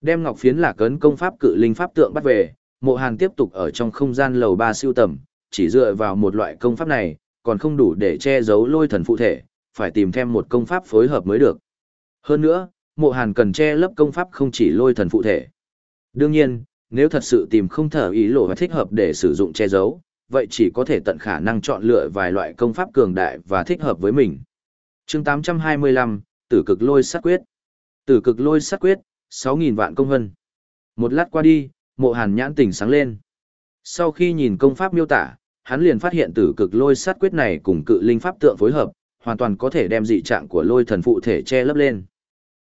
Đem ngọc phiến là cấn công pháp cự linh pháp tượng bắt về, mộ hàn tiếp tục ở trong không gian lầu 3 siêu tầm, chỉ dựa vào một loại công pháp này, còn không đủ để che giấu lôi thần phụ thể, phải tìm thêm một công pháp phối hợp mới được. Hơn nữa, mộ hàn cần che lấp công pháp không chỉ lôi thần phụ thể. Đương nhiên, nếu thật sự tìm không thở ý lộ và thích hợp để sử dụng che giấu, vậy chỉ có thể tận khả năng chọn lựa vài loại công pháp cường đại và thích hợp với mình. chương 825, Tử cực lôi sát quyết. Tử cực lôi sát quyết, 6.000 vạn công hân. Một lát qua đi, mộ hàn nhãn tỉnh sáng lên. Sau khi nhìn công pháp miêu tả, hắn liền phát hiện tử cực lôi sát quyết này cùng cự linh pháp tượng phối hợp, hoàn toàn có thể đem dị trạng của lôi thần phụ thể che lấp lên.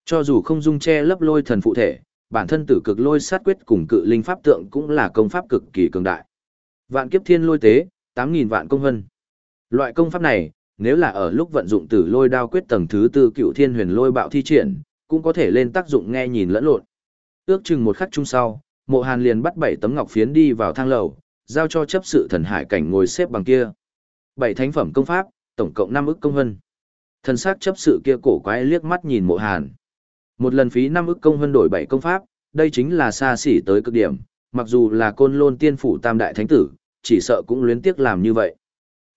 Cho dù không dung che lấp lôi thần phụ thể, bản thân tử cực lôi sát quyết cùng cự linh pháp tượng cũng là công pháp cực kỳ cường đại. Vạn kiếp thiên lôi tế, 8.000 vạn công hân. Loại công pháp này, nếu là ở lúc vận dụng tử lôi đao quyết tầng thứ tư cựu thiên huyền lôi bạo thi triển, cũng có thể lên tác dụng nghe nhìn lẫn lộn. Ước chừng một khắc chung sau, mộ hàn liền bắt bảy tấm ngọc phiến đi vào thang lầu, giao cho chấp sự thần hải cảnh ngồi xếp bằng kia. Bảy thánh phẩm công pháp, tổng cộng 5 ức công hân. Thần sắc chấp sự kia cổ quái liếc mắt nhìn mộ hàn. Một lần phí 5 ức công hân đổi bảy công pháp, đây chính là xa xỉ tới cực điểm, mặc dù là côn lôn tiên phủ tam đại thánh tử, chỉ sợ cũng luyến tiếc làm như vậy.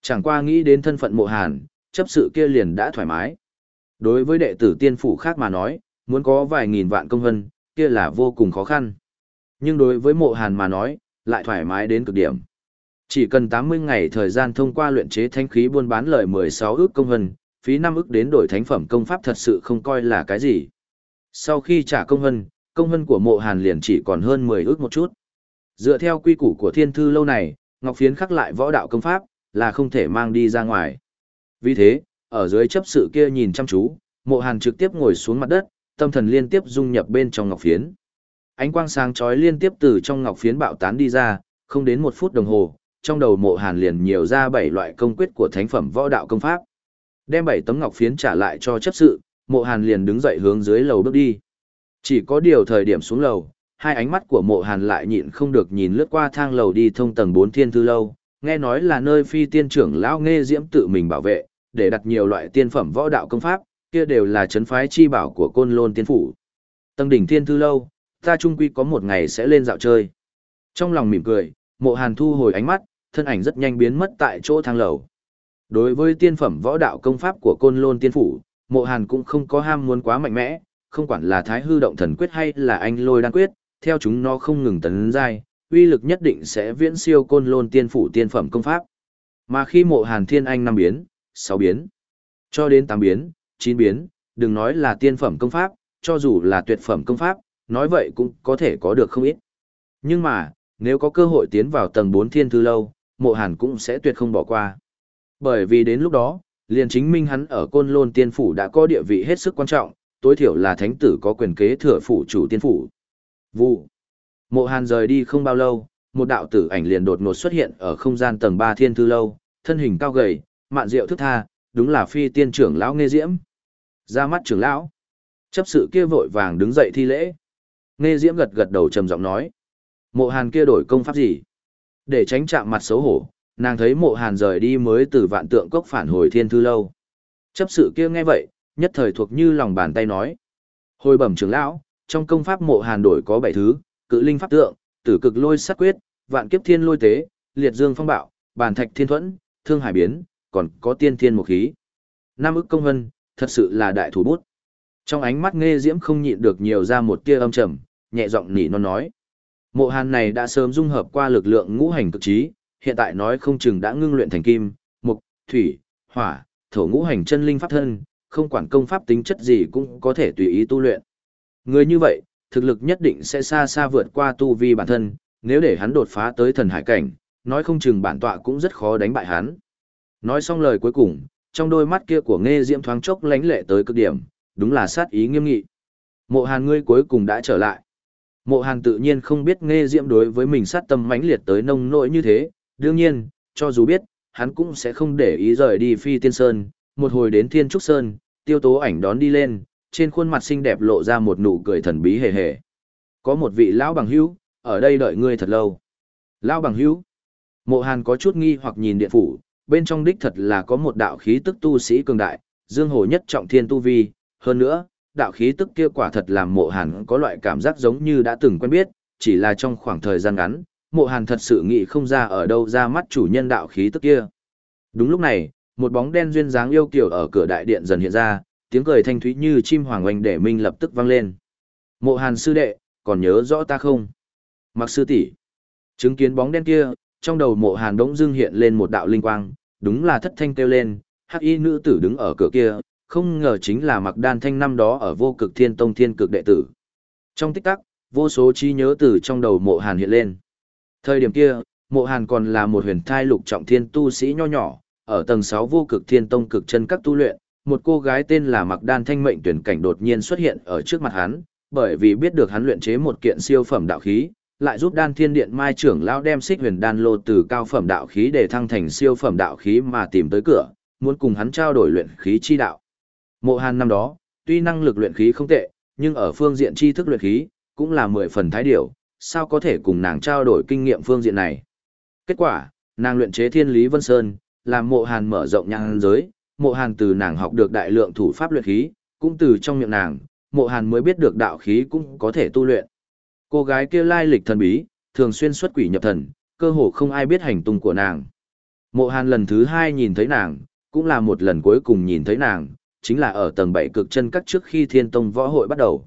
Chẳng qua nghĩ đến thân phận mộ hàn, chấp sự kia liền đã thoải mái. Đối với đệ tử tiên phủ khác mà nói, muốn có vài nghìn vạn công hân, kia là vô cùng khó khăn. Nhưng đối với mộ hàn mà nói, lại thoải mái đến cực điểm. Chỉ cần 80 ngày thời gian thông qua luyện chế thanh khí buôn bán lời 16 ước công hân, phí 5 ước đến đổi thánh phẩm công pháp thật sự không coi là cái gì. Sau khi trả công hân, công hân của mộ hàn liền chỉ còn hơn 10 ước một chút. Dựa theo quy củ của thiên thư lâu này, Ngọc Phiến khắc lại võ đạo công pháp, là không thể mang đi ra ngoài. Vì thế, ở dưới chấp sự kia nhìn chăm chú, mộ hàn trực tiếp ngồi xuống mặt đất, tâm thần liên tiếp dung nhập bên trong Ngọc Phiến. Ánh quang sáng chói liên tiếp từ trong Ngọc Phiến bạo tán đi ra, không đến một phút đồng hồ, trong đầu mộ hàn liền nhiều ra bảy loại công quyết của thánh phẩm võ đạo công pháp. Đem bảy tấm Ngọc Phiến trả lại cho chấp sự, mộ hàn liền đứng dậy hướng dưới lầu bước đi. Chỉ có điều thời điểm xuống lầu, hai ánh mắt của mộ hàn lại nhịn không được nhìn lướt qua thang lầu đi thông tầng 4 thiên thư lâu, nghe nói là nơi phi tiên trưởng lão nghe diễm tự mình bảo vệ, để đặt nhiều loại tiên phẩm võ đạo công pháp, kia đều là chấn phái chi bảo của côn lôn tiên phủ. Tầng đỉnh thiên thư lâu, ta trung quy có một ngày sẽ lên dạo chơi. Trong lòng mỉm cười, mộ hàn thu hồi ánh mắt, thân ảnh rất nhanh biến mất tại chỗ thang lầu. Đối với tiên phẩm võ đạo công pháp của côn lôn tiên phủ, mộ hàn cũng không có ham muốn quá mạnh mẽ, không quản là thái hư động thần quyết hay là anh lôi đan quyết, theo chúng nó không ngừng tấn dài, uy lực nhất định sẽ viễn siêu côn lôn tiên phủ tiên phẩm công pháp. Mà khi mộ hàn thiên anh năm biến, 6 biến, cho đến 8 biến, 9 biến, đừng nói là tiên phẩm công pháp, cho dù là tuyệt phẩm công pháp, nói vậy cũng có thể có được không ít. Nhưng mà, nếu có cơ hội tiến vào tầng 4 thiên thư lâu, mộ hàn cũng sẽ tuyệt không bỏ qua. Bởi vì đến lúc đó, liền chính minh hắn ở côn lôn tiên phủ đã có địa vị hết sức quan trọng, tối thiểu là thánh tử có quyền kế thừa phủ chủ tiên phủ. Vụ. Mộ hàn rời đi không bao lâu, một đạo tử ảnh liền đột ngột xuất hiện ở không gian tầng 3 thiên thư lâu, thân hình cao gầy, mạn diệu thức tha, đúng là phi tiên trưởng lão nghe diễm. Ra mắt trưởng lão. Chấp sự kia vội vàng đứng dậy thi lễ. Nghe diễm gật gật đầu trầm giọng nói. Mộ hàn kia đổi công pháp gì? Để tránh chạm mặt xấu hổ, nàng thấy mộ hàn rời đi mới từ vạn tượng cốc phản hồi thiên thư lâu. Chấp sự kia nghe vậy, nhất thời thuộc như lòng bàn tay nói. Hồi bẩm trưởng lão, trong công pháp mộ hàn đổi có bảy thứ, cự linh pháp tượng, tử cực lôi sát quyết, vạn kiếp thiên lôi tế, liệt dương phong bạo, bàn thạch thiên thuẫn, thương hải biến, còn có tiên thiên một khí. Nam ức công hân thật sự là đại thủ bút. Trong ánh mắt nghe diễm không nhịn được nhiều ra một tia âm trầm, nhẹ giọng nỉ non nói. Mộ hàn này đã sớm dung hợp qua lực lượng ngũ hành cực trí, hiện tại nói không chừng đã ngưng luyện thành kim, mục, thủy, hỏa, thổ ngũ hành chân linh pháp thân, không quản công pháp tính chất gì cũng có thể tùy ý tu luyện. Người như vậy, thực lực nhất định sẽ xa xa vượt qua tu vi bản thân, nếu để hắn đột phá tới thần hải cảnh, nói không chừng bản tọa cũng rất khó đánh bại hắn. Nói xong lời cuối cùng, trong đôi mắt kia của nghe diễm thoáng chốc lánh lệ tới cực điểm, đúng là sát ý nghiêm nghị. Mộ hàn ngươi cuối cùng đã trở lại. Mộ hàn tự nhiên không biết nghe diễm đối với mình sát tâm mãnh liệt tới nông nỗi như thế, đương nhiên, cho dù biết, hắn cũng sẽ không để ý rời đi phi tiên sơn, một hồi đến thiên trúc sơn, tiêu tố ảnh đón đi lên, trên khuôn mặt xinh đẹp lộ ra một nụ cười thần bí hề hề. Có một vị lão bằng hữu, ở đây đợi ngươi thật lâu. Lão bằng hữu. Mộ Hàn có chút nghi hoặc nhìn điện phủ, bên trong đích thật là có một đạo khí tức tu sĩ cường đại, dương hồ nhất trọng thiên tu vi, hơn nữa, đạo khí tức kia quả thật làm Mộ Hàn có loại cảm giác giống như đã từng quen biết, chỉ là trong khoảng thời gian ngắn, Mộ Hàn thật sự nghĩ không ra ở đâu ra mắt chủ nhân đạo khí tức kia. Đúng lúc này, một bóng đen duyên dáng yêu kiều ở cửa đại điện dần hiện ra, tiếng cười thanh thúy như chim hoàng oanh để minh lập tức vang lên. Mộ Hàn sư đệ, còn nhớ rõ ta không? Mặc sư tỷ Chứng kiến bóng đen kia, trong đầu mộ Hàn đống dưng hiện lên một đạo linh quang, đúng là thất thanh kêu lên, hắc y nữ tử đứng ở cửa kia, không ngờ chính là mặc đan thanh năm đó ở vô cực thiên tông thiên cực đệ tử. Trong tích tắc, vô số trí nhớ từ trong đầu mộ Hàn hiện lên. Thời điểm kia, mộ Hàn còn là một huyền thai lục trọng thiên tu sĩ nho nhỏ, ở tầng 6 vô cực thiên tông cực chân các tu luyện, một cô gái tên là Mặc Đan Thanh mệnh tuyển cảnh đột nhiên xuất hiện ở trước mặt hắn, bởi vì biết được hắn luyện chế một kiện siêu phẩm đạo khí, lại giúp Đan Thiên Điện Mai trưởng lão đem Xích Huyền Đan lô từ cao phẩm đạo khí để thăng thành siêu phẩm đạo khí mà tìm tới cửa, muốn cùng hắn trao đổi luyện khí chi đạo. Mộ Hàn năm đó, tuy năng lực luyện khí không tệ, nhưng ở phương diện tri thức luyện khí, cũng là mười phần thái điểu, sao có thể cùng nàng trao đổi kinh nghiệm phương diện này. Kết quả, nàng luyện chế Thiên Lý Vân Sơn, làm Mộ Hàn mở rộng nhãn giới, mộ hàn từ nàng học được đại lượng thủ pháp luyện khí, cũng từ trong miệng nàng, mộ hàn mới biết được đạo khí cũng có thể tu luyện. Cô gái kia lai lịch thần bí, thường xuyên xuất quỷ nhập thần, cơ hồ không ai biết hành tung của nàng. Mộ hàn lần thứ hai nhìn thấy nàng, cũng là một lần cuối cùng nhìn thấy nàng, chính là ở tầng 7 cực chân cắt trước khi thiên tông võ hội bắt đầu.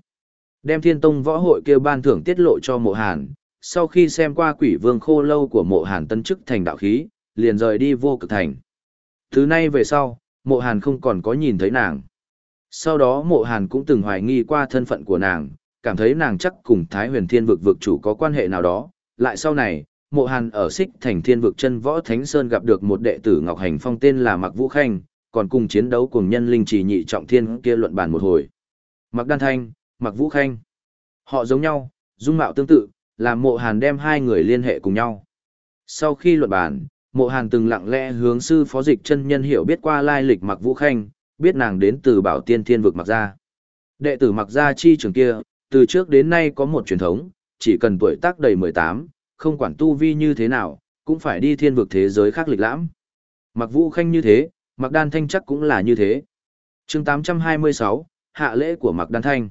Đem thiên tông võ hội kêu ban thưởng tiết lộ cho mộ hàn, sau khi xem qua quỷ vương khô lâu của mộ hàn tân chức thành đạo khí, liền rời đi vô cực thành. Thứ nay về sau, mộ hàn không còn có nhìn thấy nàng. Sau đó mộ hàn cũng từng hoài nghi qua thân phận của nàng, cảm thấy nàng chắc cùng Thái huyền thiên vực vực chủ có quan hệ nào đó. Lại sau này, mộ hàn ở xích thành thiên vực chân võ Thánh Sơn gặp được một đệ tử Ngọc Hành Phong tên là Mạc Vũ Khanh, còn cùng chiến đấu cùng nhân linh trì nhị trọng thiên kia luận bàn một hồi. Mạc Đan Thanh, Mạc Vũ Khanh. Họ giống nhau, dung mạo tương tự, làm mộ hàn đem hai người liên hệ cùng nhau. Sau khi luận bàn, mộ hàn từng lặng lẽ hướng sư phó dịch chân nhân hiểu biết qua lai lịch mặc vũ khanh biết nàng đến từ bảo tiên thiên vực mặc gia đệ tử mặc gia chi trường kia từ trước đến nay có một truyền thống chỉ cần tuổi tác đầy mười tám không quản tu vi như thế nào cũng phải đi thiên vực thế giới khác lịch lãm mặc vũ khanh như thế mặc đan thanh chắc cũng là như thế chương tám trăm hai mươi sáu hạ lễ của mặc đan thanh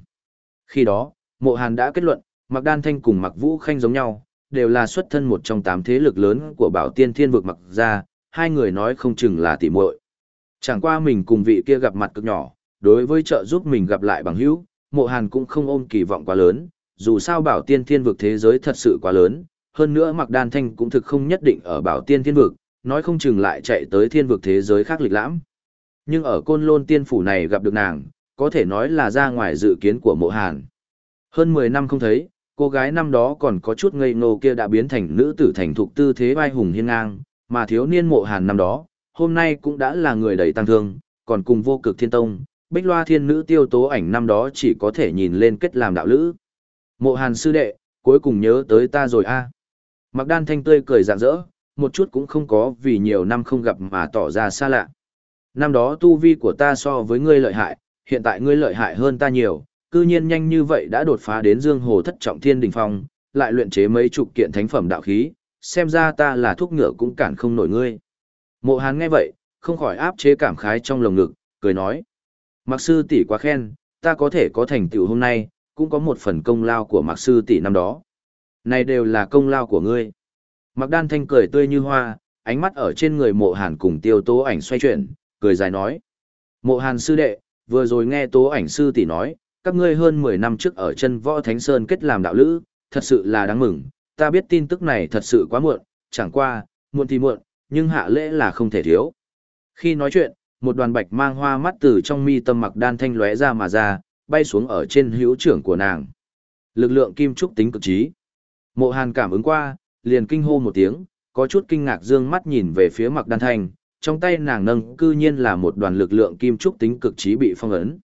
khi đó mộ hàn đã kết luận mặc đan thanh cùng mặc vũ khanh giống nhau đều là xuất thân một trong tám thế lực lớn của bảo tiên thiên vực mặc ra, hai người nói không chừng là tỉ muội. Chẳng qua mình cùng vị kia gặp mặt cực nhỏ, đối với trợ giúp mình gặp lại bằng hữu, mộ hàn cũng không ôm kỳ vọng quá lớn, dù sao bảo tiên thiên vực thế giới thật sự quá lớn, hơn nữa mặc đan thanh cũng thực không nhất định ở bảo tiên thiên vực, nói không chừng lại chạy tới thiên vực thế giới khác lịch lãm. Nhưng ở côn lôn tiên phủ này gặp được nàng, có thể nói là ra ngoài dự kiến của mộ hàn. Hơn 10 năm không thấy, cô gái năm đó còn có chút ngây ngô kia đã biến thành nữ tử thành thục tư thế vai hùng hiên ngang, mà thiếu niên mộ hàn năm đó, hôm nay cũng đã là người đầy tăng thương, còn cùng vô cực thiên tông, bích loa thiên nữ tiêu tố ảnh năm đó chỉ có thể nhìn lên kết làm đạo lữ. Mộ hàn sư đệ, cuối cùng nhớ tới ta rồi a Mặc đan thanh tươi cười rạng rỡ, một chút cũng không có vì nhiều năm không gặp mà tỏ ra xa lạ. Năm đó tu vi của ta so với ngươi lợi hại, hiện tại ngươi lợi hại hơn ta nhiều, cư nhiên nhanh như vậy đã đột phá đến dương hồ thất trọng thiên đỉnh phong, lại luyện chế mấy chục kiện thánh phẩm đạo khí, xem ra ta là thuốc ngựa cũng cản không nổi ngươi. Mộ Hàn nghe vậy, không khỏi áp chế cảm khái trong lồng ngực, cười nói. Mạc sư tỷ quá khen, ta có thể có thành tựu hôm nay, cũng có một phần công lao của Mạc sư tỷ năm đó. Này đều là công lao của ngươi. Mạc Đan Thanh cười tươi như hoa, ánh mắt ở trên người mộ hàn cùng tiêu tố ảnh xoay chuyển, cười dài nói. Mộ hàn sư đệ, vừa rồi nghe tố ảnh sư tỷ nói, các ngươi hơn 10 năm trước ở chân võ Thánh Sơn kết làm đạo lữ, thật sự là đáng mừng, ta biết tin tức này thật sự quá muộn, chẳng qua, muộn thì muộn, nhưng hạ lễ là không thể thiếu. Khi nói chuyện, một đoàn bạch mang hoa mắt từ trong mi tâm mặc đan thanh lóe ra mà ra, bay xuống ở trên hữu trưởng của nàng. Lực lượng kim trúc tính cực trí. Mộ Hàn cảm ứng qua, liền kinh hô một tiếng, có chút kinh ngạc dương mắt nhìn về phía mặc đan thanh, trong tay nàng nâng cư nhiên là một đoàn lực lượng kim trúc tính cực trí bị phong ấn.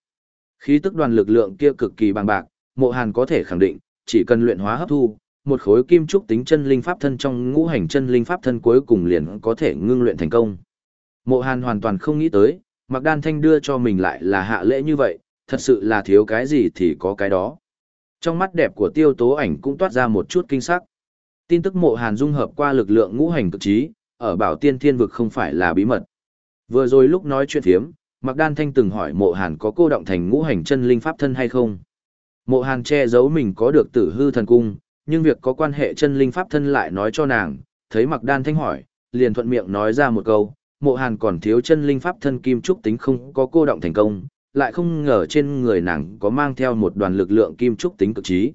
Khí tức đoàn lực lượng kia cực kỳ bằng bạc, Mộ Hàn có thể khẳng định, chỉ cần luyện hóa hấp thu, một khối kim trúc tính chân linh pháp thân trong ngũ hành chân linh pháp thân cuối cùng liền có thể ngưng luyện thành công. Mộ Hàn hoàn toàn không nghĩ tới, Mặc Đan Thanh đưa cho mình lại là hạ lễ như vậy, thật sự là thiếu cái gì thì có cái đó. Trong mắt đẹp của tiêu tố ảnh cũng toát ra một chút kinh sắc. Tin tức mộ Hàn dung hợp qua lực lượng ngũ hành cực trí, ở bảo tiên thiên vực không phải là bí mật. Vừa rồi lúc nói chuyện thiếm, Mặc Đan Thanh từng hỏi mộ Hàn có cô động thành ngũ hành chân linh pháp thân hay không. Mộ Hàn che giấu mình có được tử hư thần cung, nhưng việc có quan hệ chân linh pháp thân lại nói cho nàng, thấy Mặc Đan Thanh hỏi, liền thuận miệng nói ra một câu, mộ hàn còn thiếu chân linh pháp thân kim trúc tính không có cô động thành công, lại không ngờ trên người nàng có mang theo một đoàn lực lượng kim trúc tính cực trí.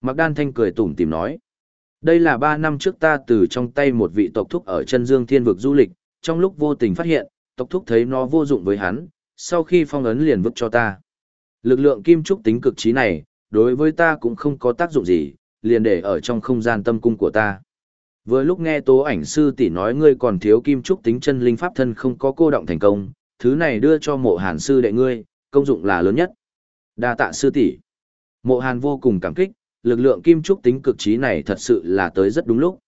Mặc đan thanh cười tủm tìm nói. Đây là ba năm trước ta từ trong tay một vị tộc thúc ở chân dương thiên vực du lịch, trong lúc vô tình phát hiện, tộc thúc thấy nó vô dụng với hắn, sau khi phong ấn liền vứt cho ta. Lực lượng kim trúc tính cực trí này, đối với ta cũng không có tác dụng gì, liền để ở trong không gian tâm cung của ta. Vừa lúc nghe tố ảnh sư tỷ nói ngươi còn thiếu kim trúc tính chân linh pháp thân không có cô động thành công, thứ này đưa cho mộ hàn sư đệ ngươi, công dụng là lớn nhất. đa tạ sư tỷ Mộ hàn vô cùng cảm kích, lực lượng kim trúc tính cực trí này thật sự là tới rất đúng lúc.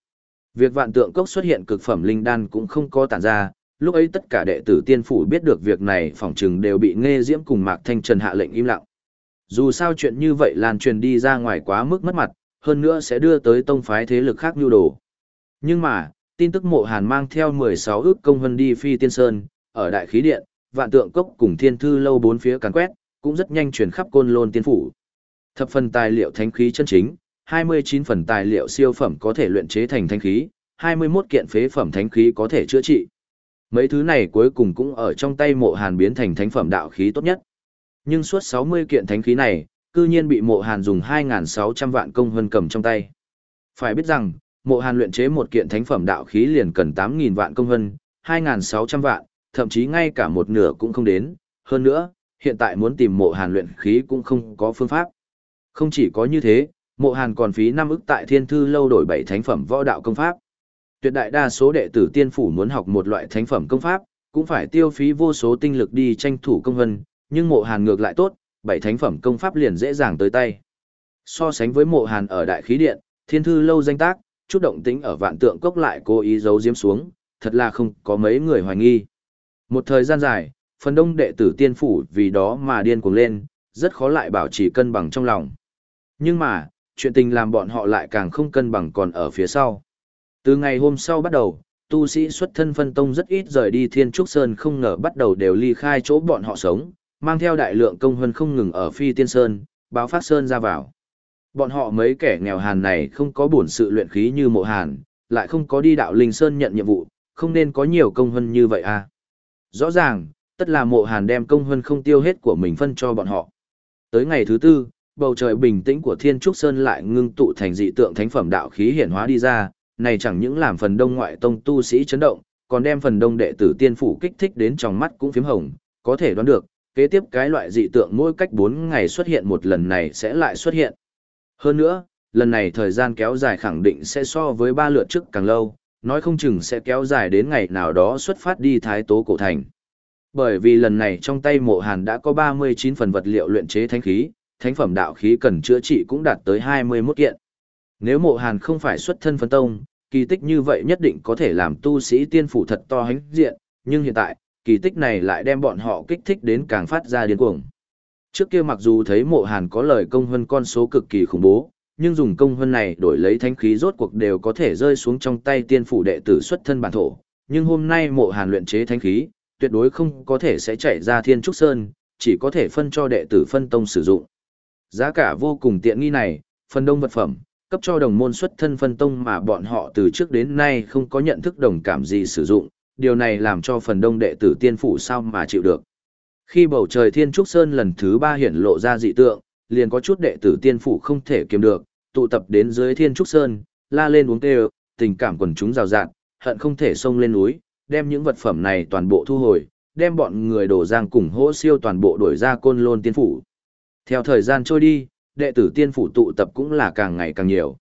Việc vạn tượng cốc xuất hiện cực phẩm linh đan cũng không có tản ra, lúc ấy tất cả đệ tử tiên phủ biết được việc này phỏng chừng đều bị nghe diễm cùng mạc thanh trần hạ lệnh im lặng. Dù sao chuyện như vậy lan truyền đi ra ngoài quá mức mất mặt, hơn nữa sẽ đưa tới tông phái thế lực khác nhu đồ. Nhưng mà, tin tức mộ hàn mang theo 16 ước công hân đi phi tiên sơn, ở đại khí điện, vạn tượng cốc cùng thiên thư lâu bốn phía càn quét, cũng rất nhanh truyền khắp côn lôn tiên phủ. Thập phần tài liệu thánh khí chân chính, 29 phần tài liệu siêu phẩm có thể luyện chế thành thánh khí, 21 kiện phế phẩm thánh khí có thể chữa trị. Mấy thứ này cuối cùng cũng ở trong tay mộ hàn biến thành thánh phẩm đạo khí tốt nhất. Nhưng suốt 60 kiện thánh khí này, cư nhiên bị mộ hàn dùng 2.600 vạn công hân cầm trong tay. Phải biết rằng, mộ hàn luyện chế một kiện thánh phẩm đạo khí liền cần 8.000 vạn công hân, 2.600 vạn, thậm chí ngay cả một nửa cũng không đến. Hơn nữa, hiện tại muốn tìm mộ hàn luyện khí cũng không có phương pháp. Không chỉ có như thế, mộ hàn còn phí năm ức tại thiên thư lâu đổi bảy thánh phẩm võ đạo công pháp. Tuyệt đại đa số đệ tử tiên phủ muốn học một loại thánh phẩm công pháp, cũng phải tiêu phí vô số tinh lực đi tranh thủ công vân, nhưng mộ hàn ngược lại tốt, bảy thánh phẩm công pháp liền dễ dàng tới tay. So sánh với mộ hàn ở đại khí điện, thiên thư lâu danh tác, chút động tĩnh ở vạn tượng cốc lại cố ý giấu diếm xuống, thật là không có mấy người hoài nghi. Một thời gian dài, phần đông đệ tử tiên phủ vì đó mà điên cuồng lên, rất khó lại bảo trì cân bằng trong lòng. Nhưng mà, chuyện tình làm bọn họ lại càng không cân bằng còn ở phía sau. Từ ngày hôm sau bắt đầu, tu sĩ xuất thân phân tông rất ít rời đi Thiên Trúc Sơn không ngờ bắt đầu đều ly khai chỗ bọn họ sống, mang theo đại lượng công hơn không ngừng ở Phi Tiên Sơn, báo phát Sơn ra vào. Bọn họ mấy kẻ nghèo hàn này không có bổn sự luyện khí như mộ hàn, lại không có đi đạo linh sơn nhận nhiệm vụ, không nên có nhiều công hơn như vậy à. Rõ ràng, tất là mộ hàn đem công hơn không tiêu hết của mình phân cho bọn họ. Tới ngày thứ tư, bầu trời bình tĩnh của Thiên Trúc Sơn lại ngưng tụ thành dị tượng thánh phẩm đạo khí hiển hóa đi ra, này chẳng những làm phần đông ngoại tông tu sĩ chấn động, còn đem phần đông đệ tử tiên phủ kích thích đến trong mắt cũng phiếm hồng, có thể đoán được, kế tiếp cái loại dị tượng mỗi cách 4 ngày xuất hiện một lần này sẽ lại xuất hiện. Hơn nữa, lần này thời gian kéo dài khẳng định sẽ so với ba lượt trước càng lâu, nói không chừng sẽ kéo dài đến ngày nào đó xuất phát đi thái tố cổ thành. Bởi vì lần này trong tay mộ hàn đã có 39 phần vật liệu luyện chế thánh khí, thánh phẩm đạo khí cần chữa trị cũng đạt tới 21 kiện. Nếu mộ hàn không phải xuất thân phân tông, kỳ tích như vậy nhất định có thể làm tu sĩ tiên phủ thật to hánh diện, nhưng hiện tại, kỳ tích này lại đem bọn họ kích thích đến càng phát ra điên cuồng. Trước kia mặc dù thấy mộ hàn có lời công hơn con số cực kỳ khủng bố, nhưng dùng công hơn này đổi lấy thánh khí rốt cuộc đều có thể rơi xuống trong tay tiên phủ đệ tử xuất thân bản thổ. Nhưng hôm nay mộ hàn luyện chế thánh khí, tuyệt đối không có thể sẽ chạy ra thiên trúc sơn, chỉ có thể phân cho đệ tử phân tông sử dụng. Giá cả vô cùng tiện nghi này, phần đông vật phẩm, cấp cho đồng môn xuất thân phân tông mà bọn họ từ trước đến nay không có nhận thức đồng cảm gì sử dụng, điều này làm cho phần đông đệ tử tiên phủ sao mà chịu được. Khi bầu trời thiên trúc sơn lần thứ ba hiển lộ ra dị tượng, liền có chút đệ tử tiên phủ không thể kiềm được, tụ tập đến dưới thiên trúc sơn, la lên uống tê tình cảm quần chúng rào rạt, hận không thể xông lên núi, đem những vật phẩm này toàn bộ thu hồi, đem bọn người đổ giang cùng hỗ siêu toàn bộ đổi ra côn lôn tiên phủ. Theo thời gian trôi đi, đệ tử tiên phủ tụ tập cũng là càng ngày càng nhiều.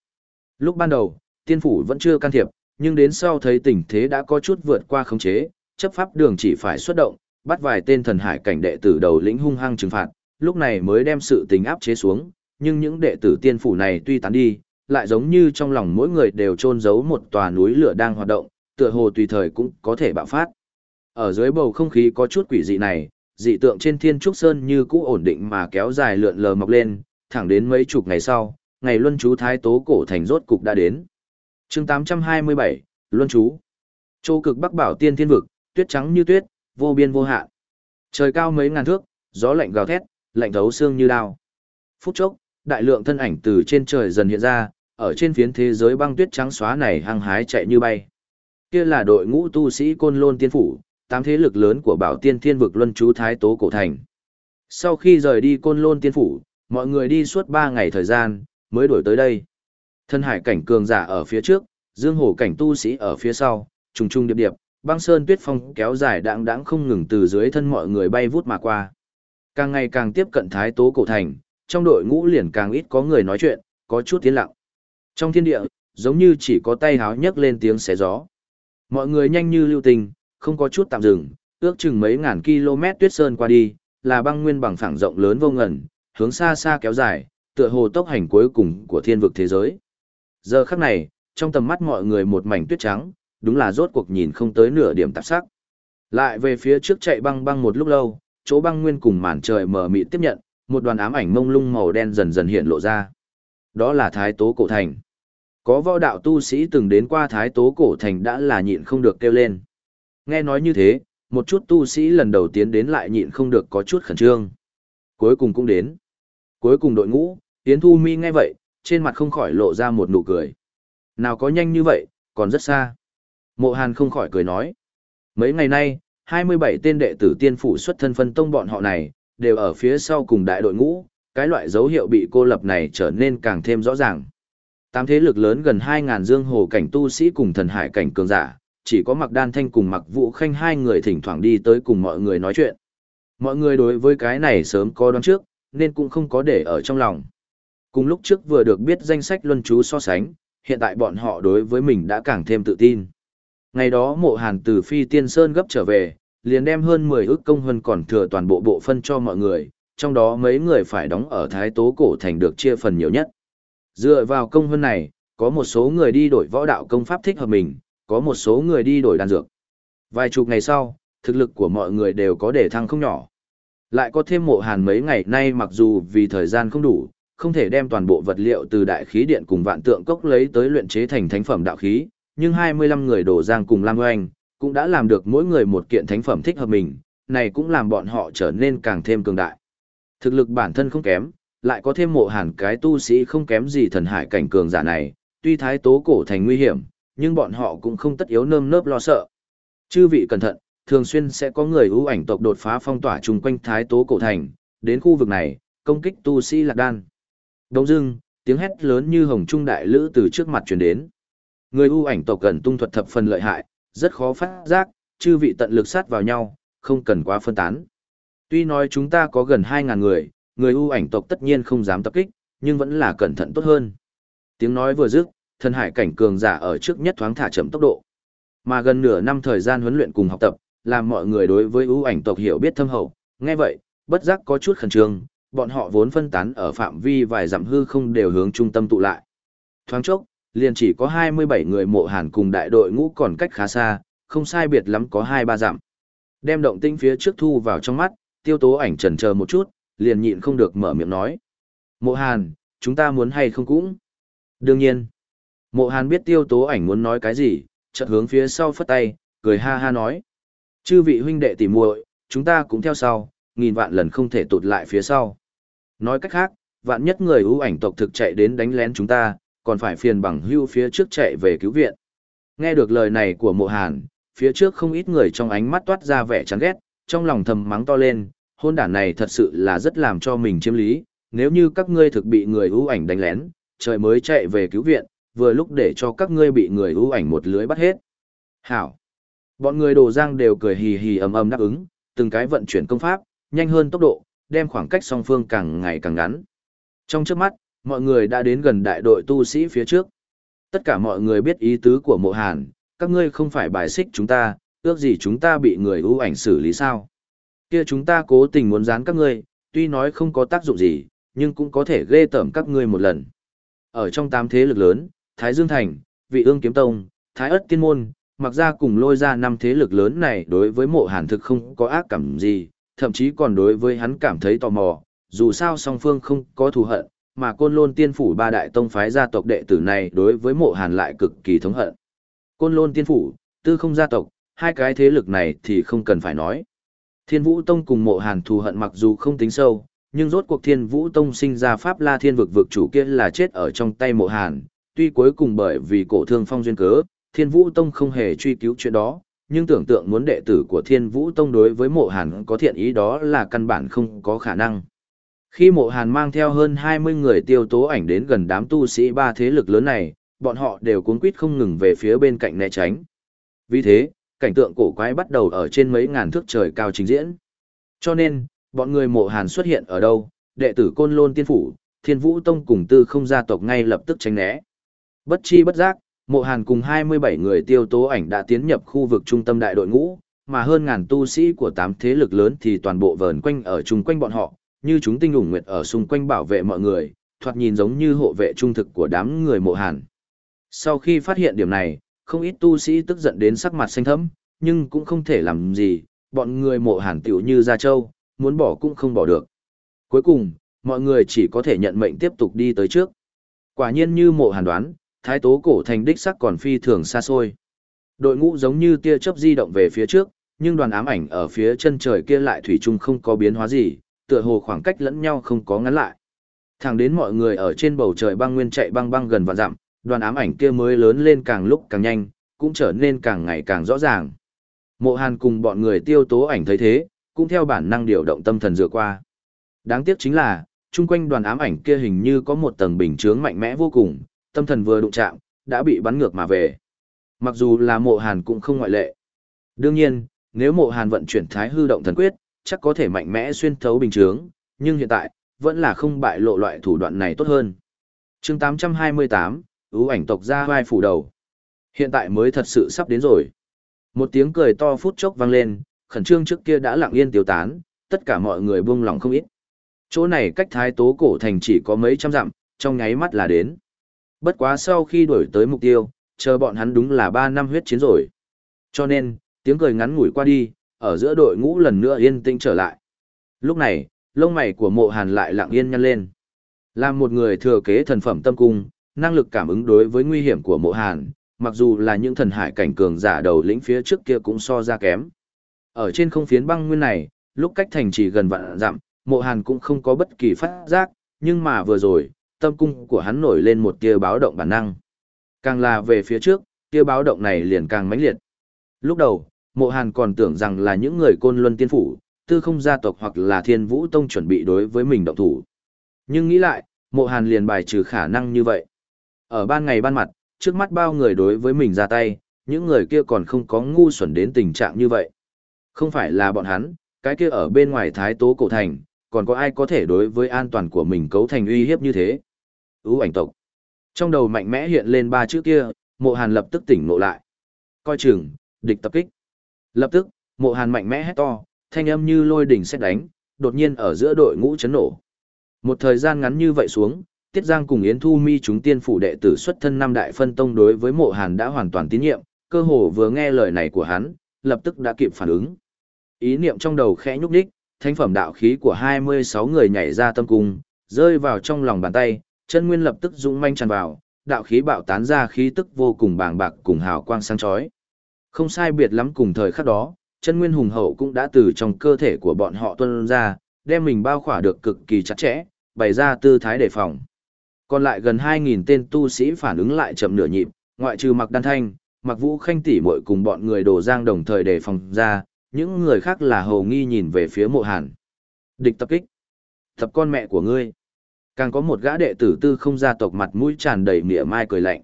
Lúc ban đầu, tiên phủ vẫn chưa can thiệp, nhưng đến sau thấy tình thế đã có chút vượt qua khống chế, chấp pháp đường chỉ phải xuất động, bắt vài tên thần hải cảnh đệ tử đầu lĩnh hung hăng trừng phạt, lúc này mới đem sự tình áp chế xuống, nhưng những đệ tử tiên phủ này tuy tán đi, lại giống như trong lòng mỗi người đều trôn giấu một tòa núi lửa đang hoạt động, tựa hồ tùy thời cũng có thể bạo phát. Ở dưới bầu không khí có chút quỷ dị này, dị tượng trên thiên trúc sơn như cũ ổn định mà kéo dài lượn lờ mọc lên, thẳng đến mấy chục ngày sau, ngày luân chú thái tố cổ thành rốt cục đã đến. chương 827, luân chú. Châu cực bắc bảo tiên thiên vực, tuyết trắng như tuyết, vô biên vô hạn. Trời cao mấy ngàn thước, gió lạnh gào thét, lạnh thấu xương như đao. Phút chốc, đại lượng thân ảnh từ trên trời dần hiện ra, ở trên phiến thế giới băng tuyết trắng xóa này hăng hái chạy như bay. Kia là đội ngũ tu sĩ Côn Lôn Tiên phủ, tám thế lực lớn của Bảo Tiên Thiên vực luân chú thái tố cổ thành. Sau khi rời đi Côn Lôn Tiên phủ, mọi người đi suốt 3 ngày thời gian mới đổi tới đây. Thân hải cảnh cường giả ở phía trước, dương hồ cảnh tu sĩ ở phía sau, trùng trùng điệp điệp, băng sơn tuyết phong kéo dài đãng đãng không ngừng từ dưới thân mọi người bay vút mà qua. Càng ngày càng tiếp cận thái tố cổ thành, trong đội ngũ liền càng ít có người nói chuyện, có chút tiến lặng. Trong thiên địa, giống như chỉ có tay háo nhấc lên tiếng xé gió. Mọi người nhanh như lưu tình, không có chút tạm dừng, ước chừng mấy ngàn km tuyết sơn qua đi, là băng nguyên bằng phẳng rộng lớn vô ngần, hướng xa xa kéo dài, tựa hồ tốc hành cuối cùng của thiên vực thế giới. Giờ khắc này, trong tầm mắt mọi người một mảnh tuyết trắng, đúng là rốt cuộc nhìn không tới nửa điểm tạp sắc. Lại về phía trước chạy băng băng một lúc lâu, chỗ băng nguyên cùng màn trời mờ mịt tiếp nhận, một đoàn ám ảnh mông lung màu đen dần dần hiện lộ ra. Đó là Thái Tố Cổ Thành. Có võ đạo tu sĩ từng đến qua Thái Tố Cổ Thành đã là nhịn không được kêu lên. Nghe nói như thế, một chút tu sĩ lần đầu tiến đến lại nhịn không được có chút khẩn trương. Cuối cùng cũng đến. Cuối cùng đội ngũ, Yến Thu Mi nghe vậy, trên mặt không khỏi lộ ra một nụ cười. Nào có nhanh như vậy, còn rất xa. Mộ Hàn không khỏi cười nói. Mấy ngày nay, 27 tên đệ tử tiên phủ xuất thân phân tông bọn họ này, đều ở phía sau cùng đại đội ngũ, cái loại dấu hiệu bị cô lập này trở nên càng thêm rõ ràng. Tám thế lực lớn gần 2.000 dương hồ cảnh tu sĩ cùng thần hải cảnh cường giả, chỉ có mặc đan thanh cùng mặc vũ khanh hai người thỉnh thoảng đi tới cùng mọi người nói chuyện. Mọi người đối với cái này sớm có đoán trước, nên cũng không có để ở trong lòng. Cùng lúc trước vừa được biết danh sách luân chú so sánh, hiện tại bọn họ đối với mình đã càng thêm tự tin. Ngày đó mộ hàn từ phi tiên sơn gấp trở về, liền đem hơn 10 ước công hơn còn thừa toàn bộ bộ phân cho mọi người, trong đó mấy người phải đóng ở thái tố cổ thành được chia phần nhiều nhất. Dựa vào công hơn này, có một số người đi đổi võ đạo công pháp thích hợp mình, có một số người đi đổi đan dược. Vài chục ngày sau, thực lực của mọi người đều có để thăng không nhỏ. Lại có thêm mộ hàn mấy ngày nay mặc dù vì thời gian không đủ, không thể đem toàn bộ vật liệu từ đại khí điện cùng vạn tượng cốc lấy tới luyện chế thành thánh phẩm đạo khí, nhưng 25 người đổ giang cùng Lam Oanh, cũng đã làm được mỗi người một kiện thánh phẩm thích hợp mình, này cũng làm bọn họ trở nên càng thêm cường đại. Thực lực bản thân không kém, lại có thêm mộ hàn cái tu sĩ không kém gì thần hải cảnh cường giả này, tuy thái tố cổ thành nguy hiểm, nhưng bọn họ cũng không tất yếu nơm nớp lo sợ. Chư vị cẩn thận, thường xuyên sẽ có người ưu ảnh tộc đột phá phong tỏa chung quanh thái tố cổ thành, đến khu vực này, công kích tu sĩ lạc đan. Đông dưng, tiếng hét lớn như hồng trung đại lữ từ trước mặt truyền đến. Người ưu ảnh tộc cần tung thuật thập phần lợi hại, rất khó phát giác, chư vị tận lực sát vào nhau, không cần quá phân tán. Tuy nói chúng ta có gần 2.000 người, người ưu ảnh tộc tất nhiên không dám tập kích, nhưng vẫn là cẩn thận tốt hơn. Tiếng nói vừa dứt, thần hải cảnh cường giả ở trước nhất thoáng thả chậm tốc độ. Mà gần nửa năm thời gian huấn luyện cùng học tập, làm mọi người đối với ưu ảnh tộc hiểu biết thâm hậu, nghe vậy, bất giác có chút khẩn trương, bọn họ vốn phân tán ở phạm vi vài dặm hư không đều hướng trung tâm tụ lại. Thoáng chốc, liền chỉ có 27 người mộ hàn cùng đại đội ngũ còn cách khá xa, không sai biệt lắm có 2-3 dặm. Đem động tinh phía trước thu vào trong mắt, tiêu tố ảnh trần chờ một chút, liền nhịn không được mở miệng nói. Mộ hàn, chúng ta muốn hay không cũng? Đương nhiên. Mộ hàn biết tiêu tố ảnh muốn nói cái gì, chợt hướng phía sau phất tay, cười ha ha nói. Chư vị huynh đệ tỉ muội, chúng ta cũng theo sau, nghìn vạn lần không thể tụt lại phía sau. Nói cách khác, vạn nhất người ưu ảnh tộc thực chạy đến đánh lén chúng ta, còn phải phiền bằng hưu phía trước chạy về cứu viện. Nghe được lời này của mộ hàn, phía trước không ít người trong ánh mắt toát ra vẻ chán ghét, trong lòng thầm mắng to lên, hôn đản này thật sự là rất làm cho mình chiếm lý, nếu như các ngươi thực bị người ưu ảnh đánh lén, trời mới chạy về cứu viện, vừa lúc để cho các ngươi bị người ưu ảnh một lưới bắt hết. Hảo! Bọn người đồ giang đều cười hì hì ầm ầm đáp ứng, từng cái vận chuyển công pháp, nhanh hơn tốc độ, đem khoảng cách song phương càng ngày càng ngắn. Trong trước mắt, mọi người đã đến gần đại đội tu sĩ phía trước. Tất cả mọi người biết ý tứ của mộ hàn, các ngươi không phải bài xích chúng ta, ước gì chúng ta bị người ưu ảnh xử lý sao. Kia chúng ta cố tình muốn dán các ngươi, tuy nói không có tác dụng gì, nhưng cũng có thể ghê tởm các ngươi một lần. Ở trong tám thế lực lớn, Thái Dương Thành, Vị Ương Kiếm Tông, Thái Ất Tiên Môn, mặc ra cùng lôi ra năm thế lực lớn này đối với mộ hàn thực không có ác cảm gì, thậm chí còn đối với hắn cảm thấy tò mò, dù sao song phương không có thù hận, mà côn lôn tiên phủ ba đại tông phái gia tộc đệ tử này đối với mộ hàn lại cực kỳ thống hận. Côn lôn tiên phủ, tư không gia tộc, hai cái thế lực này thì không cần phải nói. Thiên vũ tông cùng mộ hàn thù hận mặc dù không tính sâu, nhưng rốt cuộc thiên vũ tông sinh ra pháp la thiên vực vực chủ kia là chết ở trong tay mộ hàn, tuy cuối cùng bởi vì cổ thương phong duyên cớ, thiên vũ tông không hề truy cứu chuyện đó, nhưng tưởng tượng muốn đệ tử của thiên vũ tông đối với mộ hàn có thiện ý đó là căn bản không có khả năng. Khi mộ hàn mang theo hơn 20 người tiêu tố ảnh đến gần đám tu sĩ ba thế lực lớn này, bọn họ đều cuốn quýt không ngừng về phía bên cạnh né tránh. Vì thế, cảnh tượng cổ quái bắt đầu ở trên mấy ngàn thước trời cao trình diễn. Cho nên, bọn người mộ hàn xuất hiện ở đâu, đệ tử côn lôn tiên phủ, thiên vũ tông cùng tư không gia tộc ngay lập tức tránh né. Bất chi bất giác, mộ hàn cùng 27 người tiêu tố ảnh đã tiến nhập khu vực trung tâm đại đội ngũ, mà hơn ngàn tu sĩ của tám thế lực lớn thì toàn bộ vờn quanh ở chung quanh bọn họ, như chúng tinh ủng nguyệt ở xung quanh bảo vệ mọi người, thoạt nhìn giống như hộ vệ trung thực của đám người mộ hàn. Sau khi phát hiện điểm này, không ít tu sĩ tức giận đến sắc mặt xanh thẫm, nhưng cũng không thể làm gì, bọn người mộ hàn tiểu như ra Châu, muốn bỏ cũng không bỏ được. Cuối cùng, mọi người chỉ có thể nhận mệnh tiếp tục đi tới trước. Quả nhiên như mộ hàn đoán, thái tố cổ thành đích sắc còn phi thường xa xôi. Đội ngũ giống như tia chớp di động về phía trước, nhưng đoàn ám ảnh ở phía chân trời kia lại thủy chung không có biến hóa gì, tựa hồ khoảng cách lẫn nhau không có ngắn lại. Thẳng đến mọi người ở trên bầu trời băng nguyên chạy băng băng gần và dặm, đoàn ám ảnh kia mới lớn lên càng lúc càng nhanh, cũng trở nên càng ngày càng rõ ràng. Mộ Hàn cùng bọn người tiêu tố ảnh thấy thế, cũng theo bản năng điều động tâm thần dựa qua. Đáng tiếc chính là, chung quanh đoàn ám ảnh kia hình như có một tầng bình chướng mạnh mẽ vô cùng, tâm thần vừa đụng chạm, đã bị bắn ngược mà về. Mặc dù là mộ hàn cũng không ngoại lệ. Đương nhiên, nếu mộ hàn vận chuyển thái hư động thần quyết, chắc có thể mạnh mẽ xuyên thấu bình chướng, nhưng hiện tại, vẫn là không bại lộ loại thủ đoạn này tốt hơn. chương 828, ưu ảnh tộc ra vai phủ đầu. Hiện tại mới thật sự sắp đến rồi. Một tiếng cười to phút chốc vang lên, khẩn trương trước kia đã lặng yên tiêu tán, tất cả mọi người buông lòng không ít. Chỗ này cách thái tố cổ thành chỉ có mấy trăm dặm, trong nháy mắt là đến. Bất quá sau khi đuổi tới mục tiêu, chờ bọn hắn đúng là 3 năm huyết chiến rồi. Cho nên, tiếng cười ngắn ngủi qua đi, ở giữa đội ngũ lần nữa yên tĩnh trở lại. Lúc này, lông mày của mộ hàn lại lặng yên nhăn lên. Là một người thừa kế thần phẩm tâm cung, năng lực cảm ứng đối với nguy hiểm của mộ hàn, mặc dù là những thần hải cảnh cường giả đầu lĩnh phía trước kia cũng so ra kém. Ở trên không phiến băng nguyên này, lúc cách thành chỉ gần vạn dặm, mộ hàn cũng không có bất kỳ phát giác, nhưng mà vừa rồi, tâm cung của hắn nổi lên một tia báo động bản năng. Càng là về phía trước, tia báo động này liền càng mãnh liệt. Lúc đầu, mộ hàn còn tưởng rằng là những người côn luân tiên phủ, tư không gia tộc hoặc là thiên vũ tông chuẩn bị đối với mình động thủ. Nhưng nghĩ lại, mộ hàn liền bài trừ khả năng như vậy. Ở ban ngày ban mặt, trước mắt bao người đối với mình ra tay, những người kia còn không có ngu xuẩn đến tình trạng như vậy. Không phải là bọn hắn, cái kia ở bên ngoài thái tố cổ thành, còn có ai có thể đối với an toàn của mình cấu thành uy hiếp như thế ưu ảnh tộc. Trong đầu mạnh mẽ hiện lên ba chữ kia, mộ hàn lập tức tỉnh ngộ lại. Coi chừng, địch tập kích. Lập tức, mộ hàn mạnh mẽ hét to, thanh âm như lôi đỉnh xét đánh, đột nhiên ở giữa đội ngũ chấn nổ. Một thời gian ngắn như vậy xuống, Tiết Giang cùng Yến Thu Mi chúng tiên phủ đệ tử xuất thân năm đại phân tông đối với mộ hàn đã hoàn toàn tín nhiệm, cơ hồ vừa nghe lời này của hắn, lập tức đã kịp phản ứng. Ý niệm trong đầu khẽ nhúc đích, thánh phẩm đạo khí của 26 người nhảy ra tâm cung, rơi vào trong lòng bàn tay, chân nguyên lập tức dũng manh tràn vào, đạo khí bạo tán ra khí tức vô cùng bàng bạc cùng hào quang sáng chói. Không sai biệt lắm cùng thời khắc đó, chân nguyên hùng hậu cũng đã từ trong cơ thể của bọn họ tuôn ra, đem mình bao khỏa được cực kỳ chặt chẽ, bày ra tư thái đề phòng. Còn lại gần 2.000 tên tu sĩ phản ứng lại chậm nửa nhịp, ngoại trừ mặc đan thanh, mặc vũ khanh tỷ muội cùng bọn người đồ giang đồng thời đề phòng ra, những người khác là hầu nghi nhìn về phía mộ hàn. Địch tập kích. Tập con mẹ của ngươi. Càng có một gã đệ tử tư không gia tộc mặt mũi tràn đầy mỉa mai cười lạnh.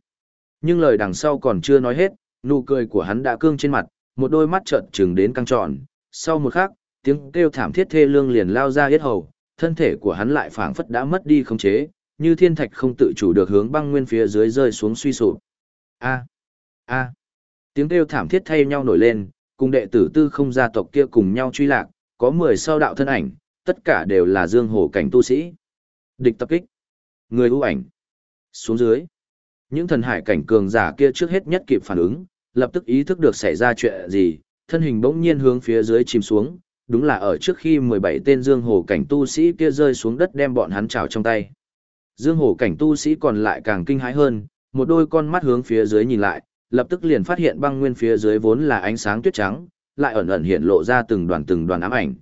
Nhưng lời đằng sau còn chưa nói hết, nụ cười của hắn đã cương trên mặt, một đôi mắt trợn trừng đến căng tròn. Sau một khắc, tiếng kêu thảm thiết thê lương liền lao ra yết hầu, thân thể của hắn lại phảng phất đã mất đi khống chế, như thiên thạch không tự chủ được hướng băng nguyên phía dưới rơi xuống suy sụp. A, a, tiếng kêu thảm thiết thay nhau nổi lên, cùng đệ tử tư không gia tộc kia cùng nhau truy lạc, có 10 sau đạo thân ảnh, tất cả đều là dương hồ cảnh tu sĩ. Địch tập kích. Người ưu ảnh. Xuống dưới. Những thần hải cảnh cường giả kia trước hết nhất kịp phản ứng, lập tức ý thức được xảy ra chuyện gì, thân hình bỗng nhiên hướng phía dưới chìm xuống, đúng là ở trước khi 17 tên dương hồ cảnh tu sĩ kia rơi xuống đất đem bọn hắn trào trong tay. Dương hồ cảnh tu sĩ còn lại càng kinh hãi hơn, một đôi con mắt hướng phía dưới nhìn lại, lập tức liền phát hiện băng nguyên phía dưới vốn là ánh sáng tuyết trắng, lại ẩn ẩn hiện lộ ra từng đoàn từng đoàn ám ảnh.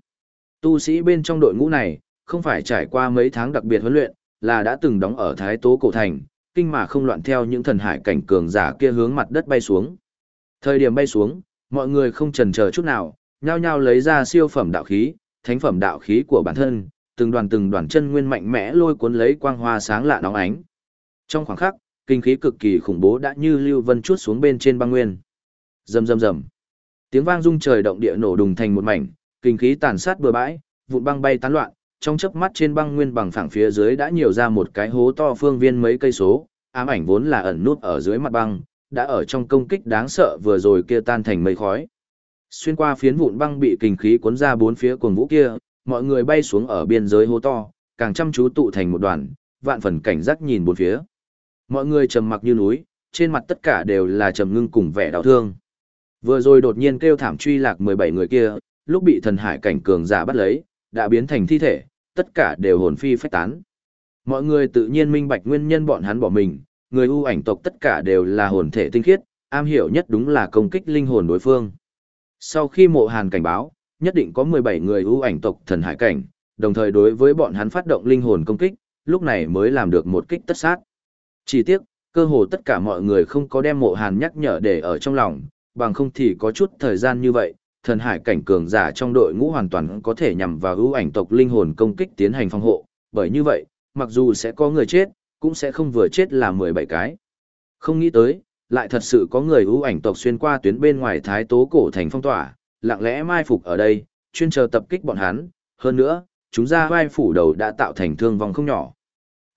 Tu sĩ bên trong đội ngũ này, không phải trải qua mấy tháng đặc biệt huấn luyện, là đã từng đóng ở Thái Tố Cổ Thành, kinh mà không loạn theo những thần hải cảnh cường giả kia hướng mặt đất bay xuống. Thời điểm bay xuống, mọi người không chần chờ chút nào, nhao nhao lấy ra siêu phẩm đạo khí, thánh phẩm đạo khí của bản thân, từng đoàn từng đoàn chân nguyên mạnh mẽ lôi cuốn lấy quang hoa sáng lạ nóng ánh. Trong khoảng khắc, kinh khí cực kỳ khủng bố đã như lưu vân chuốt xuống bên trên băng nguyên. Rầm rầm rầm. Tiếng vang rung trời động địa nổ đùng thành một mảnh, kinh khí tàn sát bừa bãi, vụn băng bay tán loạn, trong chớp mắt trên băng nguyên bằng phẳng phía dưới đã nhiều ra một cái hố to phương viên mấy cây số, ám ảnh vốn là ẩn nút ở dưới mặt băng, đã ở trong công kích đáng sợ vừa rồi kia tan thành mây khói. Xuyên qua phiến vụn băng bị kinh khí cuốn ra bốn phía cuồng vũ kia, mọi người bay xuống ở biên giới hố to, càng chăm chú tụ thành một đoàn, vạn phần cảnh giác nhìn bốn phía. Mọi người trầm mặc như núi, trên mặt tất cả đều là trầm ngưng cùng vẻ đau thương. Vừa rồi đột nhiên kêu thảm truy lạc 17 người kia, lúc bị thần hải cảnh cường giả bắt lấy, đã biến thành thi thể, tất cả đều hồn phi phách tán. Mọi người tự nhiên minh bạch nguyên nhân bọn hắn bỏ mình, người ưu ảnh tộc tất cả đều là hồn thể tinh khiết, am hiểu nhất đúng là công kích linh hồn đối phương. Sau khi mộ hàn cảnh báo, nhất định có 17 người ưu ảnh tộc thần hải cảnh, đồng thời đối với bọn hắn phát động linh hồn công kích, lúc này mới làm được một kích tất sát. Chỉ tiếc, cơ hồ tất cả mọi người không có đem mộ hàn nhắc nhở để ở trong lòng, bằng không thì có chút thời gian như vậy, thần hải cảnh cường giả trong đội ngũ hoàn toàn có thể nhằm vào ưu ảnh tộc linh hồn công kích tiến hành phòng hộ, bởi như vậy, mặc dù sẽ có người chết, cũng sẽ không vừa chết là 17 cái. Không nghĩ tới, lại thật sự có người ưu ảnh tộc xuyên qua tuyến bên ngoài thái tố cổ thành phong tỏa, lặng lẽ mai phục ở đây, chuyên chờ tập kích bọn hắn, hơn nữa, chúng ra vai phủ đầu đã tạo thành thương vong không nhỏ.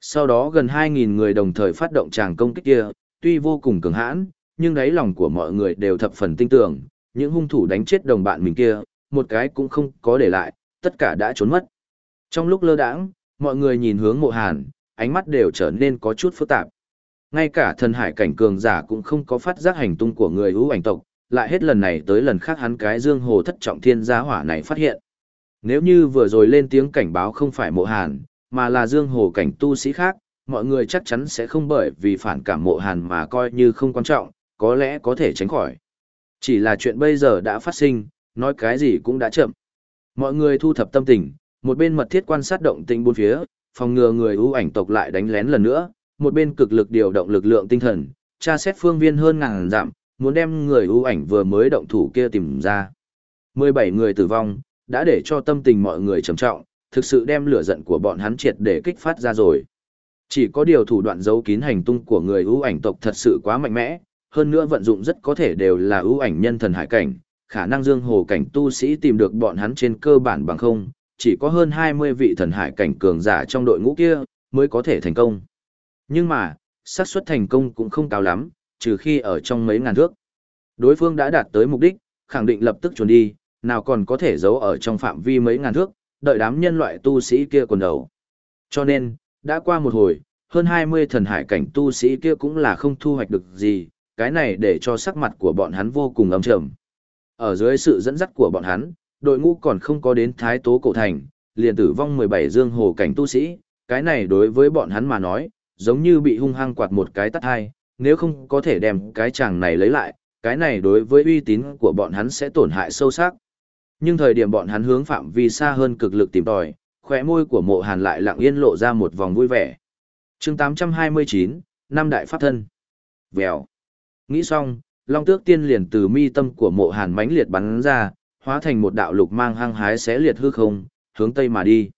Sau đó gần 2.000 người đồng thời phát động tràng công kích kia, tuy vô cùng cường hãn, nhưng đáy lòng của mọi người đều thập phần tinh tưởng, những hung thủ đánh chết đồng bạn mình kia, một cái cũng không có để lại, tất cả đã trốn mất. Trong lúc lơ đãng, mọi người nhìn hướng mộ hàn, ánh mắt đều trở nên có chút phức tạp. Ngay cả thần hải cảnh cường giả cũng không có phát giác hành tung của người ưu ảnh tộc, lại hết lần này tới lần khác hắn cái dương hồ thất trọng thiên gia hỏa này phát hiện. Nếu như vừa rồi lên tiếng cảnh báo không phải mộ hàn, mà là dương hồ cảnh tu sĩ khác, mọi người chắc chắn sẽ không bởi vì phản cảm mộ hàn mà coi như không quan trọng, có lẽ có thể tránh khỏi. Chỉ là chuyện bây giờ đã phát sinh, nói cái gì cũng đã chậm. Mọi người thu thập tâm tình, một bên mật thiết quan sát động tĩnh bốn phía, phòng ngừa người ưu ảnh tộc lại đánh lén lần nữa, một bên cực lực điều động lực lượng tinh thần, tra xét phương viên hơn ngàn dặm, muốn đem người ưu ảnh vừa mới động thủ kia tìm ra. 17 người tử vong, đã để cho tâm tình mọi người trầm trọng, thực sự đem lửa giận của bọn hắn triệt để kích phát ra rồi. Chỉ có điều thủ đoạn giấu kín hành tung của người ưu ảnh tộc thật sự quá mạnh mẽ, hơn nữa vận dụng rất có thể đều là ưu ảnh nhân thần hải cảnh, khả năng dương hồ cảnh tu sĩ tìm được bọn hắn trên cơ bản bằng không, chỉ có hơn 20 vị thần hải cảnh cường giả trong đội ngũ kia mới có thể thành công. Nhưng mà, xác suất thành công cũng không cao lắm, trừ khi ở trong mấy ngàn thước. Đối phương đã đạt tới mục đích, khẳng định lập tức chuồn đi, nào còn có thể giấu ở trong phạm vi mấy ngàn thước, đợi đám nhân loại tu sĩ kia quần đầu. Cho nên, đã qua một hồi, hơn 20 thần hải cảnh tu sĩ kia cũng là không thu hoạch được gì, cái này để cho sắc mặt của bọn hắn vô cùng âm trầm. Ở dưới sự dẫn dắt của bọn hắn, đội ngũ còn không có đến thái tố cổ thành, liền tử vong 17 dương hồ cảnh tu sĩ, cái này đối với bọn hắn mà nói, giống như bị hung hăng quạt một cái tắt hai, nếu không có thể đem cái chàng này lấy lại, cái này đối với uy tín của bọn hắn sẽ tổn hại sâu sắc. Nhưng thời điểm bọn hắn hướng phạm vi xa hơn cực lực tìm tòi, khóe môi của mộ hàn lại lặng yên lộ ra một vòng vui vẻ. chương 829, năm đại pháp thân. Vèo. Nghĩ xong, Long Tước Tiên liền từ mi tâm của mộ hàn mãnh liệt bắn ra, hóa thành một đạo lục mang hăng hái xé liệt hư không, hướng tây mà đi.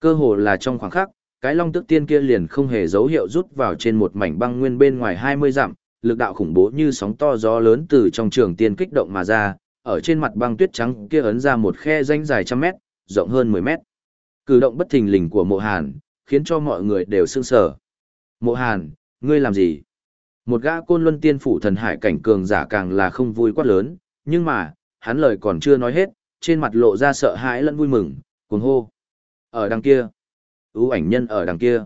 Cơ hồ là trong khoảng khắc, cái Long Tước Tiên kia liền không hề dấu hiệu rút vào trên một mảnh băng nguyên bên ngoài 20 dặm, lực đạo khủng bố như sóng to gió lớn từ trong trường tiên kích động mà ra, ở trên mặt băng tuyết trắng kia ấn ra một khe danh dài trăm mét, rộng hơn 10 mét. Cử động bất thình lình của mộ hàn, khiến cho mọi người đều sương sở. Mộ hàn, ngươi làm gì? Một gã côn luân tiên phủ thần hải cảnh cường giả càng là không vui quát lớn, nhưng mà, hắn lời còn chưa nói hết, trên mặt lộ ra sợ hãi lẫn vui mừng, cuồng hô. Ở đằng kia, ưu ảnh nhân ở đằng kia.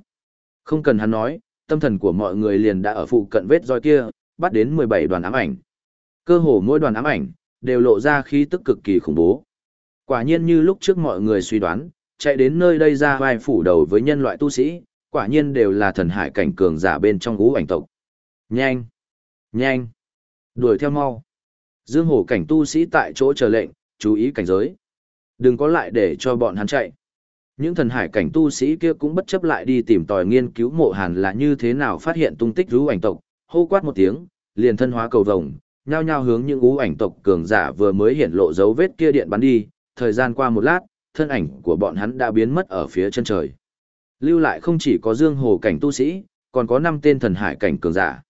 Không cần hắn nói, tâm thần của mọi người liền đã ở phụ cận vết roi kia, bắt đến 17 đoàn ám ảnh. Cơ hồ mỗi đoàn ám ảnh, đều lộ ra khí tức cực kỳ khủng bố. Quả nhiên như lúc trước mọi người suy đoán, chạy đến nơi đây ra vai phủ đầu với nhân loại tu sĩ, quả nhiên đều là thần hải cảnh cường giả bên trong ngũ ảnh tộc. Nhanh! Nhanh! Đuổi theo mau! Dương hổ cảnh tu sĩ tại chỗ chờ lệnh, chú ý cảnh giới. Đừng có lại để cho bọn hắn chạy. Những thần hải cảnh tu sĩ kia cũng bất chấp lại đi tìm tòi nghiên cứu mộ hàn là như thế nào phát hiện tung tích rú ảnh tộc, hô quát một tiếng, liền thân hóa cầu vồng, nhao nhao hướng những ú ảnh tộc cường giả vừa mới hiện lộ dấu vết kia điện bắn đi, thời gian qua một lát, thân ảnh của bọn hắn đã biến mất ở phía chân trời. Lưu lại không chỉ có dương hồ cảnh tu sĩ, còn có năm tên thần hải cảnh cường giả.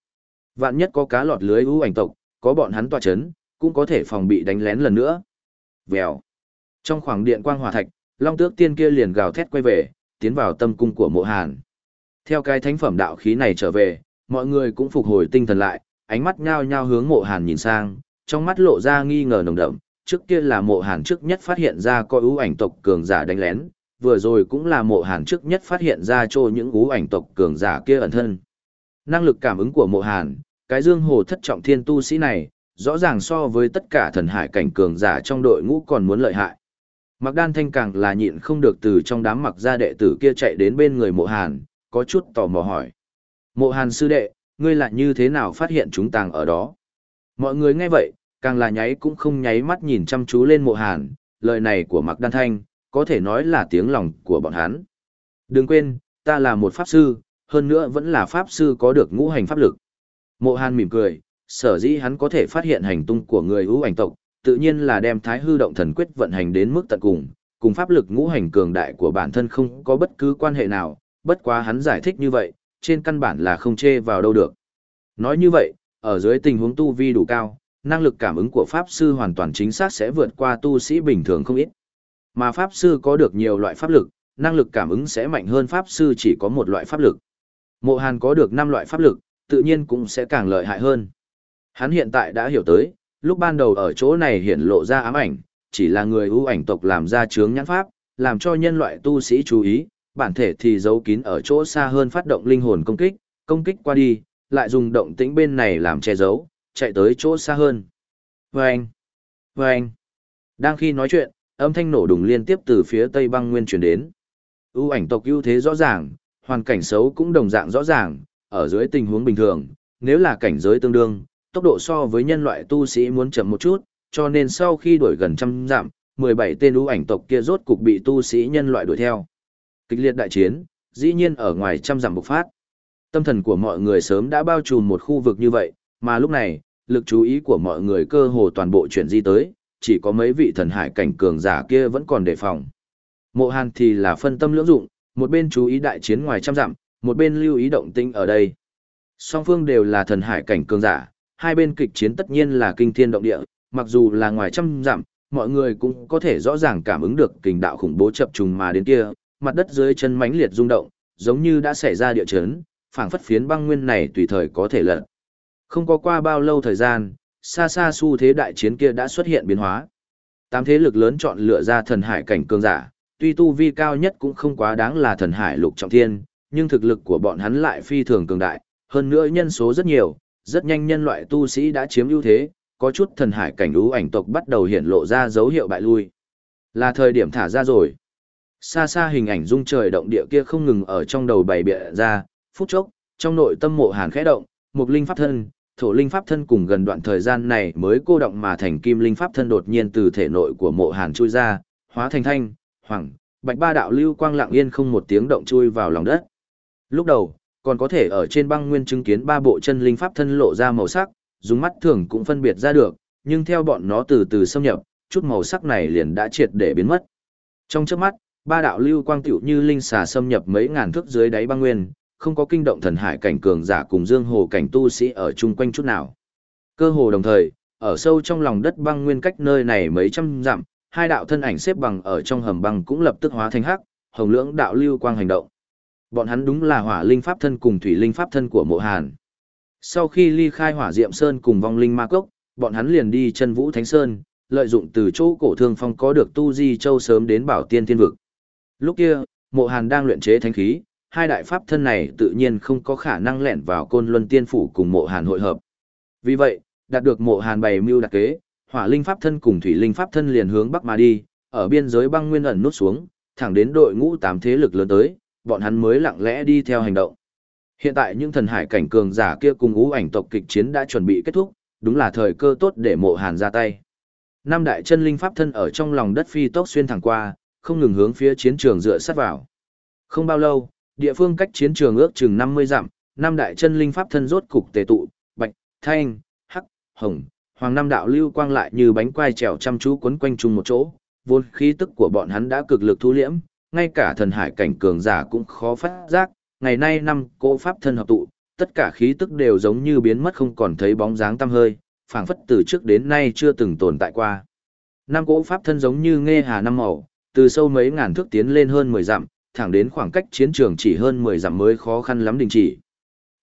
Vạn nhất có cá lọt lưới ưu ảnh tộc, có bọn hắn tọa chấn, cũng có thể phòng bị đánh lén lần nữa. Vèo. Trong khoảng điện quang hỏa thạch, Long Tước Tiên kia liền gào thét quay về, tiến vào tâm cung của Mộ Hàn. Theo cái thánh phẩm đạo khí này trở về, mọi người cũng phục hồi tinh thần lại, ánh mắt nhao nhao hướng Mộ Hàn nhìn sang, trong mắt lộ ra nghi ngờ nồng đậm, trước kia là Mộ Hàn trước nhất phát hiện ra có ưu ảnh tộc cường giả đánh lén, vừa rồi cũng là Mộ Hàn trước nhất phát hiện ra cho những ưu ảnh tộc cường giả kia ẩn thân. Năng lực cảm ứng của Mộ Hàn, cái dương hồ thất trọng thiên tu sĩ này, rõ ràng so với tất cả thần hải cảnh cường giả trong đội ngũ còn muốn lợi hại. Mặc đan thanh càng là nhịn không được từ trong đám mặc gia đệ tử kia chạy đến bên người mộ hàn, có chút tò mò hỏi. Mộ hàn sư đệ, ngươi lại như thế nào phát hiện chúng tàng ở đó? Mọi người nghe vậy, càng là nháy cũng không nháy mắt nhìn chăm chú lên mộ hàn, lời này của mặc đan thanh, có thể nói là tiếng lòng của bọn hắn. Đừng quên, ta là một pháp sư, hơn nữa vẫn là pháp sư có được ngũ hành pháp lực. Mộ hàn mỉm cười, sở dĩ hắn có thể phát hiện hành tung của người hữu ảnh tộc, tự nhiên là đem thái hư động thần quyết vận hành đến mức tận cùng, cùng pháp lực ngũ hành cường đại của bản thân không có bất cứ quan hệ nào, bất quá hắn giải thích như vậy, trên căn bản là không chê vào đâu được. Nói như vậy, ở dưới tình huống tu vi đủ cao, năng lực cảm ứng của pháp sư hoàn toàn chính xác sẽ vượt qua tu sĩ bình thường không ít. Mà pháp sư có được nhiều loại pháp lực, năng lực cảm ứng sẽ mạnh hơn pháp sư chỉ có một loại pháp lực. Mộ Hàn có được 5 loại pháp lực, tự nhiên cũng sẽ càng lợi hại hơn. Hắn hiện tại đã hiểu tới, lúc ban đầu ở chỗ này hiện lộ ra ám ảnh, chỉ là người ưu ảnh tộc làm ra chướng nhãn pháp, làm cho nhân loại tu sĩ chú ý, bản thể thì giấu kín ở chỗ xa hơn phát động linh hồn công kích, công kích qua đi, lại dùng động tĩnh bên này làm che giấu, chạy tới chỗ xa hơn. Vâng! Vâng! Đang khi nói chuyện, âm thanh nổ đùng liên tiếp từ phía tây băng nguyên chuyển đến. ưu ảnh tộc ưu thế rõ ràng, hoàn cảnh xấu cũng đồng dạng rõ ràng, ở dưới tình huống bình thường, nếu là cảnh giới tương đương, tốc độ so với nhân loại tu sĩ muốn chậm một chút, cho nên sau khi đuổi gần trăm dặm, 17 tên ưu ảnh tộc kia rốt cục bị tu sĩ nhân loại đuổi theo. Kịch liệt đại chiến, dĩ nhiên ở ngoài trăm dặm bộc phát. Tâm thần của mọi người sớm đã bao trùm một khu vực như vậy, mà lúc này, lực chú ý của mọi người cơ hồ toàn bộ chuyển di tới, chỉ có mấy vị thần hải cảnh cường giả kia vẫn còn đề phòng. Mộ Hàn thì là phân tâm lưỡng dụng, một bên chú ý đại chiến ngoài trăm dặm, một bên lưu ý động tĩnh ở đây. Song phương đều là thần hải cảnh cường giả, hai bên kịch chiến tất nhiên là kinh thiên động địa, mặc dù là ngoài trăm dặm, mọi người cũng có thể rõ ràng cảm ứng được kình đạo khủng bố chập trùng mà đến kia, mặt đất dưới chân mãnh liệt rung động, giống như đã xảy ra địa chấn, phảng phất phiến băng nguyên này tùy thời có thể lật. Không có qua bao lâu thời gian, xa xa xu thế đại chiến kia đã xuất hiện biến hóa. Tám thế lực lớn chọn lựa ra thần hải cảnh cường giả, tuy tu vi cao nhất cũng không quá đáng là thần hải lục trọng thiên, nhưng thực lực của bọn hắn lại phi thường cường đại, hơn nữa nhân số rất nhiều, rất nhanh nhân loại tu sĩ đã chiếm ưu thế, có chút thần hải cảnh ú ảnh tộc bắt đầu hiện lộ ra dấu hiệu bại lui. Là thời điểm thả ra rồi. Xa xa hình ảnh rung trời động địa kia không ngừng ở trong đầu bày bịa ra, phút chốc, trong nội tâm mộ hàn khẽ động, một linh pháp thân, thổ linh pháp thân cùng gần đoạn thời gian này mới cô động mà thành kim linh pháp thân đột nhiên từ thể nội của mộ hàn chui ra, hóa thành thanh, hoàng, bạch ba đạo lưu quang lặng yên không một tiếng động chui vào lòng đất. Lúc đầu, còn có thể ở trên băng nguyên chứng kiến ba bộ chân linh pháp thân lộ ra màu sắc, dùng mắt thường cũng phân biệt ra được, nhưng theo bọn nó từ từ xâm nhập, chút màu sắc này liền đã triệt để biến mất. Trong chớp mắt, ba đạo lưu quang tiểu như linh xà xâm nhập mấy ngàn thước dưới đáy băng nguyên, không có kinh động thần hải cảnh cường giả cùng dương hồ cảnh tu sĩ ở chung quanh chút nào. Cơ hồ đồng thời, ở sâu trong lòng đất băng nguyên cách nơi này mấy trăm dặm, hai đạo thân ảnh xếp bằng ở trong hầm băng cũng lập tức hóa thành hắc, hồng lưỡng đạo lưu quang hành động. Bọn hắn đúng là hỏa linh pháp thân cùng thủy linh pháp thân của mộ hàn. Sau khi ly khai hỏa diệm sơn cùng vong linh ma cốc, bọn hắn liền đi chân vũ thánh sơn, lợi dụng từ chỗ cổ thương phong có được tu di châu sớm đến bảo tiên thiên vực. Lúc kia, mộ hàn đang luyện chế thánh khí, hai đại pháp thân này tự nhiên không có khả năng lẻn vào côn luân tiên phủ cùng mộ hàn hội hợp. Vì vậy, đạt được mộ hàn bày mưu đặc kế, hỏa linh pháp thân cùng thủy linh pháp thân liền hướng bắc mà đi, ở biên giới băng nguyên ẩn nút xuống, thẳng đến đội ngũ tám thế lực lớn tới, bọn hắn mới lặng lẽ đi theo hành động. Hiện tại những thần hải cảnh cường giả kia cùng ngũ ảnh tộc kịch chiến đã chuẩn bị kết thúc, đúng là thời cơ tốt để mộ hàn ra tay. Năm đại chân linh pháp thân ở trong lòng đất phi tốc xuyên thẳng qua, không ngừng hướng phía chiến trường dựa sát vào. Không bao lâu, địa phương cách chiến trường ước chừng 50 dặm, năm đại chân linh pháp thân rốt cục tề tụ, bạch, thanh, hắc, hồng, hoàng năm đạo lưu quang lại như bánh quai trèo chăm chú quấn quanh chung một chỗ, vốn khí tức của bọn hắn đã cực lực thu liễm, ngay cả thần hải cảnh cường giả cũng khó phát giác, ngày nay năm cỗ pháp thân hợp tụ, tất cả khí tức đều giống như biến mất không còn thấy bóng dáng tăm hơi, phảng phất từ trước đến nay chưa từng tồn tại qua. Năm cỗ pháp thân giống như nghe hà năm màu, từ sâu mấy ngàn thước tiến lên hơn 10 dặm, thẳng đến khoảng cách chiến trường chỉ hơn 10 dặm mới khó khăn lắm đình chỉ.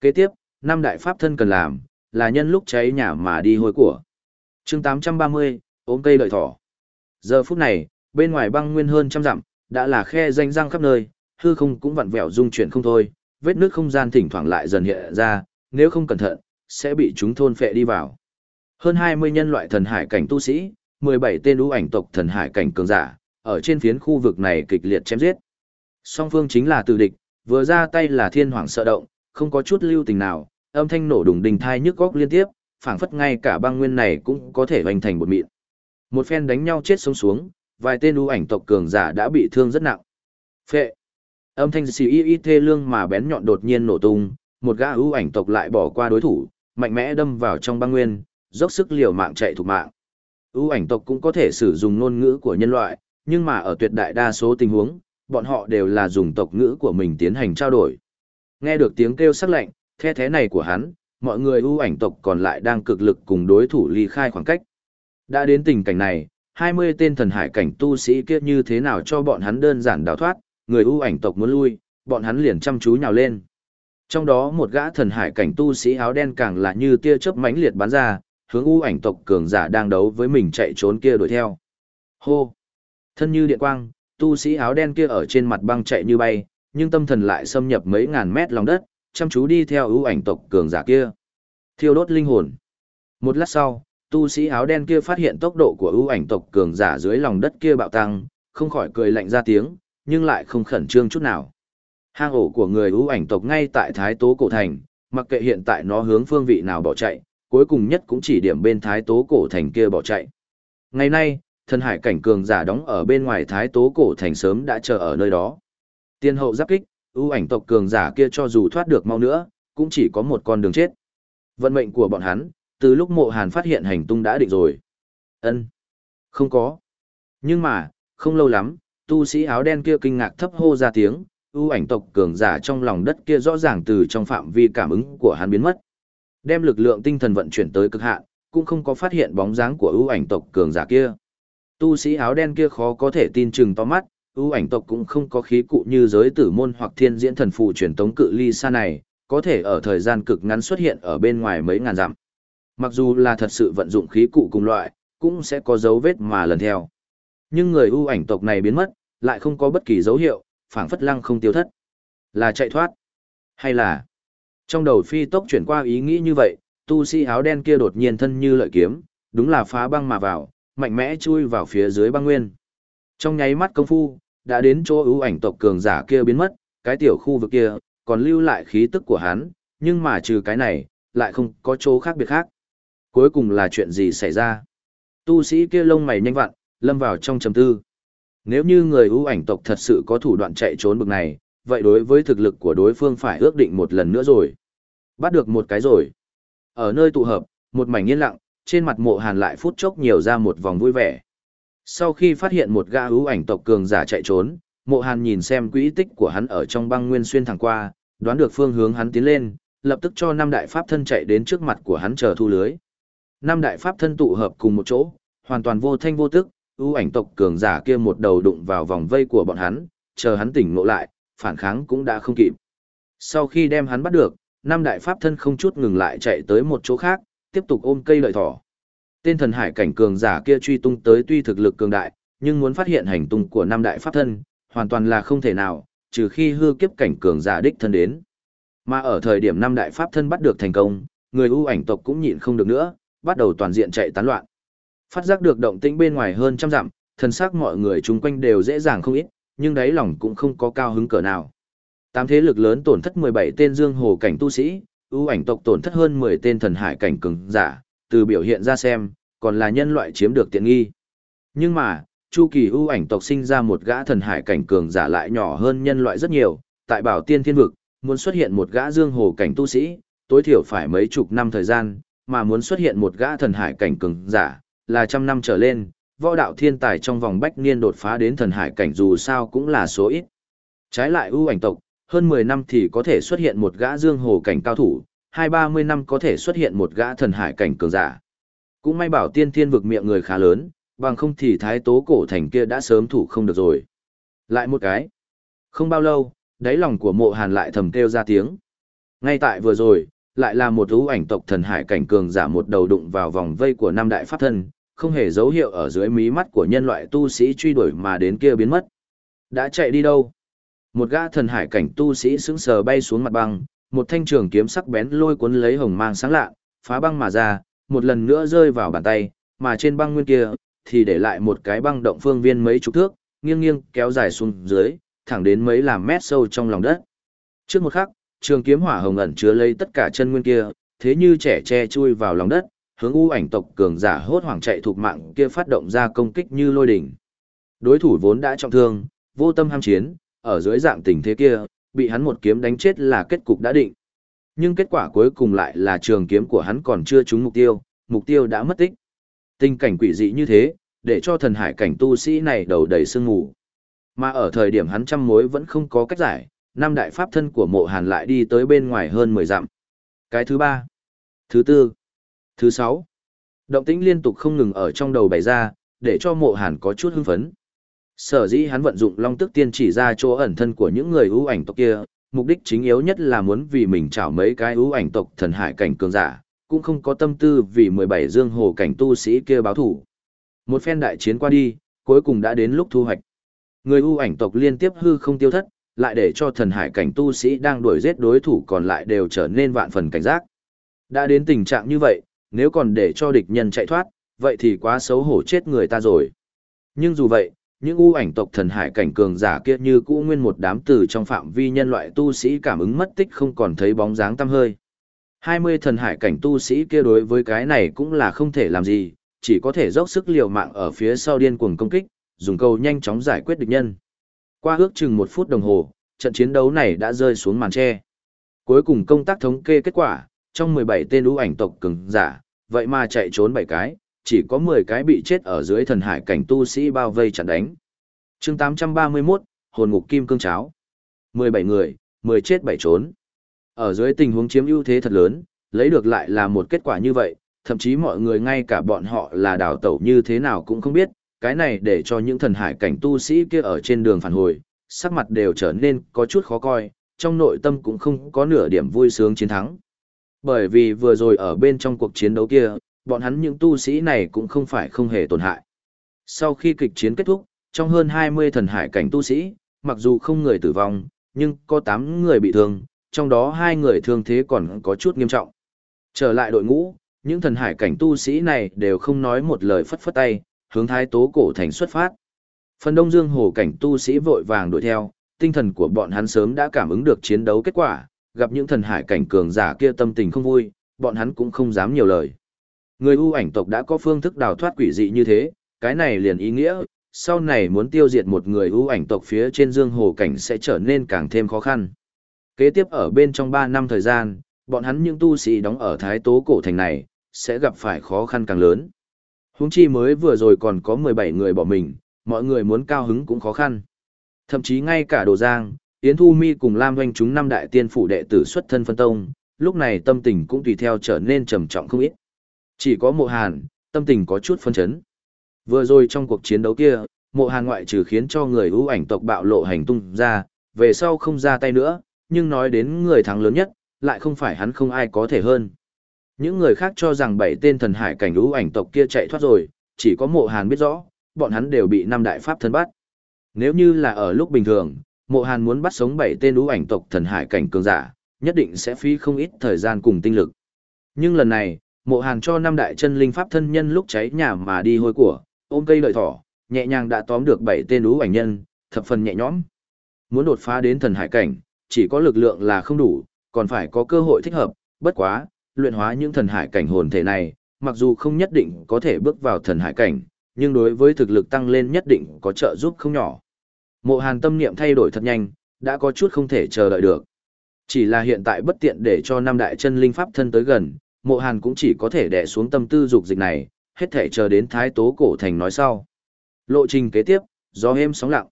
Kế tiếp, năm đại pháp thân cần làm, là nhân lúc cháy nhà mà đi hôi của chương 830, ôm cây lợi thỏ. Giờ phút này, bên ngoài băng nguyên hơn trăm dặm, đã là khe danh răng khắp nơi, hư không cũng vặn vẹo rung chuyển không thôi, vết nước không gian thỉnh thoảng lại dần hiện ra, nếu không cẩn thận, sẽ bị chúng thôn phệ đi vào. Hơn 20 nhân loại thần hải cảnh tu sĩ, 17 tên ưu ảnh tộc thần hải cảnh cường giả, ở trên phiến khu vực này kịch liệt chém giết. Song phương chính là tử địch, vừa ra tay là thiên hoàng sợ động, không có chút lưu tình nào, âm thanh nổ đùng đình thai nhức góc liên tiếp, phảng phất ngay cả băng nguyên này cũng có thể hoành thành một mịn. Một phen đánh nhau chết sống xuống, vài tên ưu ảnh tộc cường giả đã bị thương rất nặng. Phệ. Âm thanh xì y y thê lương mà bén nhọn đột nhiên nổ tung, một gã ưu ảnh tộc lại bỏ qua đối thủ, mạnh mẽ đâm vào trong băng nguyên, dốc sức liều mạng chạy thục mạng. Ưu ảnh tộc cũng có thể sử dụng ngôn ngữ của nhân loại, nhưng mà ở tuyệt đại đa số tình huống, bọn họ đều là dùng tộc ngữ của mình tiến hành trao đổi. Nghe được tiếng kêu sắc lạnh, the thế này của hắn, mọi người ưu ảnh tộc còn lại đang cực lực cùng đối thủ ly khai khoảng cách. Đã đến tình cảnh này, 20 tên thần hải cảnh tu sĩ kia như thế nào cho bọn hắn đơn giản đào thoát, người ưu ảnh tộc muốn lui, bọn hắn liền chăm chú nhào lên. Trong đó một gã thần hải cảnh tu sĩ áo đen càng là như tia chớp mãnh liệt bắn ra, hướng ưu ảnh tộc cường giả đang đấu với mình chạy trốn kia đuổi theo. Hô! Thân như điện quang, tu sĩ áo đen kia ở trên mặt băng chạy như bay, nhưng tâm thần lại xâm nhập mấy ngàn mét lòng đất, chăm chú đi theo ưu ảnh tộc cường giả kia. Thiêu đốt linh hồn. Một lát sau, tu sĩ áo đen kia phát hiện tốc độ của ưu ảnh tộc cường giả dưới lòng đất kia bạo tăng, không khỏi cười lạnh ra tiếng, nhưng lại không khẩn trương chút nào. Hang ổ của người ưu ảnh tộc ngay tại Thái Tố Cổ Thành, mặc kệ hiện tại nó hướng phương vị nào bỏ chạy, cuối cùng nhất cũng chỉ điểm bên Thái Tố Cổ Thành kia bỏ chạy. Ngày nay, thần hải cảnh cường giả đóng ở bên ngoài Thái Tố Cổ Thành sớm đã chờ ở nơi đó. Tiên hậu giáp kích, ưu ảnh tộc cường giả kia cho dù thoát được mau nữa, cũng chỉ có một con đường chết. Vận mệnh của bọn hắn, từ lúc mộ hàn phát hiện hành tung đã định rồi. ân Không có. Nhưng mà, không lâu lắm, tu sĩ áo đen kia kinh ngạc thấp hô ra tiếng, ưu ảnh tộc cường giả trong lòng đất kia rõ ràng từ trong phạm vi cảm ứng của hắn biến mất. Đem lực lượng tinh thần vận chuyển tới cực hạn, cũng không có phát hiện bóng dáng của ưu ảnh tộc cường giả kia. Tu sĩ áo đen kia khó có thể tin chừng to mắt, ưu ảnh tộc cũng không có khí cụ như giới tử môn hoặc thiên diễn thần phù truyền tống cự ly xa này, có thể ở thời gian cực ngắn xuất hiện ở bên ngoài mấy ngàn dặm. Mặc dù là thật sự vận dụng khí cụ cùng loại, cũng sẽ có dấu vết mà lần theo. Nhưng người ưu ảnh tộc này biến mất, lại không có bất kỳ dấu hiệu, phảng phất lăng không tiêu thất. Là chạy thoát? Hay là... Trong đầu phi tốc chuyển qua ý nghĩ như vậy, tu sĩ áo đen kia đột nhiên thân như lợi kiếm, đúng là phá băng mà vào, mạnh mẽ chui vào phía dưới băng nguyên. Trong nháy mắt công phu, đã đến chỗ ưu ảnh tộc cường giả kia biến mất, cái tiểu khu vực kia, còn lưu lại khí tức của hắn, nhưng mà trừ cái này, lại không có chỗ khác biệt khác. Cuối cùng là chuyện gì xảy ra? Tu sĩ kia lông mày nhanh vặn, lâm vào trong trầm tư. Nếu như người ưu ảnh tộc thật sự có thủ đoạn chạy trốn bực này, vậy đối với thực lực của đối phương phải ước định một lần nữa rồi. Bắt được một cái rồi. Ở nơi tụ hợp, một mảnh yên lặng, trên mặt mộ hàn lại phút chốc nhiều ra một vòng vui vẻ. Sau khi phát hiện một gã ưu ảnh tộc cường giả chạy trốn, mộ hàn nhìn xem quỹ tích của hắn ở trong băng nguyên xuyên thẳng qua, đoán được phương hướng hắn tiến lên, lập tức cho năm đại pháp thân chạy đến trước mặt của hắn chờ thu lưới. Năm đại pháp thân tụ hợp cùng một chỗ, hoàn toàn vô thanh vô tức, ưu ảnh tộc cường giả kia một đầu đụng vào vòng vây của bọn hắn, chờ hắn tỉnh ngộ lại, phản kháng cũng đã không kịp. Sau khi đem hắn bắt được, năm đại pháp thân không chút ngừng lại chạy tới một chỗ khác, tiếp tục ôm cây lợi thỏ. Tên thần hải cảnh cường giả kia truy tung tới tuy thực lực cường đại, nhưng muốn phát hiện hành tung của năm đại pháp thân, hoàn toàn là không thể nào, trừ khi hư kiếp cảnh cường giả đích thân đến. Mà ở thời điểm năm đại pháp thân bắt được thành công, người ưu ảnh tộc cũng nhịn không được nữa, bắt đầu toàn diện chạy tán loạn. Phát giác được động tĩnh bên ngoài hơn trăm dặm, thân xác mọi người chung quanh đều dễ dàng không ít, nhưng đáy lòng cũng không có cao hứng cỡ nào. Tám thế lực lớn tổn thất 17 tên dương hồ cảnh tu sĩ, ưu ảnh tộc tổn thất hơn 10 tên thần hải cảnh cường giả, từ biểu hiện ra xem, còn là nhân loại chiếm được tiện nghi. Nhưng mà, Chu Kỳ ưu ảnh tộc sinh ra một gã thần hải cảnh cường giả lại nhỏ hơn nhân loại rất nhiều, tại Bảo Tiên Thiên vực, muốn xuất hiện một gã dương hồ cảnh tu sĩ, tối thiểu phải mấy chục năm thời gian, mà muốn xuất hiện một gã thần hải cảnh cường giả, là trăm năm trở lên, võ đạo thiên tài trong vòng bách niên đột phá đến thần hải cảnh dù sao cũng là số ít. Trái lại ưu ảnh tộc, hơn 10 năm thì có thể xuất hiện một gã dương hồ cảnh cao thủ, hai ba mươi năm có thể xuất hiện một gã thần hải cảnh cường giả. Cũng may bảo tiên thiên vực miệng người khá lớn, bằng không thì thái tố cổ thành kia đã sớm thủ không được rồi. Lại một cái. Không bao lâu, đáy lòng của mộ hàn lại thầm kêu ra tiếng. Ngay tại vừa rồi, lại là một ưu ảnh tộc thần hải cảnh cường giả một đầu đụng vào vòng vây của năm đại pháp thân, không hề dấu hiệu ở dưới mí mắt của nhân loại tu sĩ truy đuổi mà đến kia biến mất. Đã chạy đi đâu? Một gã thần hải cảnh tu sĩ sững sờ bay xuống mặt băng, một thanh trường kiếm sắc bén lôi cuốn lấy hồng mang sáng lạ, phá băng mà ra, một lần nữa rơi vào bàn tay, mà trên băng nguyên kia thì để lại một cái băng động phương viên mấy chục thước, nghiêng nghiêng kéo dài xuống dưới, thẳng đến mấy làm mét sâu trong lòng đất. Trước một khắc, trường kiếm hỏa hồng ẩn chứa lấy tất cả chân nguyên kia, thế như trẻ tre chui vào lòng đất, hướng u ảnh tộc cường giả hốt hoảng chạy thuộc mạng kia phát động ra công kích như lôi đỉnh. Đối thủ vốn đã trọng thương, vô tâm ham chiến, ở dưới dạng tình thế kia, bị hắn một kiếm đánh chết là kết cục đã định. Nhưng kết quả cuối cùng lại là trường kiếm của hắn còn chưa trúng mục tiêu, mục tiêu đã mất tích. Tình cảnh quỷ dị như thế, để cho thần hải cảnh tu sĩ này đầu đầy sương mù. Mà ở thời điểm hắn trăm mối vẫn không có cách giải, năm đại pháp thân của mộ hàn lại đi tới bên ngoài hơn 10 dặm. Cái thứ ba, thứ tư, thứ sáu. Động tĩnh liên tục không ngừng ở trong đầu bày ra, để cho mộ hàn có chút hưng phấn. Sở dĩ hắn vận dụng long tức tiên chỉ ra chỗ ẩn thân của những người ưu ảnh tộc kia, mục đích chính yếu nhất là muốn vì mình chảo mấy cái ưu ảnh tộc thần hải cảnh cường giả, cũng không có tâm tư vì 17 dương hồ cảnh tu sĩ kia báo thủ. Một phen đại chiến qua đi, cuối cùng đã đến lúc thu hoạch. Người ưu ảnh tộc liên tiếp hư không tiêu thất, lại để cho thần hải cảnh tu sĩ đang đuổi giết đối thủ còn lại đều trở nên vạn phần cảnh giác. Đã đến tình trạng như vậy, nếu còn để cho địch nhân chạy thoát, vậy thì quá xấu hổ chết người ta rồi. Nhưng dù vậy, những u ảnh tộc thần hải cảnh cường giả kia như cũ nguyên một đám từ trong phạm vi nhân loại tu sĩ cảm ứng mất tích không còn thấy bóng dáng tăm hơi. 20 thần hải cảnh tu sĩ kia đối với cái này cũng là không thể làm gì, chỉ có thể dốc sức liều mạng ở phía sau điên cuồng công kích, dùng câu nhanh chóng giải quyết địch nhân. Qua ước chừng một phút đồng hồ, trận chiến đấu này đã rơi xuống màn tre. Cuối cùng công tác thống kê kết quả, trong 17 tên ưu ảnh tộc cường giả, vậy mà chạy trốn 7 cái, chỉ có 10 cái bị chết ở dưới thần hải cảnh tu sĩ bao vây chặn đánh. chương 831, hồn ngục kim cương cháo. 17 người, 10 chết 7 trốn. Ở dưới tình huống chiếm ưu thế thật lớn, lấy được lại là một kết quả như vậy, thậm chí mọi người ngay cả bọn họ là đào tẩu như thế nào cũng không biết, cái này để cho những thần hải cảnh tu sĩ kia ở trên đường phản hồi, sắc mặt đều trở nên có chút khó coi, trong nội tâm cũng không có nửa điểm vui sướng chiến thắng. Bởi vì vừa rồi ở bên trong cuộc chiến đấu kia, bọn hắn những tu sĩ này cũng không phải không hề tổn hại. Sau khi kịch chiến kết thúc, trong hơn 20 thần hải cảnh tu sĩ, mặc dù không người tử vong, nhưng có 8 người bị thương, trong đó hai người thương thế còn có chút nghiêm trọng. Trở lại đội ngũ, những thần hải cảnh tu sĩ này đều không nói một lời phất phất tay, hướng thái tố cổ thành xuất phát. Phần đông dương hồ cảnh tu sĩ vội vàng đuổi theo, tinh thần của bọn hắn sớm đã cảm ứng được chiến đấu kết quả, gặp những thần hải cảnh cường giả kia tâm tình không vui, bọn hắn cũng không dám nhiều lời. Người ưu ảnh tộc đã có phương thức đào thoát quỷ dị như thế, cái này liền ý nghĩa, sau này muốn tiêu diệt một người ưu ảnh tộc phía trên dương hồ cảnh sẽ trở nên càng thêm khó khăn. Kế tiếp ở bên trong 3 năm thời gian, bọn hắn những tu sĩ đóng ở Thái Tố Cổ Thành này, sẽ gặp phải khó khăn càng lớn. Húng chi mới vừa rồi còn có 17 người bỏ mình, mọi người muốn cao hứng cũng khó khăn. Thậm chí ngay cả Đồ Giang, Yến Thu Mi cùng Lam Doanh chúng năm đại tiên phủ đệ tử xuất thân phân tông, lúc này tâm tình cũng tùy theo trở nên trầm trọng không ít. Chỉ có mộ hàn, tâm tình có chút phân chấn. Vừa rồi trong cuộc chiến đấu kia, mộ hàn ngoại trừ khiến cho người ưu ảnh tộc bạo lộ hành tung ra, về sau không ra tay nữa, nhưng nói đến người thắng lớn nhất, lại không phải hắn không ai có thể hơn. Những người khác cho rằng bảy tên thần hải cảnh ưu ảnh tộc kia chạy thoát rồi, chỉ có mộ hàn biết rõ, bọn hắn đều bị năm đại pháp thân bắt. Nếu như là ở lúc bình thường, mộ hàn muốn bắt sống bảy tên ưu ảnh tộc thần hải cảnh cường giả, nhất định sẽ phí không ít thời gian cùng tinh lực. Nhưng lần này, mộ hàn cho năm đại chân linh pháp thân nhân lúc cháy nhà mà đi hôi của, ôm cây lợi thỏ, nhẹ nhàng đã tóm được bảy tên ú ảnh nhân, thập phần nhẹ nhõm. Muốn đột phá đến thần hải cảnh, chỉ có lực lượng là không đủ, còn phải có cơ hội thích hợp, bất quá, luyện hóa những thần hải cảnh hồn thể này, mặc dù không nhất định có thể bước vào thần hải cảnh, nhưng đối với thực lực tăng lên nhất định có trợ giúp không nhỏ. Mộ Hàn tâm niệm thay đổi thật nhanh, đã có chút không thể chờ đợi được. Chỉ là hiện tại bất tiện để cho năm đại chân linh pháp thân tới gần, Mộ Hàn cũng chỉ có thể đẻ xuống tâm tư dục dịch này, hết thể chờ đến Thái Tố cổ thành nói sau. Lộ trình kế tiếp, gió êm sóng lặng.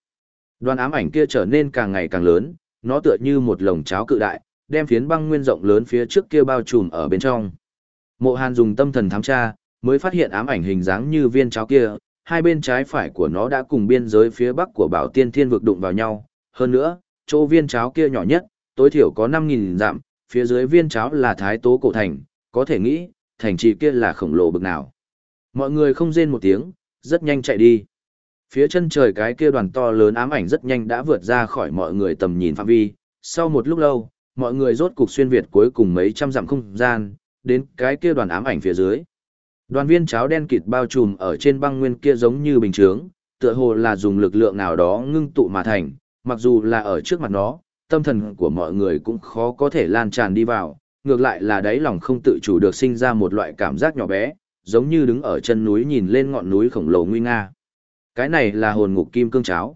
Đoàn ám ảnh kia trở nên càng ngày càng lớn, nó tựa như một lồng cháo cự đại, đem phiến băng nguyên rộng lớn phía trước kia bao trùm ở bên trong. Mộ Hàn dùng tâm thần thám tra, mới phát hiện ám ảnh hình dáng như viên cháo kia, hai bên trái phải của nó đã cùng biên giới phía bắc của Bảo Tiên Thiên vực đụng vào nhau. Hơn nữa, chỗ viên cháo kia nhỏ nhất, tối thiểu có 5.000 dặm, phía dưới viên cháo là Thái Tố Cổ Thành, có thể nghĩ, thành trì kia là khổng lồ bực nào. Mọi người không rên một tiếng, rất nhanh chạy đi. Phía chân trời cái kia đoàn to lớn ám ảnh rất nhanh đã vượt ra khỏi mọi người tầm nhìn phạm vi. Sau một lúc lâu, mọi người rốt cục xuyên Việt cuối cùng mấy trăm dặm không gian, đến cái kia đoàn ám ảnh phía dưới. Đoàn viên cháo đen kịt bao trùm ở trên băng nguyên kia giống như bình chướng, tựa hồ là dùng lực lượng nào đó ngưng tụ mà thành, mặc dù là ở trước mặt nó, tâm thần của mọi người cũng khó có thể lan tràn đi vào, ngược lại là đáy lòng không tự chủ được sinh ra một loại cảm giác nhỏ bé, giống như đứng ở chân núi nhìn lên ngọn núi khổng lồ nguy nga. Cái này là hồn ngục kim cương cháo.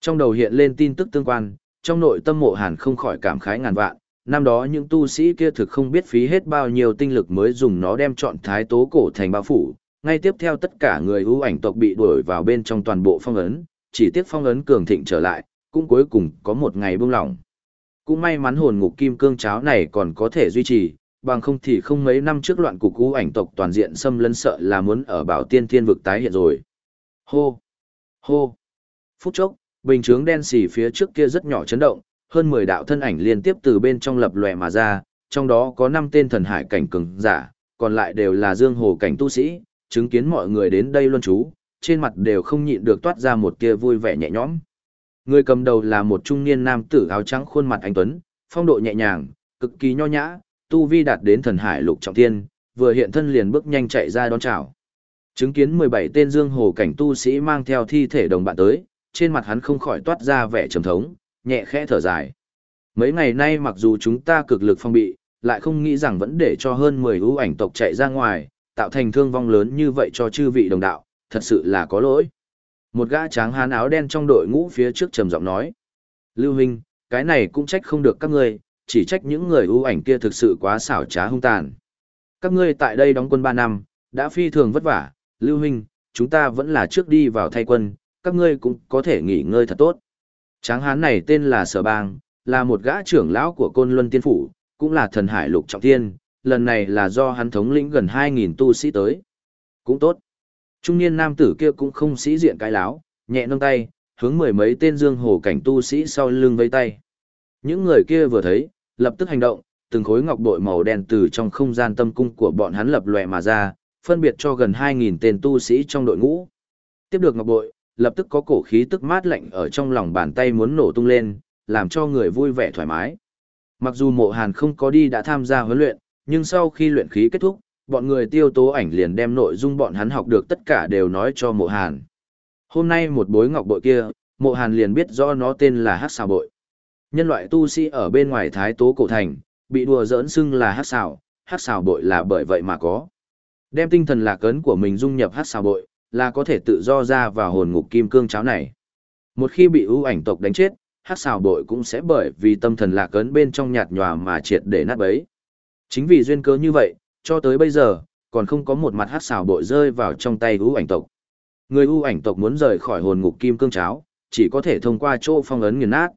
Trong đầu hiện lên tin tức tương quan, trong nội tâm mộ hàn không khỏi cảm khái ngàn vạn, năm đó những tu sĩ kia thực không biết phí hết bao nhiêu tinh lực mới dùng nó đem chọn thái tố cổ thành bao phủ, ngay tiếp theo tất cả người ưu ảnh tộc bị đuổi vào bên trong toàn bộ phong ấn, chỉ tiếc phong ấn cường thịnh trở lại, cũng cuối cùng có một ngày buông lỏng. Cũng may mắn hồn ngục kim cương cháo này còn có thể duy trì, bằng không thì không mấy năm trước loạn cục cũ ảnh tộc toàn diện xâm lấn sợ là muốn ở bảo tiên thiên vực tái hiện rồi. Hô! Hô! Phút chốc, bình chướng đen xì phía trước kia rất nhỏ chấn động, hơn 10 đạo thân ảnh liên tiếp từ bên trong lập lòe mà ra, trong đó có 5 tên thần hải cảnh cường giả, còn lại đều là dương hồ cảnh tu sĩ, chứng kiến mọi người đến đây luân chú, trên mặt đều không nhịn được toát ra một tia vui vẻ nhẹ nhõm. Người cầm đầu là một trung niên nam tử áo trắng khuôn mặt anh tuấn, phong độ nhẹ nhàng, cực kỳ nho nhã, tu vi đạt đến thần hải lục trọng thiên, vừa hiện thân liền bước nhanh chạy ra đón chào. Chứng kiến 17 tên dương hồ cảnh tu sĩ mang theo thi thể đồng bạn tới, trên mặt hắn không khỏi toát ra vẻ trầm thống, nhẹ khẽ thở dài. Mấy ngày nay mặc dù chúng ta cực lực phong bị, lại không nghĩ rằng vẫn để cho hơn 10 ưu ảnh tộc chạy ra ngoài, tạo thành thương vong lớn như vậy cho chư vị đồng đạo, thật sự là có lỗi. Một gã tráng hán áo đen trong đội ngũ phía trước trầm giọng nói. Lưu Huynh, cái này cũng trách không được các ngươi, chỉ trách những người ưu ảnh kia thực sự quá xảo trá hung tàn. Các ngươi tại đây đóng quân 3 năm, đã phi thường vất vả, Lưu Huynh, chúng ta vẫn là trước đi vào thay quân, các ngươi cũng có thể nghỉ ngơi thật tốt. Tráng hán này tên là Sở Bang, là một gã trưởng lão của Côn Luân Tiên Phủ, cũng là thần hải lục trọng tiên. lần này là do hắn thống lĩnh gần 2.000 tu sĩ tới. Cũng tốt. Trung niên nam tử kia cũng không sĩ diện cái láo, nhẹ nâng tay, hướng mười mấy tên dương hồ cảnh tu sĩ sau lưng vây tay. Những người kia vừa thấy, lập tức hành động, từng khối ngọc bội màu đen từ trong không gian tâm cung của bọn hắn lập lòe mà ra, phân biệt cho gần 2.000 tên tu sĩ trong đội ngũ. Tiếp được ngọc bội, lập tức có cổ khí tức mát lạnh ở trong lòng bàn tay muốn nổ tung lên, làm cho người vui vẻ thoải mái. Mặc dù mộ hàn không có đi đã tham gia huấn luyện, nhưng sau khi luyện khí kết thúc, bọn người tiêu tố ảnh liền đem nội dung bọn hắn học được tất cả đều nói cho mộ hàn. Hôm nay một bối ngọc bội kia, mộ hàn liền biết rõ nó tên là hát xào bội. Nhân loại tu sĩ ở bên ngoài thái tố cổ thành, bị đùa giỡn xưng là hát xào, hát xào bội là bởi vậy mà có. Đem tinh thần lạc ấn của mình dung nhập hát xào bội, là có thể tự do ra vào hồn ngục kim cương cháo này. Một khi bị ưu ảnh tộc đánh chết, hát xào bội cũng sẽ bởi vì tâm thần lạc ấn bên trong nhạt nhòa mà triệt để nát bấy. Chính vì duyên cớ như vậy, cho tới bây giờ, còn không có một mặt hát xào bội rơi vào trong tay ưu ảnh tộc. Người ưu ảnh tộc muốn rời khỏi hồn ngục kim cương cháo, chỉ có thể thông qua chỗ phong ấn nghiền nát.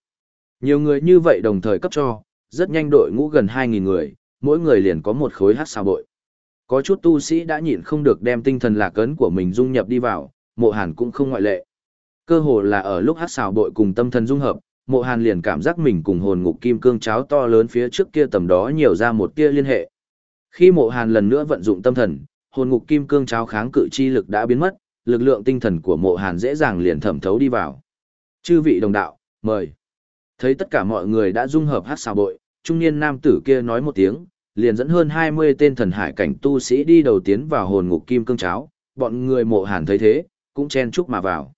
Nhiều người như vậy đồng thời cấp cho, rất nhanh đội ngũ gần 2.000 người, mỗi người liền có một khối hát xào bội. Có chút tu sĩ đã nhịn không được đem tinh thần lạc ấn của mình dung nhập đi vào, mộ hàn cũng không ngoại lệ. Cơ hồ là ở lúc hát xào bội cùng tâm thần dung hợp, mộ hàn liền cảm giác mình cùng hồn ngục kim cương cháo to lớn phía trước kia tầm đó nhiều ra một tia liên hệ. Khi mộ hàn lần nữa vận dụng tâm thần, hồn ngục kim cương cháo kháng cự chi lực đã biến mất, lực lượng tinh thần của mộ hàn dễ dàng liền thẩm thấu đi vào. Chư vị đồng đạo, mời. Thấy tất cả mọi người đã dung hợp hát xào bội, trung niên nam tử kia nói một tiếng, liền dẫn hơn 20 tên thần hải cảnh tu sĩ đi đầu tiến vào hồn ngục kim cương cháo, bọn người mộ hàn thấy thế, cũng chen chúc mà vào.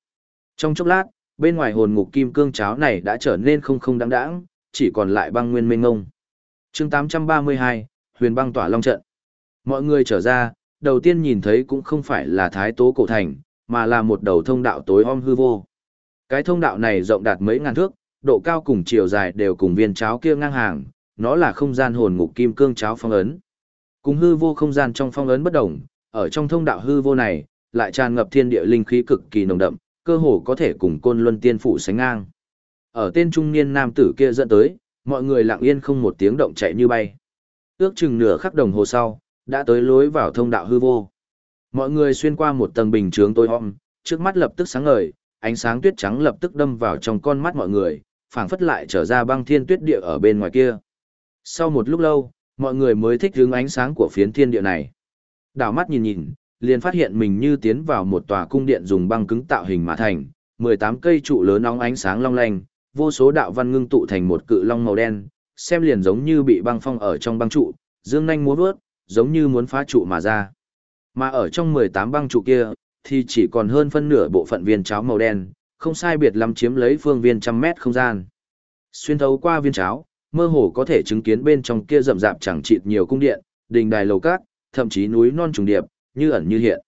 Trong chốc lát, bên ngoài hồn ngục kim cương cháo này đã trở nên không không đáng đáng, chỉ còn lại băng nguyên mênh ngông. chương 832, huyền băng tỏa long trận. Mọi người trở ra, đầu tiên nhìn thấy cũng không phải là thái tố cổ thành, mà là một đầu thông đạo tối om hư vô. Cái thông đạo này rộng đạt mấy ngàn thước, độ cao cùng chiều dài đều cùng viên cháo kia ngang hàng, nó là không gian hồn ngục kim cương cháo phong ấn. Cùng hư vô không gian trong phong ấn bất động, ở trong thông đạo hư vô này, lại tràn ngập thiên địa linh khí cực kỳ nồng đậm, cơ hồ có thể cùng côn luân tiên phủ sánh ngang. Ở tên trung niên nam tử kia dẫn tới, mọi người lặng yên không một tiếng động chạy như bay. Ước chừng nửa khắc đồng hồ sau, đã tới lối vào thông đạo hư vô. Mọi người xuyên qua một tầng bình chướng tối om, trước mắt lập tức sáng ngời, ánh sáng tuyết trắng lập tức đâm vào trong con mắt mọi người, phảng phất lại trở ra băng thiên tuyết địa ở bên ngoài kia. Sau một lúc lâu, mọi người mới thích hướng ánh sáng của phiến thiên địa này. Đảo mắt nhìn nhìn, liền phát hiện mình như tiến vào một tòa cung điện dùng băng cứng tạo hình mà thành, 18 cây trụ lớn nóng ánh sáng long lanh, vô số đạo văn ngưng tụ thành một cự long màu đen, xem liền giống như bị băng phong ở trong băng trụ, dương nhanh múa vớt, giống như muốn phá trụ mà ra. Mà ở trong 18 băng trụ kia, thì chỉ còn hơn phân nửa bộ phận viên cháo màu đen, không sai biệt lắm chiếm lấy phương viên trăm mét không gian. Xuyên thấu qua viên cháo, mơ hồ có thể chứng kiến bên trong kia rậm rạp chẳng chịt nhiều cung điện, đình đài lầu cát, thậm chí núi non trùng điệp, như ẩn như hiện.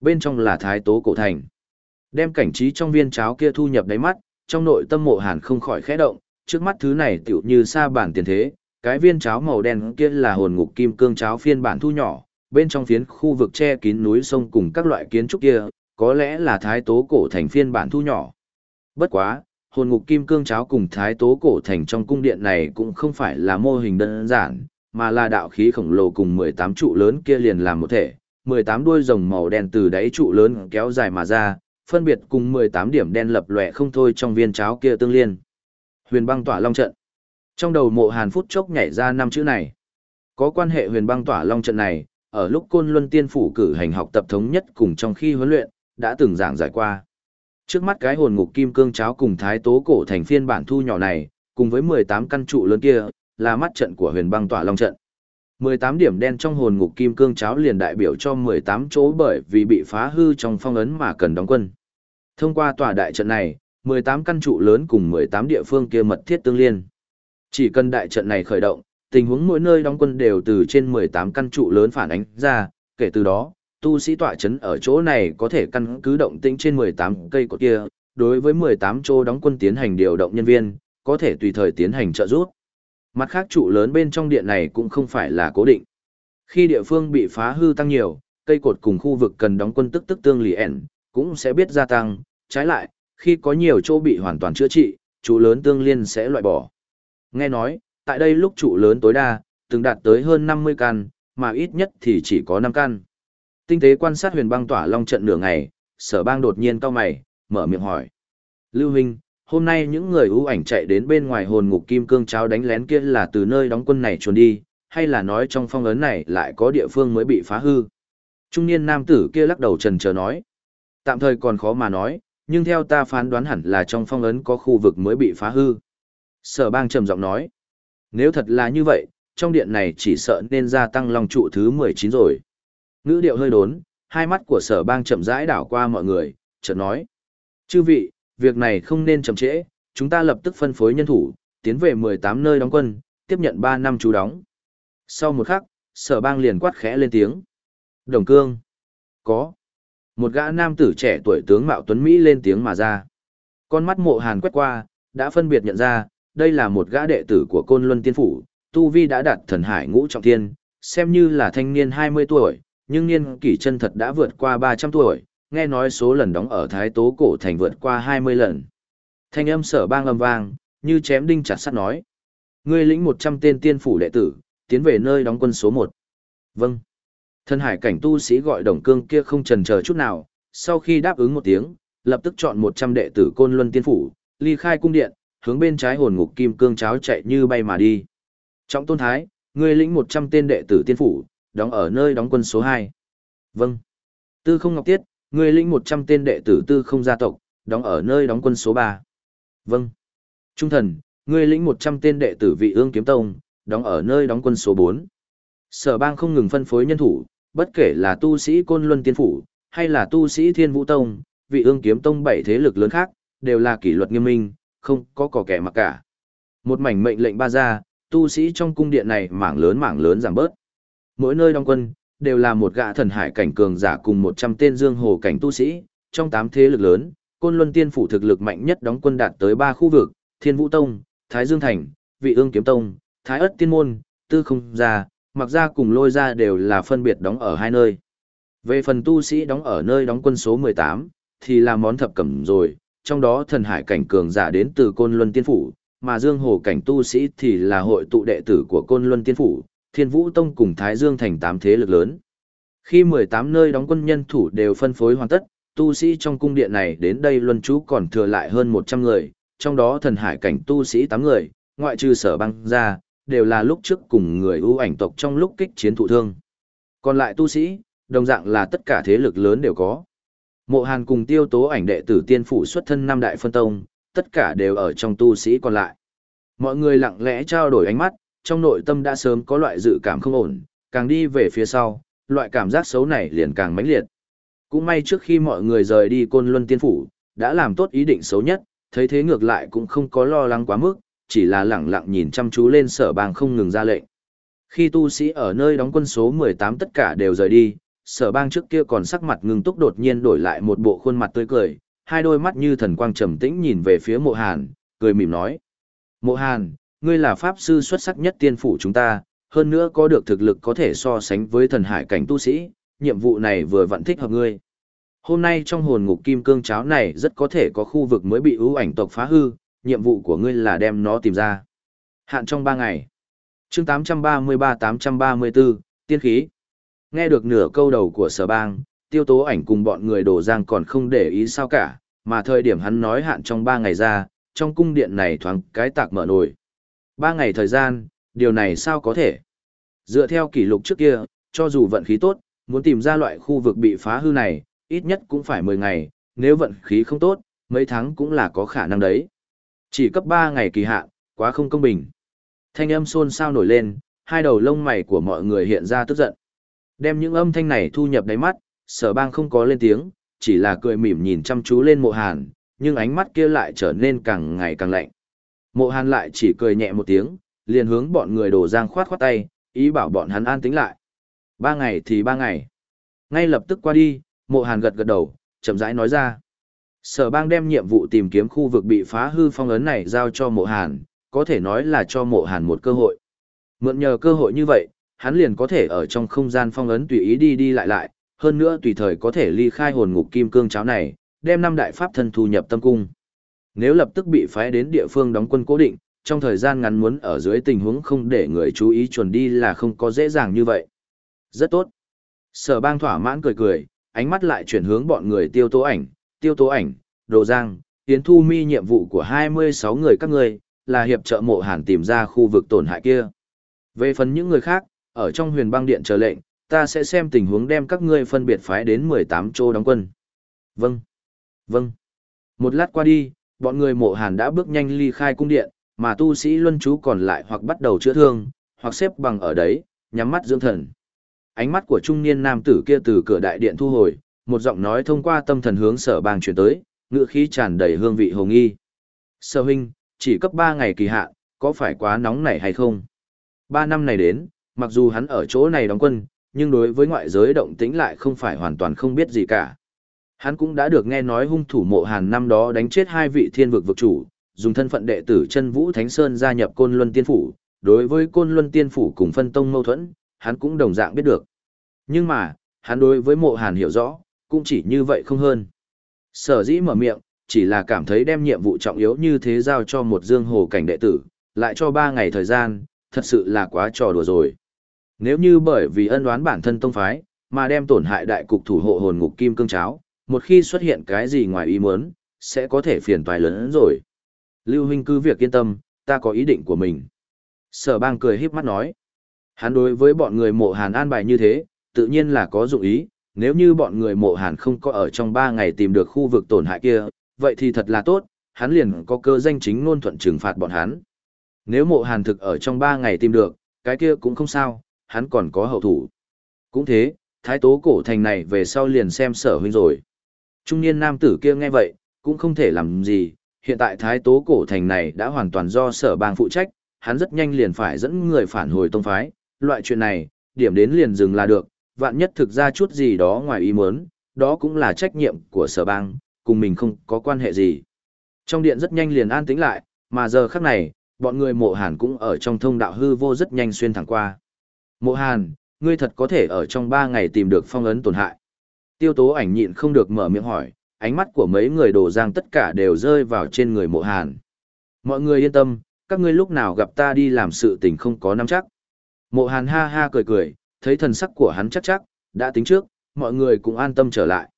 Bên trong là thái tố cổ thành. Đem cảnh trí trong viên cháo kia thu nhập đáy mắt, trong nội tâm mộ hàn không khỏi khẽ động, trước mắt thứ này tựu như sa bản tiền thế, cái viên cháo màu đen kia là hồn ngục kim cương cháo phiên bản thu nhỏ, bên trong phiến khu vực che kín núi sông cùng các loại kiến trúc kia, có lẽ là thái tố cổ thành phiên bản thu nhỏ. Bất quá, hồn ngục kim cương cháo cùng thái tố cổ thành trong cung điện này cũng không phải là mô hình đơn giản, mà là đạo khí khổng lồ cùng 18 trụ lớn kia liền làm một thể, 18 đuôi rồng màu đen từ đáy trụ lớn kéo dài mà ra, phân biệt cùng 18 điểm đen lập lòe không thôi trong viên cháo kia tương liên. Huyền băng tỏa long trận. Trong đầu mộ hàn phút chốc nhảy ra năm chữ này. Có quan hệ huyền băng tỏa long trận này, ở lúc côn luân tiên phủ cử hành học tập thống nhất cùng trong khi huấn luyện, đã từng giảng giải qua. Trước mắt cái hồn ngục kim cương cháo cùng thái tố cổ thành phiên bản thu nhỏ này, cùng với 18 căn trụ lớn kia, là mắt trận của huyền băng tỏa long trận. 18 điểm đen trong hồn ngục kim cương cháo liền đại biểu cho 18 chỗ bởi vì bị phá hư trong phong ấn mà cần đóng quân. Thông qua tòa đại trận này, 18 căn trụ lớn cùng 18 địa phương kia mật thiết tương liên. Chỉ cần đại trận này khởi động, tình huống mỗi nơi đóng quân đều từ trên 18 căn trụ lớn phản ánh ra, kể từ đó, tu sĩ tọa chấn ở chỗ này có thể căn cứ động tĩnh trên 18 cây cột kia, đối với 18 chỗ đóng quân tiến hành điều động nhân viên, có thể tùy thời tiến hành trợ giúp. Mặt khác trụ lớn bên trong điện này cũng không phải là cố định. Khi địa phương bị phá hư tăng nhiều, cây cột cùng khu vực cần đóng quân tức tức tương lì ẻn, cũng sẽ biết gia tăng, trái lại, khi có nhiều chỗ bị hoàn toàn chữa trị, trụ lớn tương liên sẽ loại bỏ. Nghe nói, tại đây lúc trụ lớn tối đa, từng đạt tới hơn 50 căn, mà ít nhất thì chỉ có 5 căn. Tinh tế quan sát huyền băng tỏa long trận nửa ngày, sở bang đột nhiên cau mày, mở miệng hỏi. Lưu Huynh, hôm nay những người ưu ảnh chạy đến bên ngoài hồn ngục kim cương cháo đánh lén kia là từ nơi đóng quân này trốn đi, hay là nói trong phong ấn này lại có địa phương mới bị phá hư. Trung niên nam tử kia lắc đầu trần chờ nói. Tạm thời còn khó mà nói, nhưng theo ta phán đoán hẳn là trong phong ấn có khu vực mới bị phá hư. Sở bang trầm giọng nói. Nếu thật là như vậy, trong điện này chỉ sợ nên gia tăng long trụ thứ 19 rồi. Ngữ điệu hơi đốn, hai mắt của sở bang chậm rãi đảo qua mọi người, chợt nói. Chư vị, việc này không nên chậm trễ, chúng ta lập tức phân phối nhân thủ, tiến về 18 nơi đóng quân, tiếp nhận 3 năm chú đóng. Sau một khắc, sở bang liền quát khẽ lên tiếng. Đồng cương. Có. Một gã nam tử trẻ tuổi tướng Mạo Tuấn Mỹ lên tiếng mà ra. Con mắt mộ hàn quét qua, đã phân biệt nhận ra, đây là một gã đệ tử của Côn Luân Tiên Phủ, Tu Vi đã đạt thần hải ngũ trọng thiên, xem như là thanh niên 20 tuổi, nhưng niên kỷ chân thật đã vượt qua 300 tuổi, nghe nói số lần đóng ở Thái Tố Cổ Thành vượt qua 20 lần. Thanh âm sở bang âm vang, như chém đinh chặt sắt nói. Ngươi lĩnh 100 tên tiên phủ đệ tử, tiến về nơi đóng quân số 1. Vâng. Thân hải cảnh tu sĩ gọi đồng cương kia không trần chờ chút nào, sau khi đáp ứng một tiếng, lập tức chọn 100 đệ tử côn luân tiên phủ, ly khai cung điện, hướng bên trái hồn ngục kim cương cháo chạy như bay mà đi. Trọng tôn thái, ngươi lĩnh 100 tên đệ tử tiên phủ, đóng ở nơi đóng quân số 2. Vâng. Tư không ngọc tiết, ngươi lĩnh 100 tên đệ tử tư không gia tộc, đóng ở nơi đóng quân số 3. Vâng. Trung thần, ngươi lĩnh 100 tên đệ tử vị ương kiếm tông, đóng ở nơi đóng quân số 4. Sở bang không ngừng phân phối nhân thủ, bất kể là tu sĩ Côn Luân Tiên Phủ, hay là tu sĩ Thiên Vũ Tông, vị ương kiếm tông bảy thế lực lớn khác, đều là kỷ luật nghiêm minh, không có cỏ kẻ mặc cả. Một mảnh mệnh lệnh ba ra, tu sĩ trong cung điện này mảng lớn mảng lớn giảm bớt. Mỗi nơi đóng quân, đều là một gã thần hải cảnh cường giả cùng 100 tên dương hồ cảnh tu sĩ, trong tám thế lực lớn, Côn Luân Tiên Phủ thực lực mạnh nhất đóng quân đạt tới ba khu vực, Thiên Vũ Tông, Thái Dương Thành, Vị Ương Kiếm Tông, Thái Ất Tiên Môn, Tư Không Gia, mặc ra cùng lôi ra đều là phân biệt đóng ở hai nơi. Về phần tu sĩ đóng ở nơi đóng quân số 18, thì là món thập cẩm rồi, trong đó thần hải cảnh cường giả đến từ Côn Luân Tiên Phủ, mà Dương Hồ cảnh tu sĩ thì là hội tụ đệ tử của Côn Luân Tiên Phủ, Thiên Vũ Tông cùng Thái Dương thành tám thế lực lớn. Khi 18 nơi đóng quân nhân thủ đều phân phối hoàn tất, tu sĩ trong cung điện này đến đây luân trú còn thừa lại hơn 100 người, trong đó thần hải cảnh tu sĩ 8 người, ngoại trừ sở băng ra, đều là lúc trước cùng người ưu ảnh tộc trong lúc kích chiến thụ thương. Còn lại tu sĩ, đồng dạng là tất cả thế lực lớn đều có. Mộ Hàn cùng tiêu tố ảnh đệ tử tiên phủ xuất thân năm đại phân tông, tất cả đều ở trong tu sĩ còn lại. Mọi người lặng lẽ trao đổi ánh mắt, trong nội tâm đã sớm có loại dự cảm không ổn, càng đi về phía sau, loại cảm giác xấu này liền càng mãnh liệt. Cũng may trước khi mọi người rời đi côn luân tiên phủ, đã làm tốt ý định xấu nhất, thấy thế ngược lại cũng không có lo lắng quá mức, chỉ là lẳng lặng nhìn chăm chú lên sở bang không ngừng ra lệnh. Khi tu sĩ ở nơi đóng quân số 18 tất cả đều rời đi, sở bang trước kia còn sắc mặt ngưng túc đột nhiên đổi lại một bộ khuôn mặt tươi cười, hai đôi mắt như thần quang trầm tĩnh nhìn về phía mộ hàn, cười mỉm nói. Mộ hàn, ngươi là pháp sư xuất sắc nhất tiên phủ chúng ta, hơn nữa có được thực lực có thể so sánh với thần hải cảnh tu sĩ, nhiệm vụ này vừa vặn thích hợp ngươi. Hôm nay trong hồn ngục kim cương cháo này rất có thể có khu vực mới bị ưu ảnh tộc phá hư, nhiệm vụ của ngươi là đem nó tìm ra. Hạn trong 3 ngày. chương 833-834, tiên khí. Nghe được nửa câu đầu của sở bang, tiêu tố ảnh cùng bọn người đổ giang còn không để ý sao cả, mà thời điểm hắn nói hạn trong 3 ngày ra, trong cung điện này thoáng cái tạc mở nổi. 3 ngày thời gian, điều này sao có thể? Dựa theo kỷ lục trước kia, cho dù vận khí tốt, muốn tìm ra loại khu vực bị phá hư này, ít nhất cũng phải 10 ngày, nếu vận khí không tốt, mấy tháng cũng là có khả năng đấy. Chỉ cấp 3 ngày kỳ hạn, quá không công bình. Thanh âm xôn xao nổi lên, hai đầu lông mày của mọi người hiện ra tức giận. Đem những âm thanh này thu nhập đáy mắt, sở bang không có lên tiếng, chỉ là cười mỉm nhìn chăm chú lên mộ hàn, nhưng ánh mắt kia lại trở nên càng ngày càng lạnh. Mộ hàn lại chỉ cười nhẹ một tiếng, liền hướng bọn người đổ giang khoát khoát tay, ý bảo bọn hắn an tính lại. Ba ngày thì ba ngày. Ngay lập tức qua đi, mộ hàn gật gật đầu, chậm rãi nói ra. Sở bang đem nhiệm vụ tìm kiếm khu vực bị phá hư phong ấn này giao cho mộ hàn, có thể nói là cho mộ hàn một cơ hội. Mượn nhờ cơ hội như vậy, hắn liền có thể ở trong không gian phong ấn tùy ý đi đi lại lại, hơn nữa tùy thời có thể ly khai hồn ngục kim cương cháo này, đem năm đại pháp thân thu nhập tâm cung. Nếu lập tức bị phái đến địa phương đóng quân cố định, trong thời gian ngắn muốn ở dưới tình huống không để người chú ý chuẩn đi là không có dễ dàng như vậy. Rất tốt. Sở bang thỏa mãn cười cười, ánh mắt lại chuyển hướng bọn người tiêu tố ảnh, tiêu tố ảnh, đồ giang, tiến Thu Mi nhiệm vụ của 26 người các ngươi là hiệp trợ mộ hàn tìm ra khu vực tổn hại kia. Về phần những người khác, ở trong huyền băng điện chờ lệnh, ta sẽ xem tình huống đem các ngươi phân biệt phái đến 18 chỗ đóng quân. Vâng. Vâng. Một lát qua đi, bọn người mộ hàn đã bước nhanh ly khai cung điện, mà tu sĩ luân chú còn lại hoặc bắt đầu chữa thương, hoặc xếp bằng ở đấy, nhắm mắt dưỡng thần. Ánh mắt của trung niên nam tử kia từ cửa đại điện thu hồi, một giọng nói thông qua tâm thần hướng sở bang chuyển tới, ngựa khí tràn đầy hương vị hồng nghi. Sở huynh, chỉ cấp 3 ngày kỳ hạn, có phải quá nóng nảy hay không? 3 năm này đến, mặc dù hắn ở chỗ này đóng quân, nhưng đối với ngoại giới động tĩnh lại không phải hoàn toàn không biết gì cả. Hắn cũng đã được nghe nói hung thủ mộ hàn năm đó đánh chết hai vị thiên vực vực chủ, dùng thân phận đệ tử chân vũ Thánh Sơn gia nhập Côn Luân Tiên Phủ, đối với Côn Luân Tiên Phủ cùng phân tông mâu thuẫn, hắn cũng đồng dạng biết được. Nhưng mà, hắn đối với mộ hàn hiểu rõ, cũng chỉ như vậy không hơn. Sở dĩ mở miệng, chỉ là cảm thấy đem nhiệm vụ trọng yếu như thế giao cho một dương hồ cảnh đệ tử, lại cho ba ngày thời gian, thật sự là quá trò đùa rồi. Nếu như bởi vì ân đoán bản thân tông phái, mà đem tổn hại đại cục thủ hộ hồn ngục kim cương cháo, một khi xuất hiện cái gì ngoài ý muốn, sẽ có thể phiền toái lớn hơn rồi. Lưu huynh cứ việc yên tâm, ta có ý định của mình. Sở bang cười híp mắt nói. Hắn đối với bọn người mộ hàn an bài như thế, tự nhiên là có dụng ý, nếu như bọn người mộ hàn không có ở trong 3 ngày tìm được khu vực tổn hại kia, vậy thì thật là tốt, hắn liền có cơ danh chính ngôn thuận trừng phạt bọn hắn. Nếu mộ hàn thực ở trong 3 ngày tìm được, cái kia cũng không sao, hắn còn có hậu thủ. Cũng thế, thái tố cổ thành này về sau liền xem sở huynh rồi. Trung niên nam tử kia nghe vậy, cũng không thể làm gì, hiện tại thái tố cổ thành này đã hoàn toàn do sở bang phụ trách, hắn rất nhanh liền phải dẫn người phản hồi tông phái, loại chuyện này, điểm đến liền dừng là được, vạn nhất thực ra chút gì đó ngoài ý muốn, đó cũng là trách nhiệm của sở bang, cùng mình không có quan hệ gì. Trong điện rất nhanh liền an tĩnh lại, mà giờ khắc này, bọn người mộ hàn cũng ở trong thông đạo hư vô rất nhanh xuyên thẳng qua. Mộ hàn, ngươi thật có thể ở trong 3 ngày tìm được phong ấn tổn hại. Tiêu tố ảnh nhịn không được mở miệng hỏi, ánh mắt của mấy người đồ giang tất cả đều rơi vào trên người mộ hàn. Mọi người yên tâm, các ngươi lúc nào gặp ta đi làm sự tình không có nắm chắc. Mộ hàn ha ha cười cười, thấy thần sắc của hắn chắc chắc, đã tính trước, mọi người cũng an tâm trở lại.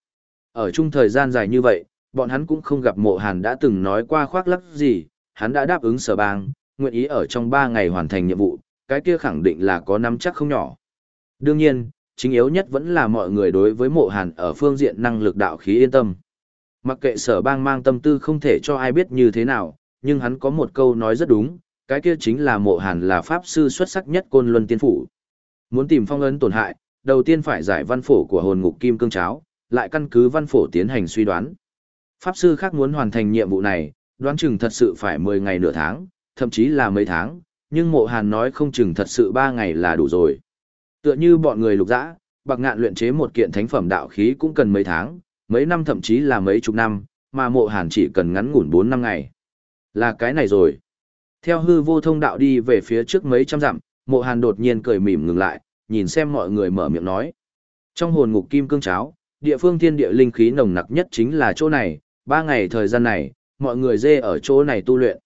Ở chung thời gian dài như vậy, bọn hắn cũng không gặp mộ hàn đã từng nói qua khoác lắc gì, hắn đã đáp ứng sở bang, nguyện ý ở trong 3 ngày hoàn thành nhiệm vụ, cái kia khẳng định là có nắm chắc không nhỏ. Đương nhiên, chính yếu nhất vẫn là mọi người đối với mộ hàn ở phương diện năng lực đạo khí yên tâm. Mặc kệ sở bang mang tâm tư không thể cho ai biết như thế nào, nhưng hắn có một câu nói rất đúng, cái kia chính là mộ hàn là pháp sư xuất sắc nhất côn luân tiên phủ. Muốn tìm phong ấn tổn hại, đầu tiên phải giải văn phổ của hồn ngục kim cương cháo, lại căn cứ văn phổ tiến hành suy đoán. Pháp sư khác muốn hoàn thành nhiệm vụ này, đoán chừng thật sự phải 10 ngày nửa tháng, thậm chí là mấy tháng, nhưng mộ hàn nói không chừng thật sự 3 ngày là đủ rồi. Tựa như bọn người lục dã, bạc ngạn luyện chế một kiện thánh phẩm đạo khí cũng cần mấy tháng, mấy năm thậm chí là mấy chục năm, mà mộ hàn chỉ cần ngắn ngủn 4 năm ngày. Là cái này rồi. Theo hư vô thông đạo đi về phía trước mấy trăm dặm, mộ hàn đột nhiên cười mỉm ngừng lại, nhìn xem mọi người mở miệng nói. Trong hồn ngục kim cương cháo, địa phương thiên địa linh khí nồng nặc nhất chính là chỗ này, ba ngày thời gian này, mọi người dê ở chỗ này tu luyện.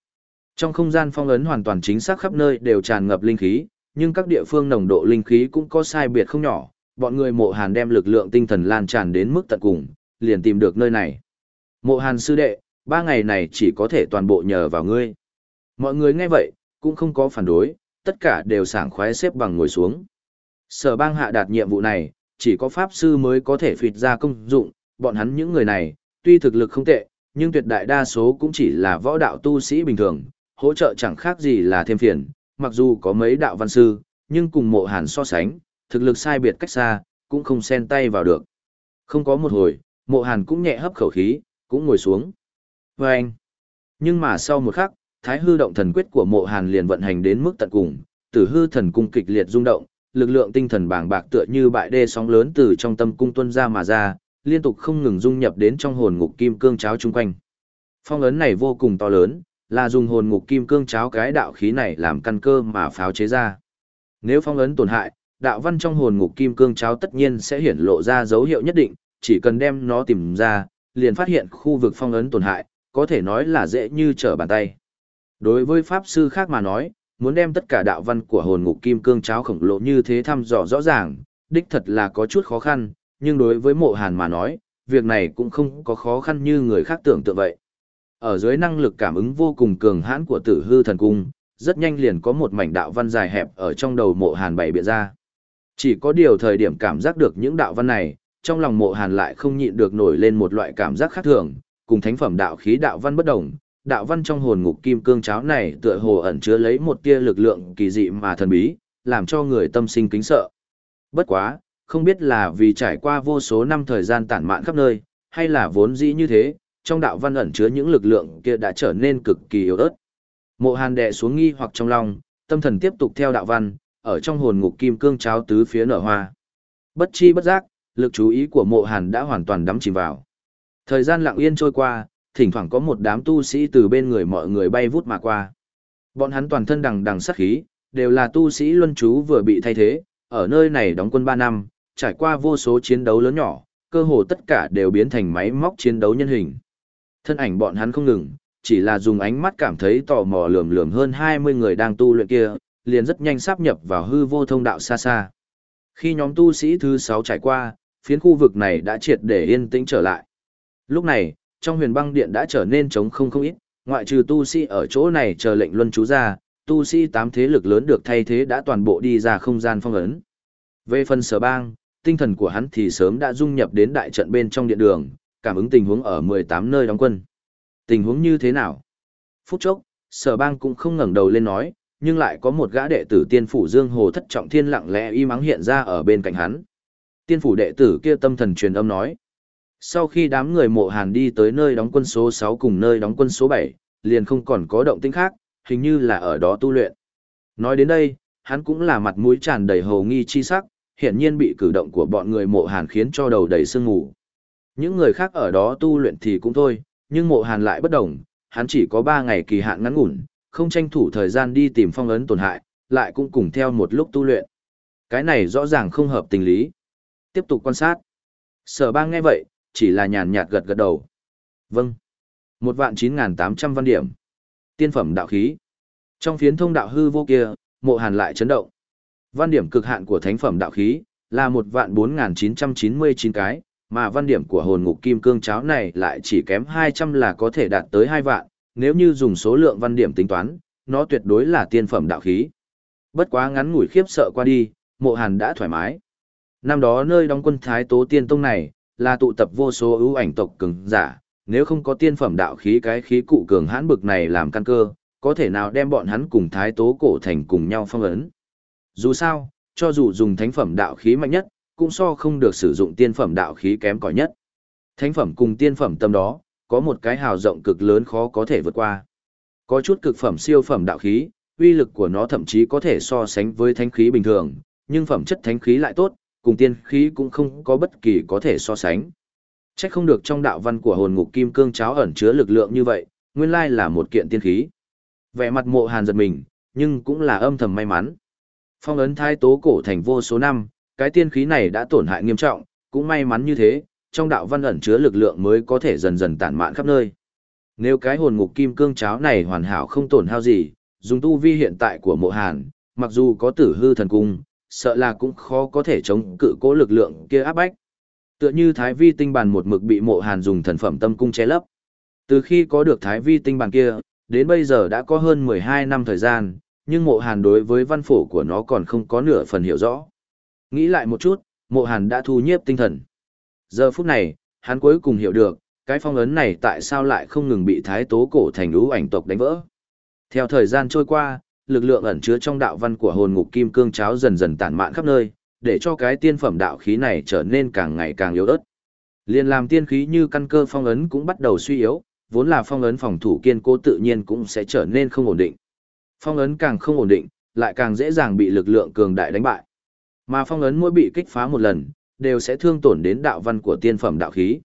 Trong không gian phong ấn hoàn toàn chính xác khắp nơi đều tràn ngập linh khí, nhưng các địa phương nồng độ linh khí cũng có sai biệt không nhỏ, bọn người mộ hàn đem lực lượng tinh thần lan tràn đến mức tận cùng, liền tìm được nơi này. Mộ hàn sư đệ, ba ngày này chỉ có thể toàn bộ nhờ vào ngươi. Mọi người nghe vậy, cũng không có phản đối, tất cả đều sảng khoái xếp bằng ngồi xuống. Sở bang hạ đạt nhiệm vụ này, chỉ có pháp sư mới có thể phịt ra công dụng, bọn hắn những người này, tuy thực lực không tệ, nhưng tuyệt đại đa số cũng chỉ là võ đạo tu sĩ bình thường, hỗ trợ chẳng khác gì là thêm phiền, mặc dù có mấy đạo văn sư, nhưng cùng mộ hàn so sánh, thực lực sai biệt cách xa, cũng không xen tay vào được. Không có một hồi, mộ hàn cũng nhẹ hấp khẩu khí, cũng ngồi xuống. Và anh, nhưng mà sau một khắc, thái hư động thần quyết của mộ hàn liền vận hành đến mức tận cùng, tử hư thần cung kịch liệt rung động, lực lượng tinh thần bàng bạc tựa như bại đê sóng lớn từ trong tâm cung tuân ra mà ra, liên tục không ngừng dung nhập đến trong hồn ngục kim cương cháo chung quanh. Phong ấn này vô cùng to lớn, là dùng hồn ngục kim cương cháo cái đạo khí này làm căn cơ mà pháo chế ra. Nếu phong ấn tổn hại, đạo văn trong hồn ngục kim cương cháo tất nhiên sẽ hiển lộ ra dấu hiệu nhất định, chỉ cần đem nó tìm ra, liền phát hiện khu vực phong ấn tổn hại, có thể nói là dễ như trở bàn tay. Đối với pháp sư khác mà nói, muốn đem tất cả đạo văn của hồn ngục kim cương cháo khổng lồ như thế thăm dò rõ ràng, đích thật là có chút khó khăn, nhưng đối với mộ hàn mà nói, việc này cũng không có khó khăn như người khác tưởng tượng vậy. Ở dưới năng lực cảm ứng vô cùng cường hãn của tử hư thần cung, rất nhanh liền có một mảnh đạo văn dài hẹp ở trong đầu mộ hàn bày biện ra. Chỉ có điều thời điểm cảm giác được những đạo văn này, trong lòng mộ hàn lại không nhịn được nổi lên một loại cảm giác khác thường, cùng thánh phẩm đạo khí đạo văn bất đồng. Đạo văn trong hồn ngục kim cương cháo này tựa hồ ẩn chứa lấy một tia lực lượng kỳ dị mà thần bí, làm cho người tâm sinh kính sợ. Bất quá, không biết là vì trải qua vô số năm thời gian tản mạn khắp nơi, hay là vốn dĩ như thế, trong đạo văn ẩn chứa những lực lượng kia đã trở nên cực kỳ yếu ớt. Mộ Hàn đè xuống nghi hoặc trong lòng, tâm thần tiếp tục theo đạo văn, ở trong hồn ngục kim cương cháo tứ phía nở hoa. Bất chi bất giác, lực chú ý của Mộ Hàn đã hoàn toàn đắm chìm vào. Thời gian lặng yên trôi qua, thỉnh thoảng có một đám tu sĩ từ bên người mọi người bay vút mà qua. Bọn hắn toàn thân đằng đằng sát khí, đều là tu sĩ luân chú vừa bị thay thế, ở nơi này đóng quân 3 năm, trải qua vô số chiến đấu lớn nhỏ, cơ hồ tất cả đều biến thành máy móc chiến đấu nhân hình. Thân ảnh bọn hắn không ngừng, chỉ là dùng ánh mắt cảm thấy tò mò lườm lườm hơn 20 người đang tu luyện kia, liền rất nhanh sáp nhập vào hư vô thông đạo xa xa. Khi nhóm tu sĩ thứ 6 trải qua, phiến khu vực này đã triệt để yên tĩnh trở lại. Lúc này, trong huyền băng điện đã trở nên trống không không ít, ngoại trừ tu sĩ ở chỗ này chờ lệnh luân chú ra, tu sĩ tám thế lực lớn được thay thế đã toàn bộ đi ra không gian phong ấn. Về phần sở bang, tinh thần của hắn thì sớm đã dung nhập đến đại trận bên trong điện đường, cảm ứng tình huống ở 18 nơi đóng quân. Tình huống như thế nào? Phút chốc, sở bang cũng không ngẩng đầu lên nói, nhưng lại có một gã đệ tử tiên phủ Dương Hồ thất trọng thiên lặng lẽ y mắng hiện ra ở bên cạnh hắn. Tiên phủ đệ tử kia tâm thần truyền âm nói. Sau khi đám người mộ hàn đi tới nơi đóng quân số 6 cùng nơi đóng quân số 7, liền không còn có động tĩnh khác, hình như là ở đó tu luyện. Nói đến đây, hắn cũng là mặt mũi tràn đầy hồ nghi chi sắc, hiển nhiên bị cử động của bọn người mộ hàn khiến cho đầu đầy sương ngủ. Những người khác ở đó tu luyện thì cũng thôi, nhưng mộ hàn lại bất đồng, hắn chỉ có 3 ngày kỳ hạn ngắn ngủn, không tranh thủ thời gian đi tìm phong ấn tổn hại, lại cũng cùng theo một lúc tu luyện. Cái này rõ ràng không hợp tình lý. Tiếp tục quan sát. Sở bang nghe vậy, chỉ là nhàn nhạt gật gật đầu. Vâng. Một vạn 9.800 văn điểm. Tiên phẩm đạo khí. Trong phiến thông đạo hư vô kia, mộ hàn lại chấn động. Văn điểm cực hạn của thánh phẩm đạo khí, là một vạn 4.999 cái, mà văn điểm của hồn ngục kim cương cháo này lại chỉ kém 200 là có thể đạt tới 2 vạn, nếu như dùng số lượng văn điểm tính toán, nó tuyệt đối là tiên phẩm đạo khí. Bất quá ngắn ngủi khiếp sợ qua đi, mộ hàn đã thoải mái. Năm đó nơi đóng quân Thái Tố Tiên Tông này, là tụ tập vô số ưu ảnh tộc cường giả, nếu không có tiên phẩm đạo khí cái khí cụ cường hãn bực này làm căn cơ, có thể nào đem bọn hắn cùng Thái Tố cổ thành cùng nhau phong ấn. Dù sao, cho dù dùng thánh phẩm đạo khí mạnh nhất, cũng so không được sử dụng tiên phẩm đạo khí kém cỏi nhất. Thánh phẩm cùng tiên phẩm tâm đó, có một cái hào rộng cực lớn khó có thể vượt qua. Có chút cực phẩm siêu phẩm đạo khí, uy lực của nó thậm chí có thể so sánh với thánh khí bình thường, nhưng phẩm chất thánh khí lại tốt, cùng tiên khí cũng không có bất kỳ có thể so sánh. Chắc không được trong đạo văn của hồn ngục kim cương cháo ẩn chứa lực lượng như vậy, nguyên lai là một kiện tiên khí. Vẻ mặt mộ hàn giật mình, nhưng cũng là âm thầm may mắn. Phong ấn thai tố cổ thành vô số năm, cái tiên khí này đã tổn hại nghiêm trọng, cũng may mắn như thế, trong đạo văn ẩn chứa lực lượng mới có thể dần dần tản mạn khắp nơi. Nếu cái hồn ngục kim cương cháo này hoàn hảo không tổn hao gì, dùng tu vi hiện tại của mộ hàn, mặc dù có tử hư thần cung, sợ là cũng khó có thể chống cự cố lực lượng kia áp bách. Tựa như thái vi tinh bàn một mực bị mộ hàn dùng thần phẩm tâm cung che lấp. Từ khi có được thái vi tinh bàn kia, đến bây giờ đã có hơn 12 năm thời gian, nhưng mộ hàn đối với văn phổ của nó còn không có nửa phần hiểu rõ. Nghĩ lại một chút, mộ hàn đã thu nhiếp tinh thần. Giờ phút này, hắn cuối cùng hiểu được, cái phong ấn này tại sao lại không ngừng bị thái tố cổ thành lũ ảnh tộc đánh vỡ. Theo thời gian trôi qua, lực lượng ẩn chứa trong đạo văn của hồn ngục kim cương cháo dần dần tản mạn khắp nơi, để cho cái tiên phẩm đạo khí này trở nên càng ngày càng yếu ớt. Liên làm tiên khí như căn cơ phong ấn cũng bắt đầu suy yếu, vốn là phong ấn phòng thủ kiên cố tự nhiên cũng sẽ trở nên không ổn định. Phong ấn càng không ổn định, lại càng dễ dàng bị lực lượng cường đại đánh bại. Mà phong ấn mỗi bị kích phá một lần, đều sẽ thương tổn đến đạo văn của tiên phẩm đạo khí.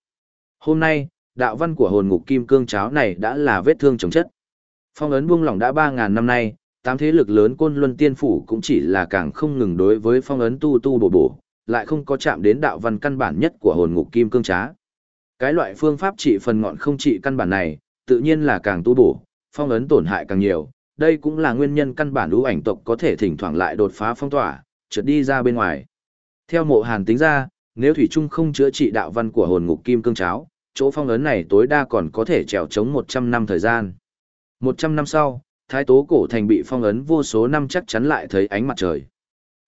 Hôm nay, đạo văn của hồn ngục kim cương cháo này đã là vết thương chống chất. Phong ấn buông lỏng đã 3.000 năm nay, tám thế lực lớn côn luân tiên phủ cũng chỉ là càng không ngừng đối với phong ấn tu tu bổ bổ, lại không có chạm đến đạo văn căn bản nhất của hồn ngục kim cương trá. Cái loại phương pháp trị phần ngọn không trị căn bản này, tự nhiên là càng tu bổ, phong ấn tổn hại càng nhiều, đây cũng là nguyên nhân căn bản ưu ảnh tộc có thể thỉnh thoảng lại đột phá phong tỏa, trượt đi ra bên ngoài. Theo mộ hàn tính ra, nếu Thủy Trung không chữa trị đạo văn của hồn ngục kim cương cháo, chỗ phong ấn này tối đa còn có thể trèo chống 100 năm thời gian. 100 năm sau, thái tố cổ thành bị phong ấn vô số năm chắc chắn lại thấy ánh mặt trời.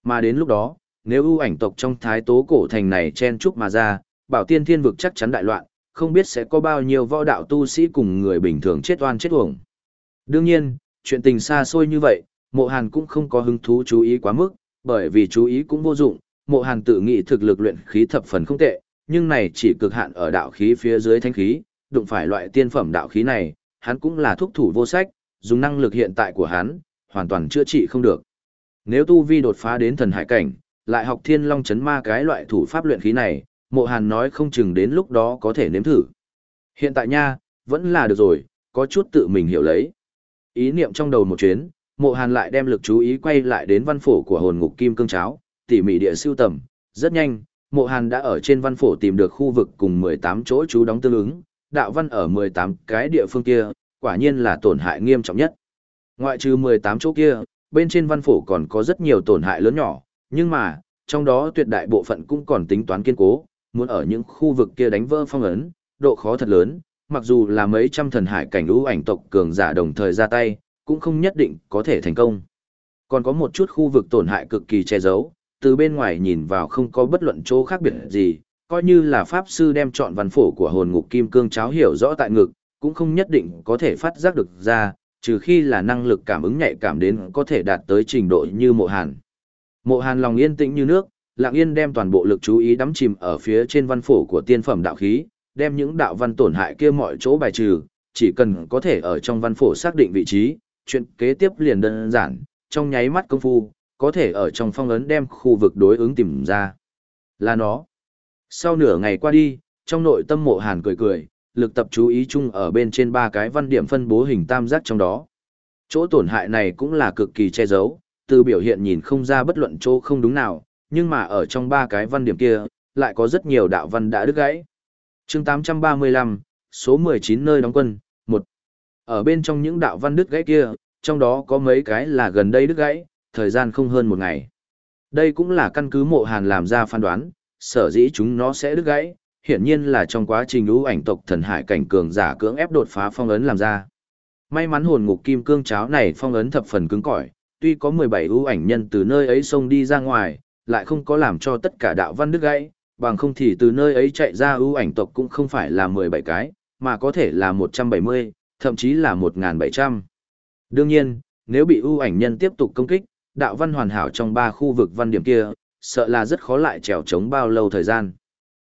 Mà đến lúc đó, nếu ưu ảnh tộc trong thái tố cổ thành này chen chúc mà ra, bảo tiên thiên vực chắc chắn đại loạn, không biết sẽ có bao nhiêu võ đạo tu sĩ cùng người bình thường chết oan chết uổng. Đương nhiên, chuyện tình xa xôi như vậy, mộ hàn cũng không có hứng thú chú ý quá mức, bởi vì chú ý cũng vô dụng, mộ hàn tự nghĩ thực lực luyện khí thập phần không tệ, nhưng này chỉ cực hạn ở đạo khí phía dưới thanh khí, đụng phải loại tiên phẩm đạo khí này, hắn cũng là thuốc thủ vô sách, dùng năng lực hiện tại của hắn, hoàn toàn chữa trị không được. Nếu tu vi đột phá đến thần hải cảnh, lại học thiên long chấn ma cái loại thủ pháp luyện khí này, mộ hàn nói không chừng đến lúc đó có thể nếm thử. Hiện tại nha, vẫn là được rồi, có chút tự mình hiểu lấy. Ý niệm trong đầu một chuyến, mộ hàn lại đem lực chú ý quay lại đến văn phổ của hồn ngục kim cương cháo, tỉ mỉ địa siêu tầm, rất nhanh, mộ hàn đã ở trên văn phổ tìm được khu vực cùng 18 chỗ chú đóng tương ứng, đạo văn ở 18 cái địa phương kia, quả nhiên là tổn hại nghiêm trọng nhất. Ngoại trừ 18 chỗ kia, bên trên văn phủ còn có rất nhiều tổn hại lớn nhỏ, nhưng mà, trong đó tuyệt đại bộ phận cũng còn tính toán kiên cố, muốn ở những khu vực kia đánh vỡ phong ấn, độ khó thật lớn, mặc dù là mấy trăm thần hải cảnh ưu ảnh tộc cường giả đồng thời ra tay, cũng không nhất định có thể thành công. Còn có một chút khu vực tổn hại cực kỳ che giấu, từ bên ngoài nhìn vào không có bất luận chỗ khác biệt gì, coi như là pháp sư đem chọn văn phổ của hồn ngục kim cương cháo hiểu rõ tại ngực, cũng không nhất định có thể phát giác được ra, trừ khi là năng lực cảm ứng nhạy cảm đến có thể đạt tới trình độ như mộ hàn. Mộ hàn lòng yên tĩnh như nước, lặng yên đem toàn bộ lực chú ý đắm chìm ở phía trên văn phổ của tiên phẩm đạo khí, đem những đạo văn tổn hại kia mọi chỗ bài trừ, chỉ cần có thể ở trong văn phổ xác định vị trí, chuyện kế tiếp liền đơn giản, trong nháy mắt công phu, có thể ở trong phong ấn đem khu vực đối ứng tìm ra. Là nó. Sau nửa ngày qua đi, trong nội tâm mộ hàn cười cười, lực tập chú ý chung ở bên trên ba cái văn điểm phân bố hình tam giác trong đó. Chỗ tổn hại này cũng là cực kỳ che giấu, từ biểu hiện nhìn không ra bất luận chỗ không đúng nào, nhưng mà ở trong ba cái văn điểm kia, lại có rất nhiều đạo văn đã đứt gãy. chương 835, số 19 nơi đóng quân, 1. Ở bên trong những đạo văn đứt gãy kia, trong đó có mấy cái là gần đây đứt gãy, thời gian không hơn một ngày. Đây cũng là căn cứ mộ hàn làm ra phán đoán, sở dĩ chúng nó sẽ đứt gãy, hiển nhiên là trong quá trình ưu ảnh tộc thần hải cảnh cường giả cưỡng ép đột phá phong ấn làm ra. May mắn hồn ngục kim cương cháo này phong ấn thập phần cứng cỏi, tuy có 17 ưu ảnh nhân từ nơi ấy xông đi ra ngoài, lại không có làm cho tất cả đạo văn đứt gãy, bằng không thì từ nơi ấy chạy ra ưu ảnh tộc cũng không phải là 17 cái, mà có thể là 170, thậm chí là 1700. Đương nhiên, nếu bị ưu ảnh nhân tiếp tục công kích, đạo văn hoàn hảo trong ba khu vực văn điểm kia, sợ là rất khó lại trèo chống bao lâu thời gian.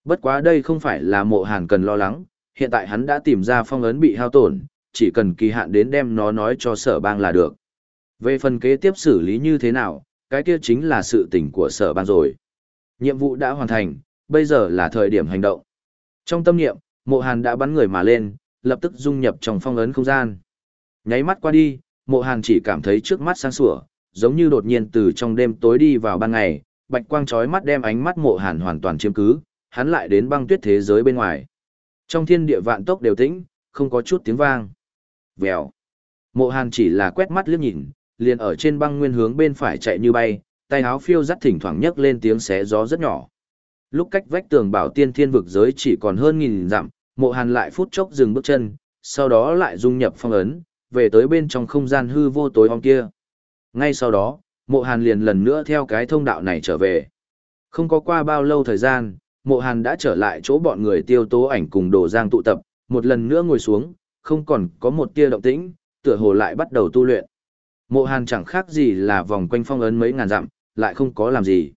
Bất quá đây không phải là mộ hàn cần lo lắng, hiện tại hắn đã tìm ra phong ấn bị hao tổn, chỉ cần kỳ hạn đến đem nó nói cho sở bang là được. Về phần kế tiếp xử lý như thế nào, cái kia chính là sự tình của sở bang rồi. Nhiệm vụ đã hoàn thành, bây giờ là thời điểm hành động. Trong tâm niệm, mộ hàn đã bắn người mà lên, lập tức dung nhập trong phong ấn không gian. Nháy mắt qua đi, mộ hàn chỉ cảm thấy trước mắt sáng sủa, giống như đột nhiên từ trong đêm tối đi vào ban ngày, bạch quang chói mắt đem ánh mắt mộ hàn hoàn toàn chiếm cứ, hắn lại đến băng tuyết thế giới bên ngoài. Trong thiên địa vạn tốc đều tĩnh, không có chút tiếng vang. Vèo. Mộ hàn chỉ là quét mắt liếc nhìn, liền ở trên băng nguyên hướng bên phải chạy như bay, tay áo phiêu dắt thỉnh thoảng nhấc lên tiếng xé gió rất nhỏ. Lúc cách vách tường bảo tiên thiên vực giới chỉ còn hơn nghìn dặm, mộ hàn lại phút chốc dừng bước chân, sau đó lại dung nhập phong ấn, về tới bên trong không gian hư vô tối om kia. Ngay sau đó, mộ hàn liền lần nữa theo cái thông đạo này trở về. Không có qua bao lâu thời gian, mộ hàn đã trở lại chỗ bọn người tiêu tố ảnh cùng đồ giang tụ tập, một lần nữa ngồi xuống, không còn có một tia động tĩnh, tựa hồ lại bắt đầu tu luyện. Mộ hàn chẳng khác gì là vòng quanh phong ấn mấy ngàn dặm, lại không có làm gì.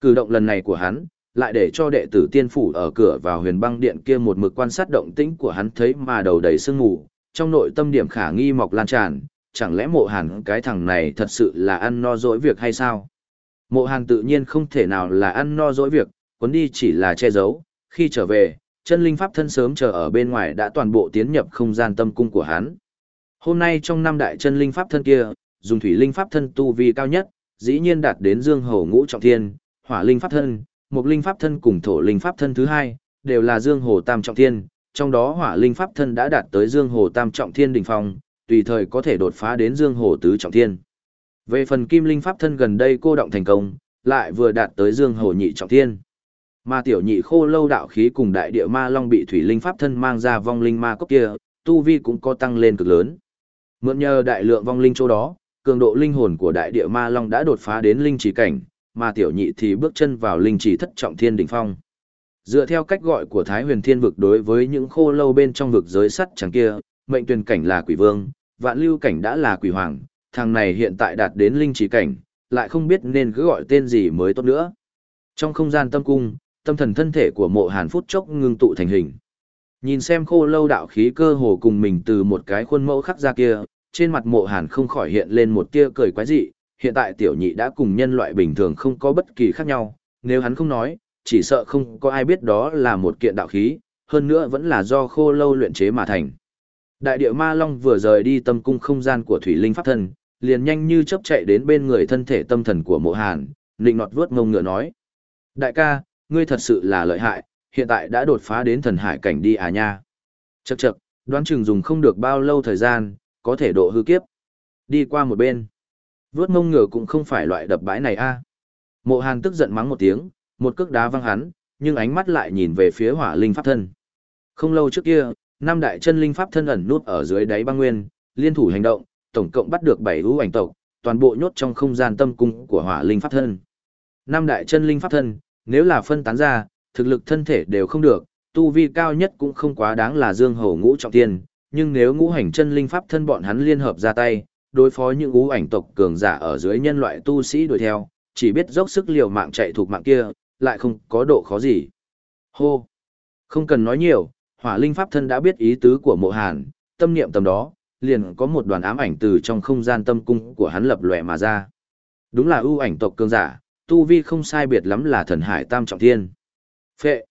Cử động lần này của hắn, lại để cho đệ tử tiên phủ ở cửa vào huyền băng điện kia một mực quan sát động tĩnh của hắn thấy mà đầu đầy sương mù, trong nội tâm điểm khả nghi mọc lan tràn, chẳng lẽ mộ hàn cái thằng này thật sự là ăn no dỗi việc hay sao? Mộ hàn tự nhiên không thể nào là ăn no dỗi việc, cuốn đi chỉ là che giấu, khi trở về, chân linh pháp thân sớm chờ ở bên ngoài đã toàn bộ tiến nhập không gian tâm cung của hắn. Hôm nay trong năm đại chân linh pháp thân kia, dùng thủy linh pháp thân tu vi cao nhất, dĩ nhiên đạt đến dương hầu ngũ trọng thiên, hỏa linh pháp thân, mục linh pháp thân cùng thổ linh pháp thân thứ hai, đều là dương hồ tam trọng thiên, trong đó hỏa linh pháp thân đã đạt tới dương hồ tam trọng thiên đỉnh phong, tùy thời có thể đột phá đến dương hồ tứ trọng thiên. Về phần kim linh pháp thân gần đây cô động thành công, lại vừa đạt tới dương hồ nhị trọng thiên. Mà tiểu nhị khô lâu đạo khí cùng đại địa ma long bị thủy linh pháp thân mang ra vong linh ma cốc kia, tu vi cũng có tăng lên cực lớn. Mượn nhờ đại lượng vong linh chỗ đó, cường độ linh hồn của đại địa ma long đã đột phá đến linh chỉ cảnh, mà tiểu nhị thì bước chân vào linh chỉ thất trọng thiên đỉnh phong. Dựa theo cách gọi của Thái Huyền Thiên vực đối với những khô lâu bên trong vực giới sắt chẳng kia, mệnh tuyển cảnh là quỷ vương, vạn lưu cảnh đã là quỷ hoàng, thằng này hiện tại đạt đến linh chỉ cảnh, lại không biết nên cứ gọi tên gì mới tốt nữa. Trong không gian tâm cung, tâm thần thân thể của mộ hàn phút chốc ngưng tụ thành hình. Nhìn xem khô lâu đạo khí cơ hồ cùng mình từ một cái khuôn mẫu khắc ra kia, trên mặt mộ hàn không khỏi hiện lên một tia cười quái dị, hiện tại tiểu nhị đã cùng nhân loại bình thường không có bất kỳ khác nhau, nếu hắn không nói, chỉ sợ không có ai biết đó là một kiện đạo khí, hơn nữa vẫn là do khô lâu luyện chế mà thành. Đại địa ma long vừa rời đi tâm cung không gian của thủy linh pháp thân, liền nhanh như chớp chạy đến bên người thân thể tâm thần của mộ hàn, nịnh nọt vướt ngông ngựa nói. Đại ca, ngươi thật sự là lợi hại, hiện tại đã đột phá đến thần hải cảnh đi à nha. Chậc chậc, đoán chừng dùng không được bao lâu thời gian, có thể độ hư kiếp. Đi qua một bên. Vướt ngông ngựa cũng không phải loại đập bãi này a Mộ hàn tức giận mắng một tiếng, một cước đá văng hắn, nhưng ánh mắt lại nhìn về phía hỏa linh pháp thân. Không lâu trước kia, năm đại chân linh pháp thân ẩn nút ở dưới đáy băng nguyên, liên thủ hành động, tổng cộng bắt được bảy ưu ảnh tộc, toàn bộ nhốt trong không gian tâm cung của hỏa linh pháp thân. Năm đại chân linh pháp thân, nếu là phân tán ra, thực lực thân thể đều không được, tu vi cao nhất cũng không quá đáng là dương hầu ngũ trọng tiên, nhưng nếu ngũ hành chân linh pháp thân bọn hắn liên hợp ra tay, đối phó những ngũ ảnh tộc cường giả ở dưới nhân loại tu sĩ đuổi theo, chỉ biết dốc sức liều mạng chạy thuộc mạng kia, lại không có độ khó gì. Hô! Không cần nói nhiều, hỏa linh pháp thân đã biết ý tứ của mộ hàn, tâm niệm tầm đó, liền có một đoàn ám ảnh từ trong không gian tâm cung của hắn lập lòe mà ra. Đúng là ưu ảnh tộc cường giả, tu vi không sai biệt lắm là thần hải tam trọng thiên. Phệ!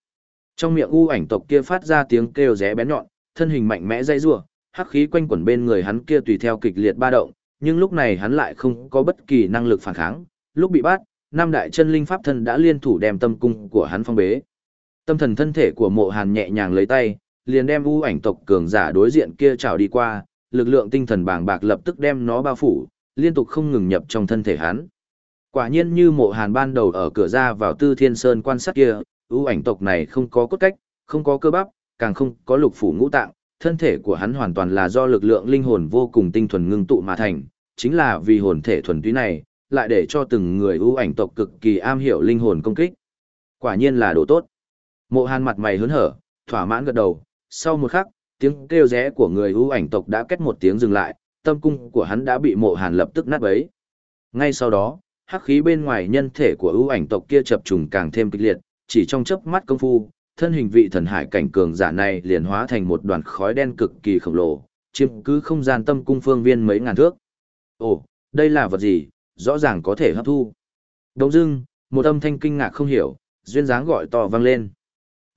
Trong miệng u ảnh tộc kia phát ra tiếng kêu ré bén nhọn, thân hình mạnh mẽ dây rủa, hắc khí quanh quẩn bên người hắn kia tùy theo kịch liệt ba động, nhưng lúc này hắn lại không có bất kỳ năng lực phản kháng, lúc bị bắt, năm đại chân linh pháp thân đã liên thủ đem tâm cung của hắn phong bế. Tâm thần thân thể của mộ hàn nhẹ nhàng lấy tay, liền đem u ảnh tộc cường giả đối diện kia chảo đi qua, lực lượng tinh thần bàng bạc lập tức đem nó bao phủ, liên tục không ngừng nhập trong thân thể hắn. Quả nhiên như mộ hàn ban đầu ở cửa ra vào tư thiên sơn quan sát kia, ưu ảnh tộc này không có cốt cách, không có cơ bắp, càng không có lục phủ ngũ tạng, thân thể của hắn hoàn toàn là do lực lượng linh hồn vô cùng tinh thuần ngưng tụ mà thành, chính là vì hồn thể thuần túy này, lại để cho từng người ưu ảnh tộc cực kỳ am hiểu linh hồn công kích. Quả nhiên là đồ tốt. Mộ Hàn mặt mày hớn hở, thỏa mãn gật đầu, sau một khắc, tiếng kêu rẽ của người ưu ảnh tộc đã kết một tiếng dừng lại, tâm cung của hắn đã bị Mộ Hàn lập tức nát bấy. Ngay sau đó, hắc khí bên ngoài nhân thể của ưu ảnh tộc kia chập trùng càng thêm kịch liệt, chỉ trong chớp mắt công phu, thân hình vị thần hải cảnh cường giả này liền hóa thành một đoàn khói đen cực kỳ khổng lồ, chiếm cứ không gian tâm cung phương viên mấy ngàn thước. Ồ, đây là vật gì, rõ ràng có thể hấp thu. Đông dưng, một âm thanh kinh ngạc không hiểu, duyên dáng gọi to vang lên.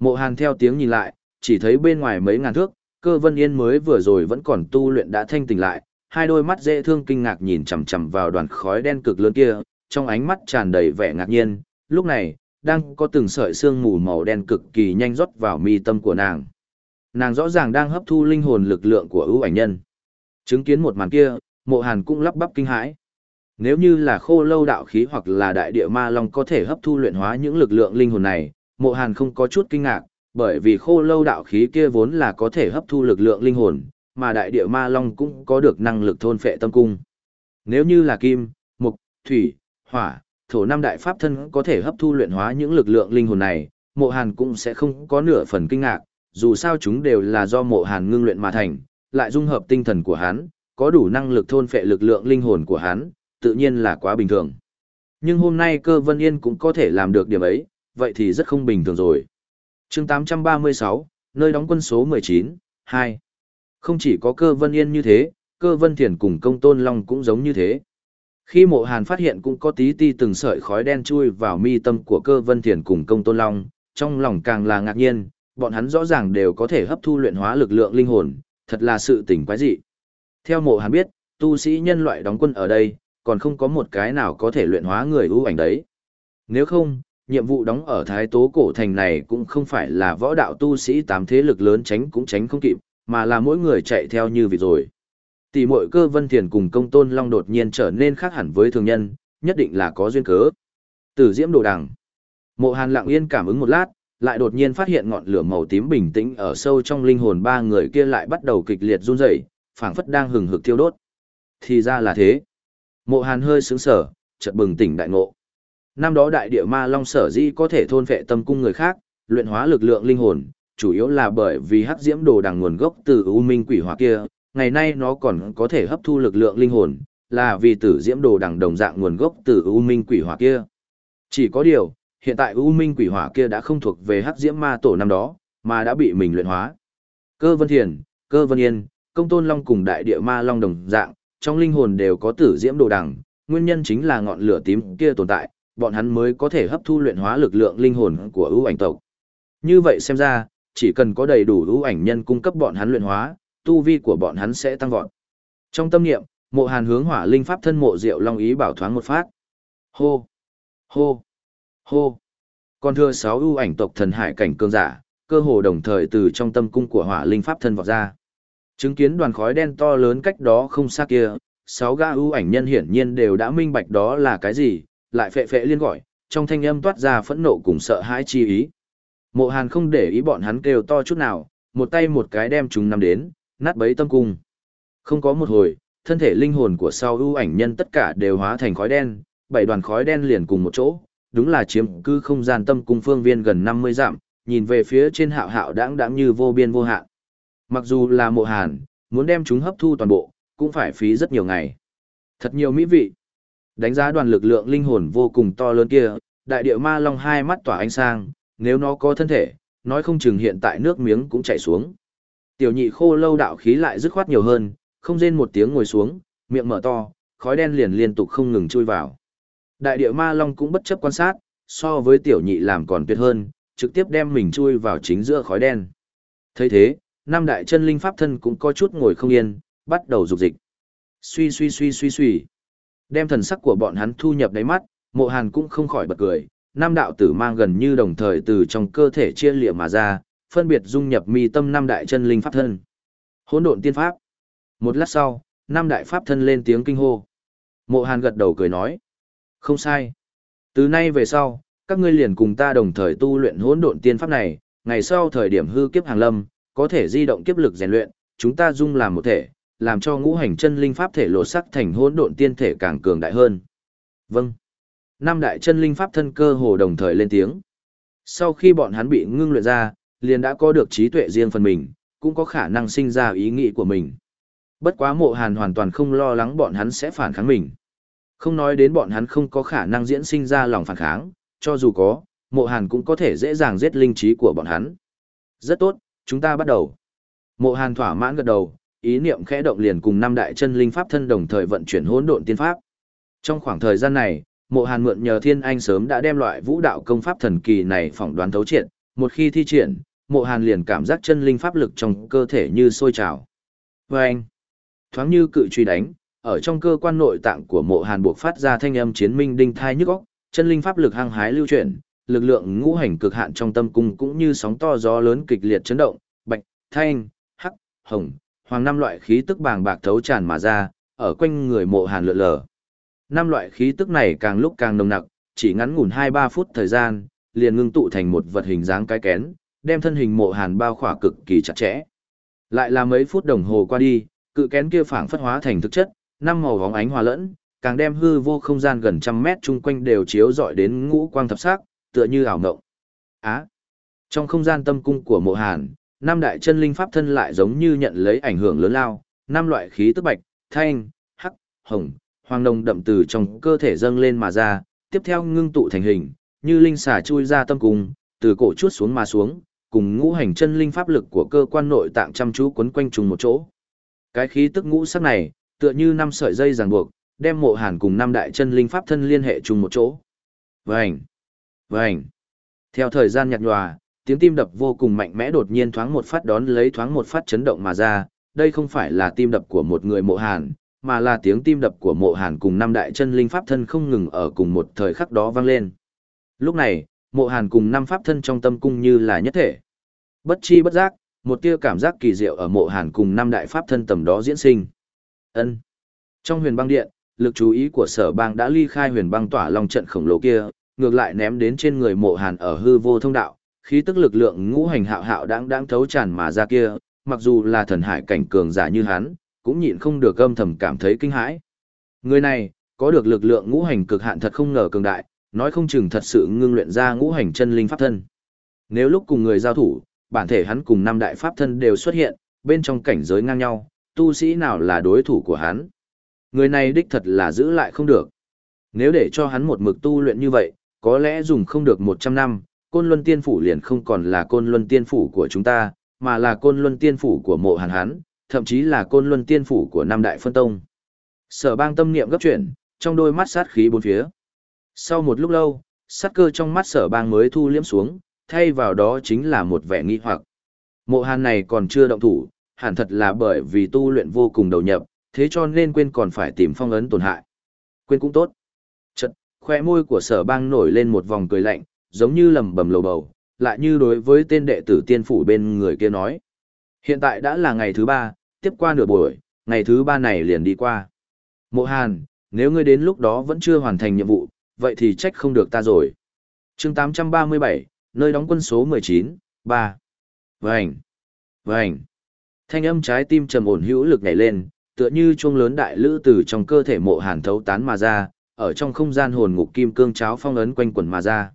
Mộ Hàn theo tiếng nhìn lại, chỉ thấy bên ngoài mấy ngàn thước, cơ vân yên mới vừa rồi vẫn còn tu luyện đã thanh tỉnh lại, hai đôi mắt dễ thương kinh ngạc nhìn chằm chằm vào đoàn khói đen cực lớn kia, trong ánh mắt tràn đầy vẻ ngạc nhiên, lúc này, đang có từng sợi xương mù màu đen cực kỳ nhanh rót vào mi tâm của nàng. Nàng rõ ràng đang hấp thu linh hồn lực lượng của ưu ảnh nhân. Chứng kiến một màn kia, mộ hàn cũng lắp bắp kinh hãi. Nếu như là khô lâu đạo khí hoặc là đại địa ma long có thể hấp thu luyện hóa những lực lượng linh hồn này, mộ hàn không có chút kinh ngạc, bởi vì khô lâu đạo khí kia vốn là có thể hấp thu lực lượng linh hồn, mà đại địa ma long cũng có được năng lực thôn phệ tâm cung. Nếu như là kim, mục, thủy, hỏa, thổ năm đại pháp thân có thể hấp thu luyện hóa những lực lượng linh hồn này, mộ hàn cũng sẽ không có nửa phần kinh ngạc, dù sao chúng đều là do mộ hàn ngưng luyện mà thành, lại dung hợp tinh thần của hắn, có đủ năng lực thôn phệ lực lượng linh hồn của hắn, tự nhiên là quá bình thường. Nhưng hôm nay cơ vân yên cũng có thể làm được điểm ấy, vậy thì rất không bình thường rồi. chương 836, nơi đóng quân số 19, 2. Không chỉ có cơ vân yên như thế, cơ vân thiền cùng công tôn long cũng giống như thế. Khi mộ hàn phát hiện cũng có tí ti từng sợi khói đen chui vào mi tâm của cơ vân thiền cùng công tôn long, trong lòng càng là ngạc nhiên, bọn hắn rõ ràng đều có thể hấp thu luyện hóa lực lượng linh hồn, thật là sự tỉnh quái dị. Theo mộ hàn biết, tu sĩ nhân loại đóng quân ở đây, còn không có một cái nào có thể luyện hóa người ưu ảnh đấy. Nếu không, nhiệm vụ đóng ở Thái Tố Cổ Thành này cũng không phải là võ đạo tu sĩ tám thế lực lớn tránh cũng tránh không kịp, mà là mỗi người chạy theo như vị rồi. Tỷ muội cơ vân thiền cùng công tôn long đột nhiên trở nên khác hẳn với thường nhân, nhất định là có duyên cớ. Tử diễm đồ đằng. Mộ Hàn lặng yên cảm ứng một lát, lại đột nhiên phát hiện ngọn lửa màu tím bình tĩnh ở sâu trong linh hồn ba người kia lại bắt đầu kịch liệt run rẩy, phảng phất đang hừng hực thiêu đốt. Thì ra là thế. Mộ Hàn hơi sững sờ, chợt bừng tỉnh đại ngộ. Năm đó đại địa ma long sở di có thể thôn vệ tâm cung người khác, luyện hóa lực lượng linh hồn, chủ yếu là bởi vì hắc diễm đồ đằng nguồn gốc từ u minh quỷ hỏa kia, ngày nay nó còn có thể hấp thu lực lượng linh hồn, là vì tử diễm đồ đằng đồng dạng nguồn gốc từ u minh quỷ hỏa kia. Chỉ có điều, hiện tại u minh quỷ hỏa kia đã không thuộc về hắc diễm ma tổ năm đó, mà đã bị mình luyện hóa. Cơ Vân Thiền, Cơ Vân Yên, Công Tôn Long cùng đại địa ma long đồng dạng, trong linh hồn đều có tử diễm đồ đằng, nguyên nhân chính là ngọn lửa tím kia tồn tại, bọn hắn mới có thể hấp thu luyện hóa lực lượng linh hồn của ưu ảnh tộc. Như vậy xem ra, chỉ cần có đầy đủ ưu ảnh nhân cung cấp bọn hắn luyện hóa, tu vi của bọn hắn sẽ tăng vọt. Trong tâm niệm, Mộ Hàn hướng Hỏa Linh Pháp thân mộ Diệu Long ý bảo thoáng một phát. Hô, hô, hô. Còn thưa sáu ưu ảnh tộc thần hải cảnh cường giả, cơ hồ đồng thời từ trong tâm cung của Hỏa Linh Pháp thân vọt ra. Chứng kiến đoàn khói đen to lớn cách đó không xa kia, sáu gã ưu ảnh nhân hiển nhiên đều đã minh bạch đó là cái gì, lại phệ phệ liên gọi, trong thanh âm toát ra phẫn nộ cùng sợ hãi chi ý. Mộ Hàn không để ý bọn hắn kêu to chút nào, một tay một cái đem chúng nắm đến, nát bấy tâm cung. Không có một hồi, thân thể linh hồn của sau ưu ảnh nhân tất cả đều hóa thành khói đen, bảy đoàn khói đen liền cùng một chỗ, đúng là chiếm cư không gian tâm cung phương viên gần 50 dặm, nhìn về phía trên hạo hạo đãng đãng như vô biên vô hạn. Mặc dù là mộ hàn, muốn đem chúng hấp thu toàn bộ, cũng phải phí rất nhiều ngày. Thật nhiều mỹ vị. Đánh giá đoàn lực lượng linh hồn vô cùng to lớn kia, đại địa ma long hai mắt tỏa ánh sang, nếu nó có thân thể, nói không chừng hiện tại nước miếng cũng chảy xuống. Tiểu nhị khô lâu đạo khí lại dứt khoát nhiều hơn, không rên một tiếng ngồi xuống, miệng mở to, khói đen liền liên tục không ngừng chui vào. Đại địa ma long cũng bất chấp quan sát, so với tiểu nhị làm còn tuyệt hơn, trực tiếp đem mình chui vào chính giữa khói đen. thấy thế, năm đại chân linh pháp thân cũng có chút ngồi không yên, bắt đầu dục dịch. Suy suy suy suy suy. Đem thần sắc của bọn hắn thu nhập đáy mắt, mộ hàn cũng không khỏi bật cười. Nam đạo tử mang gần như đồng thời từ trong cơ thể chia lịa mà ra, phân biệt dung nhập mi tâm năm đại chân linh pháp thân. Hỗn độn tiên pháp. Một lát sau, năm đại pháp thân lên tiếng kinh hô. Mộ hàn gật đầu cười nói. Không sai. Từ nay về sau, các ngươi liền cùng ta đồng thời tu luyện hỗn độn tiên pháp này, ngày sau thời điểm hư kiếp hàng lâm, có thể di động kiếp lực rèn luyện, chúng ta dung làm một thể, làm cho ngũ hành chân linh pháp thể lộ sắc thành hỗn độn tiên thể càng cường đại hơn. Vâng. Năm đại chân linh pháp thân cơ hồ đồng thời lên tiếng. Sau khi bọn hắn bị ngưng luyện ra, liền đã có được trí tuệ riêng phần mình, cũng có khả năng sinh ra ý nghĩ của mình. Bất quá mộ hàn hoàn toàn không lo lắng bọn hắn sẽ phản kháng mình. Không nói đến bọn hắn không có khả năng diễn sinh ra lòng phản kháng, cho dù có, mộ hàn cũng có thể dễ dàng giết linh trí của bọn hắn. Rất tốt, chúng ta bắt đầu. Mộ hàn thỏa mãn gật đầu, ý niệm khẽ động liền cùng năm đại chân linh pháp thân đồng thời vận chuyển hỗn độn tiên pháp. Trong khoảng thời gian này, Mộ Hàn mượn nhờ Thiên Anh sớm đã đem loại vũ đạo công pháp thần kỳ này phỏng đoán thấu triệt, một khi thi triển, Mộ Hàn liền cảm giác chân linh pháp lực trong cơ thể như sôi trào. Và anh, thoáng như cự truy đánh, ở trong cơ quan nội tạng của Mộ Hàn buộc phát ra thanh âm chiến minh đinh thai nhức óc, chân linh pháp lực hăng hái lưu chuyển, lực lượng ngũ hành cực hạn trong tâm cung cũng như sóng to gió lớn kịch liệt chấn động, bạch, thanh, hắc, hồng, hoàng năm loại khí tức bàng bạc thấu tràn mà ra, ở quanh người mộ hàn lượn lờ. Năm loại khí tức này càng lúc càng nồng nặc, chỉ ngắn ngủn 2-3 phút thời gian, liền ngưng tụ thành một vật hình dáng cái kén, đem thân hình mộ hàn bao khỏa cực kỳ chặt chẽ. Lại là mấy phút đồng hồ qua đi, cự kén kia phảng phất hóa thành thực chất, năm màu vóng ánh hòa lẫn, càng đem hư vô không gian gần trăm mét chung quanh đều chiếu rọi đến ngũ quang thập sắc, tựa như ảo ngộng. Á. Trong không gian tâm cung của Mộ Hàn, năm đại chân linh pháp thân lại giống như nhận lấy ảnh hưởng lớn lao, năm loại khí tức bạch, thanh, hắc, hồng, hoàng nồng đậm từ trong cơ thể dâng lên mà ra, tiếp theo ngưng tụ thành hình, như linh xà chui ra tâm cung, từ cổ chuốt xuống mà xuống, cùng ngũ hành chân linh pháp lực của cơ quan nội tạng chăm chú quấn quanh trùng một chỗ. Cái khí tức ngũ sắc này, tựa như năm sợi dây ràng buộc, đem mộ hàn cùng năm đại chân linh pháp thân liên hệ chung một chỗ. Vành! Vành! Theo thời gian nhạt nhòa, tiếng tim đập vô cùng mạnh mẽ đột nhiên thoáng một phát đón lấy thoáng một phát chấn động mà ra, đây không phải là tim đập của một người mộ hàn, mà là tiếng tim đập của mộ hàn cùng năm đại chân linh pháp thân không ngừng ở cùng một thời khắc đó vang lên. Lúc này, mộ hàn cùng năm pháp thân trong tâm cung như là nhất thể. Bất chi bất giác, một tia cảm giác kỳ diệu ở mộ hàn cùng năm đại pháp thân tầm đó diễn sinh. ân Trong huyền băng điện, lực chú ý của sở bang đã ly khai huyền băng tỏa long trận khổng lồ kia, ngược lại ném đến trên người mộ hàn ở hư vô thông đạo, khí tức lực lượng ngũ hành hạo hạo đáng đáng thấu tràn mà ra kia, mặc dù là thần hải cảnh cường giả như hắn, cũng nhịn không được âm thầm cảm thấy kinh hãi. Người này, có được lực lượng ngũ hành cực hạn thật không ngờ cường đại, nói không chừng thật sự ngưng luyện ra ngũ hành chân linh pháp thân. Nếu lúc cùng người giao thủ, bản thể hắn cùng năm đại pháp thân đều xuất hiện, bên trong cảnh giới ngang nhau, tu sĩ nào là đối thủ của hắn. Người này đích thật là giữ lại không được. Nếu để cho hắn một mực tu luyện như vậy, có lẽ dùng không được 100 năm, côn luân tiên phủ liền không còn là côn luân tiên phủ của chúng ta, mà là côn luân tiên phủ của mộ hàn hắn, thậm chí là côn luân tiên phủ của năm đại phân tông. Sở bang tâm niệm gấp chuyển, trong đôi mắt sát khí bốn phía. Sau một lúc lâu, sát cơ trong mắt sở bang mới thu liếm xuống, thay vào đó chính là một vẻ nghi hoặc. Mộ hàn này còn chưa động thủ, hẳn thật là bởi vì tu luyện vô cùng đầu nhập, thế cho nên quên còn phải tìm phong ấn tổn hại. Quên cũng tốt. Chật, khoe môi của sở bang nổi lên một vòng cười lạnh, giống như lầm bầm lầu bầu, lại như đối với tên đệ tử tiên phủ bên người kia nói. Hiện tại đã là ngày thứ ba, tiếp qua nửa buổi, ngày thứ ba này liền đi qua. Mộ Hàn, nếu ngươi đến lúc đó vẫn chưa hoàn thành nhiệm vụ, vậy thì trách không được ta rồi. chương 837, nơi đóng quân số 19, 3. Vành, vành. Thanh âm trái tim trầm ổn hữu lực nhảy lên, tựa như chuông lớn đại lữ từ trong cơ thể mộ hàn thấu tán mà ra, ở trong không gian hồn ngục kim cương cháo phong ấn quanh quần mà ra.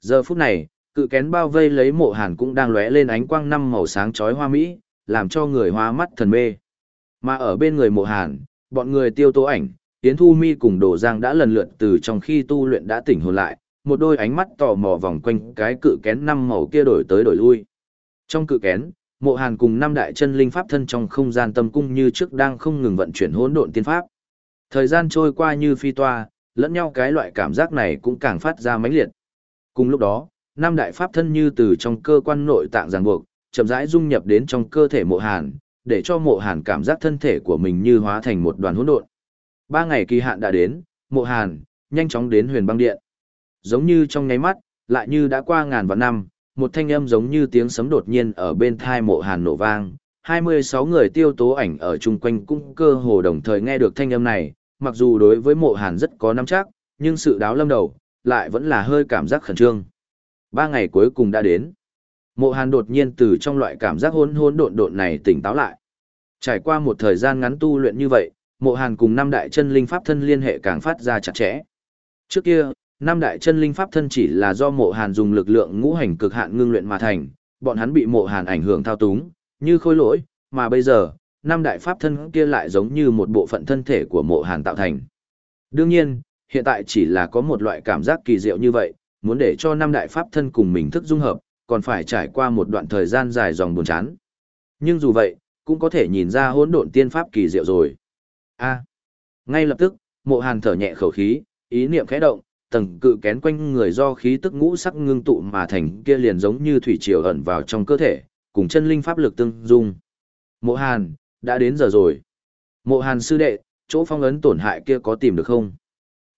Giờ phút này, cự kén bao vây lấy mộ hàn cũng đang lóe lên ánh quang năm màu sáng chói hoa mỹ, làm cho người hoa mắt thần mê. Mà ở bên người mộ hàn, bọn người tiêu tố ảnh, Yến Thu Mi cùng Đồ Giang đã lần lượt từ trong khi tu luyện đã tỉnh hồn lại, một đôi ánh mắt tò mò vòng quanh cái cự kén năm màu kia đổi tới đổi lui. Trong cự kén, Mộ Hàn cùng năm đại chân linh pháp thân trong không gian tâm cung như trước đang không ngừng vận chuyển hỗn độn tiên pháp. Thời gian trôi qua như phi toa, lẫn nhau cái loại cảm giác này cũng càng phát ra mãnh liệt. Cùng lúc đó, năm đại pháp thân như từ trong cơ quan nội tạng ràng buộc, chậm rãi dung nhập đến trong cơ thể Mộ Hàn, để cho Mộ Hàn cảm giác thân thể của mình như hóa thành một đoàn hỗn độn. Ba ngày kỳ hạn đã đến, Mộ Hàn nhanh chóng đến Huyền Băng Điện. Giống như trong nháy mắt, lại như đã qua ngàn vạn năm, một thanh âm giống như tiếng sấm đột nhiên ở bên thai mộ hàn nổ vang. 26 người tiêu tố ảnh ở chung quanh cũng cơ hồ đồng thời nghe được thanh âm này, mặc dù đối với mộ hàn rất có nắm chắc, nhưng sự đáo lâm đầu, lại vẫn là hơi cảm giác khẩn trương. Ba ngày cuối cùng đã đến. Mộ hàn đột nhiên từ trong loại cảm giác hôn hôn độn độn này tỉnh táo lại. Trải qua một thời gian ngắn tu luyện như vậy, mộ hàn cùng năm đại chân linh pháp thân liên hệ càng phát ra chặt chẽ. Trước kia, năm đại chân linh pháp thân chỉ là do mộ hàn dùng lực lượng ngũ hành cực hạn ngưng luyện mà thành, bọn hắn bị mộ hàn ảnh hưởng thao túng, như khôi lỗi, mà bây giờ, năm đại pháp thân kia lại giống như một bộ phận thân thể của mộ hàn tạo thành. Đương nhiên, hiện tại chỉ là có một loại cảm giác kỳ diệu như vậy, muốn để cho năm đại pháp thân cùng mình thức dung hợp, còn phải trải qua một đoạn thời gian dài dòng buồn chán. Nhưng dù vậy, cũng có thể nhìn ra hỗn độn tiên pháp kỳ diệu rồi. A. ngay lập tức, Mộ Hàn thở nhẹ khẩu khí, ý niệm khẽ động, tầng cự kén quanh người do khí tức ngũ sắc ngưng tụ mà thành kia liền giống như thủy triều ẩn vào trong cơ thể, cùng chân linh pháp lực tương dung. Mộ Hàn, đã đến giờ rồi. Mộ Hàn sư đệ, chỗ phong ấn tổn hại kia có tìm được không?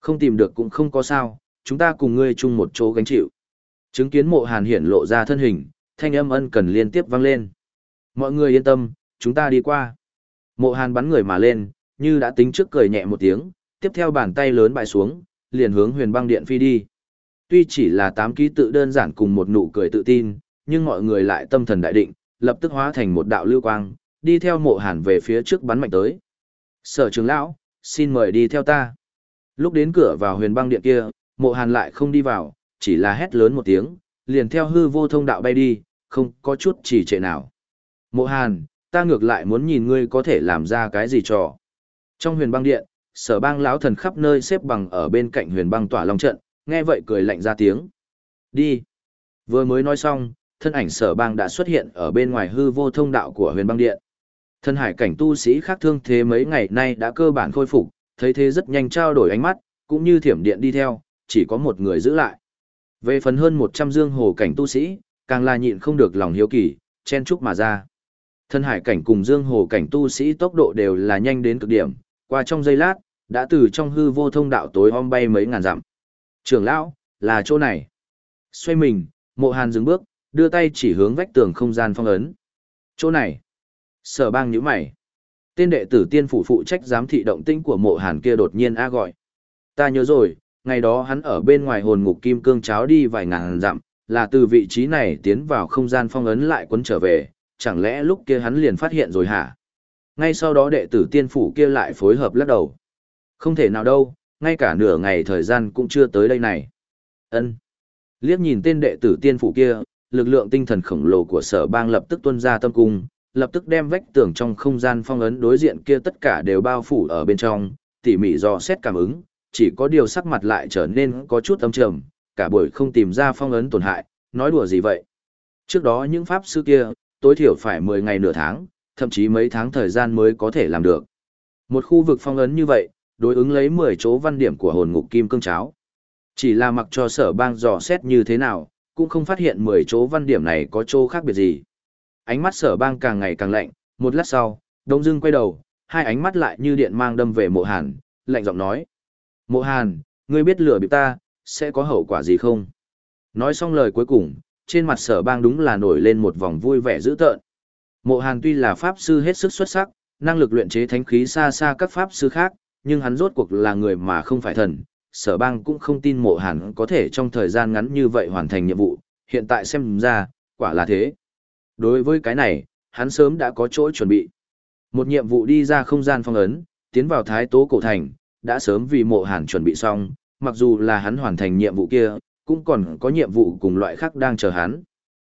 Không tìm được cũng không có sao, chúng ta cùng ngươi chung một chỗ gánh chịu. Chứng kiến mộ Hàn hiển lộ ra thân hình, thanh âm ân cần liên tiếp vang lên. Mọi người yên tâm, chúng ta đi qua. Mộ Hàn bắn người mà lên, như đã tính trước cười nhẹ một tiếng, tiếp theo bàn tay lớn bại xuống, liền hướng huyền băng điện phi đi. Tuy chỉ là tám ký tự đơn giản cùng một nụ cười tự tin, nhưng mọi người lại tâm thần đại định, lập tức hóa thành một đạo lưu quang, đi theo mộ hàn về phía trước bắn mạnh tới. Sở trưởng lão, xin mời đi theo ta. Lúc đến cửa vào huyền băng điện kia, mộ hàn lại không đi vào, chỉ là hét lớn một tiếng, liền theo hư vô thông đạo bay đi, không có chút chỉ trệ nào. Mộ hàn, ta ngược lại muốn nhìn ngươi có thể làm ra cái gì trò. Trong huyền băng điện, sở bang lão thần khắp nơi xếp bằng ở bên cạnh huyền băng tỏa long trận, nghe vậy cười lạnh ra tiếng. Đi. Vừa mới nói xong, thân ảnh sở bang đã xuất hiện ở bên ngoài hư vô thông đạo của huyền băng điện. Thân hải cảnh tu sĩ khác thương thế mấy ngày nay đã cơ bản khôi phục, thấy thế rất nhanh trao đổi ánh mắt, cũng như thiểm điện đi theo, chỉ có một người giữ lại. Về phần hơn 100 dương hồ cảnh tu sĩ, càng là nhịn không được lòng hiếu kỳ, chen chúc mà ra. Thân hải cảnh cùng dương hồ cảnh tu sĩ tốc độ đều là nhanh đến cực điểm, qua trong giây lát, đã từ trong hư vô thông đạo tối om bay mấy ngàn dặm. Trưởng lão, là chỗ này. Xoay mình, mộ hàn dừng bước, đưa tay chỉ hướng vách tường không gian phong ấn. Chỗ này. Sở bang nhíu mày. Tên đệ tử tiên phủ phụ trách giám thị động tĩnh của mộ hàn kia đột nhiên a gọi. Ta nhớ rồi, ngày đó hắn ở bên ngoài hồn ngục kim cương cháo đi vài ngàn dặm, là từ vị trí này tiến vào không gian phong ấn lại quấn trở về, chẳng lẽ lúc kia hắn liền phát hiện rồi hả? Ngay sau đó đệ tử tiên phủ kia lại phối hợp lắc đầu. Không thể nào đâu, ngay cả nửa ngày thời gian cũng chưa tới đây này. Ân. Liếc nhìn tên đệ tử tiên phủ kia, lực lượng tinh thần khổng lồ của sở bang lập tức tuân ra tâm cung, lập tức đem vách tường trong không gian phong ấn đối diện kia tất cả đều bao phủ ở bên trong, tỉ mỉ do xét cảm ứng, chỉ có điều sắc mặt lại trở nên có chút âm trầm, cả buổi không tìm ra phong ấn tổn hại, nói đùa gì vậy. Trước đó những pháp sư kia, tối thiểu phải 10 ngày nửa tháng, thậm chí mấy tháng thời gian mới có thể làm được. Một khu vực phong ấn như vậy, đối ứng lấy 10 chỗ văn điểm của hồn ngục kim cương cháo. Chỉ là mặc cho sở bang dò xét như thế nào, cũng không phát hiện 10 chỗ văn điểm này có chỗ khác biệt gì. Ánh mắt sở bang càng ngày càng lạnh, một lát sau, đông dưng quay đầu, hai ánh mắt lại như điện mang đâm về mộ hàn, lạnh giọng nói. Mộ hàn, ngươi biết lửa bị ta, sẽ có hậu quả gì không? Nói xong lời cuối cùng, trên mặt sở bang đúng là nổi lên một vòng vui vẻ dữ tợn. Mộ hàn tuy là pháp sư hết sức xuất sắc, năng lực luyện chế thánh khí xa xa các pháp sư khác, nhưng hắn rốt cuộc là người mà không phải thần. Sở bang cũng không tin mộ hàn có thể trong thời gian ngắn như vậy hoàn thành nhiệm vụ, hiện tại xem ra, quả là thế. Đối với cái này, hắn sớm đã có chỗ chuẩn bị. Một nhiệm vụ đi ra không gian phong ấn, tiến vào thái tố cổ thành, đã sớm vì mộ hàn chuẩn bị xong, mặc dù là hắn hoàn thành nhiệm vụ kia, cũng còn có nhiệm vụ cùng loại khác đang chờ hắn.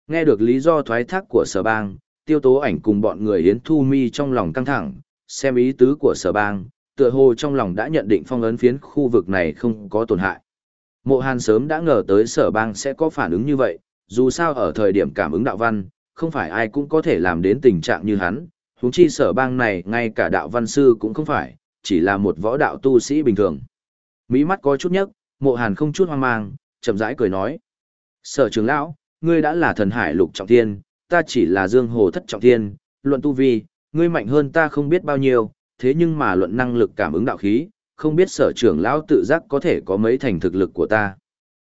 Nghe được lý do thoái thác của sở bang, tiêu tố ảnh cùng bọn người Yến Thu Mi trong lòng căng thẳng, xem ý tứ của sở bang, tựa hồ trong lòng đã nhận định phong ấn phiến khu vực này không có tổn hại. Mộ Hàn sớm đã ngờ tới sở bang sẽ có phản ứng như vậy, dù sao ở thời điểm cảm ứng đạo văn, không phải ai cũng có thể làm đến tình trạng như hắn, huống chi sở bang này ngay cả đạo văn sư cũng không phải, chỉ là một võ đạo tu sĩ bình thường. Mỹ mắt có chút nhấc, mộ hàn không chút hoang mang, chậm rãi cười nói. Sở trưởng lão, ngươi đã là thần hải lục trọng thiên, ta chỉ là dương hồ thất trọng thiên, luận tu vi, ngươi mạnh hơn ta không biết bao nhiêu, thế nhưng mà luận năng lực cảm ứng đạo khí, không biết sở trưởng lão tự giác có thể có mấy thành thực lực của ta.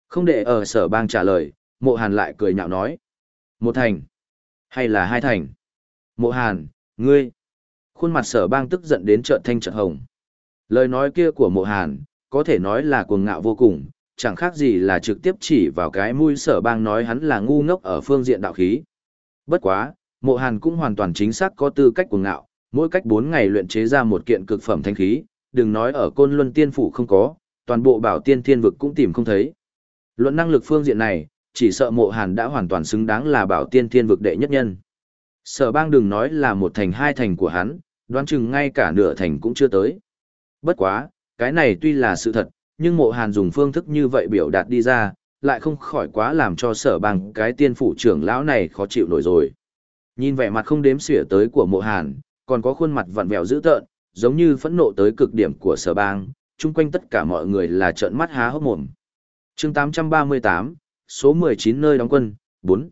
Không để ở sở bang trả lời, mộ hàn lại cười nhạo nói. Một thành, hay là hai thành? Mộ hàn, ngươi. Khuôn mặt sở bang tức giận đến trợn thanh trợn hồng. Lời nói kia của mộ hàn, có thể nói là cuồng ngạo vô cùng, chẳng khác gì là trực tiếp chỉ vào cái mũi sở bang nói hắn là ngu ngốc ở phương diện đạo khí. Bất quá, mộ hàn cũng hoàn toàn chính xác có tư cách cuồng ngạo, mỗi cách 4 ngày luyện chế ra một kiện cực phẩm thanh khí, đừng nói ở côn luân tiên phủ không có, toàn bộ bảo tiên thiên vực cũng tìm không thấy. Luận năng lực phương diện này, chỉ sợ mộ hàn đã hoàn toàn xứng đáng là bảo tiên thiên vực đệ nhất nhân. Sở bang đừng nói là một thành hai thành của hắn, đoán chừng ngay cả nửa thành cũng chưa tới. Bất quá, cái này tuy là sự thật, nhưng mộ hàn dùng phương thức như vậy biểu đạt đi ra, lại không khỏi quá làm cho sở bang cái tiên phủ trưởng lão này khó chịu nổi rồi. Nhìn vẻ mặt không đếm xỉa tới của mộ hàn, còn có khuôn mặt vặn vẹo dữ tợn, giống như phẫn nộ tới cực điểm của sở bang, chung quanh tất cả mọi người là trợn mắt há hốc mồm. chương 838, số 19 nơi đóng quân, 4.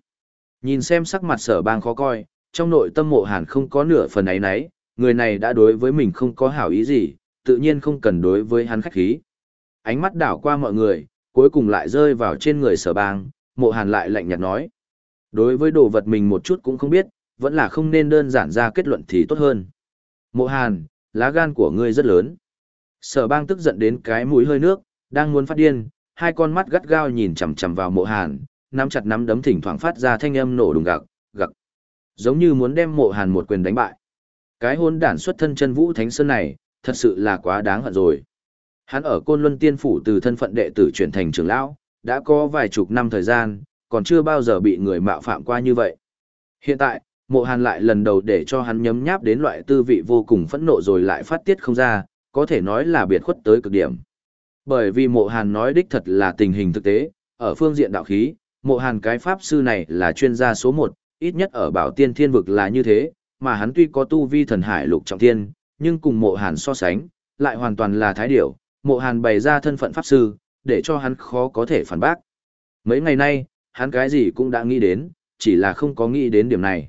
Nhìn xem sắc mặt sở bang khó coi, trong nội tâm mộ hàn không có nửa phần ấy nấy, người này đã đối với mình không có hảo ý gì, tự nhiên không cần đối với hắn khách khí. Ánh mắt đảo qua mọi người, cuối cùng lại rơi vào trên người sở bang, mộ hàn lại lạnh nhạt nói. Đối với đồ vật mình một chút cũng không biết, vẫn là không nên đơn giản ra kết luận thì tốt hơn. Mộ hàn, lá gan của ngươi rất lớn. Sở bang tức giận đến cái mũi hơi nước, đang muốn phát điên, hai con mắt gắt gao nhìn chằm chằm vào mộ hàn, nắm chặt nắm đấm thỉnh thoảng phát ra thanh âm nổ đùng gặc, gặc. Giống như muốn đem mộ hàn một quyền đánh bại. Cái hôn đản xuất thân chân vũ thánh sơn này, thật sự là quá đáng hận rồi. Hắn ở Côn Luân Tiên Phủ từ thân phận đệ tử chuyển thành trưởng lão, đã có vài chục năm thời gian, còn chưa bao giờ bị người mạo phạm qua như vậy. Hiện tại, mộ hàn lại lần đầu để cho hắn nhấm nháp đến loại tư vị vô cùng phẫn nộ rồi lại phát tiết không ra, có thể nói là biệt khuất tới cực điểm. Bởi vì mộ hàn nói đích thật là tình hình thực tế, ở phương diện đạo khí, mộ hàn cái pháp sư này là chuyên gia số 1, ít nhất ở bảo tiên thiên vực là như thế, mà hắn tuy có tu vi thần hải lục trọng thiên, nhưng cùng mộ hàn so sánh, lại hoàn toàn là thái điểu, mộ hàn bày ra thân phận pháp sư, để cho hắn khó có thể phản bác. Mấy ngày nay, hắn cái gì cũng đã nghĩ đến, chỉ là không có nghĩ đến điểm này.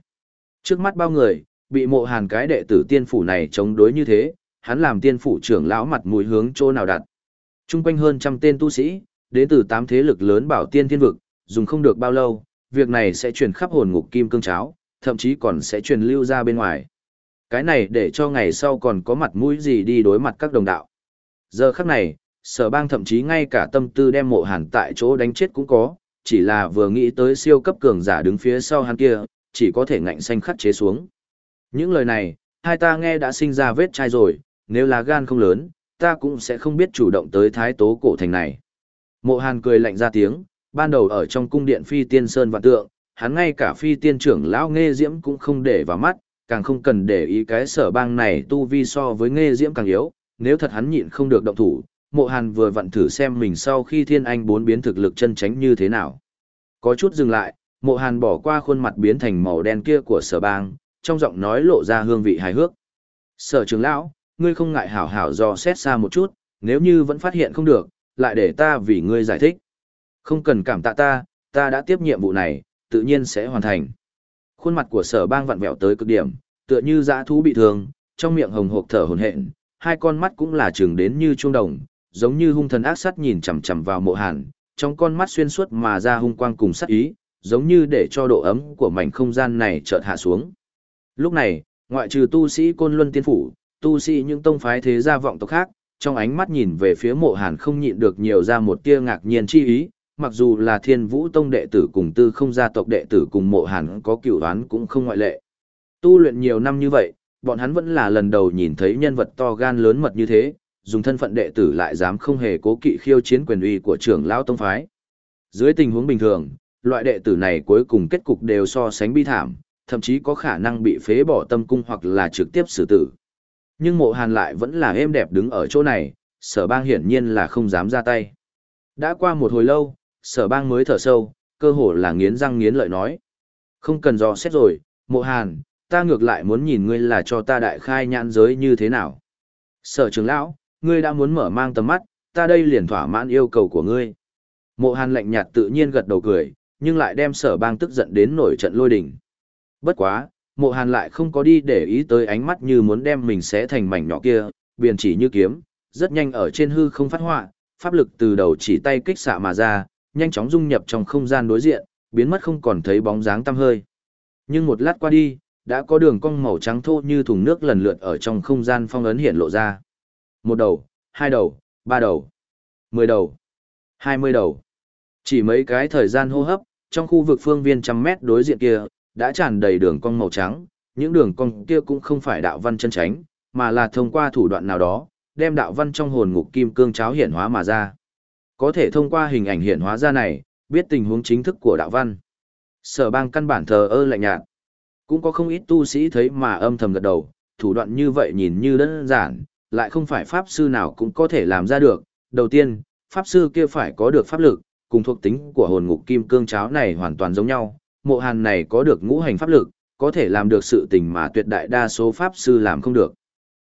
Trước mắt bao người, bị mộ hàn cái đệ tử tiên phủ này chống đối như thế, hắn làm tiên phủ trưởng lão mặt mũi hướng chỗ nào đặt. Trung quanh hơn trăm tên tu sĩ, đến từ tám thế lực lớn bảo tiên thiên vực, dùng không được bao lâu, việc này sẽ truyền khắp hồn ngục kim cương cháo, thậm chí còn sẽ truyền lưu ra bên ngoài. Cái này để cho ngày sau còn có mặt mũi gì đi đối mặt các đồng đạo. Giờ khắc này, Sở bang thậm chí ngay cả tâm tư đem mộ hàn tại chỗ đánh chết cũng có, chỉ là vừa nghĩ tới siêu cấp cường giả đứng phía sau hắn kia, chỉ có thể ngạnh xanh khắc chế xuống. Những lời này, hai ta nghe đã sinh ra vết chai rồi, nếu là gan không lớn, ta cũng sẽ không biết chủ động tới thái tố cổ thành này. Mộ hàn cười lạnh ra tiếng, ban đầu ở trong cung điện phi tiên sơn vạn tượng, hắn ngay cả phi tiên trưởng lão nghe diễm cũng không để vào mắt, càng không cần để ý cái sở bang này tu vi so với nghe diễm càng yếu, nếu thật hắn nhịn không được động thủ, mộ hàn vừa vặn thử xem mình sau khi thiên anh bốn biến thực lực chân tránh như thế nào. Có chút dừng lại, mộ hàn bỏ qua khuôn mặt biến thành màu đen kia của sở bang, trong giọng nói lộ ra hương vị hài hước. Sở trưởng lão, ngươi không ngại hảo hảo do xét xa một chút, nếu như vẫn phát hiện không được, lại để ta vì ngươi giải thích. Không cần cảm tạ ta, ta đã tiếp nhiệm vụ này, tự nhiên sẽ hoàn thành. Khuôn mặt của sở bang vặn vẹo tới cực điểm, tựa như dã thú bị thương, trong miệng hồng hộc thở hồn hện, hai con mắt cũng là trường đến như chuông đồng, giống như hung thần ác sát nhìn chằm chằm vào mộ hàn, trong con mắt xuyên suốt mà ra hung quang cùng sát ý, giống như để cho độ ấm của mảnh không gian này chợt hạ xuống. Lúc này, ngoại trừ tu sĩ côn luân tiên phủ, tu sĩ những tông phái thế gia vọng tộc khác, trong ánh mắt nhìn về phía mộ hàn không nhịn được nhiều ra một tia ngạc nhiên chi ý, mặc dù là thiên vũ tông đệ tử cùng tư không gia tộc đệ tử cùng mộ hàn có cửu đoán cũng không ngoại lệ. Tu luyện nhiều năm như vậy, bọn hắn vẫn là lần đầu nhìn thấy nhân vật to gan lớn mật như thế, dùng thân phận đệ tử lại dám không hề cố kỵ khiêu chiến quyền uy của trưởng lão tông phái. Dưới tình huống bình thường, loại đệ tử này cuối cùng kết cục đều so sánh bi thảm, thậm chí có khả năng bị phế bỏ tâm cung hoặc là trực tiếp xử tử. Nhưng mộ hàn lại vẫn là êm đẹp đứng ở chỗ này, sở bang hiển nhiên là không dám ra tay. Đã qua một hồi lâu, sở bang mới thở sâu, cơ hồ là nghiến răng nghiến lợi nói. Không cần dò xét rồi, mộ hàn, ta ngược lại muốn nhìn ngươi là cho ta đại khai nhãn giới như thế nào. Sở trưởng lão, ngươi đã muốn mở mang tầm mắt, ta đây liền thỏa mãn yêu cầu của ngươi. Mộ hàn lạnh nhạt tự nhiên gật đầu cười, nhưng lại đem sở bang tức giận đến nổi trận lôi đỉnh. Bất quá, mộ hàn lại không có đi để ý tới ánh mắt như muốn đem mình xé thành mảnh nhỏ kia, biển chỉ như kiếm, rất nhanh ở trên hư không phát họa pháp lực từ đầu chỉ tay kích xạ mà ra, nhanh chóng dung nhập trong không gian đối diện, biến mất không còn thấy bóng dáng tăm hơi. Nhưng một lát qua đi, đã có đường cong màu trắng thô như thùng nước lần lượt ở trong không gian phong ấn hiện lộ ra. Một đầu, hai đầu, ba đầu, mười đầu, hai mươi đầu. Chỉ mấy cái thời gian hô hấp, trong khu vực phương viên trăm mét đối diện kia, đã tràn đầy đường cong màu trắng, những đường cong kia cũng không phải đạo văn chân tránh, mà là thông qua thủ đoạn nào đó, đem đạo văn trong hồn ngục kim cương cháo hiển hóa mà ra. Có thể thông qua hình ảnh hiển hóa ra này, biết tình huống chính thức của đạo văn. Sở bang căn bản thờ ơ lạnh nhạt. Cũng có không ít tu sĩ thấy mà âm thầm gật đầu, thủ đoạn như vậy nhìn như đơn giản, lại không phải pháp sư nào cũng có thể làm ra được. Đầu tiên, pháp sư kia phải có được pháp lực, cùng thuộc tính của hồn ngục kim cương cháo này hoàn toàn giống nhau. Mộ hàn này có được ngũ hành pháp lực, có thể làm được sự tình mà tuyệt đại đa số pháp sư làm không được.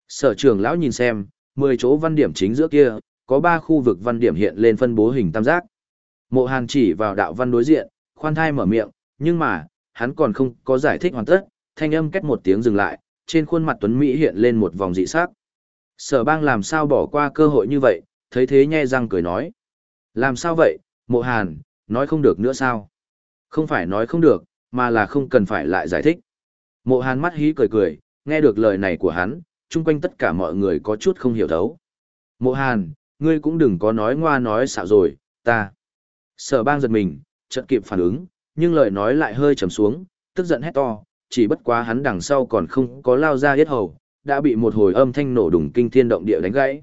Sở trưởng lão nhìn xem, 10 chỗ văn điểm chính giữa kia, có 3 khu vực văn điểm hiện lên phân bố hình tam giác. Mộ hàn chỉ vào đạo văn đối diện, khoan thai mở miệng, nhưng mà, hắn còn không có giải thích hoàn tất, thanh âm kết một tiếng dừng lại, trên khuôn mặt Tuấn Mỹ hiện lên một vòng dị sắc. Sở bang làm sao bỏ qua cơ hội như vậy, thấy thế nhe răng cười nói. Làm sao vậy, mộ hàn, nói không được nữa sao? Không phải nói không được, mà là không cần phải lại giải thích. Mộ hàn mắt hí cười cười, nghe được lời này của hắn, chung quanh tất cả mọi người có chút không hiểu thấu. Mộ hàn, ngươi cũng đừng có nói ngoa nói xạo rồi, ta. Sở bang giật mình, chợt kịp phản ứng, nhưng lời nói lại hơi trầm xuống, tức giận hét to, chỉ bất quá hắn đằng sau còn không có lao ra hết hầu, đã bị một hồi âm thanh nổ đùng kinh thiên động địa đánh gãy.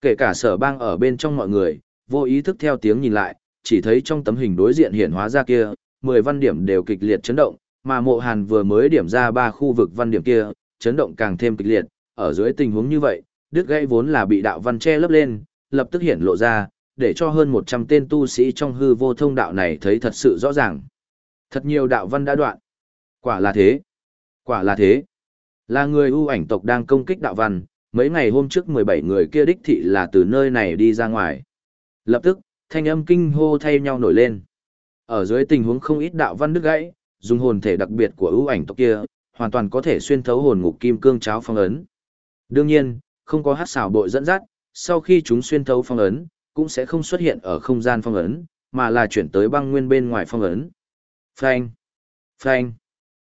Kể cả sở bang ở bên trong mọi người, vô ý thức theo tiếng nhìn lại, chỉ thấy trong tấm hình đối diện hiển hóa ra kia, 10 văn điểm đều kịch liệt chấn động, mà mộ hàn vừa mới điểm ra ba khu vực văn điểm kia, chấn động càng thêm kịch liệt, ở dưới tình huống như vậy, đứt gãy vốn là bị đạo văn che lấp lên, lập tức hiện lộ ra, để cho hơn 100 tên tu sĩ trong hư vô thông đạo này thấy thật sự rõ ràng. Thật nhiều đạo văn đã đoạn. Quả là thế. Quả là thế. Là người ưu ảnh tộc đang công kích đạo văn, mấy ngày hôm trước 17 người kia đích thị là từ nơi này đi ra ngoài. Lập tức, thanh âm kinh hô thay nhau nổi lên. Ở dưới tình huống không ít đạo văn đứt gãy, dùng hồn thể đặc biệt của ưu ảnh tộc kia, hoàn toàn có thể xuyên thấu hồn ngục kim cương cháo phong ấn. Đương nhiên, không có hát xảo bội dẫn dắt, sau khi chúng xuyên thấu phong ấn, cũng sẽ không xuất hiện ở không gian phong ấn, mà là chuyển tới băng nguyên bên ngoài phong ấn. Phanh! Phanh!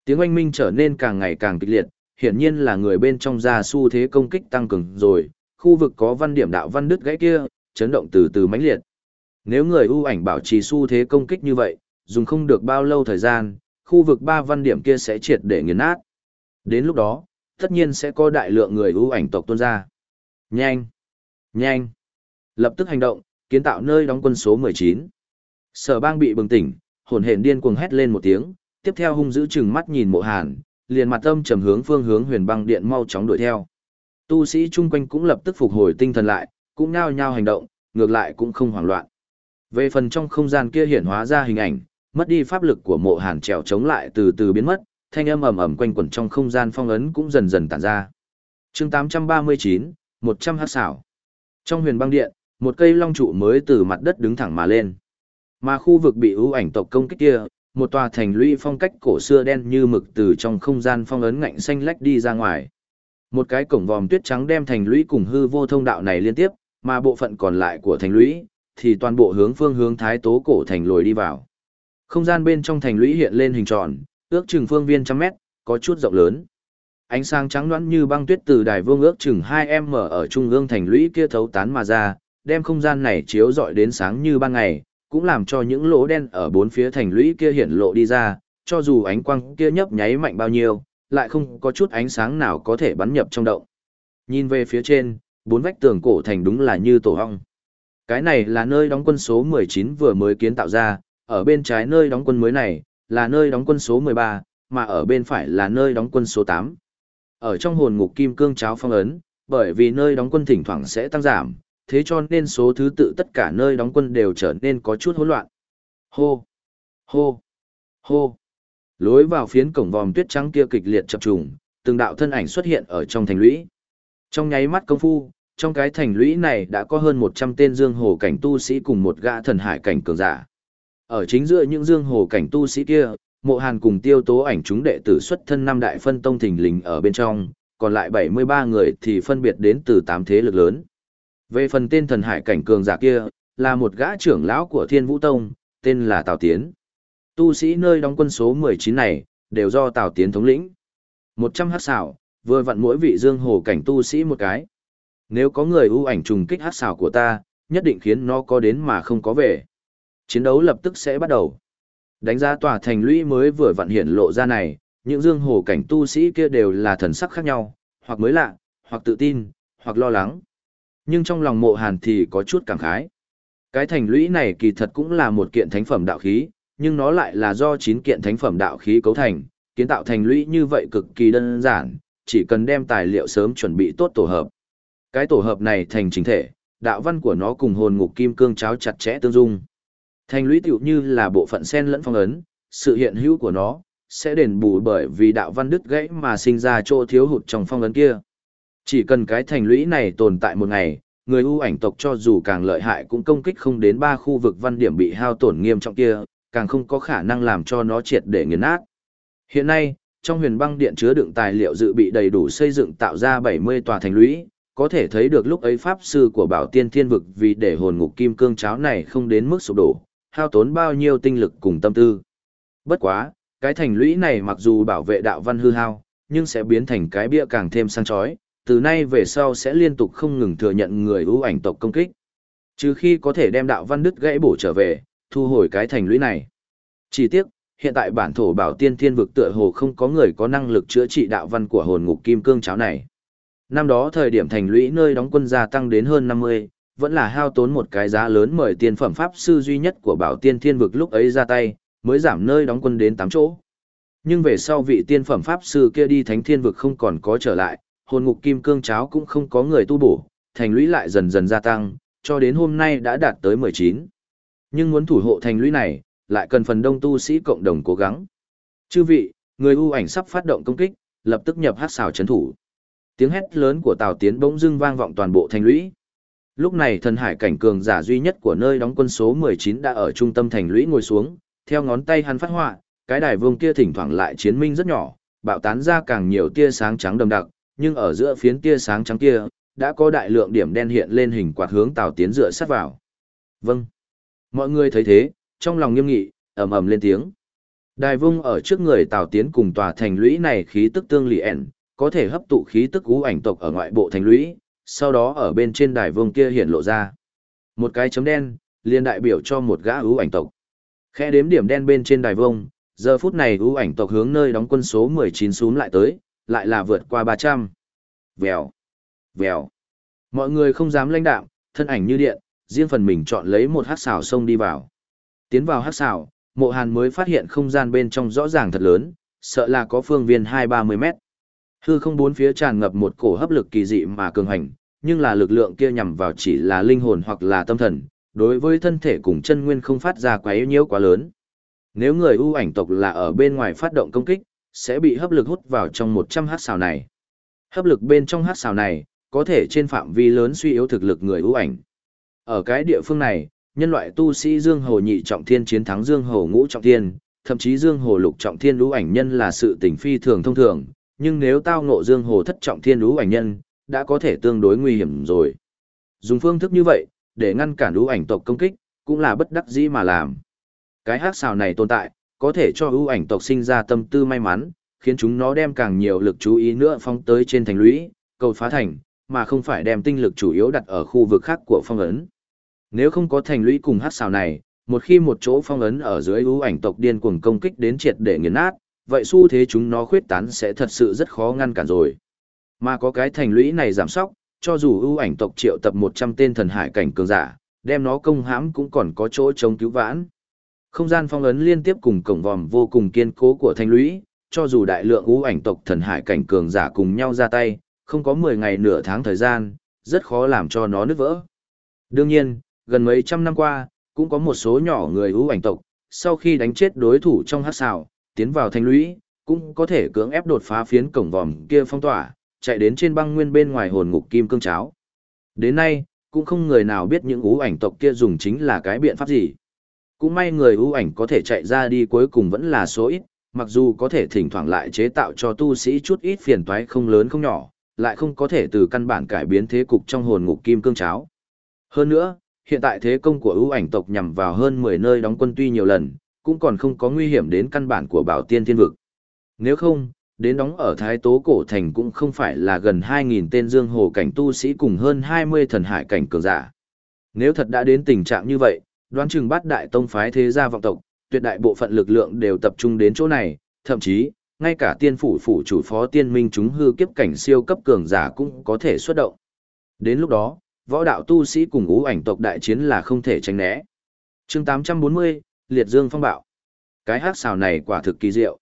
Tiếng oanh minh trở nên càng ngày càng kịch liệt, hiển nhiên là người bên trong ra xu thế công kích tăng cường rồi, khu vực có văn điểm đạo văn đứt gãy kia, chấn động từ từ mãnh liệt. Nếu người ưu ảnh bảo trì xu thế công kích như vậy, dùng không được bao lâu thời gian, khu vực ba văn điểm kia sẽ triệt để nghiền nát. Đến lúc đó, tất nhiên sẽ có đại lượng người ưu ảnh tộc tuôn ra. Nhanh! Nhanh! Lập tức hành động, kiến tạo nơi đóng quân số 19. Sở bang bị bừng tỉnh, hồn hển điên cuồng hét lên một tiếng, tiếp theo hung dữ chừng mắt nhìn mộ hàn, liền mặt âm trầm hướng phương hướng huyền băng điện mau chóng đuổi theo. Tu sĩ chung quanh cũng lập tức phục hồi tinh thần lại, cũng nhao nhao hành động, ngược lại cũng không hoảng loạn. Về phần trong không gian kia hiển hóa ra hình ảnh, mất đi pháp lực của mộ hàn trèo chống lại từ từ biến mất, thanh âm ầm ầm quanh quẩn trong không gian phong ấn cũng dần dần tản ra. chương 839, 100 hắc xảo. Trong huyền băng điện, một cây long trụ mới từ mặt đất đứng thẳng mà lên. Mà khu vực bị ưu ảnh tộc công kích kia, một tòa thành lũy phong cách cổ xưa đen như mực từ trong không gian phong ấn ngạnh xanh lách đi ra ngoài. Một cái cổng vòm tuyết trắng đem thành lũy cùng hư vô thông đạo này liên tiếp, mà bộ phận còn lại của thành lũy thì toàn bộ hướng phương hướng thái tố cổ thành lồi đi vào. Không gian bên trong thành lũy hiện lên hình tròn, ước chừng phương viên trăm mét, có chút rộng lớn. Ánh sáng trắng loãng như băng tuyết từ đài vương ước chừng 2m ở trung ương thành lũy kia thấu tán mà ra, đem không gian này chiếu rọi đến sáng như ban ngày, cũng làm cho những lỗ đen ở bốn phía thành lũy kia hiện lộ đi ra, cho dù ánh quang kia nhấp nháy mạnh bao nhiêu, lại không có chút ánh sáng nào có thể bắn nhập trong động. Nhìn về phía trên, bốn vách tường cổ thành đúng là như tổ hong. Cái này là nơi đóng quân số 19 vừa mới kiến tạo ra, ở bên trái nơi đóng quân mới này, là nơi đóng quân số 13, mà ở bên phải là nơi đóng quân số 8. Ở trong hồn ngục kim cương cháo phong ấn, bởi vì nơi đóng quân thỉnh thoảng sẽ tăng giảm, thế cho nên số thứ tự tất cả nơi đóng quân đều trở nên có chút hỗn loạn. Hô! Hô! Hô! Lối vào phiến cổng vòm tuyết trắng kia kịch liệt chập trùng, từng đạo thân ảnh xuất hiện ở trong thành lũy. Trong nháy mắt công phu, trong cái thành lũy này đã có hơn 100 tên dương hồ cảnh tu sĩ cùng một gã thần hải cảnh cường giả. Ở chính giữa những dương hồ cảnh tu sĩ kia, mộ hàn cùng tiêu tố ảnh chúng đệ tử xuất thân năm đại phân tông thình lình ở bên trong, còn lại 73 người thì phân biệt đến từ 8 thế lực lớn. Về phần tên thần hải cảnh cường giả kia, là một gã trưởng lão của Thiên Vũ Tông, tên là Tào Tiến. Tu sĩ nơi đóng quân số 19 này, đều do Tào Tiến thống lĩnh. 100 hát xảo, vừa vặn mỗi vị dương hồ cảnh tu sĩ một cái. Nếu có người ưu ảnh trùng kích hát xảo của ta, nhất định khiến nó có đến mà không có về. Chiến đấu lập tức sẽ bắt đầu. Đánh giá tòa thành lũy mới vừa vặn hiện lộ ra này, những dương hồ cảnh tu sĩ kia đều là thần sắc khác nhau, hoặc mới lạ, hoặc tự tin, hoặc lo lắng. Nhưng trong lòng mộ hàn thì có chút cảm khái. Cái thành lũy này kỳ thật cũng là một kiện thánh phẩm đạo khí, nhưng nó lại là do 9 kiện thánh phẩm đạo khí cấu thành, kiến tạo thành lũy như vậy cực kỳ đơn giản, chỉ cần đem tài liệu sớm chuẩn bị tốt tổ hợp. Cái tổ hợp này thành chính thể, đạo văn của nó cùng hồn ngục kim cương cháo chặt chẽ tương dung. Thành lũy tiểu như là bộ phận sen lẫn phong ấn, sự hiện hữu của nó sẽ đền bù bởi vì đạo văn đứt gãy mà sinh ra chỗ thiếu hụt trong phong ấn kia. Chỉ cần cái thành lũy này tồn tại một ngày, người ưu ảnh tộc cho dù càng lợi hại cũng công kích không đến ba khu vực văn điểm bị hao tổn nghiêm trọng kia, càng không có khả năng làm cho nó triệt để nghiền nát. Hiện nay, trong huyền băng điện chứa đựng tài liệu dự bị đầy đủ xây dựng tạo ra 70 tòa thành lũy, có thể thấy được lúc ấy pháp sư của bảo tiên thiên vực vì để hồn ngục kim cương cháo này không đến mức sụp đổ, hao tốn bao nhiêu tinh lực cùng tâm tư. Bất quá, cái thành lũy này mặc dù bảo vệ đạo văn hư hao, nhưng sẽ biến thành cái bia càng thêm sang chói, từ nay về sau sẽ liên tục không ngừng thừa nhận người ưu ảnh tộc công kích. Trừ khi có thể đem đạo văn đứt gãy bổ trở về, thu hồi cái thành lũy này. Chỉ tiếc, hiện tại bản thổ bảo tiên thiên vực tựa hồ không có người có năng lực chữa trị đạo văn của hồn ngục kim cương cháo này. Năm đó thời điểm thành lũy nơi đóng quân gia tăng đến hơn 50, vẫn là hao tốn một cái giá lớn mời tiên phẩm pháp sư duy nhất của bảo tiên thiên vực lúc ấy ra tay, mới giảm nơi đóng quân đến 8 chỗ. Nhưng về sau vị tiên phẩm pháp sư kia đi thánh thiên vực không còn có trở lại, hồn ngục kim cương cháo cũng không có người tu bổ, thành lũy lại dần dần gia tăng, cho đến hôm nay đã đạt tới 19. Nhưng muốn thủ hộ thành lũy này, lại cần phần đông tu sĩ cộng đồng cố gắng. Chư vị, người ưu ảnh sắp phát động công kích, lập tức nhập hát xào chấn thủ. Tiếng hét lớn của Tào Tiến bỗng dưng vang vọng toàn bộ thành lũy. Lúc này thần hải cảnh cường giả duy nhất của nơi đóng quân số 19 đã ở trung tâm thành lũy ngồi xuống, theo ngón tay hắn phát họa, cái đài vương kia thỉnh thoảng lại chiến minh rất nhỏ, bạo tán ra càng nhiều tia sáng trắng đậm đặc, nhưng ở giữa phiến tia sáng trắng kia, đã có đại lượng điểm đen hiện lên hình quạt hướng Tào Tiến dựa sát vào. Vâng. Mọi người thấy thế, trong lòng nghiêm nghị, ầm ầm lên tiếng. Đài vung ở trước người Tào Tiến cùng tòa thành lũy này khí tức tương lì ẻn, có thể hấp tụ khí tức cú ảnh tộc ở ngoại bộ thành lũy, sau đó ở bên trên đài vương kia hiện lộ ra. Một cái chấm đen, liền đại biểu cho một gã ưu ảnh tộc. Khe đếm điểm đen bên trên đài vông, giờ phút này ưu ảnh tộc hướng nơi đóng quân số 19 xuống lại tới, lại là vượt qua 300. Vèo, vèo. Mọi người không dám lãnh đạm, thân ảnh như điện, riêng phần mình chọn lấy một hát xào sông đi vào. Tiến vào hát xào, mộ hàn mới phát hiện không gian bên trong rõ ràng thật lớn, sợ là có phương viên 2-30 mét. Hư không bốn phía tràn ngập một cổ hấp lực kỳ dị mà cường hành, nhưng là lực lượng kia nhằm vào chỉ là linh hồn hoặc là tâm thần, đối với thân thể cùng chân nguyên không phát ra quá yếu nhiễu quá lớn. Nếu người ưu ảnh tộc là ở bên ngoài phát động công kích, sẽ bị hấp lực hút vào trong 100 hát xào này. Hấp lực bên trong hát xào này, có thể trên phạm vi lớn suy yếu thực lực người ưu ảnh. Ở cái địa phương này, nhân loại tu sĩ Dương Hồ nhị trọng thiên chiến thắng Dương Hồ ngũ trọng thiên, thậm chí Dương Hồ lục trọng thiên ưu ảnh nhân là sự tình phi thường thông thường, nhưng nếu tao ngộ Dương Hồ thất trọng thiên ưu ảnh nhân, đã có thể tương đối nguy hiểm rồi. Dùng phương thức như vậy, để ngăn cản ưu ảnh tộc công kích, cũng là bất đắc dĩ mà làm. Cái hát xào này tồn tại, có thể cho ưu ảnh tộc sinh ra tâm tư may mắn, khiến chúng nó đem càng nhiều lực chú ý nữa phóng tới trên thành lũy, cầu phá thành, mà không phải đem tinh lực chủ yếu đặt ở khu vực khác của phong ấn. Nếu không có thành lũy cùng hắc xào này, một khi một chỗ phong ấn ở dưới ưu ảnh tộc điên cuồng công kích đến triệt để nghiền nát, vậy xu thế chúng nó khuyết tán sẽ thật sự rất khó ngăn cản rồi. Mà có cái thành lũy này giảm sóc, cho dù ưu ảnh tộc triệu tập 100 tên thần hải cảnh cường giả, đem nó công hãm cũng còn có chỗ chống cứu vãn. Không gian phong ấn liên tiếp cùng cổng vòm vô cùng kiên cố của thanh lũy, cho dù đại lượng ưu ảnh tộc thần hải cảnh cường giả cùng nhau ra tay, không có 10 ngày nửa tháng thời gian, rất khó làm cho nó nứt vỡ. Đương nhiên, gần mấy trăm năm qua, cũng có một số nhỏ người ưu ảnh tộc, sau khi đánh chết đối thủ trong hát xào, tiến vào thanh lũy, cũng có thể cưỡng ép đột phá phiến cổng vòm kia phong tỏa, chạy đến trên băng nguyên bên ngoài hồn ngục kim cương cháo. Đến nay, cũng không người nào biết những ưu ảnh tộc kia dùng chính là cái biện pháp gì. Cũng may người ưu ảnh có thể chạy ra đi cuối cùng vẫn là số ít, mặc dù có thể thỉnh thoảng lại chế tạo cho tu sĩ chút ít phiền toái không lớn không nhỏ, lại không có thể từ căn bản cải biến thế cục trong hồn ngục kim cương cháo. Hơn nữa, hiện tại thế công của ưu ảnh tộc nhằm vào hơn 10 nơi đóng quân tuy nhiều lần, cũng còn không có nguy hiểm đến căn bản của bảo tiên thiên vực. Nếu không, đến đóng ở Thái Tố Cổ Thành cũng không phải là gần 2.000 tên dương hồ cảnh tu sĩ cùng hơn 20 thần hải cảnh cường giả. Nếu thật đã đến tình trạng như vậy, đoán chừng bát đại tông phái thế gia vọng tộc, tuyệt đại bộ phận lực lượng đều tập trung đến chỗ này, thậm chí, ngay cả tiên phủ phủ chủ phó tiên minh chúng hư kiếp cảnh siêu cấp cường giả cũng có thể xuất động. Đến lúc đó, võ đạo tu sĩ cùng ngũ ảnh tộc đại chiến là không thể tránh né. chương 840, Liệt Dương Phong Bạo. Cái hát xào này quả thực kỳ diệu.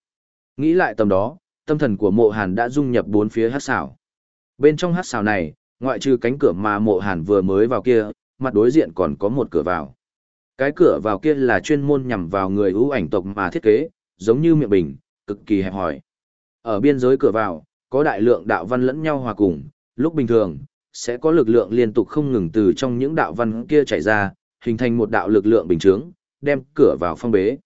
Nghĩ lại tầm đó, tâm thần của mộ hàn đã dung nhập bốn phía hát xào. Bên trong hát xào này, ngoại trừ cánh cửa mà mộ hàn vừa mới vào kia, mặt đối diện còn có một cửa vào. Cái cửa vào kia là chuyên môn nhằm vào người ưu ảnh tộc mà thiết kế, giống như miệng bình, cực kỳ hẹp hòi. Ở biên giới cửa vào, có đại lượng đạo văn lẫn nhau hòa cùng, lúc bình thường, sẽ có lực lượng liên tục không ngừng từ trong những đạo văn kia chảy ra, hình thành một đạo lực lượng bình chướng, đem cửa vào phong bế.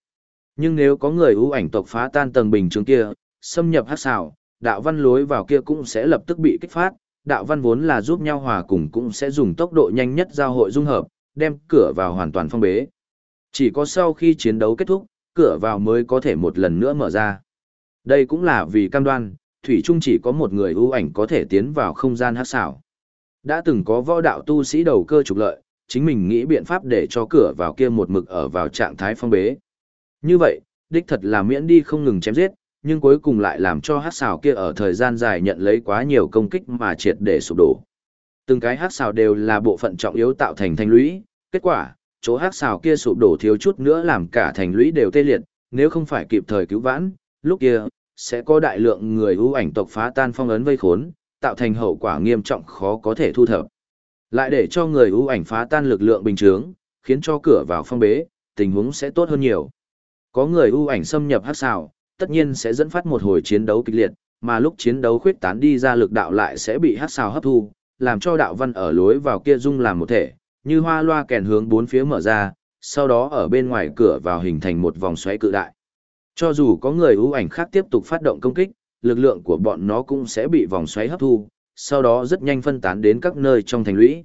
Nhưng nếu có người ưu ảnh tộc phá tan tầng bình chướng kia, xâm nhập hắc xảo, đạo văn lối vào kia cũng sẽ lập tức bị kích phát, đạo văn vốn là giúp nhau hòa cùng cũng sẽ dùng tốc độ nhanh nhất giao hội dung hợp, đem cửa vào hoàn toàn phong bế. Chỉ có sau khi chiến đấu kết thúc, cửa vào mới có thể một lần nữa mở ra. Đây cũng là vì cam đoan, Thủy Trung chỉ có một người ưu ảnh có thể tiến vào không gian hắc xảo. Đã từng có võ đạo tu sĩ đầu cơ trục lợi, chính mình nghĩ biện pháp để cho cửa vào kia một mực ở vào trạng thái phong bế. Như vậy, đích thật là miễn đi không ngừng chém giết, nhưng cuối cùng lại làm cho hát xào kia ở thời gian dài nhận lấy quá nhiều công kích mà triệt để sụp đổ. Từng cái hát xào đều là bộ phận trọng yếu tạo thành thanh lũy, kết quả, chỗ hát xào kia sụp đổ thiếu chút nữa làm cả thành lũy đều tê liệt, nếu không phải kịp thời cứu vãn, lúc kia, sẽ có đại lượng người ưu ảnh tộc phá tan phong ấn vây khốn, tạo thành hậu quả nghiêm trọng khó có thể thu thập. Lại để cho người ưu ảnh phá tan lực lượng bình chướng, khiến cho cửa vào phong bế, tình huống sẽ tốt hơn nhiều. Có người ưu ảnh xâm nhập hắc xào, tất nhiên sẽ dẫn phát một hồi chiến đấu kịch liệt, mà lúc chiến đấu khuyết tán đi ra lực đạo lại sẽ bị hắc xào hấp thu, làm cho đạo văn ở lối vào kia dung làm một thể, như hoa loa kèn hướng bốn phía mở ra, sau đó ở bên ngoài cửa vào hình thành một vòng xoáy cự đại. Cho dù có người ưu ảnh khác tiếp tục phát động công kích, lực lượng của bọn nó cũng sẽ bị vòng xoáy hấp thu, sau đó rất nhanh phân tán đến các nơi trong thành lũy.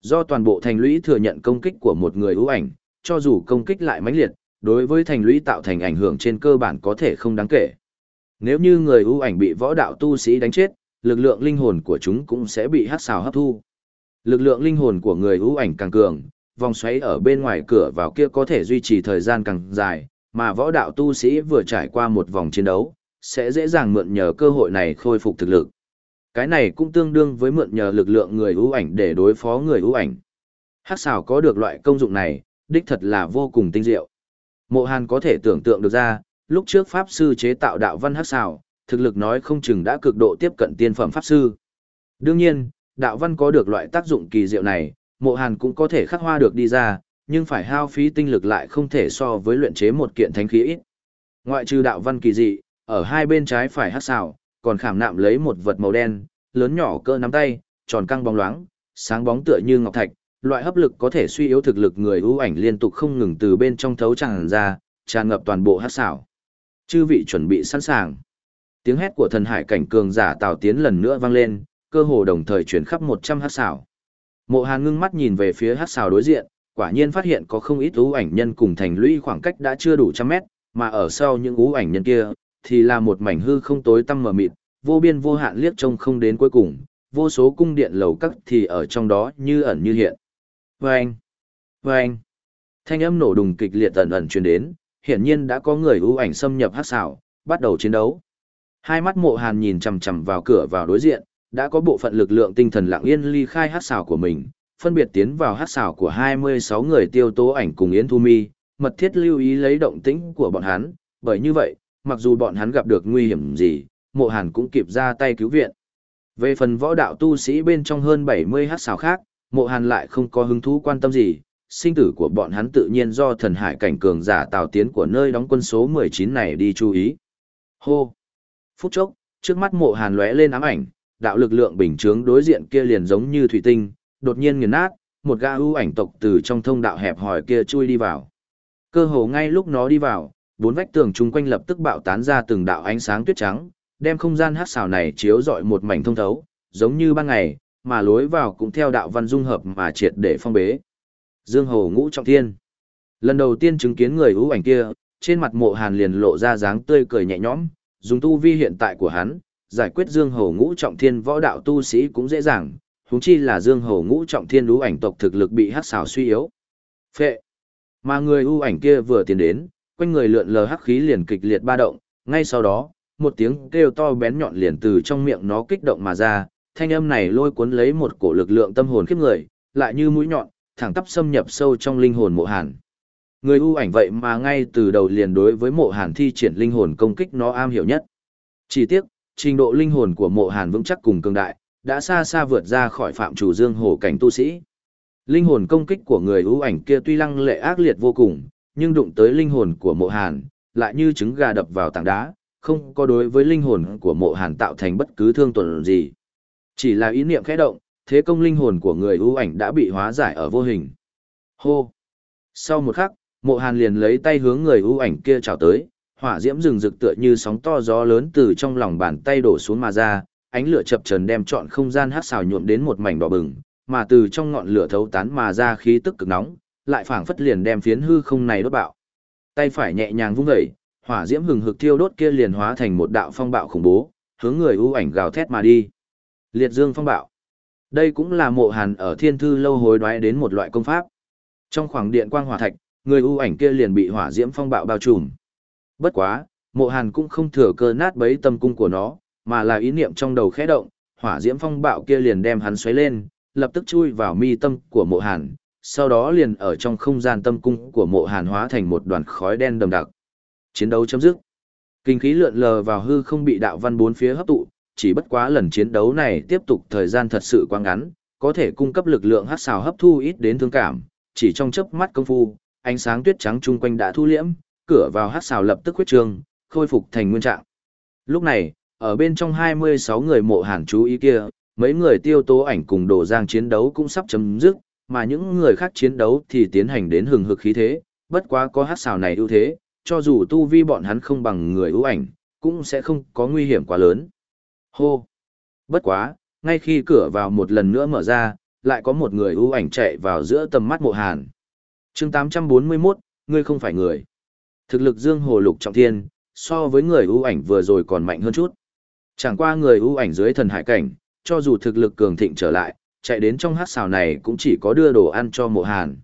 Do toàn bộ thành lũy thừa nhận công kích của một người ưu ảnh, cho dù công kích lại mãnh liệt, đối với thành lũy tạo thành ảnh hưởng trên cơ bản có thể không đáng kể. Nếu như người ưu ảnh bị võ đạo tu sĩ đánh chết, lực lượng linh hồn của chúng cũng sẽ bị hắc xào hấp thu. Lực lượng linh hồn của người ưu ảnh càng cường, vòng xoáy ở bên ngoài cửa vào kia có thể duy trì thời gian càng dài, mà võ đạo tu sĩ vừa trải qua một vòng chiến đấu, sẽ dễ dàng mượn nhờ cơ hội này khôi phục thực lực. Cái này cũng tương đương với mượn nhờ lực lượng người ưu ảnh để đối phó người ưu ảnh. Hắc xảo có được loại công dụng này, đích thật là vô cùng tinh diệu. Mộ Hàn có thể tưởng tượng được ra, lúc trước Pháp Sư chế tạo đạo văn hắc xảo, thực lực nói không chừng đã cực độ tiếp cận tiên phẩm Pháp Sư. Đương nhiên, đạo văn có được loại tác dụng kỳ diệu này, mộ hàn cũng có thể khắc hoa được đi ra, nhưng phải hao phí tinh lực lại không thể so với luyện chế một kiện thánh khí ít. Ngoại trừ đạo văn kỳ dị, ở hai bên trái phải hắc xảo, còn khảm nạm lấy một vật màu đen, lớn nhỏ cơ nắm tay, tròn căng bóng loáng, sáng bóng tựa như ngọc thạch, loại hấp lực có thể suy yếu thực lực người ưu ảnh liên tục không ngừng từ bên trong thấu tràn ra, tràn ngập toàn bộ hắc xảo. Chư vị chuẩn bị sẵn sàng. Tiếng hét của thần hải cảnh cường giả Tào Tiến lần nữa vang lên, cơ hồ đồng thời chuyển khắp 100 hắc xảo. Mộ Hàn ngưng mắt nhìn về phía hắc xảo đối diện, quả nhiên phát hiện có không ít ú ảnh nhân cùng thành lũy khoảng cách đã chưa đủ trăm mét, mà ở sau những ú ảnh nhân kia, thì là một mảnh hư không tối tăm mờ mịt, vô biên vô hạn liếc trông không đến cuối cùng, vô số cung điện lầu các thì ở trong đó như ẩn như hiện. Vâng! Vâng! Thanh âm nổ đùng kịch liệt ẩn ẩn truyền đến, hiển nhiên đã có người ưu ảnh xâm nhập hắc xảo, bắt đầu chiến đấu. Hai mắt mộ hàn nhìn chầm chằm vào cửa vào đối diện, đã có bộ phận lực lượng tinh thần lặng yên ly khai hát xào của mình, phân biệt tiến vào hát xào của 26 người tiêu tố ảnh cùng Yến Thu Mi, mật thiết lưu ý lấy động tĩnh của bọn hắn, bởi như vậy, mặc dù bọn hắn gặp được nguy hiểm gì, mộ hàn cũng kịp ra tay cứu viện. Về phần võ đạo tu sĩ bên trong hơn 70 hát xào khác, mộ hàn lại không có hứng thú quan tâm gì, sinh tử của bọn hắn tự nhiên do thần hải cảnh cường giả tào tiến của nơi đóng quân số 19 này đi chú ý. Hô! Phút chốc, trước mắt mộ hàn lóe lên ám ảnh, đạo lực lượng bình chướng đối diện kia liền giống như thủy tinh, đột nhiên nghiền nát, một gã ưu ảnh tộc từ trong thông đạo hẹp hòi kia chui đi vào. Cơ hồ ngay lúc nó đi vào, bốn vách tường chung quanh lập tức bạo tán ra từng đạo ánh sáng tuyết trắng, đem không gian hát xào này chiếu rọi một mảnh thông thấu, giống như ban ngày, mà lối vào cũng theo đạo văn dung hợp mà triệt để phong bế. Dương Hồ Ngũ Trọng Thiên. Lần đầu tiên chứng kiến người ưu ảnh kia, trên mặt Mộ Hàn liền lộ ra dáng tươi cười nhẹ nhõm, dùng tu vi hiện tại của hắn, giải quyết Dương Hầu Ngũ Trọng Thiên võ đạo tu sĩ cũng dễ dàng, huống chi là Dương Hầu Ngũ Trọng Thiên lũ ảnh tộc thực lực bị hắc xảo suy yếu. Phệ. Mà người ưu ảnh kia vừa tiến đến, quanh người lượn lờ hắc khí liền kịch liệt ba động, ngay sau đó, một tiếng kêu to bén nhọn liền từ trong miệng nó kích động mà ra, thanh âm này lôi cuốn lấy một cổ lực lượng tâm hồn khiếp người, lại như mũi nhọn, thẳng tắp xâm nhập sâu trong linh hồn Mộ Hàn. Người ưu ảnh vậy mà ngay từ đầu liền đối với Mộ Hàn thi triển linh hồn công kích nó am hiểu nhất. Chỉ tiếc, trình độ linh hồn của mộ hàn vững chắc cùng cường đại, đã xa xa vượt ra khỏi phạm chủ dương hồ cảnh tu sĩ. Linh hồn công kích của người ưu ảnh kia tuy lăng lệ ác liệt vô cùng, nhưng đụng tới linh hồn của mộ hàn, lại như trứng gà đập vào tảng đá, không có đối với linh hồn của mộ hàn tạo thành bất cứ thương tổn gì. Chỉ là ý niệm khẽ động, thế công linh hồn của người ưu ảnh đã bị hóa giải ở vô hình. Hô! Sau một khắc, mộ hàn liền lấy tay hướng người ưu ảnh kia chào tới, hỏa diễm rừng rực tựa như sóng to gió lớn từ trong lòng bàn tay đổ xuống mà ra, ánh lửa chập chờn đem trọn không gian hát xào nhuộm đến một mảnh đỏ bừng, mà từ trong ngọn lửa thấu tán mà ra khí tức cực nóng, lại phảng phất liền đem phiến hư không này đốt bạo. Tay phải nhẹ nhàng vung dậy, hỏa diễm hừng hực thiêu đốt kia liền hóa thành một đạo phong bạo khủng bố, hướng người ưu ảnh gào thét mà đi. Liệt Dương phong bạo. Đây cũng là mộ hàn ở thiên thư lâu hối đoái đến một loại công pháp. Trong khoảng điện quang hỏa thạch, người ưu ảnh kia liền bị hỏa diễm phong bạo bao trùm. Bất quá, mộ hàn cũng không thừa cơ nát bấy tâm cung của nó, mà là ý niệm trong đầu khẽ động, hỏa diễm phong bạo kia liền đem hắn xoáy lên, lập tức chui vào mi tâm của mộ hàn, sau đó liền ở trong không gian tâm cung của mộ hàn hóa thành một đoàn khói đen đầm đặc. Chiến đấu chấm dứt. Kinh khí lượn lờ vào hư không bị đạo văn bốn phía hấp tụ, chỉ bất quá lần chiến đấu này tiếp tục thời gian thật sự quá ngắn, có thể cung cấp lực lượng hát xào hấp thu ít đến thương cảm, chỉ trong chớp mắt công phu, ánh sáng tuyết trắng chung quanh đã thu liễm, cửa vào hát xào lập tức huyết trương, khôi phục thành nguyên trạng. Lúc này, ở bên trong 26 người mộ hàn chú ý kia, mấy người tiêu tố ảnh cùng đồ giang chiến đấu cũng sắp chấm dứt, mà những người khác chiến đấu thì tiến hành đến hừng hực khí thế, bất quá có hát xào này ưu thế, cho dù tu vi bọn hắn không bằng người ưu ảnh, cũng sẽ không có nguy hiểm quá lớn. Hô! Bất quá, ngay khi cửa vào một lần nữa mở ra, lại có một người ưu ảnh chạy vào giữa tầm mắt mộ hàn chương 841, ngươi không phải người. Thực lực Dương Hồ Lục Trọng Thiên, so với người ưu ảnh vừa rồi còn mạnh hơn chút. Chẳng qua người ưu ảnh dưới thần hải cảnh, cho dù thực lực cường thịnh trở lại, chạy đến trong hát xào này cũng chỉ có đưa đồ ăn cho mộ hàn.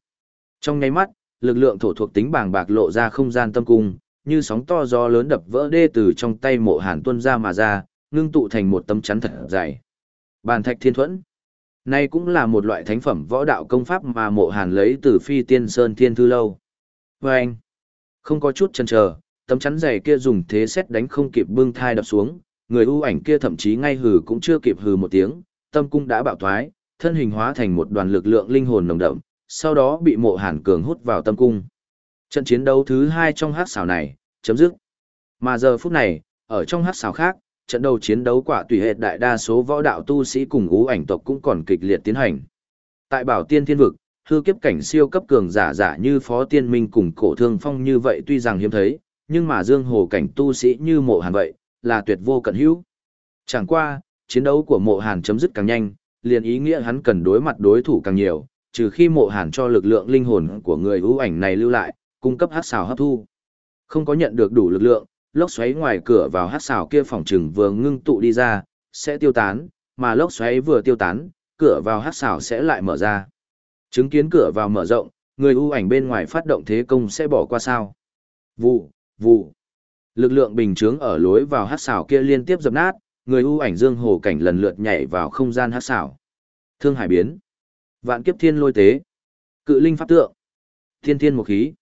Trong ngay mắt, lực lượng thổ thuộc tính bàng bạc lộ ra không gian tâm cung, như sóng to gió lớn đập vỡ đê từ trong tay mộ hàn tuân ra mà ra, ngưng tụ thành một tấm chắn thật dày. Bàn thạch thiên thuẫn nay cũng là một loại thánh phẩm võ đạo công pháp mà mộ hàn lấy từ phi tiên sơn thiên thư lâu. Và anh, không có chút chần chờ, tấm chắn dày kia dùng thế xét đánh không kịp bưng thai đập xuống, người ưu ảnh kia thậm chí ngay hừ cũng chưa kịp hừ một tiếng, tâm cung đã bạo thoái, thân hình hóa thành một đoàn lực lượng linh hồn nồng đậm, sau đó bị mộ hàn cường hút vào tâm cung. Trận chiến đấu thứ hai trong hát xảo này, chấm dứt. Mà giờ phút này, ở trong hát xảo khác, trận đấu chiến đấu quả tùy hệ đại đa số võ đạo tu sĩ cùng ngũ ảnh tộc cũng còn kịch liệt tiến hành. Tại bảo tiên thiên vực, hư kiếp cảnh siêu cấp cường giả giả như phó tiên minh cùng cổ thương phong như vậy tuy rằng hiếm thấy, nhưng mà dương hồ cảnh tu sĩ như mộ hàn vậy, là tuyệt vô cận hữu. Chẳng qua, chiến đấu của mộ hàn chấm dứt càng nhanh, liền ý nghĩa hắn cần đối mặt đối thủ càng nhiều, trừ khi mộ hàn cho lực lượng linh hồn của người ưu ảnh này lưu lại, cung cấp hát xào hấp thu. Không có nhận được đủ lực lượng, lốc xoáy ngoài cửa vào hát xào kia phòng trừng vừa ngưng tụ đi ra, sẽ tiêu tán, mà lốc xoáy vừa tiêu tán, cửa vào hát xào sẽ lại mở ra. Chứng kiến cửa vào mở rộng, người ưu ảnh bên ngoài phát động thế công sẽ bỏ qua sao. Vụ, vụ. Lực lượng bình chướng ở lối vào hát xào kia liên tiếp dập nát, người ưu ảnh dương hồ cảnh lần lượt nhảy vào không gian hát xảo. Thương hải biến. Vạn kiếp thiên lôi tế. Cự linh pháp tượng. Thiên thiên một khí.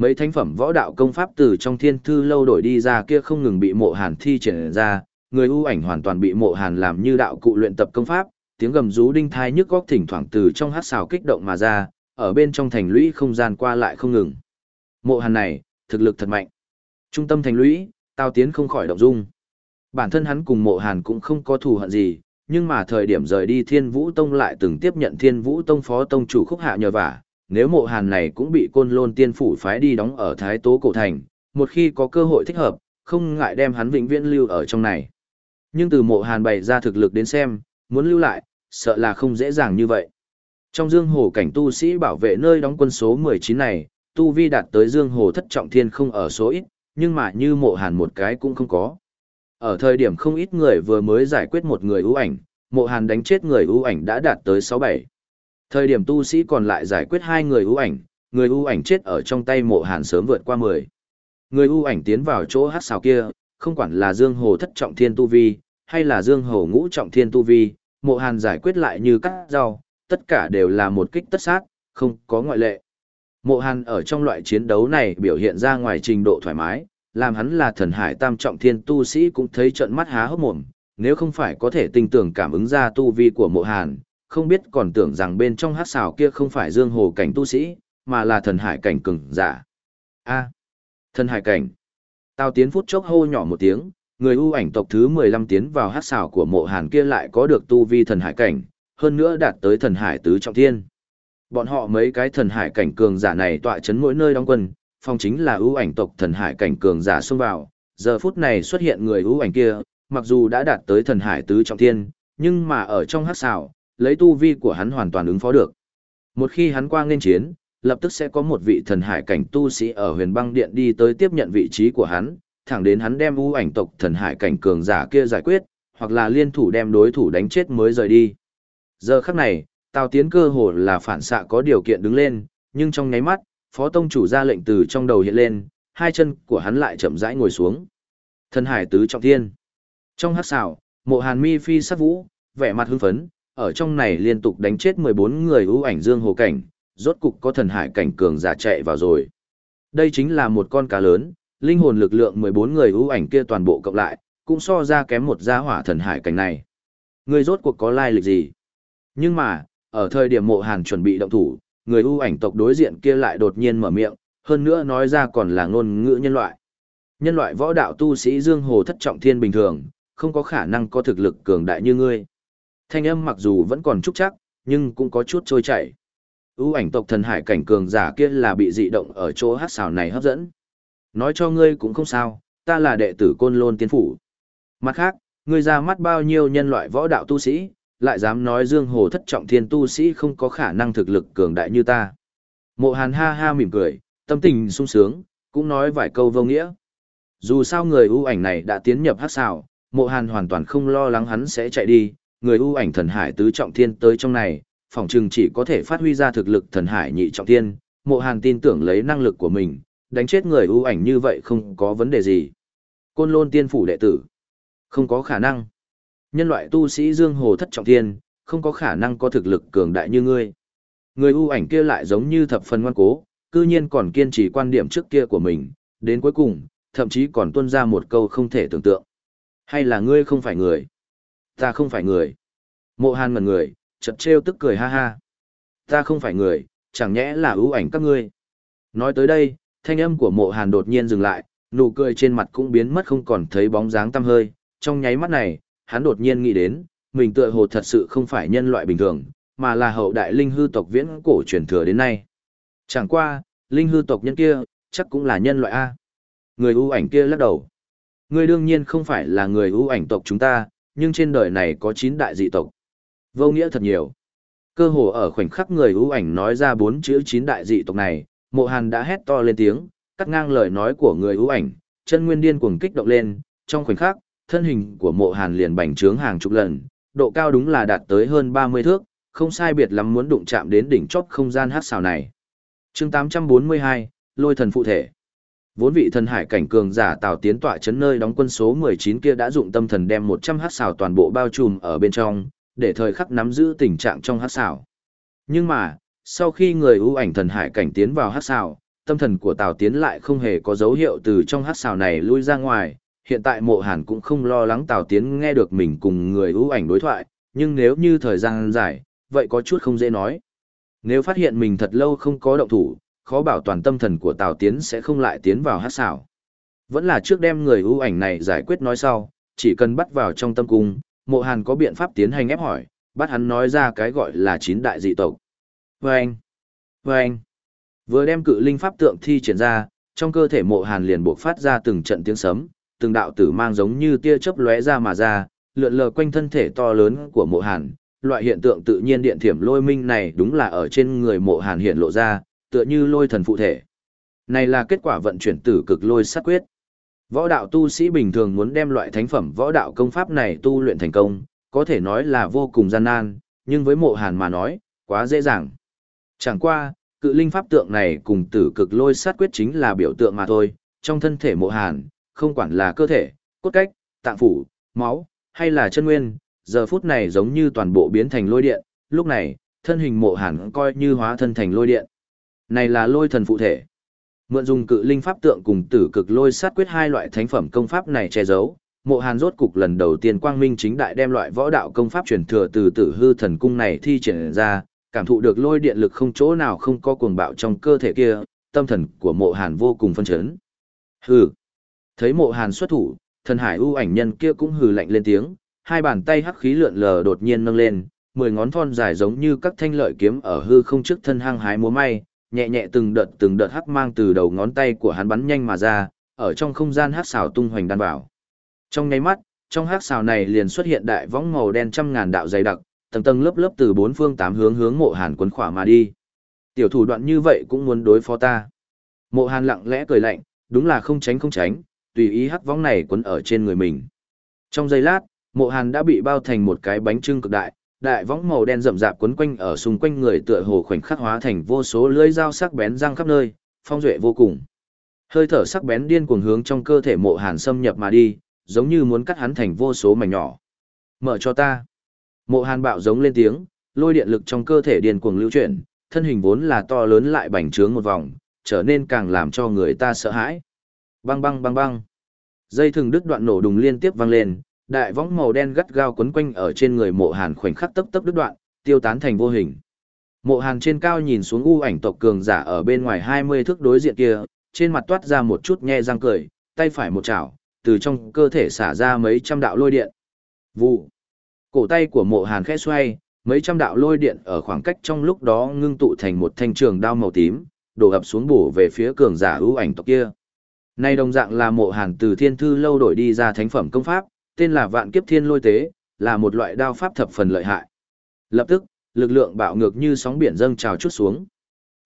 Mấy thánh phẩm võ đạo công pháp từ trong thiên thư lâu đổi đi ra kia không ngừng bị mộ hàn thi triển ra, người ưu ảnh hoàn toàn bị mộ hàn làm như đạo cụ luyện tập công pháp, tiếng gầm rú đinh thai nhức góc thỉnh thoảng từ trong hát xào kích động mà ra, ở bên trong thành lũy không gian qua lại không ngừng. Mộ hàn này, thực lực thật mạnh. Trung tâm thành lũy, tao tiến không khỏi động dung. Bản thân hắn cùng mộ hàn cũng không có thù hận gì, nhưng mà thời điểm rời đi Thiên Vũ Tông lại từng tiếp nhận Thiên Vũ Tông phó tông chủ khúc hạ nhờ vả, nếu mộ hàn này cũng bị côn lôn tiên phủ phái đi đóng ở Thái Tố Cổ Thành, một khi có cơ hội thích hợp, không ngại đem hắn vĩnh viễn lưu ở trong này. Nhưng từ mộ hàn bày ra thực lực đến xem, muốn lưu lại, sợ là không dễ dàng như vậy. Trong dương hồ cảnh tu sĩ bảo vệ nơi đóng quân số 19 này, tu vi đạt tới dương hồ thất trọng thiên không ở số ít, nhưng mà như mộ hàn một cái cũng không có. Ở thời điểm không ít người vừa mới giải quyết một người ưu ảnh, mộ hàn đánh chết người ưu ảnh đã đạt tới 6-7. Thời điểm tu sĩ còn lại giải quyết hai người ưu ảnh, người ưu ảnh chết ở trong tay mộ hàn sớm vượt qua 10. Người ưu ảnh tiến vào chỗ hát xào kia, không quản là dương hồ thất trọng thiên tu vi, hay là dương hồ ngũ trọng thiên tu vi, mộ hàn giải quyết lại như cắt rau, tất cả đều là một kích tất sát, không có ngoại lệ. Mộ hàn ở trong loại chiến đấu này biểu hiện ra ngoài trình độ thoải mái, làm hắn là thần hải tam trọng thiên tu sĩ cũng thấy trận mắt há hốc mồm, nếu không phải có thể tinh tưởng cảm ứng ra tu vi của mộ hàn, không biết còn tưởng rằng bên trong hát xào kia không phải dương hồ cảnh tu sĩ, mà là thần hải cảnh cường giả. a thần hải cảnh. Tao tiến phút chốc hô nhỏ một tiếng, người ưu ảnh tộc thứ 15 tiến vào hát xào của mộ hàn kia lại có được tu vi thần hải cảnh, hơn nữa đạt tới thần hải tứ trọng thiên. Bọn họ mấy cái thần hải cảnh cường giả này tọa chấn mỗi nơi đóng quân, phong chính là ưu ảnh tộc thần hải cảnh cường giả xông vào, giờ phút này xuất hiện người ưu ảnh kia, mặc dù đã đạt tới thần hải tứ trọng thiên, nhưng mà ở trong hắc xảo, lấy tu vi của hắn hoàn toàn ứng phó được. Một khi hắn qua nên chiến, lập tức sẽ có một vị thần hải cảnh tu sĩ ở huyền băng điện đi tới tiếp nhận vị trí của hắn, thẳng đến hắn đem ưu ảnh tộc thần hải cảnh cường giả kia giải quyết, hoặc là liên thủ đem đối thủ đánh chết mới rời đi. Giờ khắc này, Tào Tiến cơ hồ là phản xạ có điều kiện đứng lên, nhưng trong nháy mắt, phó tông chủ ra lệnh từ trong đầu hiện lên, hai chân của hắn lại chậm rãi ngồi xuống. thần hải tứ trọng thiên. Trong hắc xảo, mộ hàn mi phi sát vũ, vẻ mặt hưng phấn, ở trong này liên tục đánh chết 14 người ưu ảnh dương hồ cảnh, rốt cục có thần hải cảnh cường giả chạy vào rồi. Đây chính là một con cá lớn, linh hồn lực lượng 14 người ưu ảnh kia toàn bộ cộng lại, cũng so ra kém một gia hỏa thần hải cảnh này. Người rốt cuộc có lai lịch gì? Nhưng mà, ở thời điểm mộ hàn chuẩn bị động thủ, người ưu ảnh tộc đối diện kia lại đột nhiên mở miệng, hơn nữa nói ra còn là ngôn ngữ nhân loại. Nhân loại võ đạo tu sĩ Dương Hồ thất trọng thiên bình thường, không có khả năng có thực lực cường đại như ngươi. Thanh âm mặc dù vẫn còn trúc chắc, nhưng cũng có chút trôi chảy. ưu ảnh tộc thần hải cảnh cường giả kia là bị dị động ở chỗ hát xào này hấp dẫn. Nói cho ngươi cũng không sao, ta là đệ tử côn lôn tiên phủ. Mặt khác, ngươi ra mắt bao nhiêu nhân loại võ đạo tu sĩ, lại dám nói Dương Hồ thất trọng thiên tu sĩ không có khả năng thực lực cường đại như ta. Mộ Hàn ha ha mỉm cười, tâm tình sung sướng, cũng nói vài câu vô nghĩa. Dù sao người ưu ảnh này đã tiến nhập hát xào, mộ Hàn hoàn toàn không lo lắng hắn sẽ chạy đi, người ưu ảnh thần hải tứ trọng thiên tới trong này, phòng trừng chỉ có thể phát huy ra thực lực thần hải nhị trọng thiên, mộ hàn tin tưởng lấy năng lực của mình, đánh chết người ưu ảnh như vậy không có vấn đề gì. Côn lôn tiên phủ đệ tử. Không có khả năng. Nhân loại tu sĩ Dương Hồ thất trọng thiên, không có khả năng có thực lực cường đại như ngươi. Người ưu ảnh kia lại giống như thập phần ngoan cố, cư nhiên còn kiên trì quan điểm trước kia của mình, đến cuối cùng, thậm chí còn tuân ra một câu không thể tưởng tượng. Hay là ngươi không phải người? Ta không phải người. Mộ hàn ngần người, chật trêu tức cười ha ha. Ta không phải người, chẳng nhẽ là ưu ảnh các ngươi. Nói tới đây, thanh âm của mộ hàn đột nhiên dừng lại, nụ cười trên mặt cũng biến mất không còn thấy bóng dáng tăm hơi. Trong nháy mắt này, hắn đột nhiên nghĩ đến, mình tựa hồ thật sự không phải nhân loại bình thường, mà là hậu đại linh hư tộc viễn cổ truyền thừa đến nay. Chẳng qua, linh hư tộc nhân kia, chắc cũng là nhân loại A. Người ưu ảnh kia lắc đầu. Người đương nhiên không phải là người ưu ảnh tộc chúng ta, nhưng trên đời này có chín đại dị tộc. Vô nghĩa thật nhiều. Cơ hồ ở khoảnh khắc người ưu ảnh nói ra bốn chữ chín đại dị tộc này, mộ hàn đã hét to lên tiếng, cắt ngang lời nói của người ưu ảnh, chân nguyên điên cuồng kích động lên, trong khoảnh khắc, thân hình của mộ hàn liền bành trướng hàng chục lần, độ cao đúng là đạt tới hơn 30 thước, không sai biệt lắm muốn đụng chạm đến đỉnh chóp không gian hát xào này. chương 842, Lôi thần phụ thể. Vốn vị thần hải cảnh cường giả Tào Tiến tọa chấn nơi đóng quân số 19 kia đã dụng tâm thần đem 100 hát xào toàn bộ bao trùm ở bên trong, để thời khắc nắm giữ tình trạng trong hát xào. Nhưng mà, sau khi người ưu ảnh thần hải cảnh tiến vào hát xào, tâm thần của Tào Tiến lại không hề có dấu hiệu từ trong hát xào này lui ra ngoài, hiện tại mộ hàn cũng không lo lắng Tào Tiến nghe được mình cùng người ưu ảnh đối thoại, nhưng nếu như thời gian dài, vậy có chút không dễ nói. Nếu phát hiện mình thật lâu không có động thủ, khó bảo toàn tâm thần của Tào Tiến sẽ không lại tiến vào hát xảo. Vẫn là trước đem người ưu ảnh này giải quyết nói sau, chỉ cần bắt vào trong tâm cung, mộ hàn có biện pháp tiến hành ép hỏi, bắt hắn nói ra cái gọi là chín đại dị tộc. Vâng! Vâng! Vừa đem cự linh pháp tượng thi triển ra, trong cơ thể mộ hàn liền buộc phát ra từng trận tiếng sấm, từng đạo tử mang giống như tia chớp lóe ra mà ra, lượn lờ quanh thân thể to lớn của mộ hàn. Loại hiện tượng tự nhiên điện thiểm lôi minh này đúng là ở trên người mộ hàn hiện lộ ra, tựa như lôi thần phụ thể. Này là kết quả vận chuyển tử cực lôi sát quyết. Võ đạo tu sĩ bình thường muốn đem loại thánh phẩm võ đạo công pháp này tu luyện thành công, có thể nói là vô cùng gian nan, nhưng với mộ hàn mà nói, quá dễ dàng. Chẳng qua, cự linh pháp tượng này cùng tử cực lôi sát quyết chính là biểu tượng mà thôi, trong thân thể mộ hàn, không quản là cơ thể, cốt cách, tạng phủ, máu, hay là chân nguyên, giờ phút này giống như toàn bộ biến thành lôi điện, lúc này, thân hình mộ hàn coi như hóa thân thành lôi điện. Này là lôi thần phụ thể. Mượn dùng cự linh pháp tượng cùng tử cực lôi sát quyết hai loại thánh phẩm công pháp này che giấu, mộ hàn rốt cục lần đầu tiên quang minh chính đại đem loại võ đạo công pháp truyền thừa từ tử hư thần cung này thi triển ra, cảm thụ được lôi điện lực không chỗ nào không có cuồng bạo trong cơ thể kia, tâm thần của mộ hàn vô cùng phân chấn. Hừ. Thấy mộ hàn xuất thủ, thần hải ưu ảnh nhân kia cũng hừ lạnh lên tiếng, hai bàn tay hắc khí lượn lờ đột nhiên nâng lên, mười ngón thon dài giống như các thanh lợi kiếm ở hư không trước thân hăng hái múa may, nhẹ nhẹ từng đợt từng đợt hắc mang từ đầu ngón tay của hắn bắn nhanh mà ra, ở trong không gian hắc xào tung hoành đan vào. Trong nháy mắt, trong hắc xào này liền xuất hiện đại võng màu đen trăm ngàn đạo dày đặc, tầng tầng lớp lớp từ bốn phương tám hướng hướng mộ hàn quấn khỏa mà đi. Tiểu thủ đoạn như vậy cũng muốn đối phó ta. Mộ hàn lặng lẽ cười lạnh, đúng là không tránh không tránh, tùy ý hắc võng này quấn ở trên người mình. Trong giây lát, mộ hàn đã bị bao thành một cái bánh trưng cực đại, đại võng màu đen rậm rạp quấn quanh ở xung quanh người tựa hồ khoảnh khắc hóa thành vô số lưỡi dao sắc bén răng khắp nơi, phong duệ vô cùng. Hơi thở sắc bén điên cuồng hướng trong cơ thể mộ hàn xâm nhập mà đi, giống như muốn cắt hắn thành vô số mảnh nhỏ. Mở cho ta. Mộ hàn bạo giống lên tiếng, lôi điện lực trong cơ thể điên cuồng lưu chuyển, thân hình vốn là to lớn lại bành trướng một vòng, trở nên càng làm cho người ta sợ hãi. Băng băng băng băng. Dây thừng đứt đoạn nổ đùng liên tiếp vang lên, đại võng màu đen gắt gao quấn quanh ở trên người mộ hàn khoảnh khắc tấp tấp đứt đoạn, tiêu tán thành vô hình. Mộ hàn trên cao nhìn xuống u ảnh tộc cường giả ở bên ngoài 20 thước đối diện kia, trên mặt toát ra một chút nhe răng cười, tay phải một chảo, từ trong cơ thể xả ra mấy trăm đạo lôi điện. Vụ. Cổ tay của mộ hàn khẽ xoay, mấy trăm đạo lôi điện ở khoảng cách trong lúc đó ngưng tụ thành một thanh trường đao màu tím, đổ ập xuống bổ về phía cường giả ưu ảnh tộc kia. Nay đồng dạng là mộ hàn từ thiên thư lâu đổi đi ra thánh phẩm công pháp, tên là vạn kiếp thiên lôi tế, là một loại đao pháp thập phần lợi hại. Lập tức, lực lượng bạo ngược như sóng biển dâng trào chút xuống.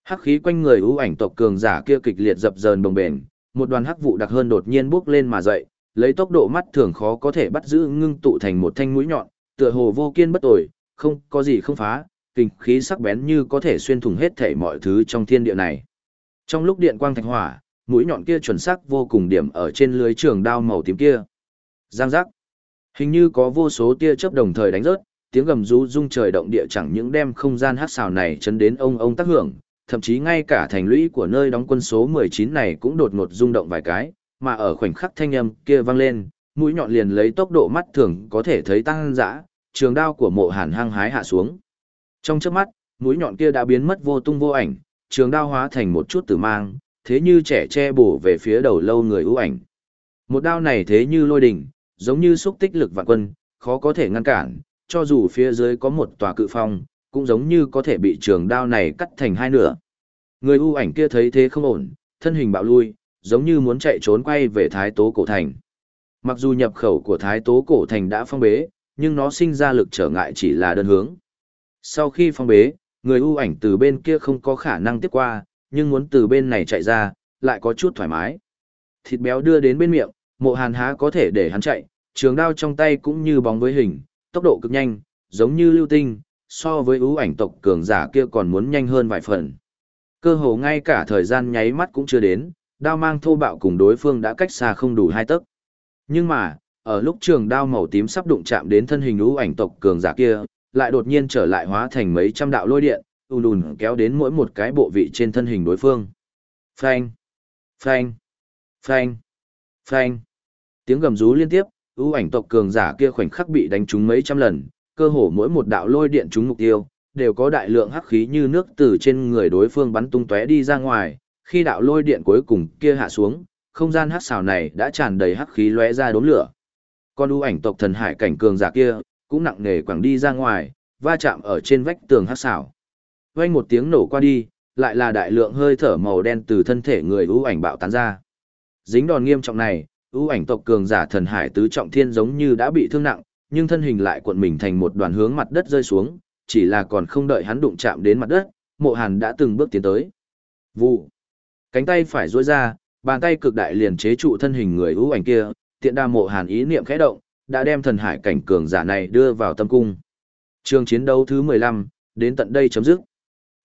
Hắc khí quanh người ưu ảnh tộc cường giả kia kịch liệt dập dờn đồng bền, một đoàn hắc vụ đặc hơn đột nhiên bước lên mà dậy, lấy tốc độ mắt thường khó có thể bắt giữ ngưng tụ thành một thanh mũi nhọn, tựa hồ vô kiên bất tồi, không có gì không phá, kinh khí sắc bén như có thể xuyên thủng hết thảy mọi thứ trong thiên địa này. Trong lúc điện quang thạch hỏa, mũi nhọn kia chuẩn xác vô cùng điểm ở trên lưới trường đao màu tím kia. Giang giác. Hình như có vô số tia chớp đồng thời đánh rớt, tiếng gầm rú rung trời động địa chẳng những đem không gian hát xào này chấn đến ông ông tác hưởng, thậm chí ngay cả thành lũy của nơi đóng quân số 19 này cũng đột ngột rung động vài cái, mà ở khoảnh khắc thanh âm kia vang lên, mũi nhọn liền lấy tốc độ mắt thường có thể thấy tăng dã, trường đao của mộ hàn hăng hái hạ xuống. Trong chớp mắt, mũi nhọn kia đã biến mất vô tung vô ảnh, trường đao hóa thành một chút tử mang, thế như trẻ che bổ về phía đầu lâu người ưu ảnh. Một đao này thế như lôi đỉnh, giống như xúc tích lực vạn quân, khó có thể ngăn cản, cho dù phía dưới có một tòa cự phong, cũng giống như có thể bị trường đao này cắt thành hai nửa. Người ưu ảnh kia thấy thế không ổn, thân hình bạo lui, giống như muốn chạy trốn quay về Thái Tố Cổ Thành. Mặc dù nhập khẩu của Thái Tố Cổ Thành đã phong bế, nhưng nó sinh ra lực trở ngại chỉ là đơn hướng. Sau khi phong bế, người ưu ảnh từ bên kia không có khả năng tiếp qua, nhưng muốn từ bên này chạy ra, lại có chút thoải mái. Thịt béo đưa đến bên miệng, mộ hàn há có thể để hắn chạy, trường đao trong tay cũng như bóng với hình, tốc độ cực nhanh, giống như lưu tinh, so với ưu ảnh tộc cường giả kia còn muốn nhanh hơn vài phần. Cơ hồ ngay cả thời gian nháy mắt cũng chưa đến, đao mang thô bạo cùng đối phương đã cách xa không đủ hai tấc. Nhưng mà, ở lúc trường đao màu tím sắp đụng chạm đến thân hình ưu ảnh tộc cường giả kia, lại đột nhiên trở lại hóa thành mấy trăm đạo lôi điện, ùn ùn kéo đến mỗi một cái bộ vị trên thân hình đối phương. Phanh, phanh, phanh, phanh. Tiếng gầm rú liên tiếp, ưu ảnh tộc cường giả kia khoảnh khắc bị đánh trúng mấy trăm lần, cơ hồ mỗi một đạo lôi điện trúng mục tiêu, đều có đại lượng hắc khí như nước từ trên người đối phương bắn tung tóe đi ra ngoài, khi đạo lôi điện cuối cùng kia hạ xuống, không gian hắc xào này đã tràn đầy hắc khí lóe ra đốm lửa. Con ưu ảnh tộc thần hải cảnh cường giả kia, cũng nặng nề quẳng đi ra ngoài, va chạm ở trên vách tường hắc xào. Vang một tiếng nổ qua đi, lại là đại lượng hơi thở màu đen từ thân thể người ưu ảnh bạo tán ra. Dính đòn nghiêm trọng này, ưu ảnh tộc cường giả thần hải tứ trọng thiên giống như đã bị thương nặng, nhưng thân hình lại cuộn mình thành một đoàn hướng mặt đất rơi xuống, chỉ là còn không đợi hắn đụng chạm đến mặt đất, mộ hàn đã từng bước tiến tới. Vụ. Cánh tay phải duỗi ra, bàn tay cực đại liền chế trụ thân hình người ưu ảnh kia, tiện đa mộ hàn ý niệm khẽ động, đã đem thần hải cảnh cường giả này đưa vào tâm cung. Trường chiến đấu thứ 15, đến tận đây chấm dứt.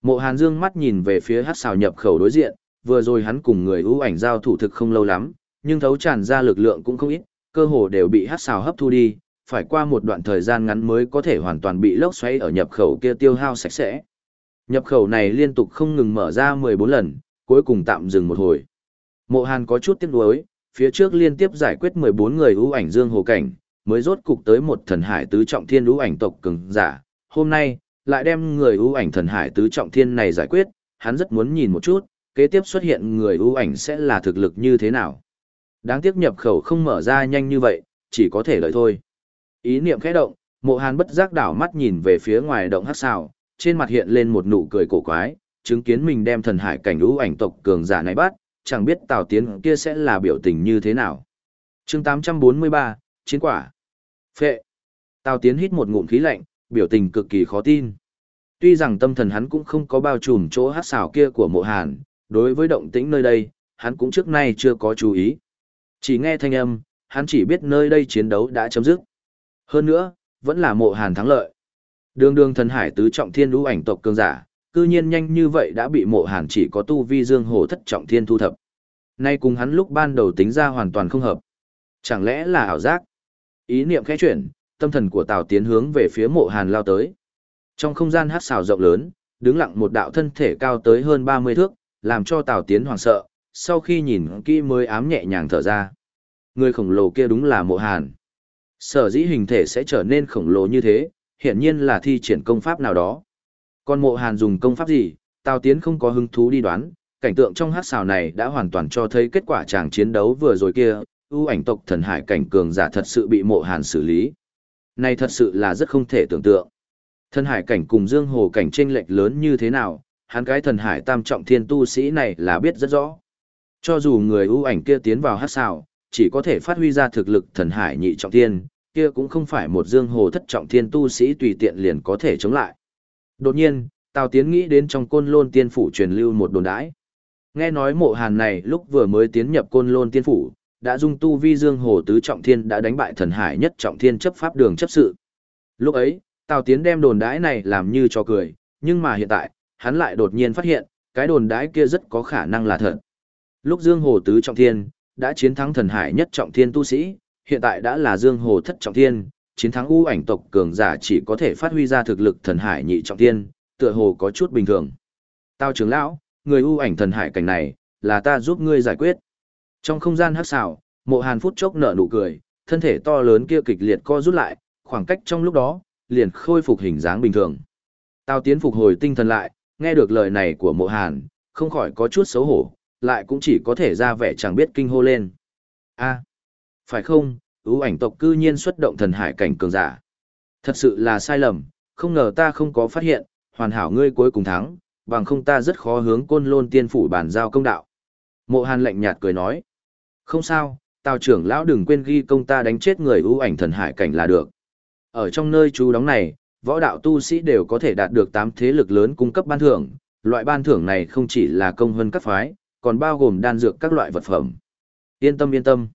Mộ Hàn Dương mắt nhìn về phía hát xào nhập khẩu đối diện, vừa rồi hắn cùng người ưu ảnh giao thủ thực không lâu lắm, nhưng thấu tràn ra lực lượng cũng không ít, cơ hồ đều bị hát xào hấp thu đi, phải qua một đoạn thời gian ngắn mới có thể hoàn toàn bị lốc xoáy ở nhập khẩu kia tiêu hao sạch sẽ. Nhập khẩu này liên tục không ngừng mở ra 14 lần, cuối cùng tạm dừng một hồi. Mộ Hàn có chút tiếc nuối, phía trước liên tiếp giải quyết 14 người ưu ảnh dương hồ cảnh, mới rốt cục tới một thần hải tứ trọng thiên ưu ảnh tộc cường giả. Hôm nay, lại đem người ưu ảnh thần hải tứ trọng thiên này giải quyết, hắn rất muốn nhìn một chút, kế tiếp xuất hiện người ưu ảnh sẽ là thực lực như thế nào. Đáng tiếc nhập khẩu không mở ra nhanh như vậy, chỉ có thể lợi thôi. Ý niệm khẽ động, mộ hàn bất giác đảo mắt nhìn về phía ngoài động hát xào, trên mặt hiện lên một nụ cười cổ quái, chứng kiến mình đem thần hải cảnh ưu ảnh tộc cường giả này bắt, chẳng biết Tào Tiến kia sẽ là biểu tình như thế nào. chương 843, Chiến quả. Phệ. Tào Tiến hít một ngụm khí lạnh, biểu tình cực kỳ khó tin. Tuy rằng tâm thần hắn cũng không có bao trùm chỗ hát xảo kia của mộ hàn, đối với động tĩnh nơi đây, hắn cũng trước nay chưa có chú ý. Chỉ nghe thanh âm, hắn chỉ biết nơi đây chiến đấu đã chấm dứt. Hơn nữa, vẫn là mộ hàn thắng lợi. Đường đường thần hải tứ trọng thiên lũ ảnh tộc cường giả, cư nhiên nhanh như vậy đã bị mộ hàn chỉ có tu vi dương hồ thất trọng thiên thu thập. Nay cùng hắn lúc ban đầu tính ra hoàn toàn không hợp. Chẳng lẽ là ảo giác? Ý niệm khẽ chuyển, tâm thần của Tào Tiến hướng về phía mộ hàn lao tới. Trong không gian hát xào rộng lớn, đứng lặng một đạo thân thể cao tới hơn 30 thước, làm cho Tào Tiến hoảng sợ, sau khi nhìn kỹ mới ám nhẹ nhàng thở ra. Người khổng lồ kia đúng là mộ hàn. Sở dĩ hình thể sẽ trở nên khổng lồ như thế, hiển nhiên là thi triển công pháp nào đó. Còn mộ hàn dùng công pháp gì, Tào Tiến không có hứng thú đi đoán, cảnh tượng trong hát xào này đã hoàn toàn cho thấy kết quả chàng chiến đấu vừa rồi kia, ưu ảnh tộc thần hải cảnh cường giả thật sự bị mộ hàn xử lý. Này thật sự là rất không thể tưởng tượng. Thần hải cảnh cùng dương hồ cảnh chênh lệch lớn như thế nào, hắn cái thần hải tam trọng thiên tu sĩ này là biết rất rõ. Cho dù người ưu ảnh kia tiến vào hát xào, chỉ có thể phát huy ra thực lực thần hải nhị trọng thiên, kia cũng không phải một dương hồ thất trọng thiên tu sĩ tùy tiện liền có thể chống lại. Đột nhiên, Tào Tiến nghĩ đến trong côn lôn tiên phủ truyền lưu một đồn đãi. Nghe nói mộ hàn này lúc vừa mới tiến nhập côn lôn tiên phủ, đã dung tu vi dương hồ tứ trọng thiên đã đánh bại thần hải nhất trọng thiên chấp pháp đường chấp sự. Lúc ấy, Tào Tiến đem đồn đãi này làm như cho cười, nhưng mà hiện tại, hắn lại đột nhiên phát hiện, cái đồn đãi kia rất có khả năng là thật. Lúc Dương Hồ Tứ Trọng Thiên, đã chiến thắng thần hải nhất trọng thiên tu sĩ, hiện tại đã là Dương Hồ Thất Trọng Thiên, chiến thắng u ảnh tộc cường giả chỉ có thể phát huy ra thực lực thần hải nhị trọng thiên, tựa hồ có chút bình thường. Tao trưởng lão, người u ảnh thần hải cảnh này, là ta giúp ngươi giải quyết. Trong không gian hắc xảo, mộ hàn phút chốc nở nụ cười, thân thể to lớn kia kịch liệt co rút lại, khoảng cách trong lúc đó, liền khôi phục hình dáng bình thường. Tao tiến phục hồi tinh thần lại, nghe được lời này của mộ hàn, không khỏi có chút xấu hổ, lại cũng chỉ có thể ra vẻ chẳng biết kinh hô lên. a phải không, ưu ảnh tộc cư nhiên xuất động thần hải cảnh cường giả. Thật sự là sai lầm, không ngờ ta không có phát hiện, hoàn hảo ngươi cuối cùng thắng, bằng không ta rất khó hướng côn lôn tiên phủ bản giao công đạo. Mộ hàn lạnh nhạt cười nói. Không sao, tào trưởng lão đừng quên ghi công ta đánh chết người ưu ảnh thần hải cảnh là được. Ở trong nơi chú đóng này, võ đạo tu sĩ đều có thể đạt được 8 thế lực lớn cung cấp ban thưởng, loại ban thưởng này không chỉ là công hơn các phái, còn bao gồm đan dược các loại vật phẩm. Yên tâm yên tâm.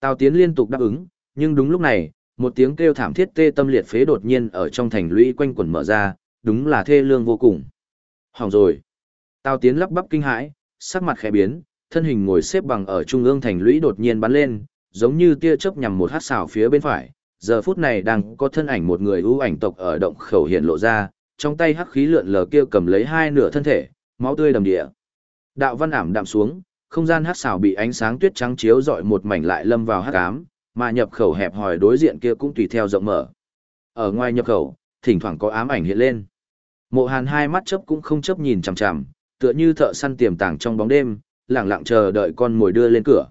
Tào Tiến liên tục đáp ứng, nhưng đúng lúc này, một tiếng kêu thảm thiết tê tâm liệt phế đột nhiên ở trong thành lũy quanh quần mở ra, đúng là thê lương vô cùng. Hỏng rồi. Tào Tiến lắp bắp kinh hãi, sắc mặt khẽ biến, thân hình ngồi xếp bằng ở trung ương thành lũy đột nhiên bắn lên, giống như tia chớp nhằm một hát xảo phía bên phải. Giờ phút này đang có thân ảnh một người ưu ảnh tộc ở động khẩu hiện lộ ra, trong tay hắc khí lượn lờ kia cầm lấy hai nửa thân thể, máu tươi đầm địa. Đạo văn ảm đạm xuống, không gian hắc xảo bị ánh sáng tuyết trắng chiếu rọi một mảnh lại lâm vào hắc ám, mà nhập khẩu hẹp hòi đối diện kia cũng tùy theo rộng mở. Ở ngoài nhập khẩu, thỉnh thoảng có ám ảnh hiện lên. Mộ Hàn hai mắt chớp cũng không chớp nhìn chằm chằm, tựa như thợ săn tiềm tàng trong bóng đêm, lặng lặng chờ đợi con mồi đưa lên cửa.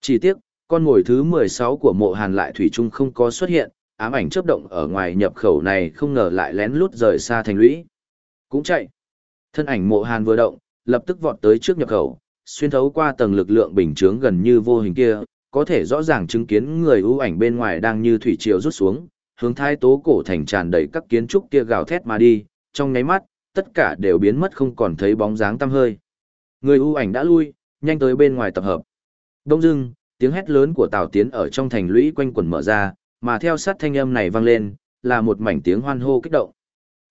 Chỉ tiếc, con ngồi thứ 16 của Mộ Hàn lại thủy chung không có xuất hiện, ám ảnh chớp động ở ngoài nhập khẩu này không ngờ lại lén lút rời xa thành lũy. Cũng chạy. Thân ảnh Mộ Hàn vừa động, lập tức vọt tới trước nhập khẩu, xuyên thấu qua tầng lực lượng bình chướng gần như vô hình kia, có thể rõ ràng chứng kiến người ưu ảnh bên ngoài đang như thủy triều rút xuống, hướng thái tố cổ thành tràn đầy các kiến trúc kia gào thét mà đi, trong nháy mắt, tất cả đều biến mất không còn thấy bóng dáng tăm hơi. Người ưu ảnh đã lui, nhanh tới bên ngoài tập hợp. Đông dưng, tiếng hét lớn của Tào Tiến ở trong thành lũy quanh quần mở ra, mà theo sát thanh âm này vang lên, là một mảnh tiếng hoan hô kích động.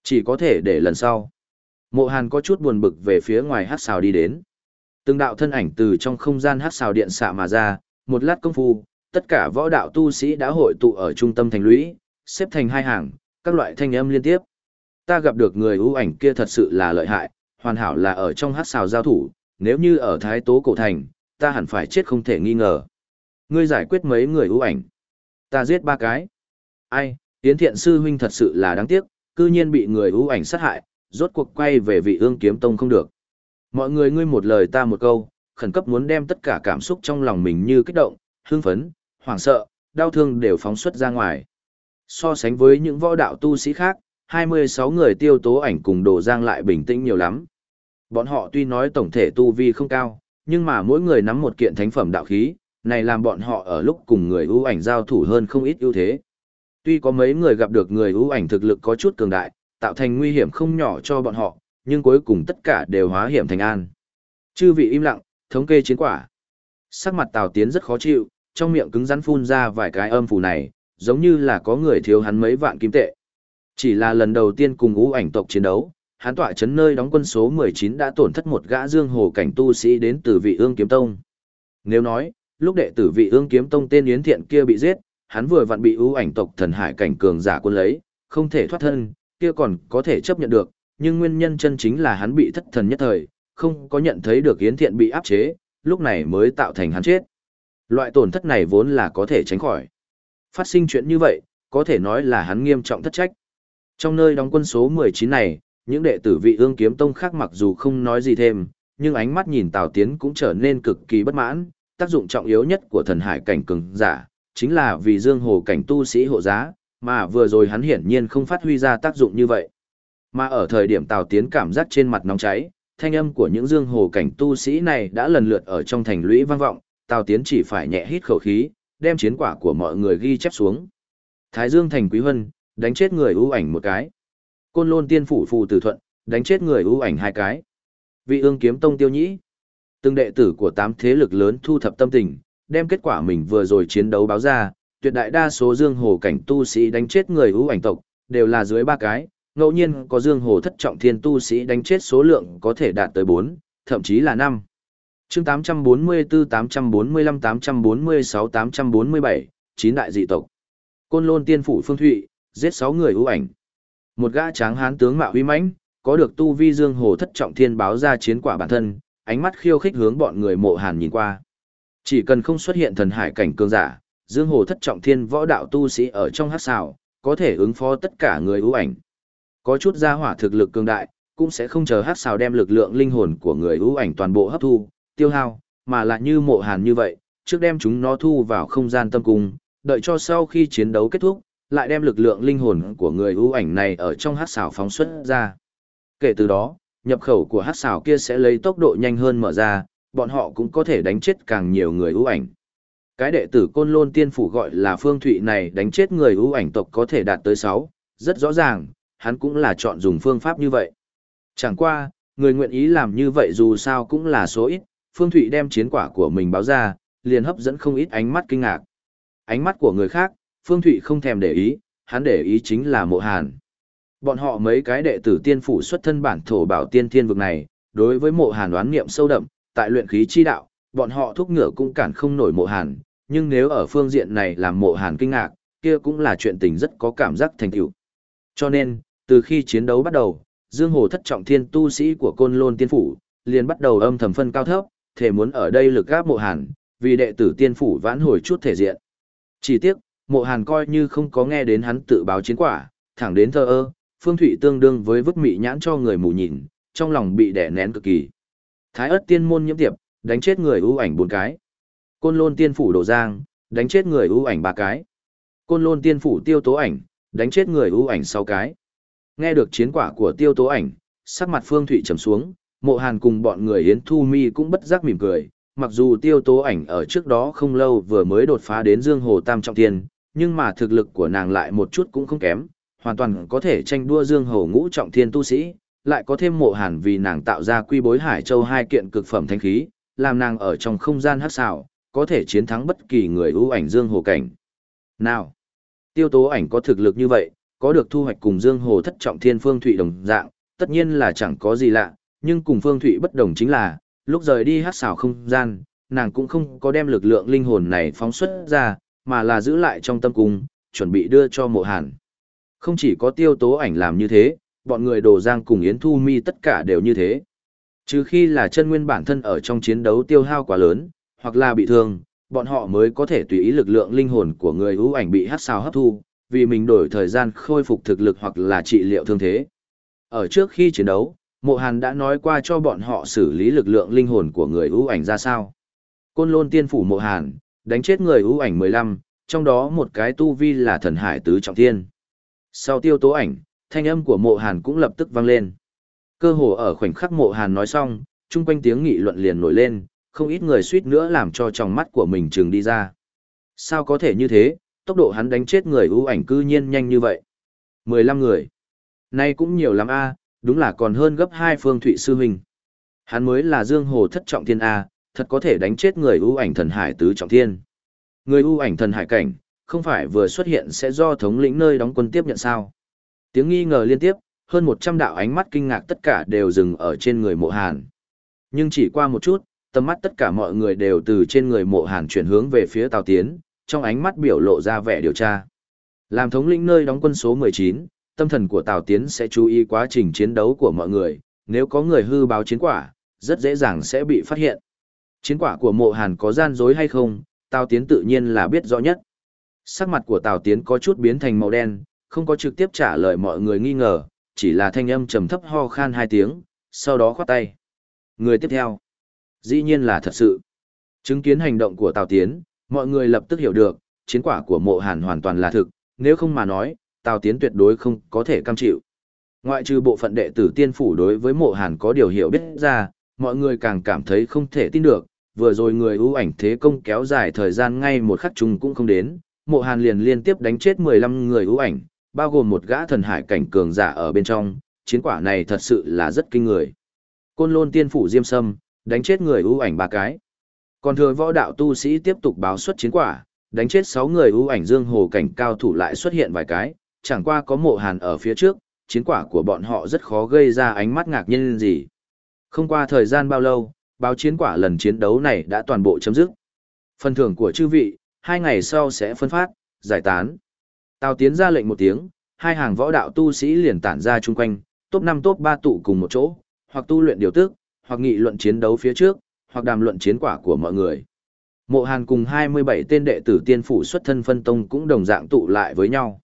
Chỉ có thể để lần sau. Mộ Hàn có chút buồn bực về phía ngoài hát xào đi đến. Từng đạo thân ảnh từ trong không gian hát xào điện xạ mà ra, một lát công phu, tất cả võ đạo tu sĩ đã hội tụ ở trung tâm thành lũy, xếp thành hai hàng, các loại thanh âm liên tiếp. Ta gặp được người ưu ảnh kia thật sự là lợi hại, hoàn hảo là ở trong hát xào giao thủ, nếu như ở Thái Tố Cổ Thành, ta hẳn phải chết không thể nghi ngờ. Ngươi giải quyết mấy người ưu ảnh. Ta giết ba cái. Ai, Tiến thiện sư huynh thật sự là đáng tiếc, cư nhiên bị người ưu ảnh sát hại, rốt cuộc quay về vị ương kiếm tông không được. Mọi người ngươi một lời ta một câu, khẩn cấp muốn đem tất cả cảm xúc trong lòng mình như kích động, hưng phấn, hoảng sợ, đau thương đều phóng xuất ra ngoài. So sánh với những võ đạo tu sĩ khác, 26 người tiêu tố ảnh cùng đồ giang lại bình tĩnh nhiều lắm. Bọn họ tuy nói tổng thể tu vi không cao, nhưng mà mỗi người nắm một kiện thánh phẩm đạo khí, này làm bọn họ ở lúc cùng người ưu ảnh giao thủ hơn không ít ưu thế. Tuy có mấy người gặp được người ưu ảnh thực lực có chút cường đại, tạo thành nguy hiểm không nhỏ cho bọn họ, nhưng cuối cùng tất cả đều hóa hiểm thành an. Chư vị im lặng, thống kê chiến quả. Sắc mặt Tào Tiến rất khó chịu, trong miệng cứng rắn phun ra vài cái âm phù này, giống như là có người thiếu hắn mấy vạn kim tệ. Chỉ là lần đầu tiên cùng ngũ ảnh tộc chiến đấu, hắn tọa chấn nơi đóng quân số 19 đã tổn thất một gã dương hồ cảnh tu sĩ đến từ vị ương kiếm tông. Nếu nói, lúc đệ tử vị ương kiếm tông tên Yến Thiện kia bị giết, hắn vừa vặn bị ưu ảnh tộc thần hải cảnh cường giả quân lấy, không thể thoát thân, kia còn có thể chấp nhận được, nhưng nguyên nhân chân chính là hắn bị thất thần nhất thời, không có nhận thấy được Yến Thiện bị áp chế, lúc này mới tạo thành hắn chết. Loại tổn thất này vốn là có thể tránh khỏi. Phát sinh chuyện như vậy, có thể nói là hắn nghiêm trọng thất trách. Trong nơi đóng quân số 19 này, những đệ tử vị ương kiếm tông khác mặc dù không nói gì thêm, nhưng ánh mắt nhìn Tào Tiến cũng trở nên cực kỳ bất mãn, tác dụng trọng yếu nhất của thần hải cảnh cường giả, chính là vì dương hồ cảnh tu sĩ hộ giá, mà vừa rồi hắn hiển nhiên không phát huy ra tác dụng như vậy. Mà ở thời điểm Tào Tiến cảm giác trên mặt nóng cháy, thanh âm của những dương hồ cảnh tu sĩ này đã lần lượt ở trong thành lũy vang vọng, Tào Tiến chỉ phải nhẹ hít khẩu khí, đem chiến quả của mọi người ghi chép xuống. Thái Dương thành quý hân, đánh chết người ưu ảnh một cái. Côn Lôn tiên phủ phù tử thuận, đánh chết người ưu ảnh hai cái. Vị ương kiếm tông tiêu nhĩ. Từng đệ tử của tám thế lực lớn thu thập tâm tình, đem kết quả mình vừa rồi chiến đấu báo ra, tuyệt đại đa số dương hồ cảnh tu sĩ đánh chết người ưu ảnh tộc, đều là dưới ba cái, ngẫu nhiên có dương hồ thất trọng thiên tu sĩ đánh chết số lượng có thể đạt tới 4, thậm chí là 5. chương 844, 845, 846, 847, 9 đại dị tộc. Côn lôn tiên phủ phương thụy, giết 6 người ưu ảnh. Một gã tráng hán tướng mạo uy mãnh, có được tu vi dương hồ thất trọng thiên báo ra chiến quả bản thân, ánh mắt khiêu khích hướng bọn người mộ hàn nhìn qua. Chỉ cần không xuất hiện thần hải cảnh cường giả, dương hồ thất trọng thiên võ đạo tu sĩ ở trong hát xào, có thể ứng phó tất cả người ưu ảnh. Có chút gia hỏa thực lực cường đại, cũng sẽ không chờ hát xào đem lực lượng linh hồn của người ưu ảnh toàn bộ hấp thu, tiêu hao, mà lại như mộ hàn như vậy, trước đem chúng nó thu vào không gian tâm cung, đợi cho sau khi chiến đấu kết thúc, lại đem lực lượng linh hồn của người ưu ảnh này ở trong hát xào phóng xuất ra. Kể từ đó, nhập khẩu của hát xào kia sẽ lấy tốc độ nhanh hơn mở ra, bọn họ cũng có thể đánh chết càng nhiều người ưu ảnh. Cái đệ tử côn lôn tiên phủ gọi là phương thụy này đánh chết người ưu ảnh tộc có thể đạt tới 6, rất rõ ràng, hắn cũng là chọn dùng phương pháp như vậy. Chẳng qua, người nguyện ý làm như vậy dù sao cũng là số ít, phương thụy đem chiến quả của mình báo ra, liền hấp dẫn không ít ánh mắt kinh ngạc. Ánh mắt của người khác, phương thụy không thèm để ý, hắn để ý chính là mộ hàn. Bọn họ mấy cái đệ tử tiên phủ xuất thân bản thổ bảo tiên thiên vực này, đối với mộ hàn đoán nghiệm sâu đậm, tại luyện khí chi đạo, bọn họ thúc ngựa cũng cản không nổi mộ hàn, nhưng nếu ở phương diện này làm mộ hàn kinh ngạc, kia cũng là chuyện tình rất có cảm giác thành tựu. Cho nên, từ khi chiến đấu bắt đầu, Dương Hồ thất trọng thiên tu sĩ của Côn Lôn Tiên Phủ, liền bắt đầu âm thầm phân cao thấp, thể muốn ở đây lực gáp mộ hàn, vì đệ tử Tiên Phủ vãn hồi chút thể diện. Chỉ tiếc, mộ hàn coi như không có nghe đến hắn tự báo chiến quả, thẳng đến thơ ơ, Phương Thụy tương đương với vứt mị nhãn cho người mù nhìn, trong lòng bị đẻ nén cực kỳ. Thái ớt tiên môn nhiễm tiệp, đánh chết người ưu ảnh bốn cái. Côn lôn tiên phủ đổ giang, đánh chết người ưu ảnh ba cái. Côn lôn tiên phủ tiêu tố ảnh, đánh chết người ưu ảnh sáu cái. Nghe được chiến quả của tiêu tố ảnh, sắc mặt phương thụy trầm xuống, mộ hàn cùng bọn người hiến thu mi cũng bất giác mỉm cười. Mặc dù tiêu tố ảnh ở trước đó không lâu vừa mới đột phá đến dương hồ tam trọng Tiên, nhưng mà thực lực của nàng lại một chút cũng không kém, hoàn toàn có thể tranh đua dương Hầu ngũ trọng thiên tu sĩ, lại có thêm mộ hàn vì nàng tạo ra quy bối hải châu hai kiện cực phẩm thanh khí, làm nàng ở trong không gian hát xảo, có thể chiến thắng bất kỳ người ưu ảnh dương hồ cảnh. Nào, tiêu tố ảnh có thực lực như vậy, có được thu hoạch cùng dương hồ thất trọng thiên phương thụy đồng dạng, tất nhiên là chẳng có gì lạ, nhưng cùng phương thụy bất đồng chính là, lúc rời đi hát xảo không gian, nàng cũng không có đem lực lượng linh hồn này phóng xuất ra, mà là giữ lại trong tâm cung, chuẩn bị đưa cho mộ hàn. Không chỉ có tiêu tố ảnh làm như thế, bọn người đồ giang cùng Yến Thu Mi tất cả đều như thế. Trừ khi là chân nguyên bản thân ở trong chiến đấu tiêu hao quá lớn, hoặc là bị thương, bọn họ mới có thể tùy ý lực lượng linh hồn của người ưu ảnh bị hát sao hấp thu, vì mình đổi thời gian khôi phục thực lực hoặc là trị liệu thương thế. Ở trước khi chiến đấu, Mộ Hàn đã nói qua cho bọn họ xử lý lực lượng linh hồn của người ưu ảnh ra sao. Côn lôn tiên phủ Mộ Hàn, đánh chết người ưu ảnh 15, trong đó một cái tu vi là thần hải tứ trọng thiên. Sau tiêu tố ảnh, thanh âm của mộ hàn cũng lập tức vang lên. Cơ hồ ở khoảnh khắc mộ hàn nói xong, chung quanh tiếng nghị luận liền nổi lên, không ít người suýt nữa làm cho trong mắt của mình trừng đi ra. Sao có thể như thế, tốc độ hắn đánh chết người ưu ảnh cư nhiên nhanh như vậy. 15 người. Nay cũng nhiều lắm a đúng là còn hơn gấp hai phương thụy sư huynh. Hắn mới là dương hồ thất trọng thiên A, thật có thể đánh chết người ưu ảnh thần hải tứ trọng thiên. Người ưu ảnh thần hải cảnh, không phải vừa xuất hiện sẽ do thống lĩnh nơi đóng quân tiếp nhận sao. Tiếng nghi ngờ liên tiếp, hơn 100 đạo ánh mắt kinh ngạc tất cả đều dừng ở trên người mộ hàn. Nhưng chỉ qua một chút, tầm mắt tất cả mọi người đều từ trên người mộ hàn chuyển hướng về phía Tào Tiến, trong ánh mắt biểu lộ ra vẻ điều tra. Làm thống lĩnh nơi đóng quân số 19, tâm thần của Tào Tiến sẽ chú ý quá trình chiến đấu của mọi người, nếu có người hư báo chiến quả, rất dễ dàng sẽ bị phát hiện. Chiến quả của mộ hàn có gian dối hay không, Tào Tiến tự nhiên là biết rõ nhất. Sắc mặt của Tào Tiến có chút biến thành màu đen, không có trực tiếp trả lời mọi người nghi ngờ, chỉ là thanh âm trầm thấp ho khan hai tiếng, sau đó khoát tay. Người tiếp theo. Dĩ nhiên là thật sự. Chứng kiến hành động của Tào Tiến, mọi người lập tức hiểu được, chiến quả của mộ hàn hoàn toàn là thực, nếu không mà nói, Tào Tiến tuyệt đối không có thể cam chịu. Ngoại trừ bộ phận đệ tử tiên phủ đối với mộ hàn có điều hiểu biết ra, mọi người càng cảm thấy không thể tin được, vừa rồi người ưu ảnh thế công kéo dài thời gian ngay một khắc chung cũng không đến, mộ hàn liền liên tiếp đánh chết 15 người ưu ảnh, bao gồm một gã thần hải cảnh cường giả ở bên trong, chiến quả này thật sự là rất kinh người. Côn lôn tiên phủ diêm sâm, đánh chết người ưu ảnh ba cái. Còn thừa võ đạo tu sĩ tiếp tục báo xuất chiến quả, đánh chết 6 người ưu ảnh dương hồ cảnh cao thủ lại xuất hiện vài cái, chẳng qua có mộ hàn ở phía trước, chiến quả của bọn họ rất khó gây ra ánh mắt ngạc nhiên gì. Không qua thời gian bao lâu, báo chiến quả lần chiến đấu này đã toàn bộ chấm dứt. Phần thưởng của chư vị, hai ngày sau sẽ phân phát, giải tán. Tào Tiến ra lệnh một tiếng, hai hàng võ đạo tu sĩ liền tản ra chung quanh, top 5 top 3 tụ cùng một chỗ, hoặc tu luyện điều tức, hoặc nghị luận chiến đấu phía trước, hoặc đàm luận chiến quả của mọi người. Mộ Hàn cùng 27 tên đệ tử tiên phủ xuất thân phân tông cũng đồng dạng tụ lại với nhau.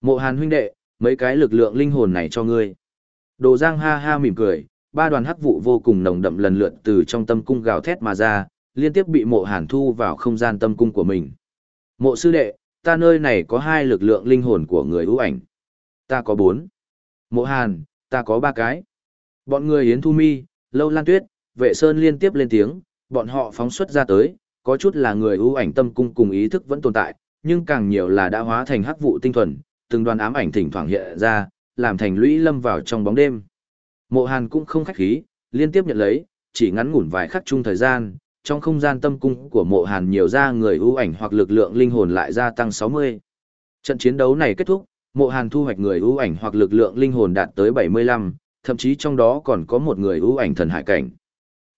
Mộ Hàn huynh đệ, mấy cái lực lượng linh hồn này cho ngươi. Đồ Giang ha ha mỉm cười, ba đoàn hắc vụ vô cùng nồng đậm lần lượt từ trong tâm cung gào thét mà ra, liên tiếp bị Mộ Hàn thu vào không gian tâm cung của mình. Mộ sư đệ, ta nơi này có hai lực lượng linh hồn của người ưu ảnh. Ta có bốn. Mộ Hàn, ta có ba cái. Bọn người Yến Thu Mi, Lâu Lan Tuyết, Vệ Sơn liên tiếp lên tiếng, bọn họ phóng xuất ra tới, có chút là người ưu ảnh tâm cung cùng ý thức vẫn tồn tại, nhưng càng nhiều là đã hóa thành hắc vụ tinh thuần, từng đoàn ám ảnh thỉnh thoảng hiện ra, làm thành lũy lâm vào trong bóng đêm. Mộ Hàn cũng không khách khí, liên tiếp nhận lấy, chỉ ngắn ngủn vài khắc chung thời gian, trong không gian tâm cung của Mộ Hàn nhiều ra người ưu ảnh hoặc lực lượng linh hồn lại gia tăng 60. Trận chiến đấu này kết thúc, Mộ Hàn thu hoạch người ưu ảnh hoặc lực lượng linh hồn đạt tới 75, thậm chí trong đó còn có một người ưu ảnh thần hải cảnh.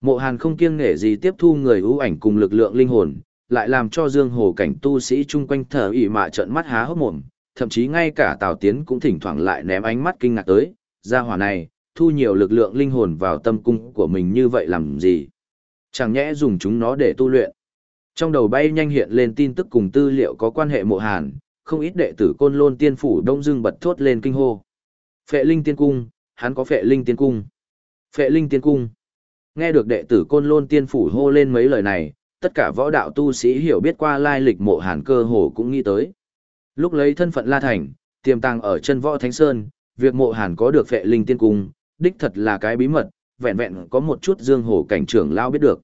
Mộ Hàn không kiêng nể gì tiếp thu người ưu ảnh cùng lực lượng linh hồn, lại làm cho Dương Hồ cảnh tu sĩ chung quanh thở ỉ mạ trợn mắt há hốc mồm, thậm chí ngay cả Tào Tiến cũng thỉnh thoảng lại ném ánh mắt kinh ngạc tới, gia hỏa này, thu nhiều lực lượng linh hồn vào tâm cung của mình như vậy làm gì? Chẳng nhẽ dùng chúng nó để tu luyện. Trong đầu bay nhanh hiện lên tin tức cùng tư liệu có quan hệ mộ hàn, không ít đệ tử côn lôn tiên phủ đông dưng bật thốt lên kinh hô. Phệ linh tiên cung, hắn có phệ linh tiên cung. Phệ linh tiên cung. Nghe được đệ tử côn lôn tiên phủ hô lên mấy lời này, tất cả võ đạo tu sĩ hiểu biết qua lai lịch mộ hàn cơ hồ cũng nghĩ tới. Lúc lấy thân phận La Thành, tiềm tàng ở chân võ Thánh Sơn, việc mộ hàn có được phệ linh tiên cung, đích thật là cái bí mật, vẹn vẹn có một chút dương hồ cảnh trưởng lao biết được.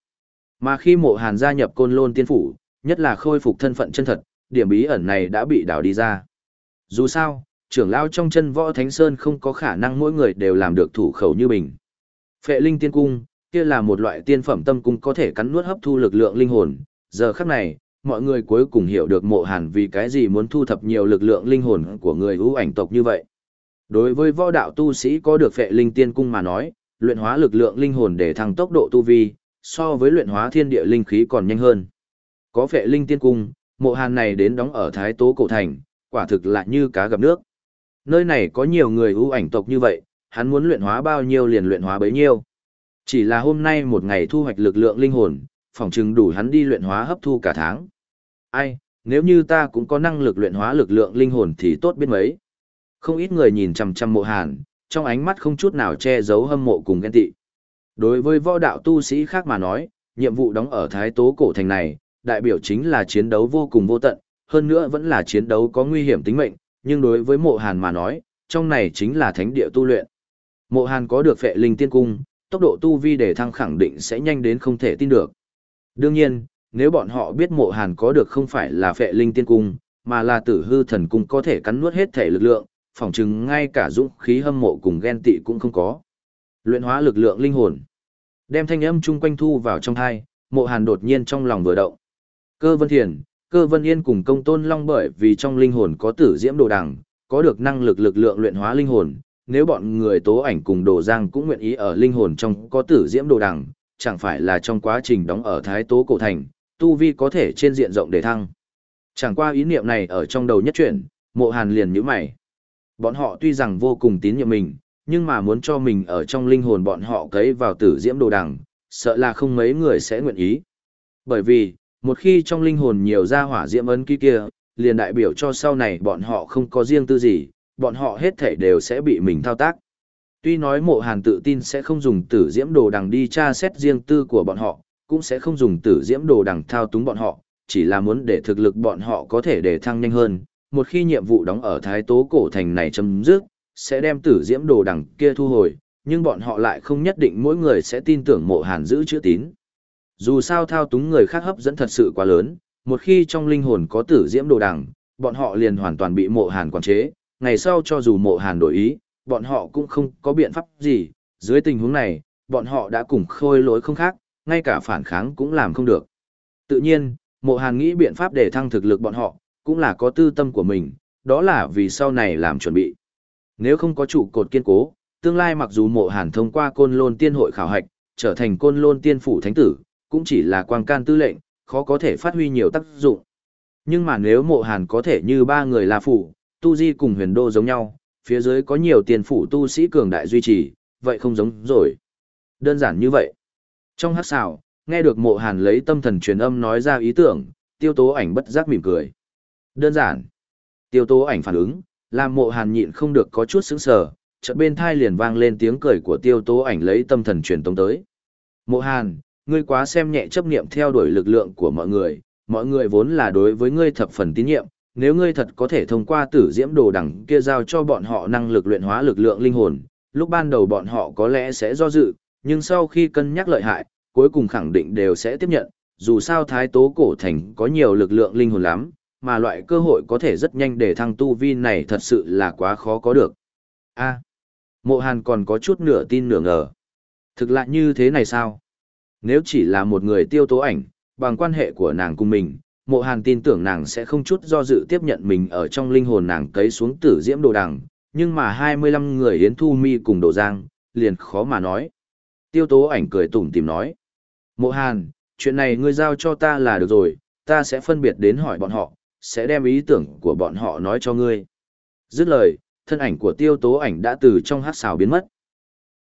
Mà khi mộ hàn gia nhập côn lôn tiên phủ, nhất là khôi phục thân phận chân thật, điểm bí ẩn này đã bị đào đi ra. Dù sao, trưởng lao trong chân võ Thánh Sơn không có khả năng mỗi người đều làm được thủ khẩu như mình. Phệ linh tiên cung, kia là một loại tiên phẩm tâm cung có thể cắn nuốt hấp thu lực lượng linh hồn. Giờ khắc này, mọi người cuối cùng hiểu được mộ hàn vì cái gì muốn thu thập nhiều lực lượng linh hồn của người ưu ảnh tộc như vậy. Đối với võ đạo tu sĩ có được phệ linh tiên cung mà nói, luyện hóa lực lượng linh hồn để thăng tốc độ tu vi, so với luyện hóa thiên địa linh khí còn nhanh hơn. Có vẻ linh tiên cung, mộ hàn này đến đóng ở Thái Tố Cổ Thành, quả thực là như cá gặp nước. Nơi này có nhiều người ưu ảnh tộc như vậy, hắn muốn luyện hóa bao nhiêu liền luyện hóa bấy nhiêu. Chỉ là hôm nay một ngày thu hoạch lực lượng linh hồn, phòng chừng đủ hắn đi luyện hóa hấp thu cả tháng. Ai, nếu như ta cũng có năng lực luyện hóa lực lượng linh hồn thì tốt biết mấy. Không ít người nhìn chằm chằm mộ hàn, trong ánh mắt không chút nào che giấu hâm mộ cùng ghen tị. Đối với võ đạo tu sĩ khác mà nói, nhiệm vụ đóng ở Thái Tố Cổ Thành này, đại biểu chính là chiến đấu vô cùng vô tận, hơn nữa vẫn là chiến đấu có nguy hiểm tính mệnh, nhưng đối với mộ hàn mà nói, trong này chính là thánh địa tu luyện. Mộ hàn có được phệ linh tiên cung, tốc độ tu vi để thăng khẳng định sẽ nhanh đến không thể tin được. Đương nhiên, nếu bọn họ biết mộ hàn có được không phải là phệ linh tiên cung, mà là tử hư thần cung có thể cắn nuốt hết thể lực lượng, phỏng chừng ngay cả dũng khí hâm mộ cùng ghen tị cũng không có. Luyện hóa lực lượng linh hồn. Đem thanh âm chung quanh thu vào trong thai, mộ hàn đột nhiên trong lòng vừa động. Cơ vân thiền, cơ vân yên cùng công tôn long bởi vì trong linh hồn có tử diễm đồ đằng, có được năng lực lực lượng luyện hóa linh hồn. Nếu bọn người tố ảnh cùng đồ giang cũng nguyện ý ở linh hồn trong có tử diễm đồ đằng, chẳng phải là trong quá trình đóng ở thái tố cổ thành, tu vi có thể trên diện rộng để thăng. Chẳng qua ý niệm này ở trong đầu nhất chuyển, mộ hàn liền như mày. Bọn họ tuy rằng vô cùng tín nhiệm mình, nhưng mà muốn cho mình ở trong linh hồn bọn họ cấy vào tử diễm đồ đằng, sợ là không mấy người sẽ nguyện ý. Bởi vì, một khi trong linh hồn nhiều ra hỏa diễm ấn ký kia, liền đại biểu cho sau này bọn họ không có riêng tư gì, bọn họ hết thể đều sẽ bị mình thao tác. Tuy nói mộ hàn tự tin sẽ không dùng tử diễm đồ đằng đi tra xét riêng tư của bọn họ, cũng sẽ không dùng tử diễm đồ đằng thao túng bọn họ, chỉ là muốn để thực lực bọn họ có thể để thăng nhanh hơn. Một khi nhiệm vụ đóng ở Thái Tố Cổ Thành này chấm dứt, sẽ đem tử diễm đồ đằng kia thu hồi, nhưng bọn họ lại không nhất định mỗi người sẽ tin tưởng mộ hàn giữ chữ tín. Dù sao thao túng người khác hấp dẫn thật sự quá lớn, một khi trong linh hồn có tử diễm đồ đằng, bọn họ liền hoàn toàn bị mộ hàn quản chế, ngày sau cho dù mộ hàn đổi ý, bọn họ cũng không có biện pháp gì, dưới tình huống này, bọn họ đã cùng khôi lỗi không khác, ngay cả phản kháng cũng làm không được. Tự nhiên, mộ hàn nghĩ biện pháp để thăng thực lực bọn họ, cũng là có tư tâm của mình, đó là vì sau này làm chuẩn bị. Nếu không có trụ cột kiên cố, tương lai mặc dù mộ hàn thông qua côn lôn tiên hội khảo hạch, trở thành côn lôn tiên phủ thánh tử, cũng chỉ là quang can tư lệnh, khó có thể phát huy nhiều tác dụng. Nhưng mà nếu mộ hàn có thể như ba người là phủ, tu di cùng huyền đô giống nhau, phía dưới có nhiều tiền phủ tu sĩ cường đại duy trì, vậy không giống rồi. Đơn giản như vậy. Trong hát xào, nghe được mộ hàn lấy tâm thần truyền âm nói ra ý tưởng, tiêu tố ảnh bất giác mỉm cười. Đơn giản. Tiêu tố ảnh phản ứng, làm mộ hàn nhịn không được có chút sững sờ, chợt bên thai liền vang lên tiếng cười của tiêu tố ảnh lấy tâm thần truyền tống tới. Mộ hàn, ngươi quá xem nhẹ chấp niệm theo đuổi lực lượng của mọi người, mọi người vốn là đối với ngươi thập phần tín nhiệm, nếu ngươi thật có thể thông qua tử diễm đồ đẳng kia giao cho bọn họ năng lực luyện hóa lực lượng linh hồn, lúc ban đầu bọn họ có lẽ sẽ do dự, nhưng sau khi cân nhắc lợi hại, cuối cùng khẳng định đều sẽ tiếp nhận, dù sao thái tố cổ thành có nhiều lực lượng linh hồn lắm, mà loại cơ hội có thể rất nhanh để thăng tu vi này thật sự là quá khó có được. a mộ hàn còn có chút nửa tin nửa ngờ. Thực lại như thế này sao? Nếu chỉ là một người tiêu tố ảnh, bằng quan hệ của nàng cùng mình, mộ hàn tin tưởng nàng sẽ không chút do dự tiếp nhận mình ở trong linh hồn nàng cấy xuống tử diễm đồ đằng, nhưng mà 25 người Yến Thu Mi cùng Đồ Giang, liền khó mà nói. Tiêu tố ảnh cười tủm tìm nói. Mộ hàn, chuyện này ngươi giao cho ta là được rồi, ta sẽ phân biệt đến hỏi bọn họ, sẽ đem ý tưởng của bọn họ nói cho ngươi. Dứt lời, thân ảnh của tiêu tố ảnh đã từ trong hát xào biến mất.